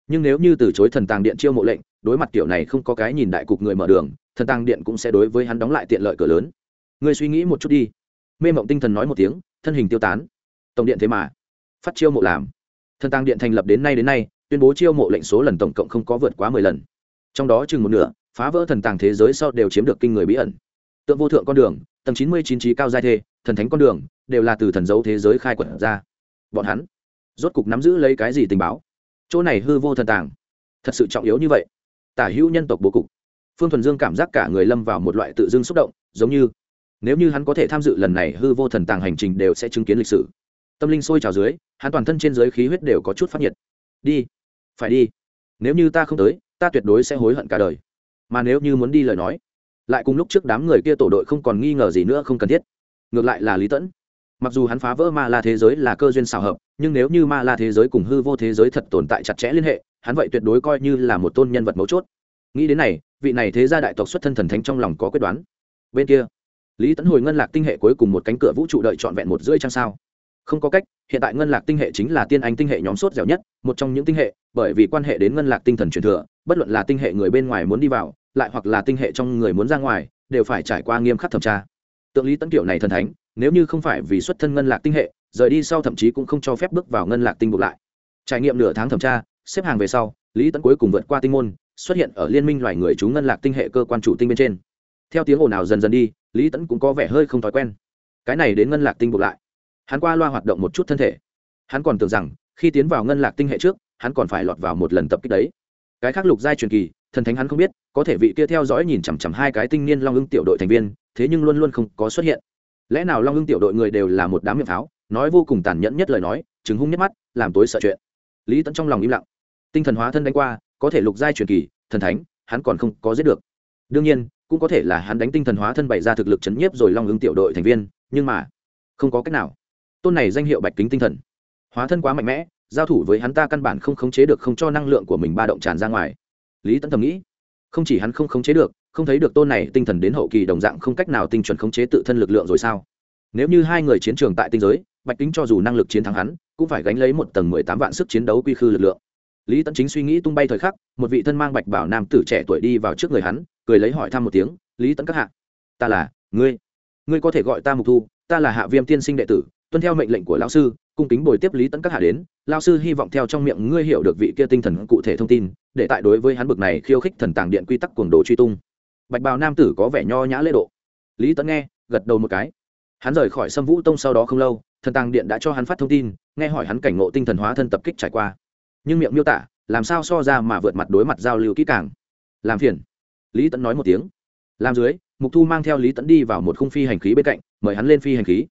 Nhưng nếu như từ chối thần tàng điện chiêu mộ lệnh, đối mặt kiểu này không có cái nhìn đại cục người mở đường, thần tàng điện cũng sẽ đối với hắn đóng lại tiện lợi cửa lớn. Người suy nghĩ một chút đi. Mê mộng tinh thần nói một tiếng, thân hình tiêu tán. Tổng điện thế mà. Phát chiêu mộ làm. Thần tàng điện thành lập đến nay đến nay, tuyên bố chiêu mộ lệnh số lần tổng cộng không có vượt quá mười lần. Trong đó chừng một nửa, phá vỡ thần tàng thế giới sau đều chiếm được kinh người bí ẩn. Tượng vô thượng con đường tầng chín mươi chín trí cao giai thê, thần thánh con đường, đều là từ thần dấu thế giới khai quật ra. Bọn hắn rốt cục nắm giữ lấy cái gì tình báo? Chỗ này hư vô thần tàng, thật sự trọng yếu như vậy. Tả hữu nhân tộc bố cục. Phương thuần dương cảm giác cả người lâm vào một loại tự dưng xúc động, giống như nếu như hắn có thể tham dự lần này, hư vô thần tàng hành trình đều sẽ chứng kiến lịch sử. Tâm linh sôi trào dưới, hắn toàn thân trên dưới khí huyết đều có chút phát nhiệt. Đi, phải đi. Nếu như ta không tới, ta tuyệt đối sẽ hối hận cả đời. Mà nếu như muốn đi lời nói lại cùng lúc trước đám người kia tổ đội không còn nghi ngờ gì nữa không cần thiết. Ngược lại là lý tẫn. Mặc dù hắn phá vỡ ma la thế giới là cơ duyên xào hợp, nhưng nếu như ma la thế giới cùng hư vô thế giới thật tồn tại chặt chẽ liên hệ, hắn vậy tuyệt đối coi như là một tôn nhân vật mấu chốt. Nghĩ đến này, vị này thế gia đại tộc xuất thân thần thánh trong lòng có quyết đoán. Bên kia, lý tẫn hồi ngân lạc tinh hệ cuối cùng một cánh cửa vũ trụ đợi trọn vẹn một rưỡi trăng sao. Không có cách, hiện tại ngân lạc tinh hệ chính là tiên anh tinh hệ nhóm sốt dẻo nhất, một trong những tinh hệ, bởi vì quan hệ đến ngân lạc tinh thần truyền thừa, bất luận là tinh hệ người bên ngoài muốn đi vào lại hoặc là tinh hệ trong người muốn ra ngoài, đều phải trải qua nghiêm khắc thẩm tra. Tượng lý tấn kiểu này thần thánh, nếu như không phải vì xuất thân ngân lạc tinh hệ, rời đi sau thậm chí cũng không cho phép bước vào ngân lạc tinh buộc lại. Trải nghiệm nửa tháng thẩm tra, xếp hàng về sau, lý tấn cuối cùng vượt qua tinh môn, xuất hiện ở liên minh loài người chú ngân lạc tinh hệ cơ quan chủ tinh bên trên. Theo tiếng ồn nào dần dần đi, lý tấn cũng có vẻ hơi không thói quen. Cái này đến ngân lạc tinh buộc lại. Hắn qua loa hoạt động một chút thân thể. Hắn còn tưởng rằng, khi tiến vào ngân lạc tinh hệ trước, hắn còn phải lọt vào một lần tập kích đấy. Cái khác lục giai truyền kỳ thần thánh hắn không biết, có thể vị kia theo dõi nhìn chằm chằm hai cái tinh niên long ưng tiểu đội thành viên, thế nhưng luôn luôn không có xuất hiện. Lẽ nào long ưng tiểu đội người đều là một đám miệng pháo, nói vô cùng tàn nhẫn nhất lời nói chứng hung nhất mắt, làm tối sợ chuyện. Lý tẫn trong lòng im lặng. Tinh thần hóa thân đánh qua, có thể lục giai truyền kỳ, thần thánh, hắn còn không có giết được. Đương nhiên, cũng có thể là hắn đánh tinh thần hóa thân bày ra thực lực chấn nhiếp rồi long ứng tiểu đội thành viên, nhưng mà, không có cách nào. Tôn này danh hiệu bạch kính tinh thần. Hóa thân quá mạnh mẽ, giao thủ với hắn ta căn bản không khống chế được không cho năng lượng của mình ba động tràn ra ngoài lý tẫn thầm nghĩ, không chỉ hắn không khống chế được, không thấy được tôn này tinh thần đến hậu kỳ đồng dạng không cách nào tinh chuẩn khống chế tự thân lực lượng rồi sao? Nếu như hai người chiến trường tại tinh giới, bạch kính cho dù năng lực chiến thắng hắn, cũng phải gánh lấy một tầng mười tám vạn sức chiến đấu quy khư lực lượng. Lý tẫn chính suy nghĩ tung bay thời khắc, một vị thân mang bạch bảo nam tử trẻ tuổi đi vào trước người hắn, cười lấy hỏi thăm một tiếng, lý tẫn các hạ, ta là ngươi ngươi có thể gọi ta mục thu, ta là hạ viêm tiên sinh đệ tử tuân theo mệnh lệnh của lão sư, cung kính bồi tiếp lý tấn các hạ đến. Lão sư hy vọng theo trong miệng ngươi hiểu được vị kia tinh thần cụ thể thông tin, để tại đối với hắn bực này khiêu khích thần tàng điện quy tắc cuồng đồ truy tung. Bạch bào nam tử có vẻ nho nhã lễ độ. Lý tấn nghe, gật đầu một cái. Hắn rời khỏi sâm vũ tông sau đó không lâu, thần tàng điện đã cho hắn phát thông tin, nghe hỏi hắn cảnh ngộ tinh thần hóa thân tập kích trải qua. Nhưng miệng miêu tả, làm sao so ra mà vượt mặt đối mặt giao lưu kỹ càng. Làm phiền. Lý tấn nói một tiếng. Làm dưới, mục thu mang theo lý tấn đi vào một khung phi hành khí bên cạnh, mời hắn lên phi hành khí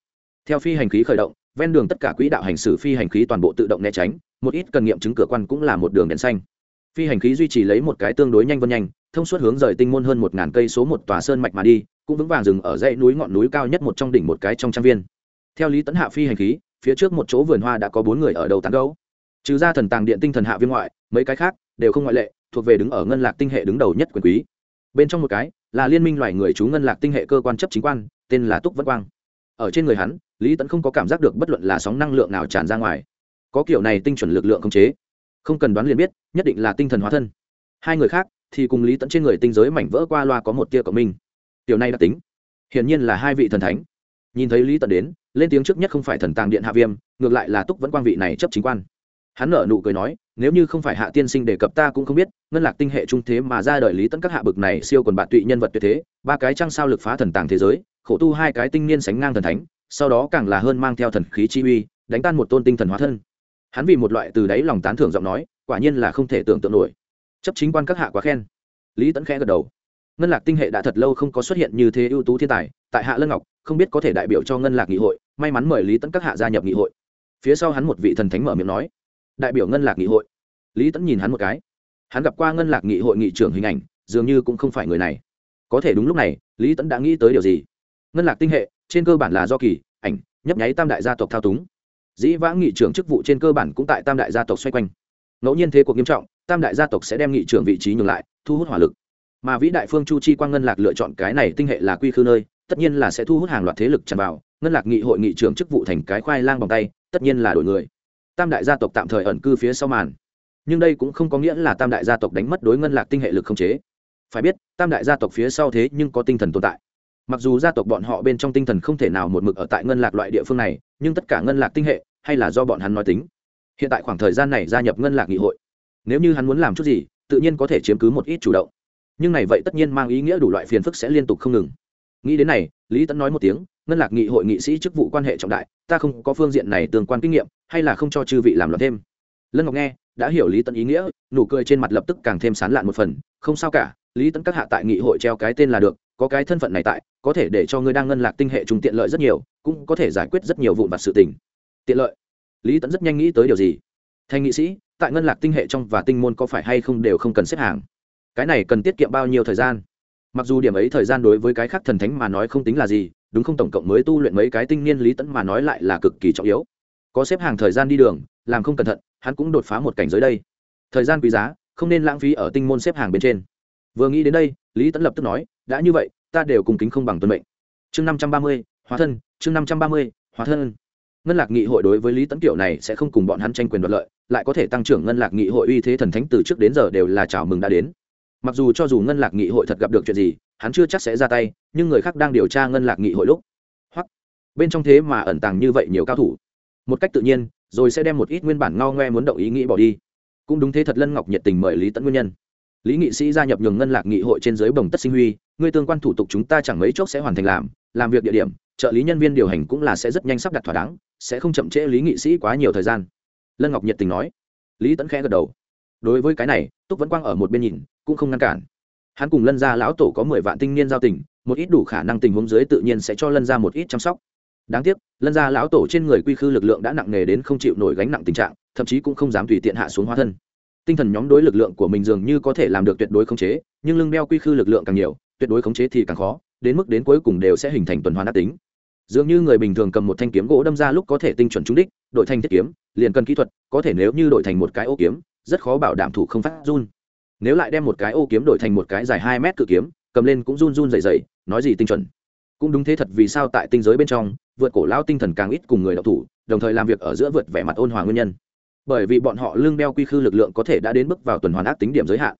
theo phi hành khí khởi động, ven đường tất cả quỹ đạo hành xử phi hành khí toàn bộ tự động né tránh, một ít cần nghiệm chứng cửa quan cũng là một đường đèn xanh. Phi hành khí duy trì lấy một cái tương đối nhanh vân nhanh, thông suốt hướng rời tinh môn hơn một ngàn cây số một tòa sơn mạch mà đi, cũng vững vàng dừng ở dãy núi ngọn núi cao nhất một trong đỉnh một cái trong trang viên. Theo lý tấn hạ phi hành khí, phía trước một chỗ vườn hoa đã có bốn người ở đầu tán gấu trừ ra thần tàng điện tinh thần hạ viên ngoại, mấy cái khác đều không ngoại lệ, thuộc về đứng ở ngân lạc tinh hệ đứng đầu nhất quyền quý. Bên trong một cái là liên minh loài người chú ngân lạc tinh hệ cơ quan chấp chính quan, tên là túc vân quang. Ở trên người hắn lý tẫn không có cảm giác được bất luận là sóng năng lượng nào tràn ra ngoài. Có kiểu này tinh chuẩn lực lượng không chế. Không cần đoán liền biết, nhất định là tinh thần hóa thân. Hai người khác thì cùng lý tẫn trên người tinh giới mảnh vỡ qua loa có một tia cộng minh. Tiểu này đặc tính, hiển nhiên là hai vị thần thánh. Nhìn thấy lý tẫn đến, lên tiếng trước nhất không phải thần tàng điện hạ viêm, ngược lại là túc vẫn quan vị này chấp chính quan. Hắn nở nụ cười nói, nếu như không phải hạ tiên sinh đề cập ta cũng không biết, ngân lạc tinh hệ trung thế mà ra đời lý tẫn các hạ bực này siêu quần bạn tụy nhân vật tuyệt thế, ba cái trăng sao lực phá thần tàng thế giới, khổ tu hai cái tinh niên sánh ngang thần thánh sau đó càng là hơn mang theo thần khí chi uy, đánh tan một tôn tinh thần hóa thân. Hắn vì một loại từ đáy lòng tán thưởng giọng nói, quả nhiên là không thể tưởng tượng nổi. Chấp chính quan các hạ quá khen. Lý tẫn khẽ gật đầu. Ngân lạc tinh hệ đã thật lâu không có xuất hiện như thế ưu tú thiên tài, tại hạ lân ngọc, không biết có thể đại biểu cho ngân lạc nghị hội, may mắn mời lý tẫn các hạ gia nhập nghị hội. Phía sau hắn một vị thần thánh mở miệng nói, đại biểu ngân lạc nghị hội. Lý tẫn nhìn hắn một cái. Hắn gặp qua ngân lạc nghị hội nghị trưởng hình ảnh, dường như cũng không phải người này. Có thể đúng lúc này, lý tẫn đã nghĩ tới điều gì? Ngân lạc tinh hệ trên cơ bản là do kỳ, ảnh, nhấp nháy tam đại gia tộc thao túng. Dĩ vãng nghị trưởng chức vụ trên cơ bản cũng tại tam đại gia tộc xoay quanh. Ngẫu nhiên thế cuộc nghiêm trọng, tam đại gia tộc sẽ đem nghị trưởng vị trí nhường lại, thu hút hỏa lực. Mà vĩ đại phương chu chi quang ngân lạc lựa chọn cái này tinh hệ là quy khư nơi, tất nhiên là sẽ thu hút hàng loạt thế lực tràn vào, ngân lạc nghị hội nghị trưởng chức vụ thành cái khoai lang bằng tay, tất nhiên là đổi người. Tam đại gia tộc tạm thời ẩn cư phía sau màn. Nhưng đây cũng không có nghĩa là tam đại gia tộc đánh mất đối ngân lạc tinh hệ lực không chế. Phải biết, tam đại gia tộc phía sau thế nhưng có tinh thần tồn tại mặc dù gia tộc bọn họ bên trong tinh thần không thể nào một mực ở tại ngân lạc loại địa phương này, nhưng tất cả ngân lạc tinh hệ, hay là do bọn hắn nói tính. Hiện tại khoảng thời gian này gia nhập ngân lạc nghị hội, nếu như hắn muốn làm chút gì, tự nhiên có thể chiếm cứ một ít chủ động. Nhưng này vậy tất nhiên mang ý nghĩa đủ loại phiền phức sẽ liên tục không ngừng. Nghĩ đến này, lý tẫn nói một tiếng, ngân lạc nghị hội nghị sĩ chức vụ quan hệ trọng đại, ta không có phương diện này tương quan kinh nghiệm, hay là không cho chư vị làm loạn thêm. Lân ngọc nghe, đã hiểu lý tẫn ý nghĩa, nụ cười trên mặt lập tức càng thêm sán lạn một phần, không sao cả, lý tẫn các hạ tại nghị hội treo cái tên là được có cái thân phận này tại, có thể để cho ngươi đang ngân lạc tinh hệ trùng tiện lợi rất nhiều, cũng có thể giải quyết rất nhiều vụn vặt sự tình. Tiện lợi? Lý tẫn rất nhanh nghĩ tới điều gì? Thành nghị sĩ, tại ngân lạc tinh hệ trong và tinh môn có phải hay không đều không cần xếp hàng? Cái này cần tiết kiệm bao nhiêu thời gian? Mặc dù điểm ấy thời gian đối với cái khác thần thánh mà nói không tính là gì, đúng không tổng cộng mới tu luyện mấy cái tinh niên lý tẫn mà nói lại là cực kỳ trọng yếu. Có xếp hàng thời gian đi đường, làm không cẩn thận, hắn cũng đột phá một cảnh giới đây. Thời gian quý giá, không nên lãng phí ở tinh môn xếp hàng bên trên. Vừa nghĩ đến đây, lý tẫn lập tức nói đã như vậy, ta đều cùng kính không bằng tuân mệnh. Chương năm trăm ba mươi, hóa thân, chương năm trăm ba mươi, hóa thân. Ngân lạc nghị hội đối với lý tấn kiểu này sẽ không cùng bọn hắn tranh quyền đoạt lợi, lại có thể tăng trưởng ngân lạc nghị hội uy thế thần thánh từ trước đến giờ đều là chào mừng đã đến. Mặc dù cho dù ngân lạc nghị hội thật gặp được chuyện gì, hắn chưa chắc sẽ ra tay, nhưng người khác đang điều tra ngân lạc nghị hội lúc. Hoặc, bên trong thế mà ẩn tàng như vậy nhiều cao thủ. Một cách tự nhiên, rồi sẽ đem một ít nguyên bản ngao ngoe muốn động ý nghĩ bỏ đi. Cũng đúng thế thật lân ngọc nhiệt tình mời lý tẫn nguyên nhân lý nghị sĩ gia nhập nhường ngân lạc nghị hội trên dưới bồng tất sinh huy người tương quan thủ tục chúng ta chẳng mấy chốc sẽ hoàn thành làm làm việc địa điểm, trợ lý nhân viên điều hành cũng là sẽ rất nhanh sắp đặt thỏa đáng, sẽ không chậm trễ lý nghị sĩ quá nhiều thời gian. Lân ngọc nhiệt tình nói. Lý tẫn khẽ gật đầu. Đối với cái này, túc vẫn quang ở một bên nhìn, cũng không ngăn cản. Hắn cùng lân gia lão tổ có mười vạn tinh niên giao tình, một ít đủ khả năng tình huống dưới tự nhiên sẽ cho lân gia một ít chăm sóc. Đáng tiếc, lân gia lão tổ trên người quy khư lực lượng đã nặng nề đến không chịu nổi gánh nặng tình trạng, thậm chí cũng không dám tùy tiện hạ xuống hóa thân tinh thần nhóm đối lực lượng của mình dường như có thể làm được tuyệt đối khống chế, nhưng lưng đeo quy khư lực lượng càng nhiều, tuyệt đối khống chế thì càng khó, đến mức đến cuối cùng đều sẽ hình thành tuần hoàn ác tính. Dường như người bình thường cầm một thanh kiếm gỗ đâm ra lúc có thể tinh chuẩn trúng đích, đội thành thiết kiếm, liền cần kỹ thuật, có thể nếu như đổi thành một cái ô kiếm, rất khó bảo đảm thủ không phát run. Nếu lại đem một cái ô kiếm đổi thành một cái dài hai mét cự kiếm, cầm lên cũng run run dày dày nói gì tinh chuẩn. Cũng đúng thế thật vì sao tại tinh giới bên trong, vượt cổ lao tinh thần càng ít cùng người đọc thủ, đồng thời làm việc ở giữa vượt vẻ mặt ôn hòa nguyên nhân bởi vì bọn họ lương đeo quy khư lực lượng có thể đã đến bước vào tuần hoàn ác tính điểm giới hạn.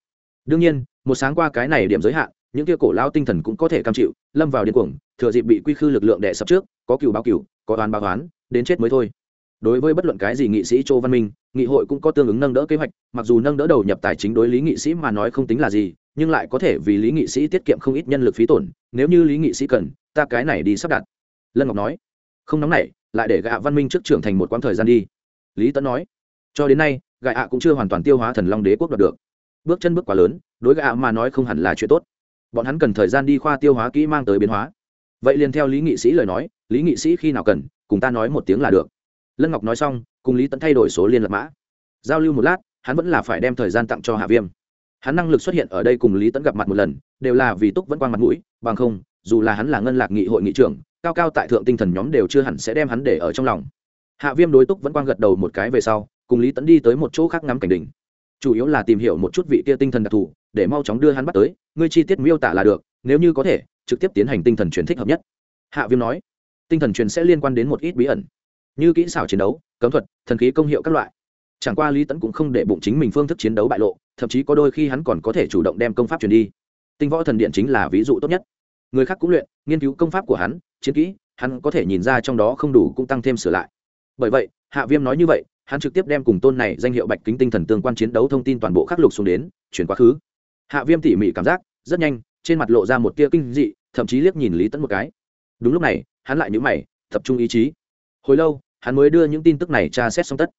Đương nhiên, một sáng qua cái này điểm giới hạn, những kia cổ lao tinh thần cũng có thể cam chịu, lâm vào điên cuồng, thừa dịp bị quy khư lực lượng đè sập trước, có cựu báo cựu có toán báo toán đến chết mới thôi. Đối với bất luận cái gì nghị sĩ châu văn minh, nghị hội cũng có tương ứng nâng đỡ kế hoạch, mặc dù nâng đỡ đầu nhập tài chính đối lý nghị sĩ mà nói không tính là gì, nhưng lại có thể vì lý nghị sĩ tiết kiệm không ít nhân lực phí tổn, nếu như lý nghị sĩ cần, ta cái này đi sắp đặt. Lân ngọc nói. Không nóng nảy, lại để gạ văn minh trước trưởng thành một quãng thời gian đi. Lý tấn nói cho đến nay gạ ạ cũng chưa hoàn toàn tiêu hóa thần long đế quốc đoạt được. Bước chân bước quá lớn, đối gạ mà nói không hẳn là chuyện tốt. Bọn hắn cần thời gian đi khoa tiêu hóa kỹ mang tới biến hóa. Vậy liền theo lý nghị sĩ lời nói, lý nghị sĩ khi nào cần, cùng ta nói một tiếng là được. Lân ngọc nói xong, cùng lý Tấn thay đổi số liên lạc mã. Giao lưu một lát, hắn vẫn là phải đem thời gian tặng cho hạ viêm. Hắn năng lực xuất hiện ở đây cùng lý Tấn gặp mặt một lần, đều là vì túc vẫn quang mặt mũi, bằng không, dù là hắn là ngân lạc nghị hội nghị trưởng, cao cao tại thượng tinh thần nhóm đều chưa hẳn sẽ đem hắn để ở trong lòng. Hạ viêm đối túc vẫn quang gật đầu một cái về sau cùng lý tẫn đi tới một chỗ khác ngắm cảnh đỉnh. Chủ yếu là tìm hiểu một chút vị kia tinh thần đặc thù, để mau chóng đưa hắn bắt tới, ngươi chi tiết miêu tả là được, nếu như có thể, trực tiếp tiến hành tinh thần truyền thích hợp nhất. Hạ viêm nói. Tinh thần truyền sẽ liên quan đến một ít bí ẩn, như kỹ xảo chiến đấu, cấm thuật, thần khí công hiệu các loại. Chẳng qua lý tẫn cũng không để bụng chính mình phương thức chiến đấu bại lộ, thậm chí có đôi khi hắn còn có thể chủ động đem công pháp truyền đi. Tinh võ thần điện chính là ví dụ tốt nhất. Người khác cũng luyện, nghiên cứu công pháp của hắn, chiến kỹ, hắn có thể nhìn ra trong đó không đủ cũng tăng thêm sửa lại. Bởi vậy, hạ viêm nói như vậy hắn trực tiếp đem cùng tôn này danh hiệu bạch kính tinh thần tương quan chiến đấu thông tin toàn bộ khắc lục xuống đến, chuyển quá khứ. Hạ viêm tỉ mỉ cảm giác, rất nhanh, trên mặt lộ ra một tia kinh dị, thậm chí liếc nhìn lý tẫn một cái. Đúng lúc này, hắn lại nhữ mày, tập trung ý chí. Hồi lâu, hắn mới đưa những tin tức này tra xét xong tất.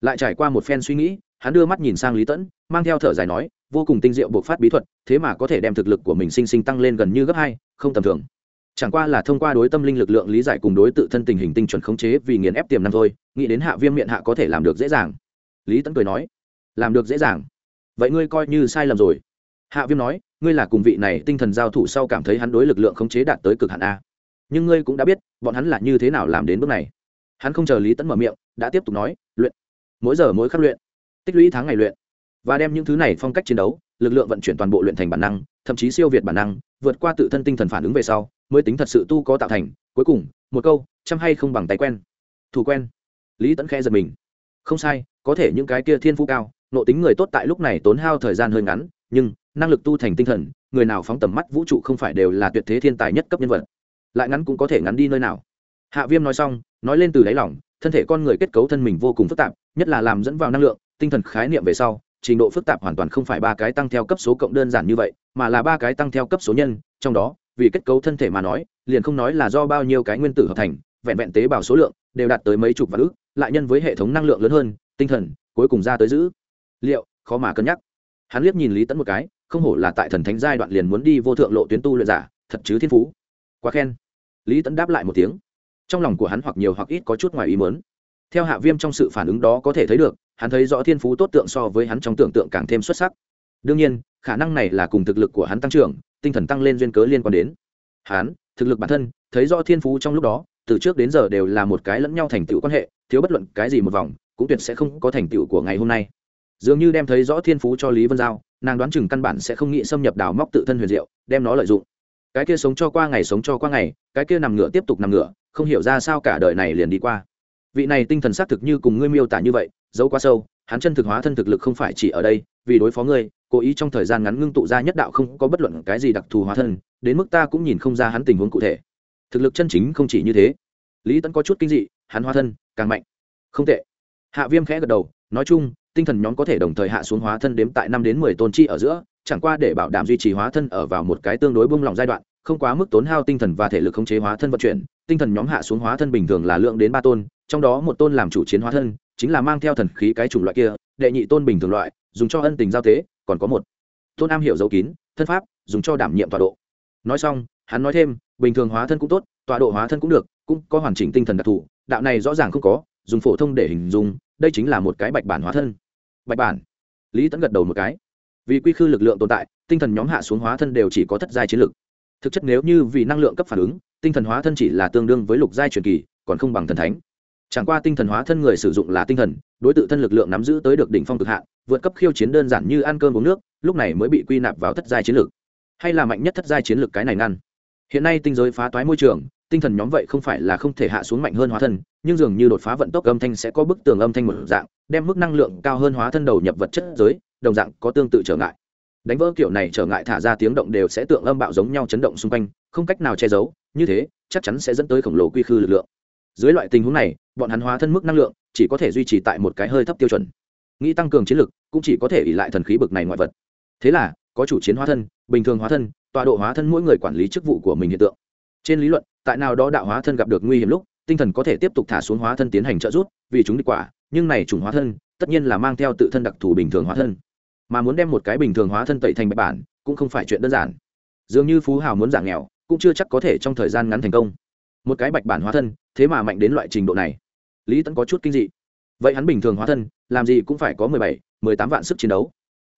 Lại trải qua một phen suy nghĩ, hắn đưa mắt nhìn sang lý tẫn mang theo thở dài nói, vô cùng tinh diệu buộc phát bí thuật, thế mà có thể đem thực lực của mình sinh sinh tăng lên gần như gấp hai, không tầm thường chẳng qua là thông qua đối tâm linh lực lượng lý giải cùng đối tự thân tình hình tinh chuẩn khống chế vì nghiền ép tiềm năng thôi, nghĩ đến hạ viêm miệng hạ có thể làm được dễ dàng. Lý tẫn cười nói, làm được dễ dàng. Vậy ngươi coi như sai lầm rồi. Hạ viêm nói, ngươi là cùng vị này tinh thần giao thủ sau cảm thấy hắn đối lực lượng khống chế đạt tới cực hạn a. Nhưng ngươi cũng đã biết, bọn hắn là như thế nào làm đến bước này. Hắn không chờ lý tẫn mở miệng, đã tiếp tục nói, luyện. Mỗi giờ mỗi khắc luyện. Tích lũy tháng ngày luyện. Và đem những thứ này phong cách chiến đấu, lực lượng vận chuyển toàn bộ luyện thành bản năng, thậm chí siêu việt bản năng, vượt qua tự thân tinh thần phản ứng về sau mới tính thật sự tu có tạo thành, cuối cùng, một câu, chăm hay không bằng tay quen. Thủ quen. Lý tẫn khẽ giật mình. Không sai, có thể những cái kia thiên phú cao, nộ tính người tốt tại lúc này tốn hao thời gian hơi ngắn, nhưng, năng lực tu thành tinh thần, người nào phóng tầm mắt vũ trụ không phải đều là tuyệt thế thiên tài nhất cấp nhân vật. Lại ngắn cũng có thể ngắn đi nơi nào. Hạ viêm nói xong, nói lên từ đáy lỏng thân thể con người kết cấu thân mình vô cùng phức tạp, nhất là làm dẫn vào năng lượng, tinh thần khái niệm về sau, trình độ phức tạp hoàn toàn không phải ba cái tăng theo cấp số cộng đơn giản như vậy, mà là ba cái tăng theo cấp số nhân, trong đó vì kết cấu thân thể mà nói, liền không nói là do bao nhiêu cái nguyên tử hợp thành, vẹn vẹn tế bào số lượng, đều đạt tới mấy chục vạn ước lại nhân với hệ thống năng lượng lớn hơn, tinh thần, cuối cùng ra tới giữ. Liệu, khó mà cân nhắc. Hắn liếc nhìn lý tẫn một cái, không hổ là tại thần thánh giai đoạn liền muốn đi vô thượng lộ tuyến tu luyện giả, thật chứ thiên phú. Quá khen. Lý tẫn đáp lại một tiếng. Trong lòng của hắn hoặc nhiều hoặc ít có chút ngoài ý mớn theo hạ viêm trong sự phản ứng đó có thể thấy được, hắn thấy rõ thiên phú tốt tượng so với hắn trong tưởng tượng càng thêm xuất sắc. Đương nhiên, khả năng này là cùng thực lực của hắn tăng trưởng tinh thần tăng lên duyên cớ liên quan đến. Hắn thực lực bản thân, thấy rõ thiên phú trong lúc đó, từ trước đến giờ đều là một cái lẫn nhau thành tựu quan hệ, thiếu bất luận cái gì một vòng, cũng tuyệt sẽ không có thành tựu của ngày hôm nay. Dường như đem thấy rõ thiên phú cho lý vân giao, nàng đoán chừng căn bản sẽ không nghĩ xâm nhập đào móc tự thân huyền diệu, đem nó lợi dụng. Cái kia sống cho qua ngày sống cho qua ngày, cái kia nằm ngửa tiếp tục nằm ngửa, không hiểu ra sao cả đời này liền đi qua. Vị này tinh thần xác thực như cùng ngươi miêu tả như vậy dấu quá sâu, hắn chân thực hóa thân thực lực không phải chỉ ở đây, vì đối phó ngươi cố ý trong thời gian ngắn ngưng tụ ra nhất đạo không có bất luận cái gì đặc thù hóa thân, đến mức ta cũng nhìn không ra hắn tình huống cụ thể. Thực lực chân chính không chỉ như thế. Lý tẫn có chút kinh dị, hắn hóa thân càng mạnh. Không tệ. Hạ viêm khẽ gật đầu, nói chung, tinh thần nhóm có thể đồng thời hạ xuống hóa thân đếm tại năm đến mười tôn chi ở giữa, chẳng qua để bảo đảm duy trì hóa thân ở vào một cái tương đối bung lỏng giai đoạn, không quá mức tốn hao tinh thần và thể lực khống chế hóa thân vận chuyển, tinh thần nhóm hạ xuống hóa thân bình thường là lượng đến ba tôn, trong đó một tôn làm chủ chiến hóa thân, chính là mang theo thần khí cái chủng loại kia, đệ nhị tôn bình thường loại, dùng cho ân tình giao tế còn có một. Tôn am hiểu dấu kín, thân pháp, dùng cho đảm nhiệm tọa độ. Nói xong, hắn nói thêm, bình thường hóa thân cũng tốt, tọa độ hóa thân cũng được, cũng có hoàn chỉnh tinh thần đặc thù, đạo này rõ ràng không có, dùng phổ thông để hình dung, đây chính là một cái bạch bản hóa thân. Bạch bản. Lý tẫn gật đầu một cái. Vì quy khư lực lượng tồn tại, tinh thần nhóm hạ xuống hóa thân đều chỉ có thất giai chiến lực. Thực chất nếu như vì năng lượng cấp phản ứng, tinh thần hóa thân chỉ là tương đương với lục giai truyền kỳ, còn không bằng thần thánh. Chẳng qua tinh thần hóa thân người sử dụng là tinh thần đối tượng thân lực lượng nắm giữ tới được đỉnh phong cực hạn, vượt cấp khiêu chiến đơn giản như ăn cơm uống nước, lúc này mới bị quy nạp vào thất giai chiến lược. Hay là mạnh nhất thất giai chiến lược cái này ngăn. Hiện nay tinh giới phá toái môi trường, tinh thần nhóm vậy không phải là không thể hạ xuống mạnh hơn hóa thân, nhưng dường như đột phá vận tốc âm thanh sẽ có bức tường âm thanh một dạng, đem mức năng lượng cao hơn hóa thân đầu nhập vật chất giới, đồng dạng có tương tự trở ngại. Đánh vỡ kiểu này trở ngại thả ra tiếng động đều sẽ tượng âm bạo giống nhau chấn động xung quanh, không cách nào che giấu, như thế, chắc chắn sẽ dẫn tới khổng lồ quy khư lực lượng. Dưới loại tình huống này, bọn hắn hóa thân mức năng lượng chỉ có thể duy trì tại một cái hơi thấp tiêu chuẩn. Nghĩ tăng cường chiến lực, cũng chỉ có thể ỉ lại thần khí bực này ngoại vật. Thế là, có chủ chiến hóa thân, bình thường hóa thân, tọa độ hóa thân mỗi người quản lý chức vụ của mình hiện tượng. Trên lý luận, tại nào đó đạo hóa thân gặp được nguy hiểm lúc, tinh thần có thể tiếp tục thả xuống hóa thân tiến hành trợ giúp, vì chúng đi quả, nhưng này chủng hóa thân, tất nhiên là mang theo tự thân đặc thù bình thường hóa thân. Mà muốn đem một cái bình thường hóa thân tẩy thành bạch bản, cũng không phải chuyện đơn giản. Dường như phú hào muốn giảm nghèo, cũng chưa chắc có thể trong thời gian ngắn thành công. Một cái bạch bản hóa thân, thế mà mạnh đến loại trình độ này lý tẫn có chút kinh dị. Vậy hắn bình thường hóa thân, làm gì cũng phải có mười bảy, mười tám vạn sức chiến đấu.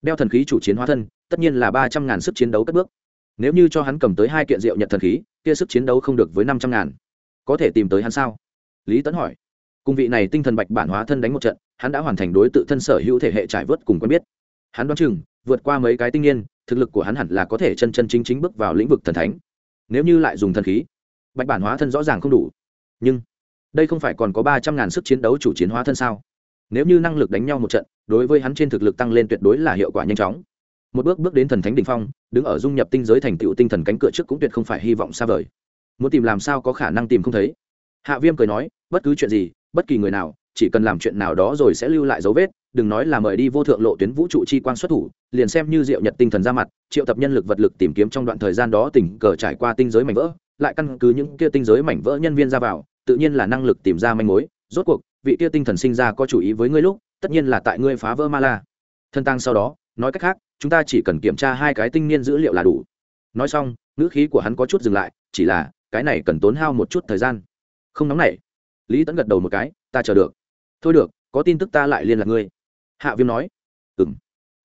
Đeo thần khí chủ chiến hóa thân, tất nhiên là ba trăm ngàn sức chiến đấu cất bước. Nếu như cho hắn cầm tới hai kiện rượu nhận thần khí, kia sức chiến đấu không được với năm trăm ngàn. Có thể tìm tới hắn sao? Lý tẫn hỏi. Cùng vị này tinh thần bạch bản hóa thân đánh một trận, hắn đã hoàn thành đối tự thân sở hữu thể hệ trải vớt cùng quen biết. Hắn đoán chừng, vượt qua mấy cái tinh niên thực lực của hắn hẳn là có thể chân chân chính chính bước vào lĩnh vực thần thánh. Nếu như lại dùng thần khí, bạch bản hóa thân rõ ràng không đủ. Nhưng đây không phải còn có ba trăm ngàn sức chiến đấu chủ chiến hóa thân sao? Nếu như năng lực đánh nhau một trận, đối với hắn trên thực lực tăng lên tuyệt đối là hiệu quả nhanh chóng. Một bước bước đến thần thánh đ ỉ n h phong, đứng ở dung nhập tinh giới thành tựu tinh thần cánh cửa trước cũng tuyệt không phải hy vọng xa vời. Muốn tìm làm sao có khả năng tìm không thấy? Hạ viêm cười nói, bất cứ chuyện gì, bất kỳ người nào, chỉ cần làm chuyện nào đó rồi sẽ lưu lại dấu vết, đừng nói là mời đi vô thượng lộ tuyến vũ trụ chi quan xuất thủ, liền xem như diệu nhật tinh thần ra mặt, triệu tập nhân lực vật lực tìm kiếm trong đoạn thời gian đó tình cờ trải qua tinh giới mảnh vỡ, lại căn cứ những kia tinh giới mảnh vỡ nhân viên ra vào tự nhiên là năng lực tìm ra manh mối. Rốt cuộc, vị kia tinh thần sinh ra có chủ ý với ngươi lúc, tất nhiên là tại ngươi phá vỡ ma la. Thân tăng sau đó, nói cách khác, chúng ta chỉ cần kiểm tra hai cái tinh niên dữ liệu là đủ. Nói xong, ngữ khí của hắn có chút dừng lại, chỉ là, cái này cần tốn hao một chút thời gian. Không nóng nảy. Lý tẫn gật đầu một cái, ta chờ được. Thôi được, có tin tức ta lại liên lạc ngươi. Hạ viêm nói. Ừ m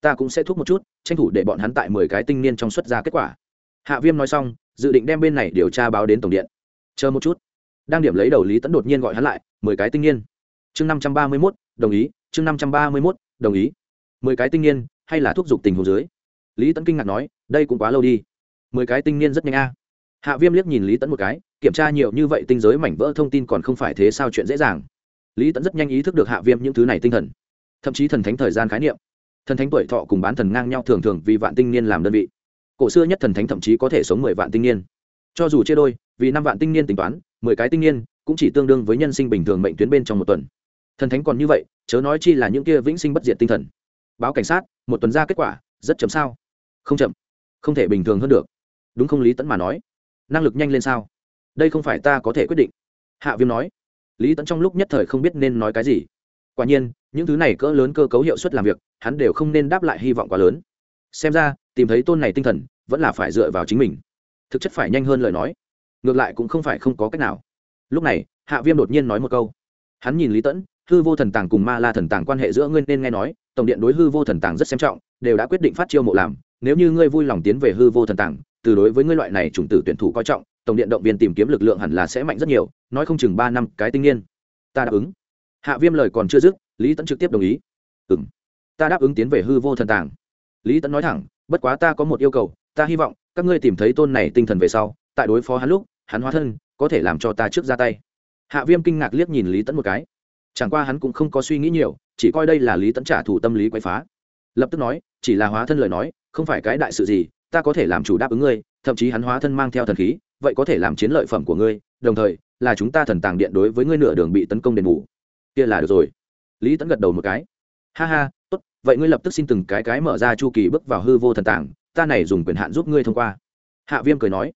ta cũng sẽ thúc một chút, tranh thủ để bọn hắn tại mười cái tinh niên trong xuất ra kết quả. Hạ viêm nói xong, dự định đem bên này điều tra báo đến tổng điện. Chờ một chút đang điểm lấy đầu lý tẫn đột nhiên gọi hắn lại, mười cái tinh niên. Chương năm trăm ba mươi mốt, đồng ý, chương năm trăm ba mươi mốt, đồng ý. Mười cái tinh niên, hay là thúc giục tình hồ dưới? Lý tẫn kinh ngạc nói, đây cũng quá lâu đi. Mười cái tinh niên rất nhanh a. Hạ viêm liếc nhìn lý tẫn một cái, kiểm tra nhiều như vậy tinh giới mảnh vỡ thông tin còn không phải thế sao chuyện dễ dàng. Lý tẫn rất nhanh ý thức được hạ viêm những thứ này tinh thần. Thậm chí thần thánh thời gian khái niệm. Thần thánh tuổi thọ cùng bán thần ngang nhau thường thường vì vạn tinh niên làm đơn vị. Cổ xưa nhất thần thánh thậm chí có thể sống mười vạn tinh niên. Cho dù chia đôi, vì năm vạn tinh niên tính toán mười cái tinh niên cũng chỉ tương đương với nhân sinh bình thường mệnh tuyến bên trong một tuần. Thần thánh còn như vậy, chớ nói chi là những kia vĩnh sinh bất diệt tinh thần. Báo cảnh sát, một tuần ra kết quả, rất chậm sao? Không chậm. Không thể bình thường hơn được. Đúng không lý tẫn mà nói? Năng lực nhanh lên sao? Đây không phải ta có thể quyết định. Hạ viêm nói. Lý tẫn trong lúc nhất thời không biết nên nói cái gì. Quả nhiên, những thứ này cỡ lớn cơ cấu hiệu suất làm việc, hắn đều không nên đáp lại hy vọng quá lớn. Xem ra, tìm thấy tôn này tinh thần, vẫn là phải dựa vào chính mình. Thực chất phải nhanh hơn lời nói ngược lại cũng không phải không có cách nào. Lúc này, hạ viêm đột nhiên nói một câu. Hắn nhìn lý tẫn, hư vô thần tàng cùng ma la thần tàng quan hệ giữa ngươi nên nghe nói, tổng điện đối hư vô thần tàng rất xem trọng, đều đã quyết định phát chiêu mộ làm. Nếu như ngươi vui lòng tiến về hư vô thần tàng, từ đối với ngươi loại này chủng tử tuyển thủ coi trọng, tổng điện động viên tìm kiếm lực lượng hẳn là sẽ mạnh rất nhiều, nói không chừng ba năm, cái tinh niên ta đáp ứng. Hạ viêm lời còn chưa dứt, lý tẫn trực tiếp đồng ý. Ừ m ta đáp ứng tiến về hư vô thần tàng. Lý tẫn nói thẳng, bất quá ta có một yêu cầu, ta hy vọng các ngươi tìm thấy tôn này tinh thần về sau tại đối phó hắn lúc, hắn hóa thân, có thể làm cho ta trước ra tay. Hạ viêm kinh ngạc liếc nhìn lý tẫn một cái. Chẳng qua hắn cũng không có suy nghĩ nhiều, chỉ coi đây là lý tẫn trả thù tâm lý quay phá. Lập tức nói, chỉ là hóa thân lời nói, không phải cái đại sự gì, ta có thể làm chủ đáp ứng ngươi, thậm chí hắn hóa thân mang theo thần khí, vậy có thể làm chiến lợi phẩm của ngươi, đồng thời, là chúng ta thần tàng điện đối với ngươi nửa đường bị tấn công đền bù. Kia là được rồi. Lý tẫn gật đầu một cái. Ha ha, tốt, vậy ngươi lập tức xin từng cái cái mở ra chu kỳ bước vào hư vô thần tàng, ta này dùng quyền hạn giúp ngươi thông qua. Hạ viêm cười nói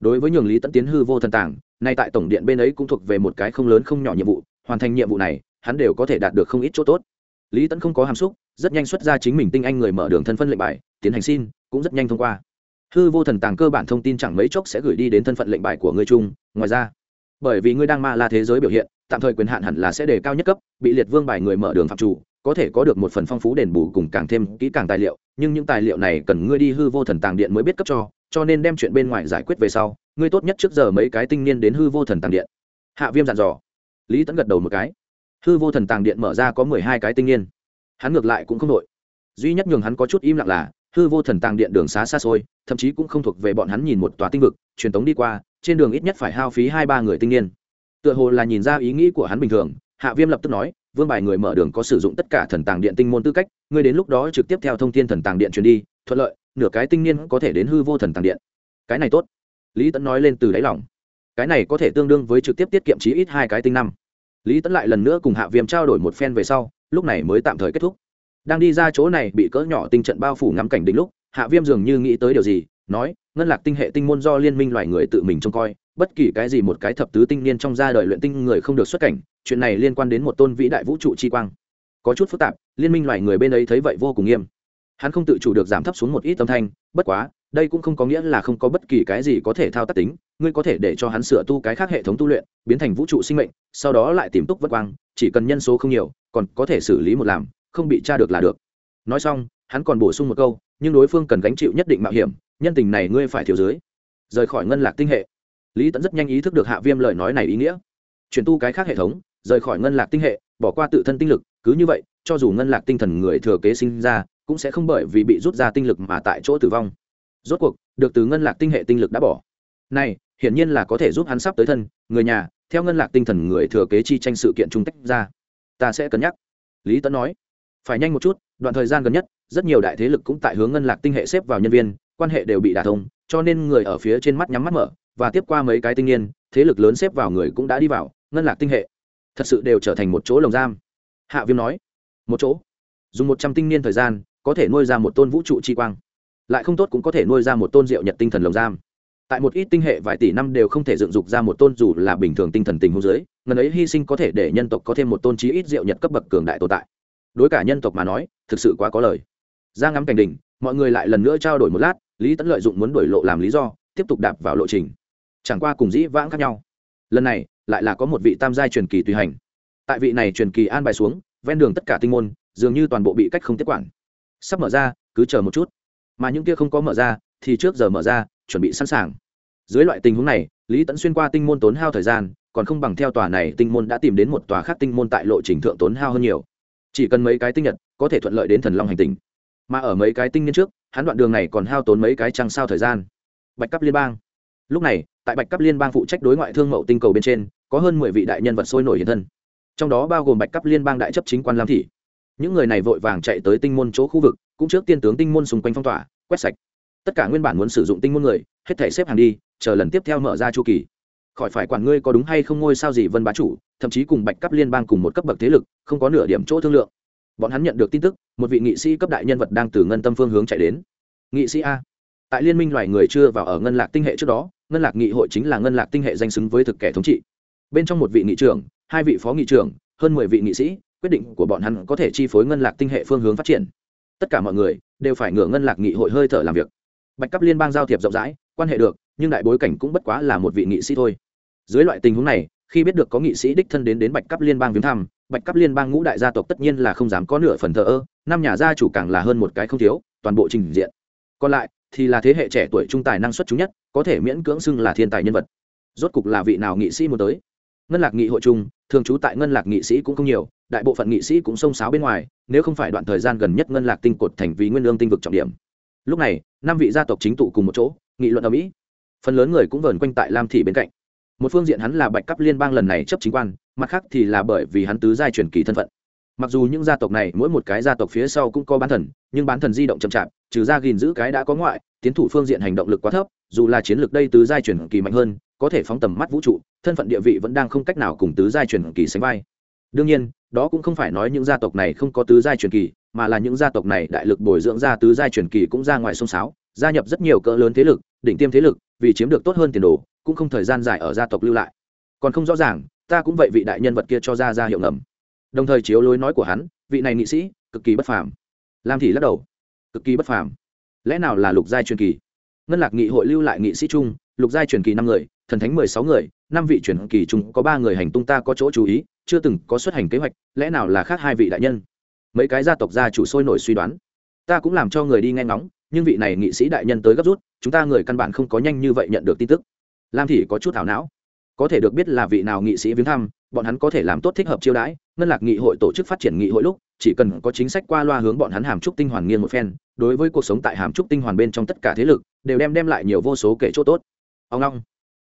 đối với nhường lý tẫn tiến hư vô thần tàng, nay tại tổng điện bên ấy cũng thuộc về một cái không lớn không nhỏ nhiệm vụ, hoàn thành nhiệm vụ này, hắn đều có thể đạt được không ít chỗ tốt. Lý tẫn không có hàm xúc, rất nhanh xuất ra chính mình tinh anh người mở đường thân phân lệnh bài, tiến hành xin, cũng rất nhanh thông qua. Hư vô thần tàng cơ bản thông tin chẳng mấy chốc sẽ gửi đi đến thân phận lệnh bài của ngươi chung, ngoài ra, bởi vì ngươi đang ma la thế giới biểu hiện, tạm thời quyền hạn hẳn là sẽ đề cao nhất cấp, bị liệt vương bài người mở đường phạm chủ, có thể có được một phần phong phú đền bù cùng càng thêm kỹ càng tài liệu, nhưng những tài liệu này cần ngươi đi hư vô thần tàng điện mới biết cấp cho cho nên đem chuyện bên ngoài giải quyết về sau, ngươi tốt nhất trước giờ mấy cái tinh niên đến hư vô thần tàng điện. Hạ viêm dặn dò. Lý tẫn gật đầu một cái. Hư vô thần tàng điện mở ra có mười hai cái tinh niên. Hắn ngược lại cũng không đội duy nhất nhường hắn có chút im lặng là, hư vô thần tàng điện đường xá xa xôi, thậm chí cũng không thuộc về bọn hắn nhìn một tòa tinh vực, truyền tống đi qua, trên đường ít nhất phải hao phí hai ba người tinh niên. Tựa hồ là nhìn ra ý nghĩ của hắn bình thường, hạ viêm lập tức nói, vương bài người mở đường có sử dụng tất cả thần tàng điện tinh môn tư cách, ngươi đến lúc đó trực tiếp theo thông tin thần tàng điện truyền đi, thuận lợi nửa cái tinh niên có thể đến hư vô thần tàng điện. Cái này tốt. Lý tẫn nói lên từ đáy lòng. Cái này có thể tương đương với trực tiếp tiết kiệm chí ít hai cái tinh năm. Lý tẫn lại lần nữa cùng hạ viêm trao đổi một phen về sau, lúc này mới tạm thời kết thúc. Đang đi ra chỗ này bị cỡ nhỏ tinh trận bao phủ ngắm cảnh đỉnh lúc, hạ viêm dường như nghĩ tới điều gì, nói, ngân lạc tinh hệ tinh môn do liên minh loài người tự mình trông coi, bất kỳ cái gì một cái thập tứ tinh niên trong gia đời luyện tinh người không được xuất cảnh, chuyện này liên quan đến một tôn vĩ đại vũ trụ chi quang. Có chút phức tạp, liên minh loài người bên ấy thấy vậy vô cùng nghiêm hắn không tự chủ được giảm thấp xuống một ít âm thanh, bất quá, đây cũng không có nghĩa là không có bất kỳ cái gì có thể thao tác tính, ngươi có thể để cho hắn sửa tu cái khác hệ thống tu luyện, biến thành vũ trụ sinh mệnh, sau đó lại tìm túc vất quang, chỉ cần nhân số không nhiều, còn có thể xử lý một làm, không bị tra được là được. Nói xong, hắn còn bổ sung một câu, nhưng đối phương cần gánh chịu nhất định mạo hiểm, nhân tình này ngươi phải thiếu dưới. Rời khỏi ngân lạc tinh hệ. Lý tẫn rất nhanh ý thức được hạ viêm lời nói này ý nghĩa. Chuyển tu cái khác hệ thống, rời khỏi ngân lạc tinh hệ, bỏ qua tự thân tinh lực, cứ như vậy, cho dù ngân lạc tinh thần người thừa kế sinh ra cũng sẽ không bởi vì bị rút ra tinh lực mà tại chỗ tử vong. Rốt cuộc, được từ ngân lạc tinh hệ tinh lực đã bỏ. Này, hiển nhiên là có thể giúp hắn sắp tới thân, người nhà, theo ngân lạc tinh thần người thừa kế chi tranh sự kiện trung tách ra. Ta sẽ cân nhắc. Lý tấn nói. Phải nhanh một chút, đoạn thời gian gần nhất, rất nhiều đại thế lực cũng tại hướng ngân lạc tinh hệ xếp vào nhân viên, quan hệ đều bị đả thông, cho nên người ở phía trên mắt nhắm mắt mở, và tiếp qua mấy cái tinh niên, thế lực lớn xếp vào người cũng đã đi vào, ngân lạc tinh hệ. Thật sự đều trở thành một chỗ lồng giam. Hạ viêm nói. Một chỗ. Dùng một trăm tinh niên thời gian có thể nuôi ra một tôn vũ trụ chi quang, lại không tốt cũng có thể nuôi ra một tôn diệu nhật tinh thần lồng giam. Tại một ít tinh hệ vài tỷ năm đều không thể dựng dục ra một tôn dù là bình thường tinh thần tình hữu giới ngần ấy hy sinh có thể để nhân tộc có thêm một tôn chí ít diệu nhật cấp bậc cường đại tồn tại. Đối cả nhân tộc mà nói, thực sự quá có lời. Ra ngắm cảnh đỉnh, mọi người lại lần nữa trao đổi một lát, lý tẫn lợi dụng muốn đổi lộ làm lý do, tiếp tục đạp vào lộ trình. Chẳng qua cùng dĩ vãng khác nhau. Lần này, lại là có một vị tam giai truyền kỳ tùy hành. Tại vị này truyền kỳ an bài xuống, ven đường tất cả tinh môn, dường như toàn bộ bị cách không tiếp quản sắp mở ra, cứ chờ một chút. Mà những kia không có mở ra, thì trước giờ mở ra, chuẩn bị sẵn sàng. Dưới loại tình huống này, lý tẫn xuyên qua tinh môn tốn hao thời gian, còn không bằng theo tòa này tinh môn đã tìm đến một tòa khác tinh môn tại lộ trình thượng tốn hao hơn nhiều. Chỉ cần mấy cái tinh nhật, có thể thuận lợi đến thần long hành tinh. Mà ở mấy cái tinh niên trước, hắn đoạn đường này còn hao tốn mấy cái trăng sao thời gian. Bạch cấp liên bang. Lúc này, tại bạch cấp liên bang phụ trách đối ngoại thương mậu tinh cầu bên trên, có hơn mười vị đại nhân vật sôi nổi hiện thân. Trong đó bao gồm bạch cấp liên bang đại chấp chính quan lam thị những người này vội vàng chạy tới tinh môn chỗ khu vực, cũng trước tiên tướng tinh môn xung quanh phong tỏa, quét sạch. Tất cả nguyên bản muốn sử dụng tinh môn người, hết thể xếp hàng đi, chờ lần tiếp theo mở ra chu kỳ. Khỏi phải quản ngươi có đúng hay không ngôi sao gì vân bá chủ, thậm chí cùng bạch cấp liên bang cùng một cấp bậc thế lực, không có nửa điểm chỗ thương lượng. Bọn hắn nhận được tin tức, một vị nghị sĩ cấp đại nhân vật đang từ ngân tâm phương hướng chạy đến. Nghị sĩ a. Tại liên minh loài người chưa vào ở ngân lạc tinh hệ trước đó, ngân lạc nghị hội chính là ngân lạc tinh hệ danh xứng với thực kẻ thống trị. Bên trong một vị nghị trưởng, hai vị phó nghị trưởng, hơn mười vị nghị sĩ quyết định của bọn hắn có thể chi phối ngân lạc tinh hệ phương hướng phát triển. Tất cả mọi người đều phải ngửa ngân lạc nghị hội hơi thở làm việc. Bạch cấp liên bang giao thiệp rộng rãi, quan hệ được, nhưng đại bối cảnh cũng bất quá là một vị nghị sĩ thôi. Dưới loại tình huống này, khi biết được có nghị sĩ đích thân đến đến bạch cấp liên bang viếng thăm, bạch cấp liên bang ngũ đại gia tộc tất nhiên là không dám có nửa phần thờ ơ, năm nhà gia chủ càng là hơn một cái không thiếu, toàn bộ trình diện. Còn lại thì là thế hệ trẻ tuổi trung tài năng xuất chúng nhất, có thể miễn cưỡng xưng là thiên tài nhân vật. Rốt cục là vị nào nghị sĩ muốn tới? Ngân lạc nghị hội chung, thường trú tại ngân lạc nghị sĩ cũng không nhiều, đại bộ phận nghị sĩ cũng xông xáo bên ngoài, nếu không phải đoạn thời gian gần nhất ngân lạc tinh cột thành vì nguyên lương tinh vực trọng điểm. Lúc này, năm vị gia tộc chính tụ cùng một chỗ, nghị luận ở mỹ. Phần lớn người cũng vờn quanh tại lam thị bên cạnh. Một phương diện hắn là bạch cấp liên bang lần này chấp chính quan, mặt khác thì là bởi vì hắn tứ giai truyền kỳ thân phận. Mặc dù những gia tộc này mỗi một cái gia tộc phía sau cũng có bán thần, nhưng bán thần di động chậm chạp, trừ ra gìn giữ cái đã có ngoại, tiến thủ phương diện hành động lực quá thấp, dù là chiến lược đây tứ giai truyền kỳ mạnh hơn có thể phóng tầm mắt vũ trụ, thân phận địa vị vẫn đang không cách nào cùng tứ giai truyền kỳ sánh vai. Đương nhiên, đó cũng không phải nói những gia tộc này không có tứ giai truyền kỳ, mà là những gia tộc này đại lực bồi dưỡng ra tứ giai truyền kỳ cũng ra ngoài sông sáo, gia nhập rất nhiều cỡ lớn thế lực, đỉnh tiêm thế lực, vì chiếm được tốt hơn tiền đồ, cũng không thời gian dài ở gia tộc lưu lại. Còn không rõ ràng, ta cũng vậy vị đại nhân vật kia cho ra ra hiệu ngầm. Đồng thời chiếu lối nói của hắn, vị này nghị sĩ, cực kỳ bất phàm. Lam thị lắc đầu. Cực kỳ bất phàm. Lẽ nào là lục giai truyền kỳ? Ngân lạc nghị hội lưu lại nghị sĩ trung lục giai truyền kỳ năm người thần thánh mười sáu người, năm vị truyền kỳ trùng có ba người hành tung ta có chỗ chú ý, chưa từng có xuất hành kế hoạch, lẽ nào là khác hai vị đại nhân? Mấy cái gia tộc gia chủ sôi nổi suy đoán. Ta cũng làm cho người đi nghe ngóng, nhưng vị này nghị sĩ đại nhân tới gấp rút, chúng ta người căn bản không có nhanh như vậy nhận được tin tức. Lam thị có chút thảo não. Có thể được biết là vị nào nghị sĩ viếng thăm, bọn hắn có thể làm tốt thích hợp chiêu đãi, ngân lạc nghị hội tổ chức phát triển nghị hội lúc, chỉ cần có chính sách qua loa hướng bọn hắn hàm trúc tinh hoàn nghiên một phen, đối với cuộc sống tại hàm trúc tinh hoàn bên trong tất cả thế lực, đều đem đem lại nhiều vô số kể chỗ tốt. Ông long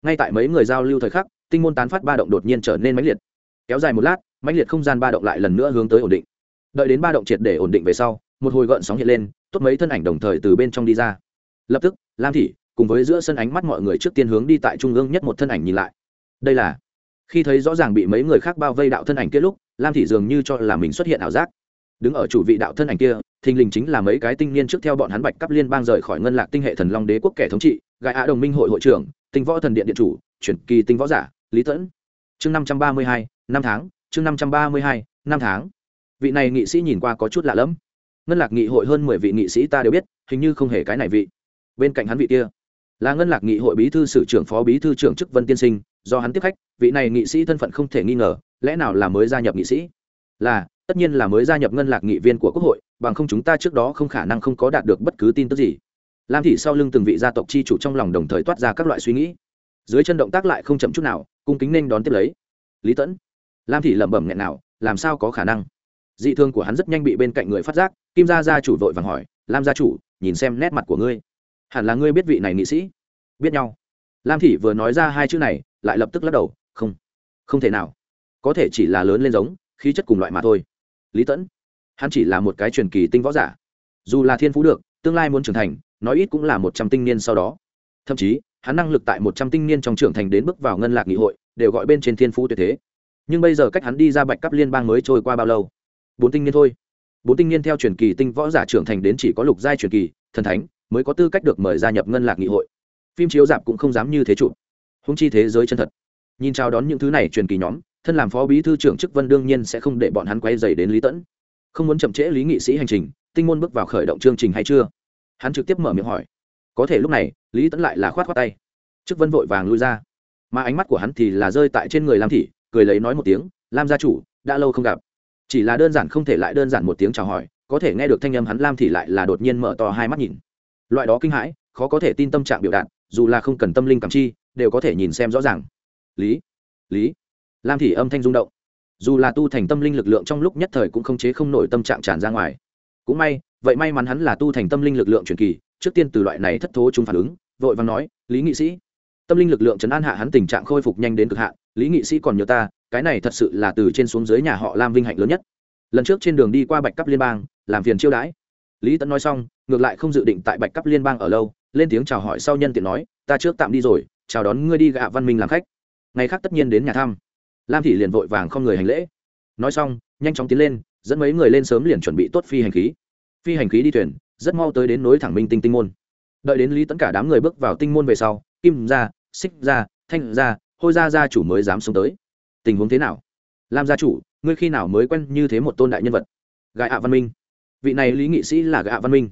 ngay tại mấy người giao lưu thời khắc, tinh môn tán phát ba động đột nhiên trở nên mãnh liệt. Kéo dài một lát, mãnh liệt không gian ba động lại lần nữa hướng tới ổn định. Đợi đến ba động triệt để ổn định về sau, một hồi gợn sóng hiện lên, tốt mấy thân ảnh đồng thời từ bên trong đi ra. Lập tức, lam thị cùng với giữa sân ánh mắt mọi người trước tiên hướng đi tại trung ương nhất một thân ảnh nhìn lại. Đây là, khi thấy rõ ràng bị mấy người khác bao vây đạo thân ảnh kia lúc, lam thị dường như cho là mình xuất hiện ảo giác. Đứng ở chủ vị đạo thân ảnh kia, thình lình chính là mấy cái tinh niên trước theo bọn hắn bạch cắp liên bang rời khỏi ngân lạc tinh hệ thần long đế quốc kẻ thống trị gài ạ đồng minh hội hội trưởng, tinh võ thần điện điện chủ, chuyển kỳ tinh võ giả, lý tẫn. Chương năm trăm ba mươi hai, năm tháng, chương năm trăm ba mươi hai, năm tháng. Vị này nghị sĩ nhìn qua có chút lạ lẫm. Ngân lạc nghị hội hơn mười vị nghị sĩ ta đều biết, hình như không hề cái này vị. Bên cạnh hắn vị kia, là ngân lạc nghị hội bí thư sử trưởng phó bí thư trưởng chức vân tiên sinh, do hắn tiếp khách, vị này nghị sĩ thân phận không thể nghi ngờ, lẽ nào là mới gia nhập nghị sĩ? Là, tất nhiên là mới gia nhập ngân lạc nghị viên của quốc hội, bằng không chúng ta trước đó không khả năng không có đạt được bất cứ tin tức gì lam thị sau lưng từng vị gia tộc chi chủ trong lòng đồng thời toát ra các loại suy nghĩ. Dưới chân động tác lại không chậm chút nào, cung kính nên đón tiếp lấy. Lý tẫn. Lam thị lẩm bẩm nghẹn nào, làm sao có khả năng? Dị thương của hắn rất nhanh bị bên cạnh người phát giác, kim gia gia chủ vội vàng hỏi, lam gia chủ, nhìn xem nét mặt của ngươi. Hẳn là ngươi biết vị này nghị sĩ. Biết nhau. Lam thị vừa nói ra hai chữ này, lại lập tức lắc đầu, không không thể nào. Có thể chỉ là lớn lên giống, khí chất cùng loại mà thôi. Lý tẫn. Hắn chỉ là một cái truyền kỳ tinh võ giả. Dù là thiên phú được, tương lai muốn trưởng thành nói ít cũng là một trăm tinh niên sau đó. Thậm chí, hắn năng lực tại một trăm tinh niên trong trưởng thành đến bước vào ngân lạc nghị hội, đều gọi bên trên thiên phú tuyệt thế. Nhưng bây giờ cách hắn đi ra bạch cấp liên bang mới trôi qua bao lâu? Bốn tinh niên thôi. Bốn tinh niên theo truyền kỳ tinh võ giả trưởng thành đến chỉ có lục giai truyền kỳ, thần thánh, mới có tư cách được mời gia nhập ngân lạc nghị hội. Phim chiếu dạp cũng không dám như thế chụp. Húng chi thế giới chân thật. Nhìn chào đón những thứ này truyền kỳ nhóm, thân làm phó bí thư trưởng chức vân đương nhiên sẽ không để bọn hắn quay dày đến lý tẫn. Không muốn chậm trễ lý nghị sĩ hành trình, tinh môn bước vào khởi động chương trình hay chưa? Hắn trực tiếp mở miệng hỏi. Có thể lúc này, lý tẫn lại là khoát khoát tay. Chức vân vội vàng lui ra. Mà ánh mắt của hắn thì là rơi tại trên người lam thị, cười lấy nói một tiếng, lam gia chủ, đã lâu không gặp. Chỉ là đơn giản không thể lại đơn giản một tiếng chào hỏi, có thể nghe được thanh âm hắn lam thị lại là đột nhiên mở to hai mắt nhìn. Loại đó kinh hãi, khó có thể tin tâm trạng biểu đạt, dù là không cần tâm linh cảm chi, đều có thể nhìn xem rõ ràng. Lý lý. Lam thị âm thanh rung động. Dù là tu thành tâm linh lực lượng trong lúc nhất thời cũng không chế không nổi tâm trạng tràn ra ngoài. Cũng may vậy may mắn hắn là tu thành tâm linh lực lượng truyền kỳ, trước tiên từ loại này thất thố chúng phản ứng, vội vàng nói, lý nghị sĩ, tâm linh lực lượng chấn an hạ hắn tình trạng khôi phục nhanh đến cực hạn, lý nghị sĩ còn nhớ ta, cái này thật sự là từ trên xuống dưới nhà họ lam vinh hạnh lớn nhất. Lần trước trên đường đi qua bạch cấp liên bang, làm phiền chiêu đãi. Lý tấn nói xong, ngược lại không dự định tại bạch cấp liên bang ở lâu, lên tiếng chào hỏi sau nhân tiện nói, ta trước tạm đi rồi, chào đón ngươi đi gạ văn minh làm khách. Ngày khác tất nhiên đến nhà thăm. Lam thị liền vội vàng không người hành lễ. Nói xong, nhanh chóng tiến lên, dẫn mấy người lên sớm liền chuẩn bị tốt phi hành khí phi hành khí đi thuyền, rất mau tới đến nối thẳng minh tinh tinh môn. Đợi đến lý tấn cả đám người bước vào tinh môn về sau, kim ra xích ra thanh ra hôi ra gia chủ mới dám xuống tới. Tình huống thế nào? Lam gia chủ, ngươi khi nào mới quen như thế một tôn đại nhân vật? Gạ văn minh. Vị này lý nghị sĩ là gạ văn minh.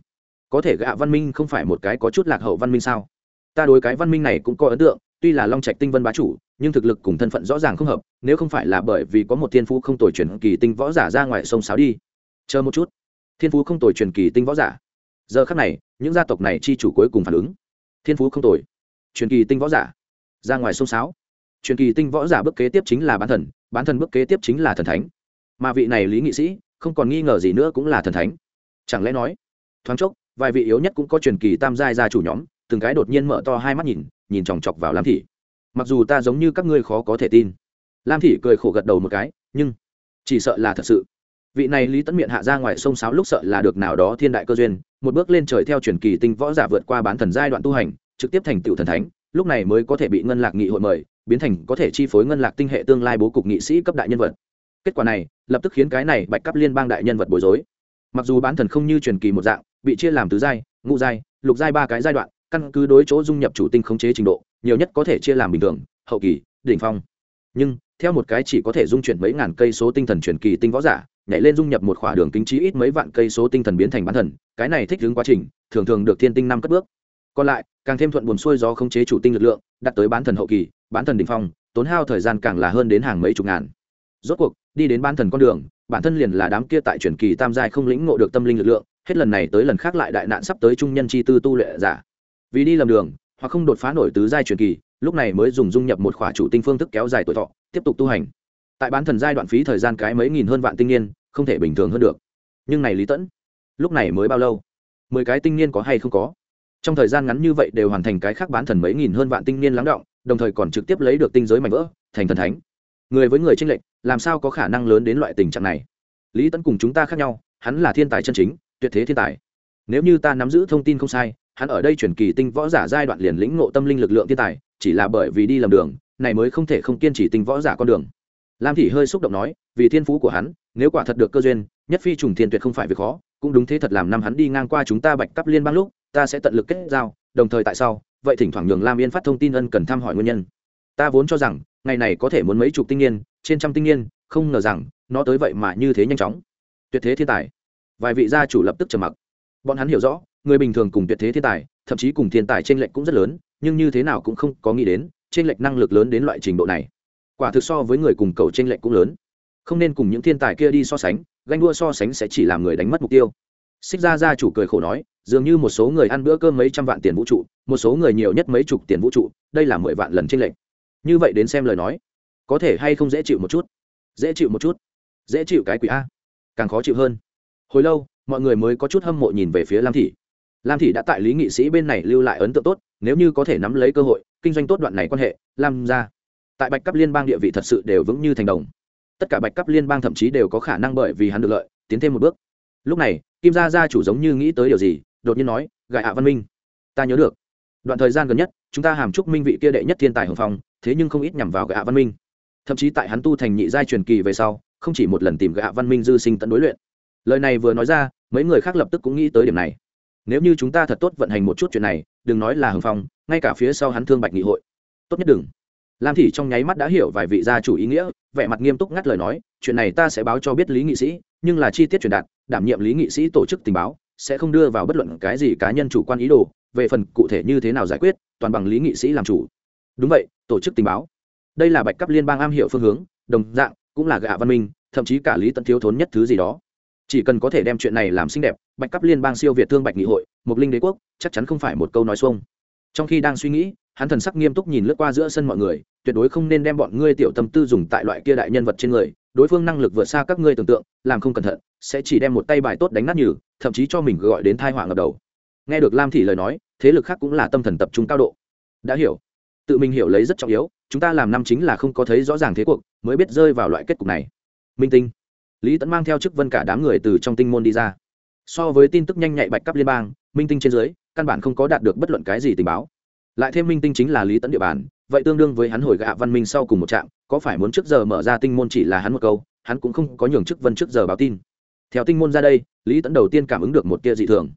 Có thể gạ văn minh không phải một cái có chút lạc hậu văn minh sao? Ta đối cái văn minh này cũng có ấn tượng, tuy là long trạch tinh vân bá chủ, nhưng thực lực cùng thân phận rõ ràng không hợp, nếu không phải là bởi vì có một thiên phú không tồi truyền kỳ tinh võ giả ra ngoài sông sáo đi. Chờ một chút thiên phú không tồi truyền kỳ tinh võ giả. Giờ khác này, những gia tộc này chi chủ cuối cùng phản ứng. Thiên phú không tồi. Truyền kỳ tinh võ giả. Ra ngoài sông sáo truyền kỳ tinh võ giả bước kế tiếp chính là bán thần bán thần bước kế tiếp chính là thần thánh. Mà vị này lý nghị sĩ, không còn nghi ngờ gì nữa cũng là thần thánh. Chẳng lẽ nói, thoáng chốc, vài vị yếu nhất cũng có truyền kỳ tam giai gia chủ nhóm, từng cái đột nhiên mở to hai mắt nhìn nhìn chòng chọc vào lam thị. Mặc dù ta giống như các ngươi khó có thể tin. Lam thị cười khổ gật đầu một cái, nhưng chỉ sợ là thật sự vị này lý tấn miệng hạ ra ngoài sông sáo lúc sợ là được nào đó thiên đại cơ duyên, một bước lên trời theo truyền kỳ tinh võ giả vượt qua bán thần giai đoạn tu hành, trực tiếp thành tựu thần thánh, lúc này mới có thể bị ngân lạc nghị hội mời, biến thành có thể chi phối ngân lạc tinh hệ tương lai bố cục nghị sĩ cấp đại nhân vật. Kết quả này, lập tức khiến cái này bạch cấp liên bang đại nhân vật bối rối. Mặc dù bán thần không như truyền kỳ một dạng, bị chia làm tứ giai, ngũ giai, lục giai ba cái giai đoạn, căn cứ đối chỗ dung nhập chủ tinh khống chế trình độ, nhiều nhất có thể chia làm bình thường, hậu kỳ, đỉnh phong. Nhưng theo một cái chỉ có thể dung chuyển mấy ngàn cây số tinh thần truyền kỳ tinh võ giả, nhảy lên dung nhập một khỏa đường kính trí ít mấy vạn cây số tinh thần biến thành bán thần, cái này thích ứng quá trình, thường thường được thiên tinh năm cất bước. Còn lại, càng thêm thuận buồn xuôi do khống chế chủ tinh lực lượng đạt tới bán thần hậu kỳ, bán thần đỉnh phong, tốn hao thời gian càng là hơn đến hàng mấy chục ngàn. Rốt cuộc, đi đến bán thần con đường, bản thân liền là đám kia tại truyền kỳ tam giai không lĩnh ngộ được tâm linh lực lượng, hết lần này tới lần khác lại đại nạn sắp tới trung nhân chi tư tu luyện giả. Vì đi lầm đường, hoặc không đột phá nổi tứ giai truyền kỳ lúc này mới dùng dung nhập một khỏa chủ tinh phương thức kéo dài tuổi thọ, tiếp tục tu hành. Tại bán thần giai đoạn phí thời gian cái mấy nghìn hơn vạn tinh niên, không thể bình thường hơn được. Nhưng này lý tẫn, lúc này mới bao lâu? Mười cái tinh niên có hay không có? Trong thời gian ngắn như vậy đều hoàn thành cái khác bán thần mấy nghìn hơn vạn tinh niên lắng động, đồng thời còn trực tiếp lấy được tinh giới mạnh vỡ, thành thần thánh. Người với người tranh lệch, làm sao có khả năng lớn đến loại tình trạng này? Lý tẫn cùng chúng ta khác nhau, hắn là thiên tài chân chính, tuyệt thế thiên tài. Nếu như ta nắm giữ thông tin không sai hắn ở đây chuyển kỳ tinh võ giả giai đoạn liền lĩnh ngộ tâm linh lực lượng thiên tài, chỉ là bởi vì đi lầm đường, này mới không thể không kiên trì tinh võ giả con đường. Lam thị hơi xúc động nói, vì thiên phú của hắn, nếu quả thật được cơ duyên, nhất phi trùng thiên tuyệt không phải việc khó, cũng đúng thế thật làm năm hắn đi ngang qua chúng ta bạch cấp liên bang lúc, ta sẽ tận lực kết giao, đồng thời tại sao vậy thỉnh thoảng nhường lam yên phát thông tin ân cần thăm hỏi nguyên nhân. Ta vốn cho rằng, ngày này có thể muốn mấy chục tinh niên, trên trăm tinh niên, không ngờ rằng, nó tới vậy mà như thế nhanh chóng. Tuyệt thế thiên tài. Vài vị gia chủ lập tức trầm mặc. Bọn hắn hiểu rõ người bình thường cùng tuyệt thế thiên tài, thậm chí cùng thiên tài t r ê n lệch cũng rất lớn, nhưng như thế nào cũng không có nghĩ đến t r ê n lệch năng lực lớn đến loại trình độ này. Quả thực so với người cùng cầu t r ê n lệch cũng lớn. Không nên cùng những thiên tài kia đi so sánh, ganh đua so sánh sẽ chỉ làm người đánh mất mục tiêu. Xích ra gia chủ cười khổ nói, dường như một số người ăn bữa cơm mấy trăm vạn tiền vũ trụ, một số người nhiều nhất mấy chục tiền vũ trụ, đây là mười vạn lần t r ê n lệch. Như vậy đến xem lời nói, có thể hay không dễ chịu một chút? Dễ chịu một chút. Dễ chịu cái quỷ a. Càng khó chịu hơn. Hồi lâu, mọi người mới có chút hâm mộ nhìn về phía lam thị lam thị đã tại lý nghị sĩ bên này lưu lại ấn tượng tốt, nếu như có thể nắm lấy cơ hội, kinh doanh tốt đoạn này quan hệ, lam ra tại bạch cấp liên bang địa vị thật sự đều vững như thành đồng. Tất cả bạch cấp liên bang thậm chí đều có khả năng bởi vì hắn được lợi, tiến thêm một bước. Lúc này, kim gia gia chủ giống như nghĩ tới điều gì, đột nhiên nói gại hạ văn minh, ta nhớ được. Đoạn thời gian gần nhất, chúng ta hàm chúc minh vị kia đệ nhất thiên tài hồng phong, thế nhưng không ít nhằm vào gạ văn minh. Thậm chí tại hắn tu thành nhị giai truyền kỳ về sau, không chỉ một lần tìm gạ văn minh dư sinh tận đối luyện. Lời này vừa nói ra, mấy người khác lập tức cũng nghĩ tới điểm này nếu như chúng ta thật tốt vận hành một chút chuyện này, đừng nói là hưng phong, ngay cả phía sau hắn thương bạch nghị hội. Tốt nhất đừng. Lam thị trong nháy mắt đã hiểu vài vị gia chủ ý nghĩa, vẻ mặt nghiêm túc ngắt lời nói, chuyện này ta sẽ báo cho biết lý nghị sĩ, nhưng là chi tiết truyền đạt, đảm nhiệm lý nghị sĩ tổ chức tình báo, sẽ không đưa vào bất luận cái gì cá nhân chủ quan ý đồ, về phần cụ thể như thế nào giải quyết, toàn bằng lý nghị sĩ làm chủ. Đúng vậy, tổ chức tình báo. Đây là bạch cấp liên bang am hiểu phương hướng, đồng dạng, cũng là gạ văn minh, thậm chí cả lý tận thiếu thốn nhất thứ gì đó chỉ cần có thể đem chuyện này làm xinh đẹp, bạch cấp liên bang siêu việt thương bạch nghị hội mục linh đế quốc, chắc chắn không phải một câu nói xuông. Trong khi đang suy nghĩ, hắn thần sắc nghiêm túc nhìn lướt qua giữa sân mọi người, tuyệt đối không nên đem bọn ngươi tiểu tâm tư dùng tại loại kia đại nhân vật trên người, đối phương năng lực vượt xa các ngươi tưởng tượng, làm không cẩn thận, sẽ chỉ đem một tay bài tốt đánh nát nhừ, thậm chí cho mình gọi đến thai họa ngập đầu. Nghe được lam thị lời nói, thế lực khác cũng là tâm thần tập trung cao độ. Đã hiểu. Tự mình hiểu lấy rất trọng yếu, chúng ta làm năm chính là không có thấy rõ ràng thế cuộc, mới biết rơi vào loại kết cục này. Minh tinh lý tẫn mang theo chức vân cả đám người từ trong tinh môn đi ra. So với tin tức nhanh nhạy bạch cấp liên bang, minh tinh trên dưới, căn bản không có đạt được bất luận cái gì tình báo. Lại thêm minh tinh chính là lý tẫn địa bàn, vậy tương đương với hắn hồi gạ văn minh sau cùng một trạm, có phải muốn trước giờ mở ra tinh môn chỉ là hắn một câu, hắn cũng không có nhường chức vân trước giờ báo tin. Theo tinh môn ra đây, lý tẫn đầu tiên cảm ứng được một tia dị thường.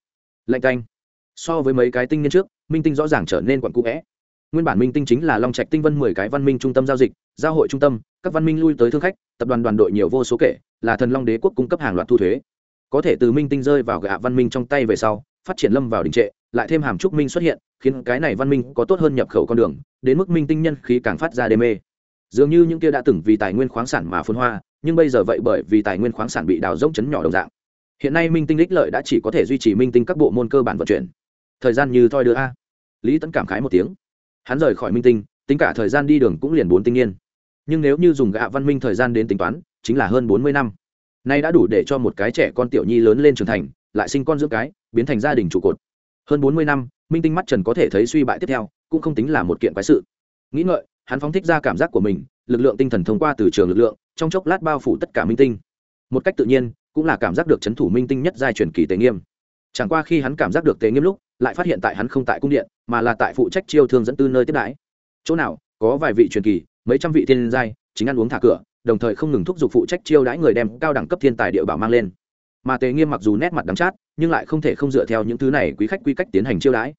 Lạnh canh so với mấy cái tinh niên trước, minh tinh rõ ràng trở nên quặn cũ vẽ nguyên bản minh tinh chính là long trạch tinh vân mười cái văn minh trung tâm giao dịch, giao hội trung tâm, các văn minh lui tới thương khách, tập đoàn đoàn đội nhiều vô số kể, là thần long đế quốc cung cấp hàng loạt thu thuế. Có thể từ minh tinh rơi vào gạ văn minh trong tay về sau, phát triển lâm vào đình trệ, lại thêm hàm trúc minh xuất hiện, khiến cái này văn minh có tốt hơn nhập khẩu con đường, đến mức minh tinh nhân khí càng phát ra đê mê. Dường như những kia đã từng vì tài nguyên khoáng sản mà phun hoa, nhưng bây giờ vậy bởi vì tài nguyên khoáng sản bị đào rỗng chấn nhỏ đồng dạng. Hiện nay minh tinh đích lợi đã chỉ có thể duy trì minh tinh các bộ môn cơ bản vận chuyển. Thời gian như thoi đưa a. Lý tấn cảm khái một tiếng hắn rời khỏi minh tinh, tính cả thời gian đi đường cũng liền bốn tinh niên. Nhưng nếu như dùng gạ văn minh thời gian đến tính toán, chính là hơn bốn mươi năm. Nay đã đủ để cho một cái trẻ con tiểu nhi lớn lên trưởng thành, lại sinh con dưỡng cái, biến thành gia đình trụ cột. Hơn bốn mươi năm, minh tinh mắt trần có thể thấy suy bại tiếp theo, cũng không tính là một kiện quái sự. Nghĩ ngợi, hắn phóng thích ra cảm giác của mình, lực lượng tinh thần thông qua từ trường lực lượng, trong chốc lát bao phủ tất cả minh tinh. Một cách tự nhiên, cũng là cảm giác được c h ấ n thủ minh tinh nhất giai truyền kỳ tề nghiêm chẳng qua khi hắn cảm giác được tế nghiêm lúc, lại phát hiện tại hắn không tại cung điện, mà là tại phụ trách chiêu thương dẫn tư nơi tiếp đãi. Chỗ nào, có vài vị truyền kỳ, mấy trăm vị thiên giai, chính ăn uống thả cửa, đồng thời không ngừng thúc giục phụ trách chiêu đãi người đem cao đẳng cấp thiên tài địa bảo mang lên. Mà tề nghiêm mặc dù nét mặt đắng chát, nhưng lại không thể không dựa theo những thứ này quý khách quy cách tiến hành chiêu đãi.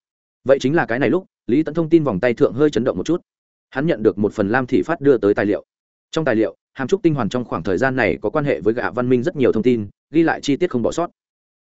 Vậy chính là cái này lúc, lý tẫn thông tin vòng tay thượng hơi chấn động một chút. Hắn nhận được một phần lam thị phát đưa tới tài liệu. Trong tài liệu, hàm trúc tinh hoàn trong khoảng thời gian này có quan hệ với gạ văn minh rất nhiều thông tin, ghi lại chi tiết không bỏ sót.